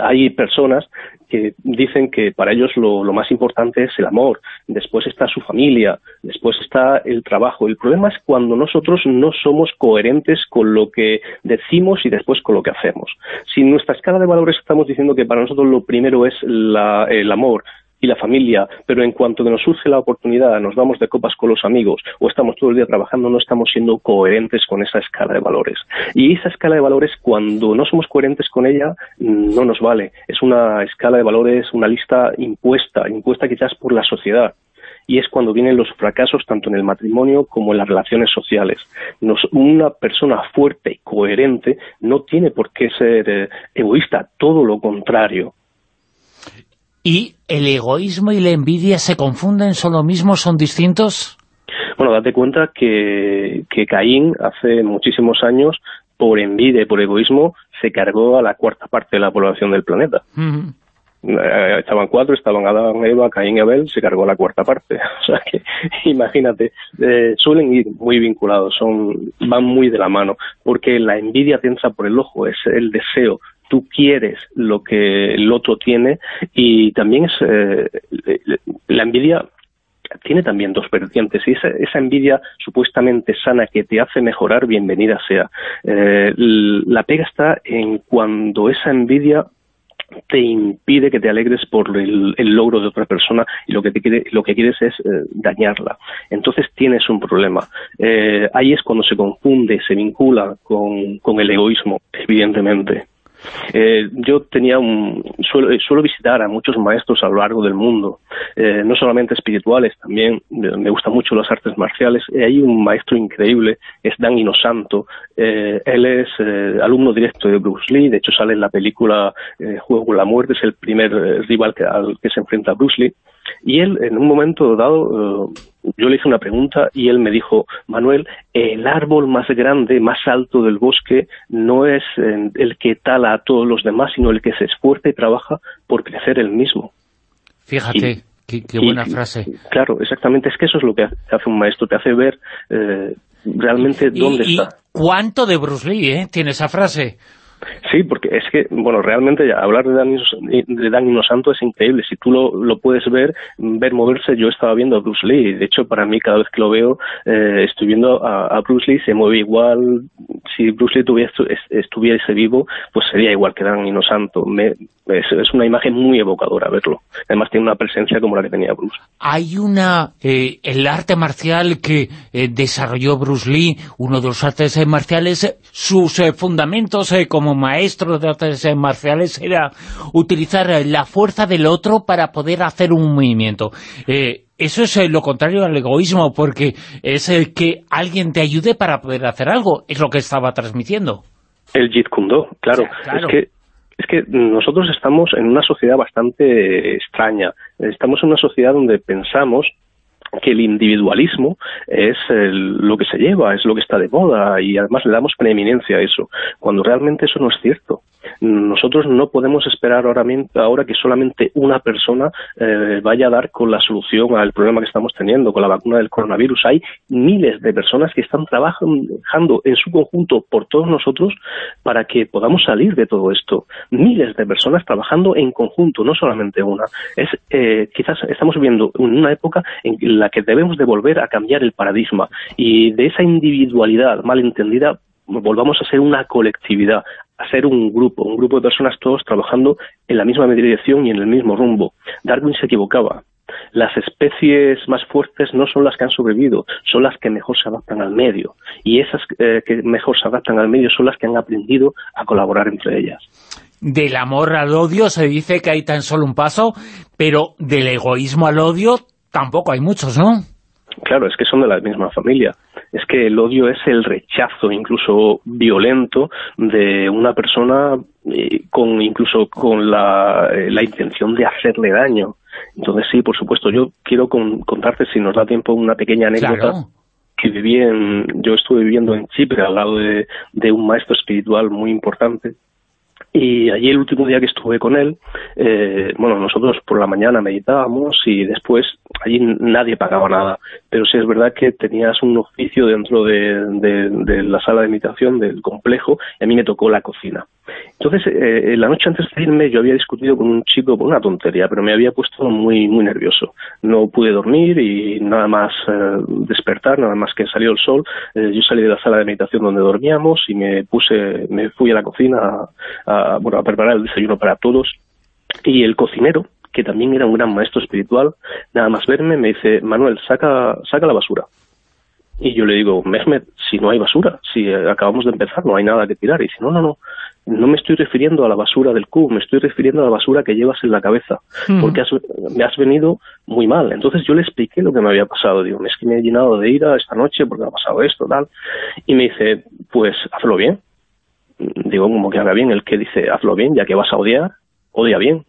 Hay personas que dicen que para ellos lo, más importante es el amor, después está su familia, después está el trabajo. El problema es cuando nosotros no somos coherentes con lo que decimos y después con lo que hacemos. Si en nuestra escala de valores estamos diciendo que para nosotros lo primero es la, el amor, y la familia, pero en cuanto que nos surge la oportunidad, nos vamos de copas con los amigos o estamos todo el día trabajando, no estamos siendo coherentes con esa escala de valores. Y esa escala de valores, cuando no somos coherentes con ella, no nos vale. Es una escala de valores, una lista impuesta, impuesta quizás por la sociedad y es cuando vienen los fracasos tanto en el matrimonio como en las relaciones sociales. una persona fuerte y coherente no tiene por qué ser eh, egoísta, todo lo contrario.
¿Y el egoísmo y la envidia se confunden, son lo mismo, son distintos?
Bueno, date cuenta que, que Caín hace muchísimos años, por envidia y por egoísmo, se cargó a la cuarta parte de la población del planeta. Eh, estaban cuatro, estaban Adán, Eva, Caín y Abel, se cargó la cuarta parte. [LAUGHS] O sea que, imagínate, eh, suelen ir muy vinculados, son van muy de la mano, porque la envidia piensa por el ojo, es el deseo tú quieres lo que el otro tiene y también es eh, la envidia tiene también dos vertientes y esa, esa, envidia supuestamente sana que te hace mejorar, bienvenida sea. Eh, la pega está en cuando esa envidia te impide que te alegres por el, logro de otra persona y lo que te quiere, lo que quieres es eh, dañarla. Entonces tienes un problema. ahí es cuando se confunde, se vincula con, con el egoísmo, evidentemente. Eh, yo tenía un, suelo, suelo, visitar a muchos maestros a lo largo del mundo, eh, no solamente espirituales, también me gustan mucho las artes marciales. y hay un maestro increíble, es Dan Inosanto. Eh, él es alumno directo de Bruce Lee, de hecho sale en la película Juego con la Muerte, es el primer rival que, al que se enfrenta Bruce Lee. Y él, en un momento dado, eh, yo le hice una pregunta y él me dijo, Manuel, el árbol más grande, más alto del bosque no es eh, el que tala a todos los demás, sino el que se esfuerza y trabaja por crecer el mismo.
Fíjate. Qué, buena frase.
Claro, exactamente, es que eso es lo que hace un maestro, te hace ver eh, realmente dónde está. ¿Y
cuánto de Bruce Lee eh, tiene esa frase?
Sí, porque es que, bueno, realmente hablar de Dani, de Dani Santo es increíble. Si tú lo, lo, puedes ver, ver moverse, yo estaba viendo a Bruce Lee. De hecho, para mí, cada vez que lo veo, eh, estoy viendo a, Bruce Lee, se mueve igual. Si Bruce Lee estuviese vivo, pues sería igual que Dani Santo. Me, es, una imagen muy evocadora verlo. Además, tiene una presencia como la que tenía Bruce.
Hay una... Eh, el arte marcial que eh, desarrolló Bruce Lee, uno de los artes marciales, sus fundamentos como maestro de artes marciales era utilizar la fuerza del otro para poder hacer un movimiento. Eh, eso es eh, lo contrario al egoísmo, porque es el que alguien te ayude para poder hacer algo, es lo que estaba transmitiendo.
El Jeet Kune Do, claro. Es que es que nosotros estamos en una sociedad bastante extraña. Estamos en una sociedad donde pensamos que el individualismo es lo que se lleva, es lo que está de moda y además le damos preeminencia a eso, cuando realmente eso no es cierto. Nosotros no podemos esperar ahora, ahora que solamente una persona eh, vaya a dar con la solución al problema que estamos teniendo con la vacuna del coronavirus. Hay miles de personas que están trabajando en su conjunto por todos nosotros para que podamos salir de todo esto. Miles de personas trabajando en conjunto, no solamente una. Es, eh, quizás estamos viviendo en una época en la que debemos de volver a cambiar el paradigma y de esa individualidad mal entendida volvamos a ser una colectividad, a ser un grupo, un grupo de personas todos trabajando en la misma dirección y en el mismo rumbo. Darwin se equivocaba. Las especies más fuertes no son las que han sobrevivido, son las que mejor se adaptan al medio. Y esas eh, que mejor se adaptan al medio son las que han aprendido a colaborar entre ellas.
Del amor al odio se dice que hay tan solo un paso, pero del egoísmo al odio tampoco hay muchos, ¿no?
Claro, es que son de la misma familia. Es que el odio es el rechazo, incluso violento, de una persona eh, con incluso con la, eh, la, intención de hacerle daño. Entonces sí, por supuesto, yo quiero contarte, si nos da tiempo, una pequeña anécdota. que viví en, yo estuve viviendo en Chipre al lado de, de un maestro espiritual muy importante y allí el último día que estuve con él, eh, bueno, nosotros por la mañana meditábamos y después allí nadie pagaba nada. Pero sí es verdad que tenías un oficio dentro de, la sala de meditación del complejo y a mí me tocó la cocina. Entonces, eh, la noche antes de irme yo había discutido con un chico por una tontería, pero me había puesto muy, muy nervioso. No pude dormir y nada más eh, despertar, nada más que salió el sol. Eh, yo salí de la sala de meditación donde dormíamos y me puse, me fui a la cocina a, bueno, a preparar el desayuno para todos. Y el cocinero, que también era un gran maestro espiritual, nada más verme me dice, Manuel, saca, saca la basura. Y yo le digo, Mehmet, si no hay basura, si acabamos de empezar, no hay nada que tirar. Y dice, no, no, no, no me estoy refiriendo a la basura del cubo, me estoy refiriendo a la basura que llevas en la cabeza, hmm. porque me has venido muy mal. Entonces yo le expliqué lo que me había pasado. Digo, es que me he llenado de ira esta noche porque me ha pasado esto, tal. Y me dice, pues hazlo bien. Digo, como que haga bien. El que dice, hazlo bien, ya que vas a odiar, odia bien.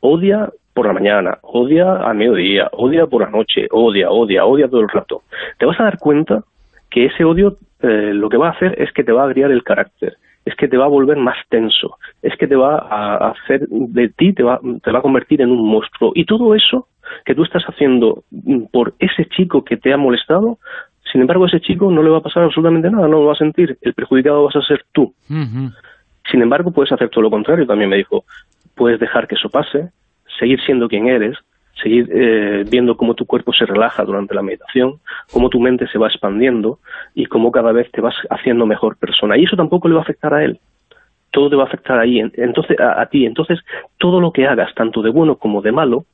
Odia por la mañana, odia a mediodía, odia por la noche, odia, odia, odia todo el rato. Te vas a dar cuenta que ese odio eh, lo que va a hacer es que te va a agriar el carácter es que te va a volver más tenso, es que te va a hacer de ti, te va, te va a convertir en un monstruo. Y todo eso que tú estás haciendo por ese chico que te ha molestado, sin embargo, a ese chico no le va a pasar absolutamente nada, no lo va a sentir. El perjudicado vas a ser tú. Sin embargo, puedes hacer todo lo contrario. También me dijo, puedes dejar que eso pase, seguir siendo quien eres, seguir eh, viendo cómo tu cuerpo se relaja durante la meditación, cómo tu mente se va expandiendo y cómo cada vez te vas haciendo mejor persona. Y eso tampoco le va a afectar a él. Todo te va a afectar ahí, entonces a, ti. Entonces, todo lo que hagas, tanto de bueno como de malo,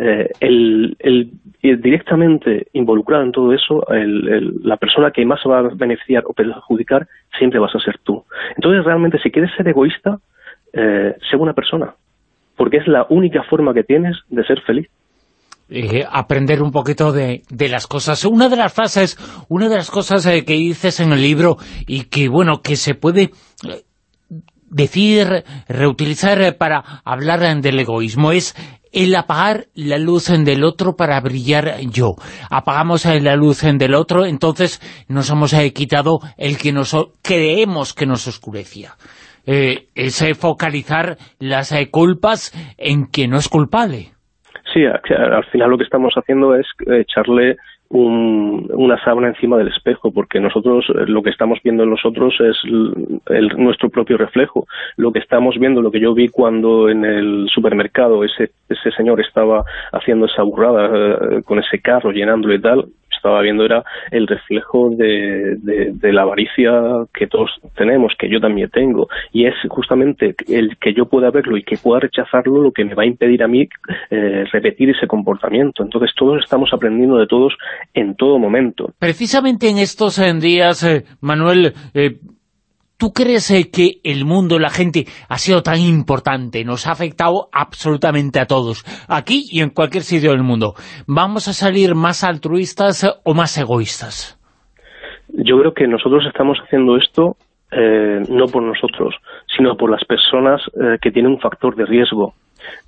eh, el, el, directamente involucrado en todo eso, la persona que más va a beneficiar o perjudicar, siempre vas a ser tú. Entonces, realmente, si quieres ser egoísta, eh, sé buena persona, porque es la única forma que tienes de ser feliz.
Eh, aprender un poquito de, las cosas. Una de las frases, una de las cosas que dices en el libro y que, bueno, que se puede decir, reutilizar para hablar del egoísmo es el apagar la luz del otro para brillar yo. Apagamos la luz del otro, entonces nos hemos quitado el que nos creemos que nos oscurecía. es focalizar las culpas en que no es culpable.
Sí, al final lo que estamos haciendo es echarle una sábana encima del espejo, porque nosotros eh, lo que estamos viendo en nosotros es nuestro propio reflejo. Lo que estamos viendo, lo que yo vi cuando en el supermercado ese, ese señor estaba haciendo esa burrada eh, con ese carro llenándolo y tal, estaba viendo era el reflejo de, la avaricia que todos tenemos, que yo también tengo. Y es justamente el que yo pueda verlo y que pueda rechazarlo lo que me va a impedir a mí eh, repetir ese comportamiento. Entonces todos estamos aprendiendo de todos en todo momento.
Precisamente en estos eh, días, eh, Manuel, ¿Tú crees eh, que el mundo, la gente, ha sido tan importante? Nos ha afectado absolutamente a todos, aquí y en cualquier sitio del mundo. ¿Vamos a salir más altruistas o más egoístas?
Yo creo que nosotros estamos haciendo esto eh, no por nosotros, sino por las personas eh, que tienen un factor de riesgo.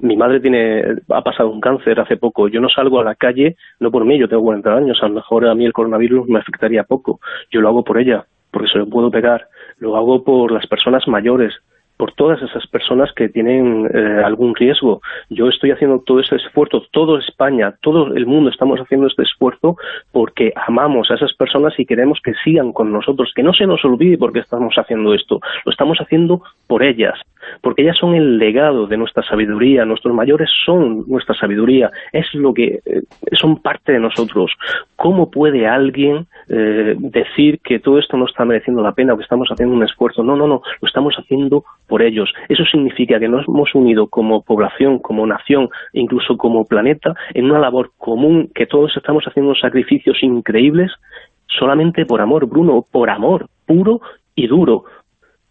Mi madre tiene ha pasado un cáncer hace poco. Yo no salgo a la calle, no por mí, yo tengo 40 años. A lo mejor a mí el coronavirus me afectaría poco. Yo lo hago por ella, porque se lo puedo pegar lo hago por las personas mayores, por todas esas personas que tienen eh, algún riesgo. Yo estoy haciendo todo ese esfuerzo, todo España, todo el mundo estamos haciendo este esfuerzo porque amamos a esas personas y queremos que sigan con nosotros, que no se nos olvide por qué estamos haciendo esto. Lo estamos haciendo por ellas, porque ellas son el legado de nuestra sabiduría, nuestros mayores son nuestra sabiduría, es lo que eh, son parte de nosotros. ¿Cómo puede alguien eh, decir que todo esto no está mereciendo la pena o que estamos haciendo un esfuerzo? No, no, no, lo estamos haciendo por ellos. Eso significa que nos hemos unido como población, como nación, incluso como planeta, en una labor común, que todos estamos haciendo sacrificios increíbles solamente por amor, Bruno, por amor puro y duro,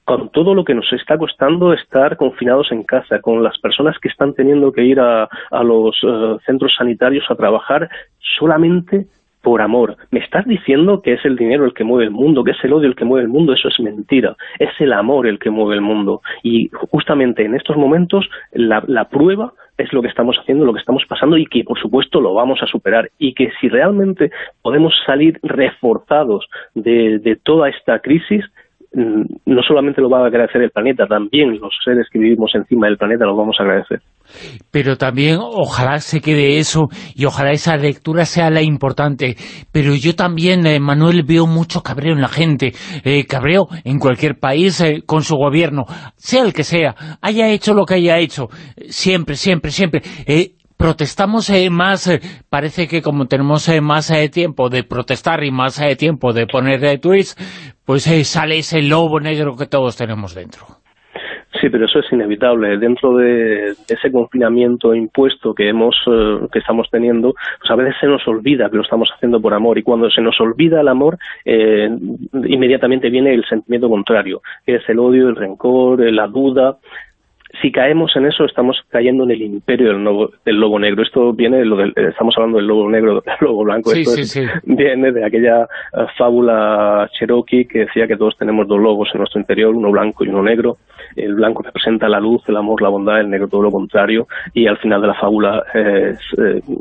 con todo lo que nos está costando estar confinados en casa, con las personas que están teniendo que ir a, los eh, centros sanitarios a trabajar solamente por amor. ¿Me estás diciendo que es el dinero el que mueve el mundo, que es el odio el que mueve el mundo? Eso es mentira. Es el amor el que mueve el mundo. Y justamente en estos momentos la, prueba es lo que estamos haciendo, lo que estamos pasando y que por supuesto lo vamos a superar y que si realmente podemos salir reforzados de toda esta crisis, no solamente lo va a agradecer el planeta, también los seres que vivimos encima del planeta lo vamos a agradecer.
Pero también ojalá se quede eso y ojalá esa lectura sea la importante. Pero yo también, eh, Manuel, veo mucho cabreo en la gente, eh, cabreo en cualquier país eh, con su gobierno, sea el que sea, haya hecho lo que haya hecho, siempre, siempre, siempre protestamos más, parece que como tenemos más tiempo de protestar y más tiempo de poner tweets, pues eh, sale ese lobo negro que todos tenemos dentro.
Sí, pero eso es inevitable. Dentro de ese confinamiento impuesto que hemos eh, que estamos teniendo, pues a veces se nos olvida que lo estamos haciendo por amor y cuando se nos olvida el amor, eh, inmediatamente viene el sentimiento contrario, es el odio, el rencor, la duda, si caemos en eso, estamos cayendo en el imperio del, lobo negro. Esto viene, lo del, estamos hablando del lobo negro, del lobo blanco. Esto [LAUGHS] viene de aquella eh, fábula cherokee que decía que todos tenemos dos lobos en nuestro interior, uno blanco y uno negro. El blanco representa la luz, el amor, la bondad, el negro todo lo contrario. Y al final de la fábula, eh,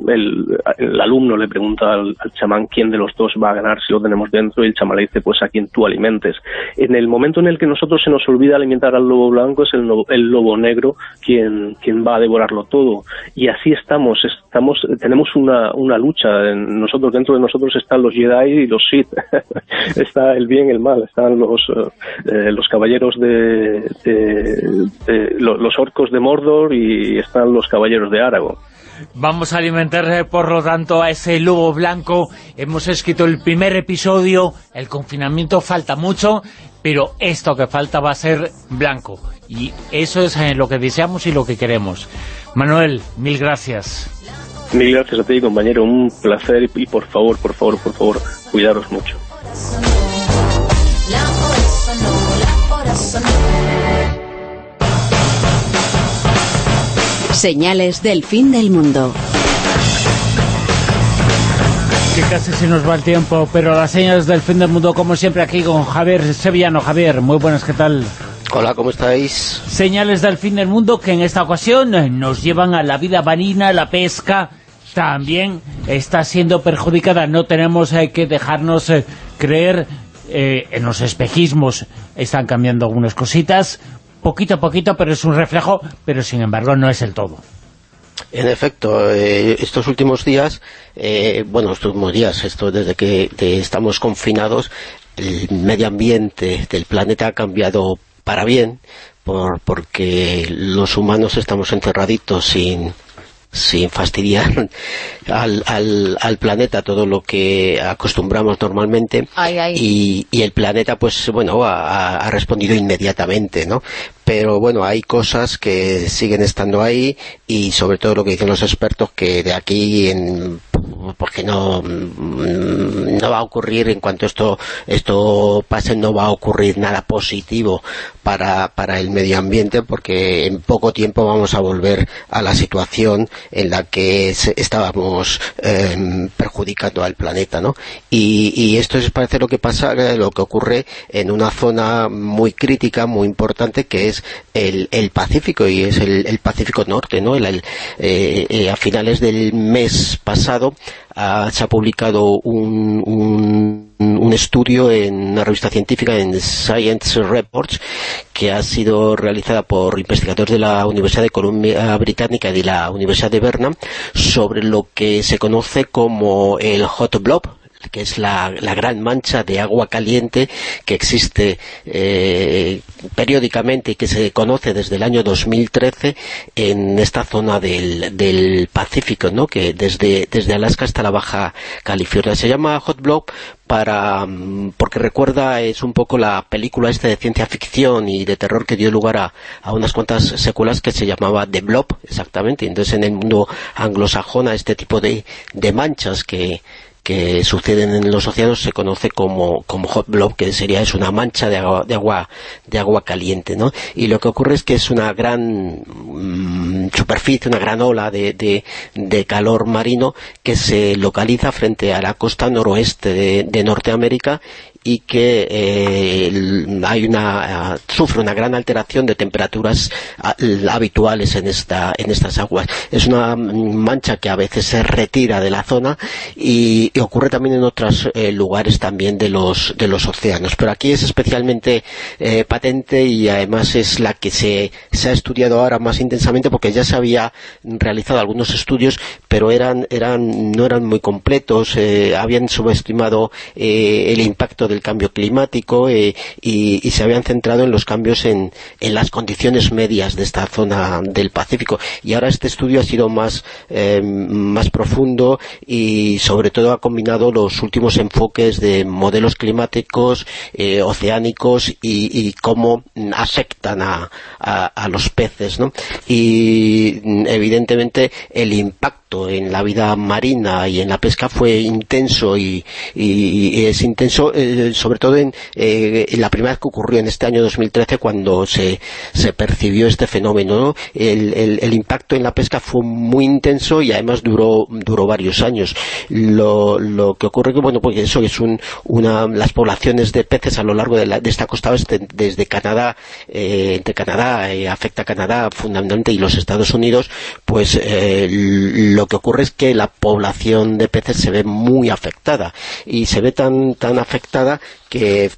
el, alumno le pregunta al, chamán quién de los dos va a ganar si lo tenemos dentro y el chamán le dice, pues a quien tú alimentes. En el momento en el que nosotros se nos olvida alimentar al lobo blanco es el, el lobo negro quien, quien va a devorarlo todo. Y así estamos, estamos tenemos una, una lucha. nosotros Dentro de nosotros están los Jedi y los Sith. [LAUGHS] Está el bien y el mal. Están los, eh, los caballeros de, los, orcos de Mordor y están los caballeros de Aragorn.
Vamos a alimentar, por lo tanto, a ese lobo blanco. Hemos escrito el primer episodio, el confinamiento falta mucho, pero esto que falta va a ser blanco. Y eso es eh, lo que deseamos y lo que queremos. Manuel, mil gracias.
Mil gracias a ti, compañero. Un placer y por favor, por favor, por favor, cuidaros mucho.
Señales del fin del mundo.
Que casi se nos va el tiempo, pero las señales del fin del mundo, como siempre, aquí con Javier Sevillano. Javier, muy buenas, ¿qué tal?
Hola, ¿cómo estáis?
Señales del fin del mundo que en esta ocasión nos llevan a la vida marina, la pesca, también está siendo perjudicada. No tenemos eh, que dejarnos eh, creer eh, en los espejismos. Están cambiando algunas cositas, poquito a poquito, pero es un reflejo, pero sin embargo no es el todo.
En efecto, eh, estos últimos días, eh, bueno, estos últimos días, esto desde que estamos confinados, el medio ambiente del planeta ha cambiado para bien, por, porque los humanos estamos encerraditos sin sin fastidiar [LAUGHS] al, al, planeta todo lo que acostumbramos normalmente Y, el planeta pues bueno ha, ha, respondido inmediatamente ¿no? pero bueno hay cosas que siguen estando ahí y sobre todo lo que dicen los expertos que de aquí en porque no, mm, no va a ocurrir en cuanto esto esto pase no va a ocurrir nada positivo para, para el medio ambiente porque en poco tiempo vamos a volver a la situación en la que estábamos em, perjudicando al planeta ¿no? y, y esto es parece lo que pasa lo que ocurre en una zona muy crítica muy importante que es el, el Pacífico y es el, el Pacífico Norte ¿no? El, eh, eh, a finales del mes pasado se ha publicado un, un, estudio en una revista científica, en Science Reports, que ha sido realizada por investigadores de la Universidad de Columbia Británica y de la Universidad de Berna, sobre lo que se conoce como el hot blob, que es la, gran mancha de agua caliente que existe eh, periódicamente y que se conoce desde el año 2013 en esta zona del, Pacífico, ¿no? que desde, desde Alaska hasta la Baja California. Se llama Hot Blob para mm, porque recuerda, es un poco la película esta de ciencia ficción y de terror que dio lugar a, a unas cuantas secuelas que se llamaba The Blob, exactamente. Entonces en el mundo anglosajona este tipo de, de manchas que que suceden en los océanos se conoce como, como hot blob, que sería es una mancha de agua, de agua, de agua caliente, ¿no? Y lo que ocurre es que es una gran mm, superficie, una gran ola de, de, calor marino que se localiza frente a la costa noroeste de Norteamérica y que eh, hay una sufre una gran alteración de temperaturas habituales en esta en estas aguas. Es una mancha que a veces se retira de la zona y, ocurre también en otros eh, lugares también de los de los océanos. Pero aquí es especialmente eh, patente y además es la que se, se ha estudiado ahora más intensamente porque ya se había realizado algunos estudios pero eran eran no eran muy completos, habían subestimado el impacto cambio climático eh, y, se habían centrado en los cambios en, las condiciones medias de esta zona del Pacífico. Y ahora este estudio ha sido más, eh, más profundo y sobre todo ha combinado los últimos enfoques de modelos climáticos, eh, oceánicos y, cómo afectan a, a, los peces. ¿no? Y evidentemente el impacto en la vida marina y en la pesca fue intenso y, es intenso sobre todo eh, en, la primera vez que ocurrió en este año 2013 cuando se, se percibió este fenómeno. El, impacto en la pesca fue muy intenso y además duró, duró varios años. Lo, lo que ocurre que, bueno, pues eso es un, una, las poblaciones de peces a lo largo de, la, de esta costa oeste, desde Canadá, eh, entre Canadá, eh, afecta a Canadá fundamentalmente y los Estados Unidos, pues lo que ocurre es que la población de peces se ve muy afectada y se ve tan, tan afectada que...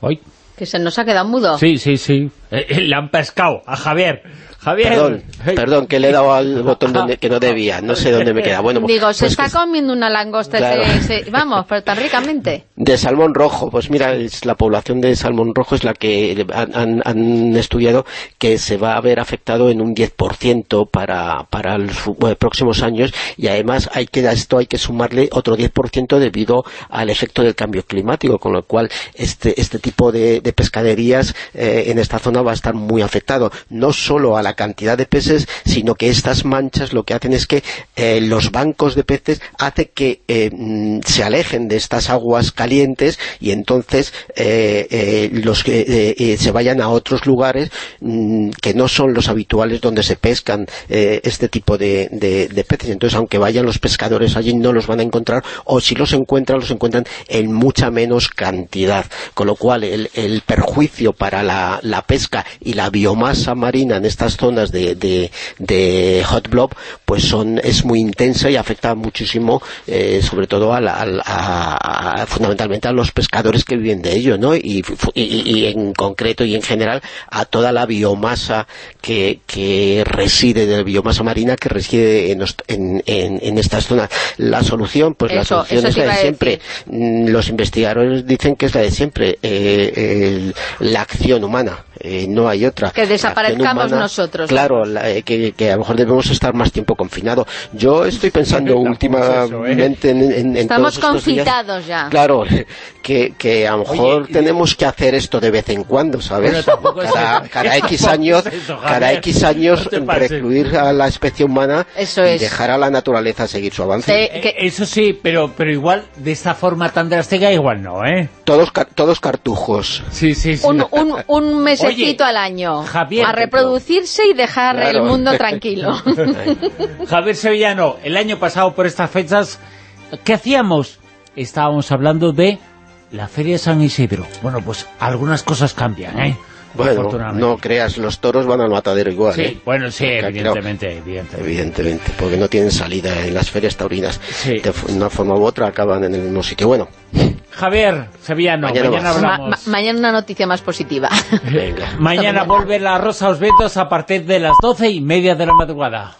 Hoy. Que se nos ha quedado mudo.
Sí, sí, sí. Eh, le han pescado a Javier. Javier.
Perdón, perdón, que le he dado al botón donde, que no debía, no sé dónde me queda. Bueno,
Digo, se pues está comiendo una langosta, vamos, pero tan ricamente.
De salmón rojo, pues mira, es la población de salmón rojo es la que han, estudiado que se va a ver afectado en un 10% para, para los próximos años y además hay que a esto hay que sumarle otro 10% debido al efecto del cambio climático, con lo cual este, este tipo de, pescaderías eh, en esta zona va a estar muy afectado, no solo a la cantidad de peces, sino que estas manchas lo que hacen es que eh, los bancos de peces hace que eh, mm, se alejen de estas aguas calientes y entonces eh, los que se vayan a otros lugares mm, que no son los habituales donde se pescan este tipo de, peces. Entonces, aunque vayan los pescadores allí, no los van a encontrar, o si los encuentran, los encuentran en mucha menos cantidad. Con lo cual, el, perjuicio para la, la pesca y la biomasa marina en estas zonas de, de, de hot blob, pues son es muy intensa y afecta muchísimo, eh, sobre todo a, la- a a- fundamentalmente a los pescadores que viven de ello, ¿no? Y, y- y en concreto y en general a toda la biomasa que, que reside, de la biomasa marina que reside en, en, en- en estas zonas. La solución, pues la solución es la de siempre. Mm, Los investigadores dicen que es la de siempre, eh, la acción humana, eh, no hay otra.
Que desaparezcamos
humana,
nosotros.
Claro, la- eh, que, que a lo mejor debemos estar más tiempo confinados. Yo estoy pensando últimamente en, en- en
Estamos
todos estos días-
ya.
Claro, que, que a lo mejor tenemos que hacer esto de vez en cuando, ¿sabes? Cada, [LAUGHS] X años,
es eso,
cada. X años
No
recluir a la especie humana
Eso
y dejar a la naturaleza seguir su avance.
Eh, Eso sí, pero pero igual de esta forma tan drástica igual no, ¿eh?
Todos, todos cartujos.
Sí, sí, sí.
Un, un, un [LAUGHS] mesecito
Oye,
al año
Javier,
a reproducirse y dejar
Claro.
el mundo [LAUGHS] tranquilo.
Javier Sevillano, el año pasado por estas fechas, ¿qué hacíamos? Estábamos hablando de la Feria de San Isidro. Bueno, pues algunas cosas cambian, ¿eh?
Bueno, no creas, los toros van al matadero igual,
Sí,
¿eh?
bueno, sí,
Porque,
evidentemente,
claro,
evidentemente.
Evidentemente, porque no tienen salida en las ferias taurinas. De f- una forma u otra acaban en el mismo sitio. Bueno,
Javier Sevillano,
Mañana
mañana,
más.
Ma-
hablamos.
ma- mañana una noticia más positiva. [LAUGHS]
venga.
mañana vuelve la Rosa Vientos a partir de las doce y media de la madrugada.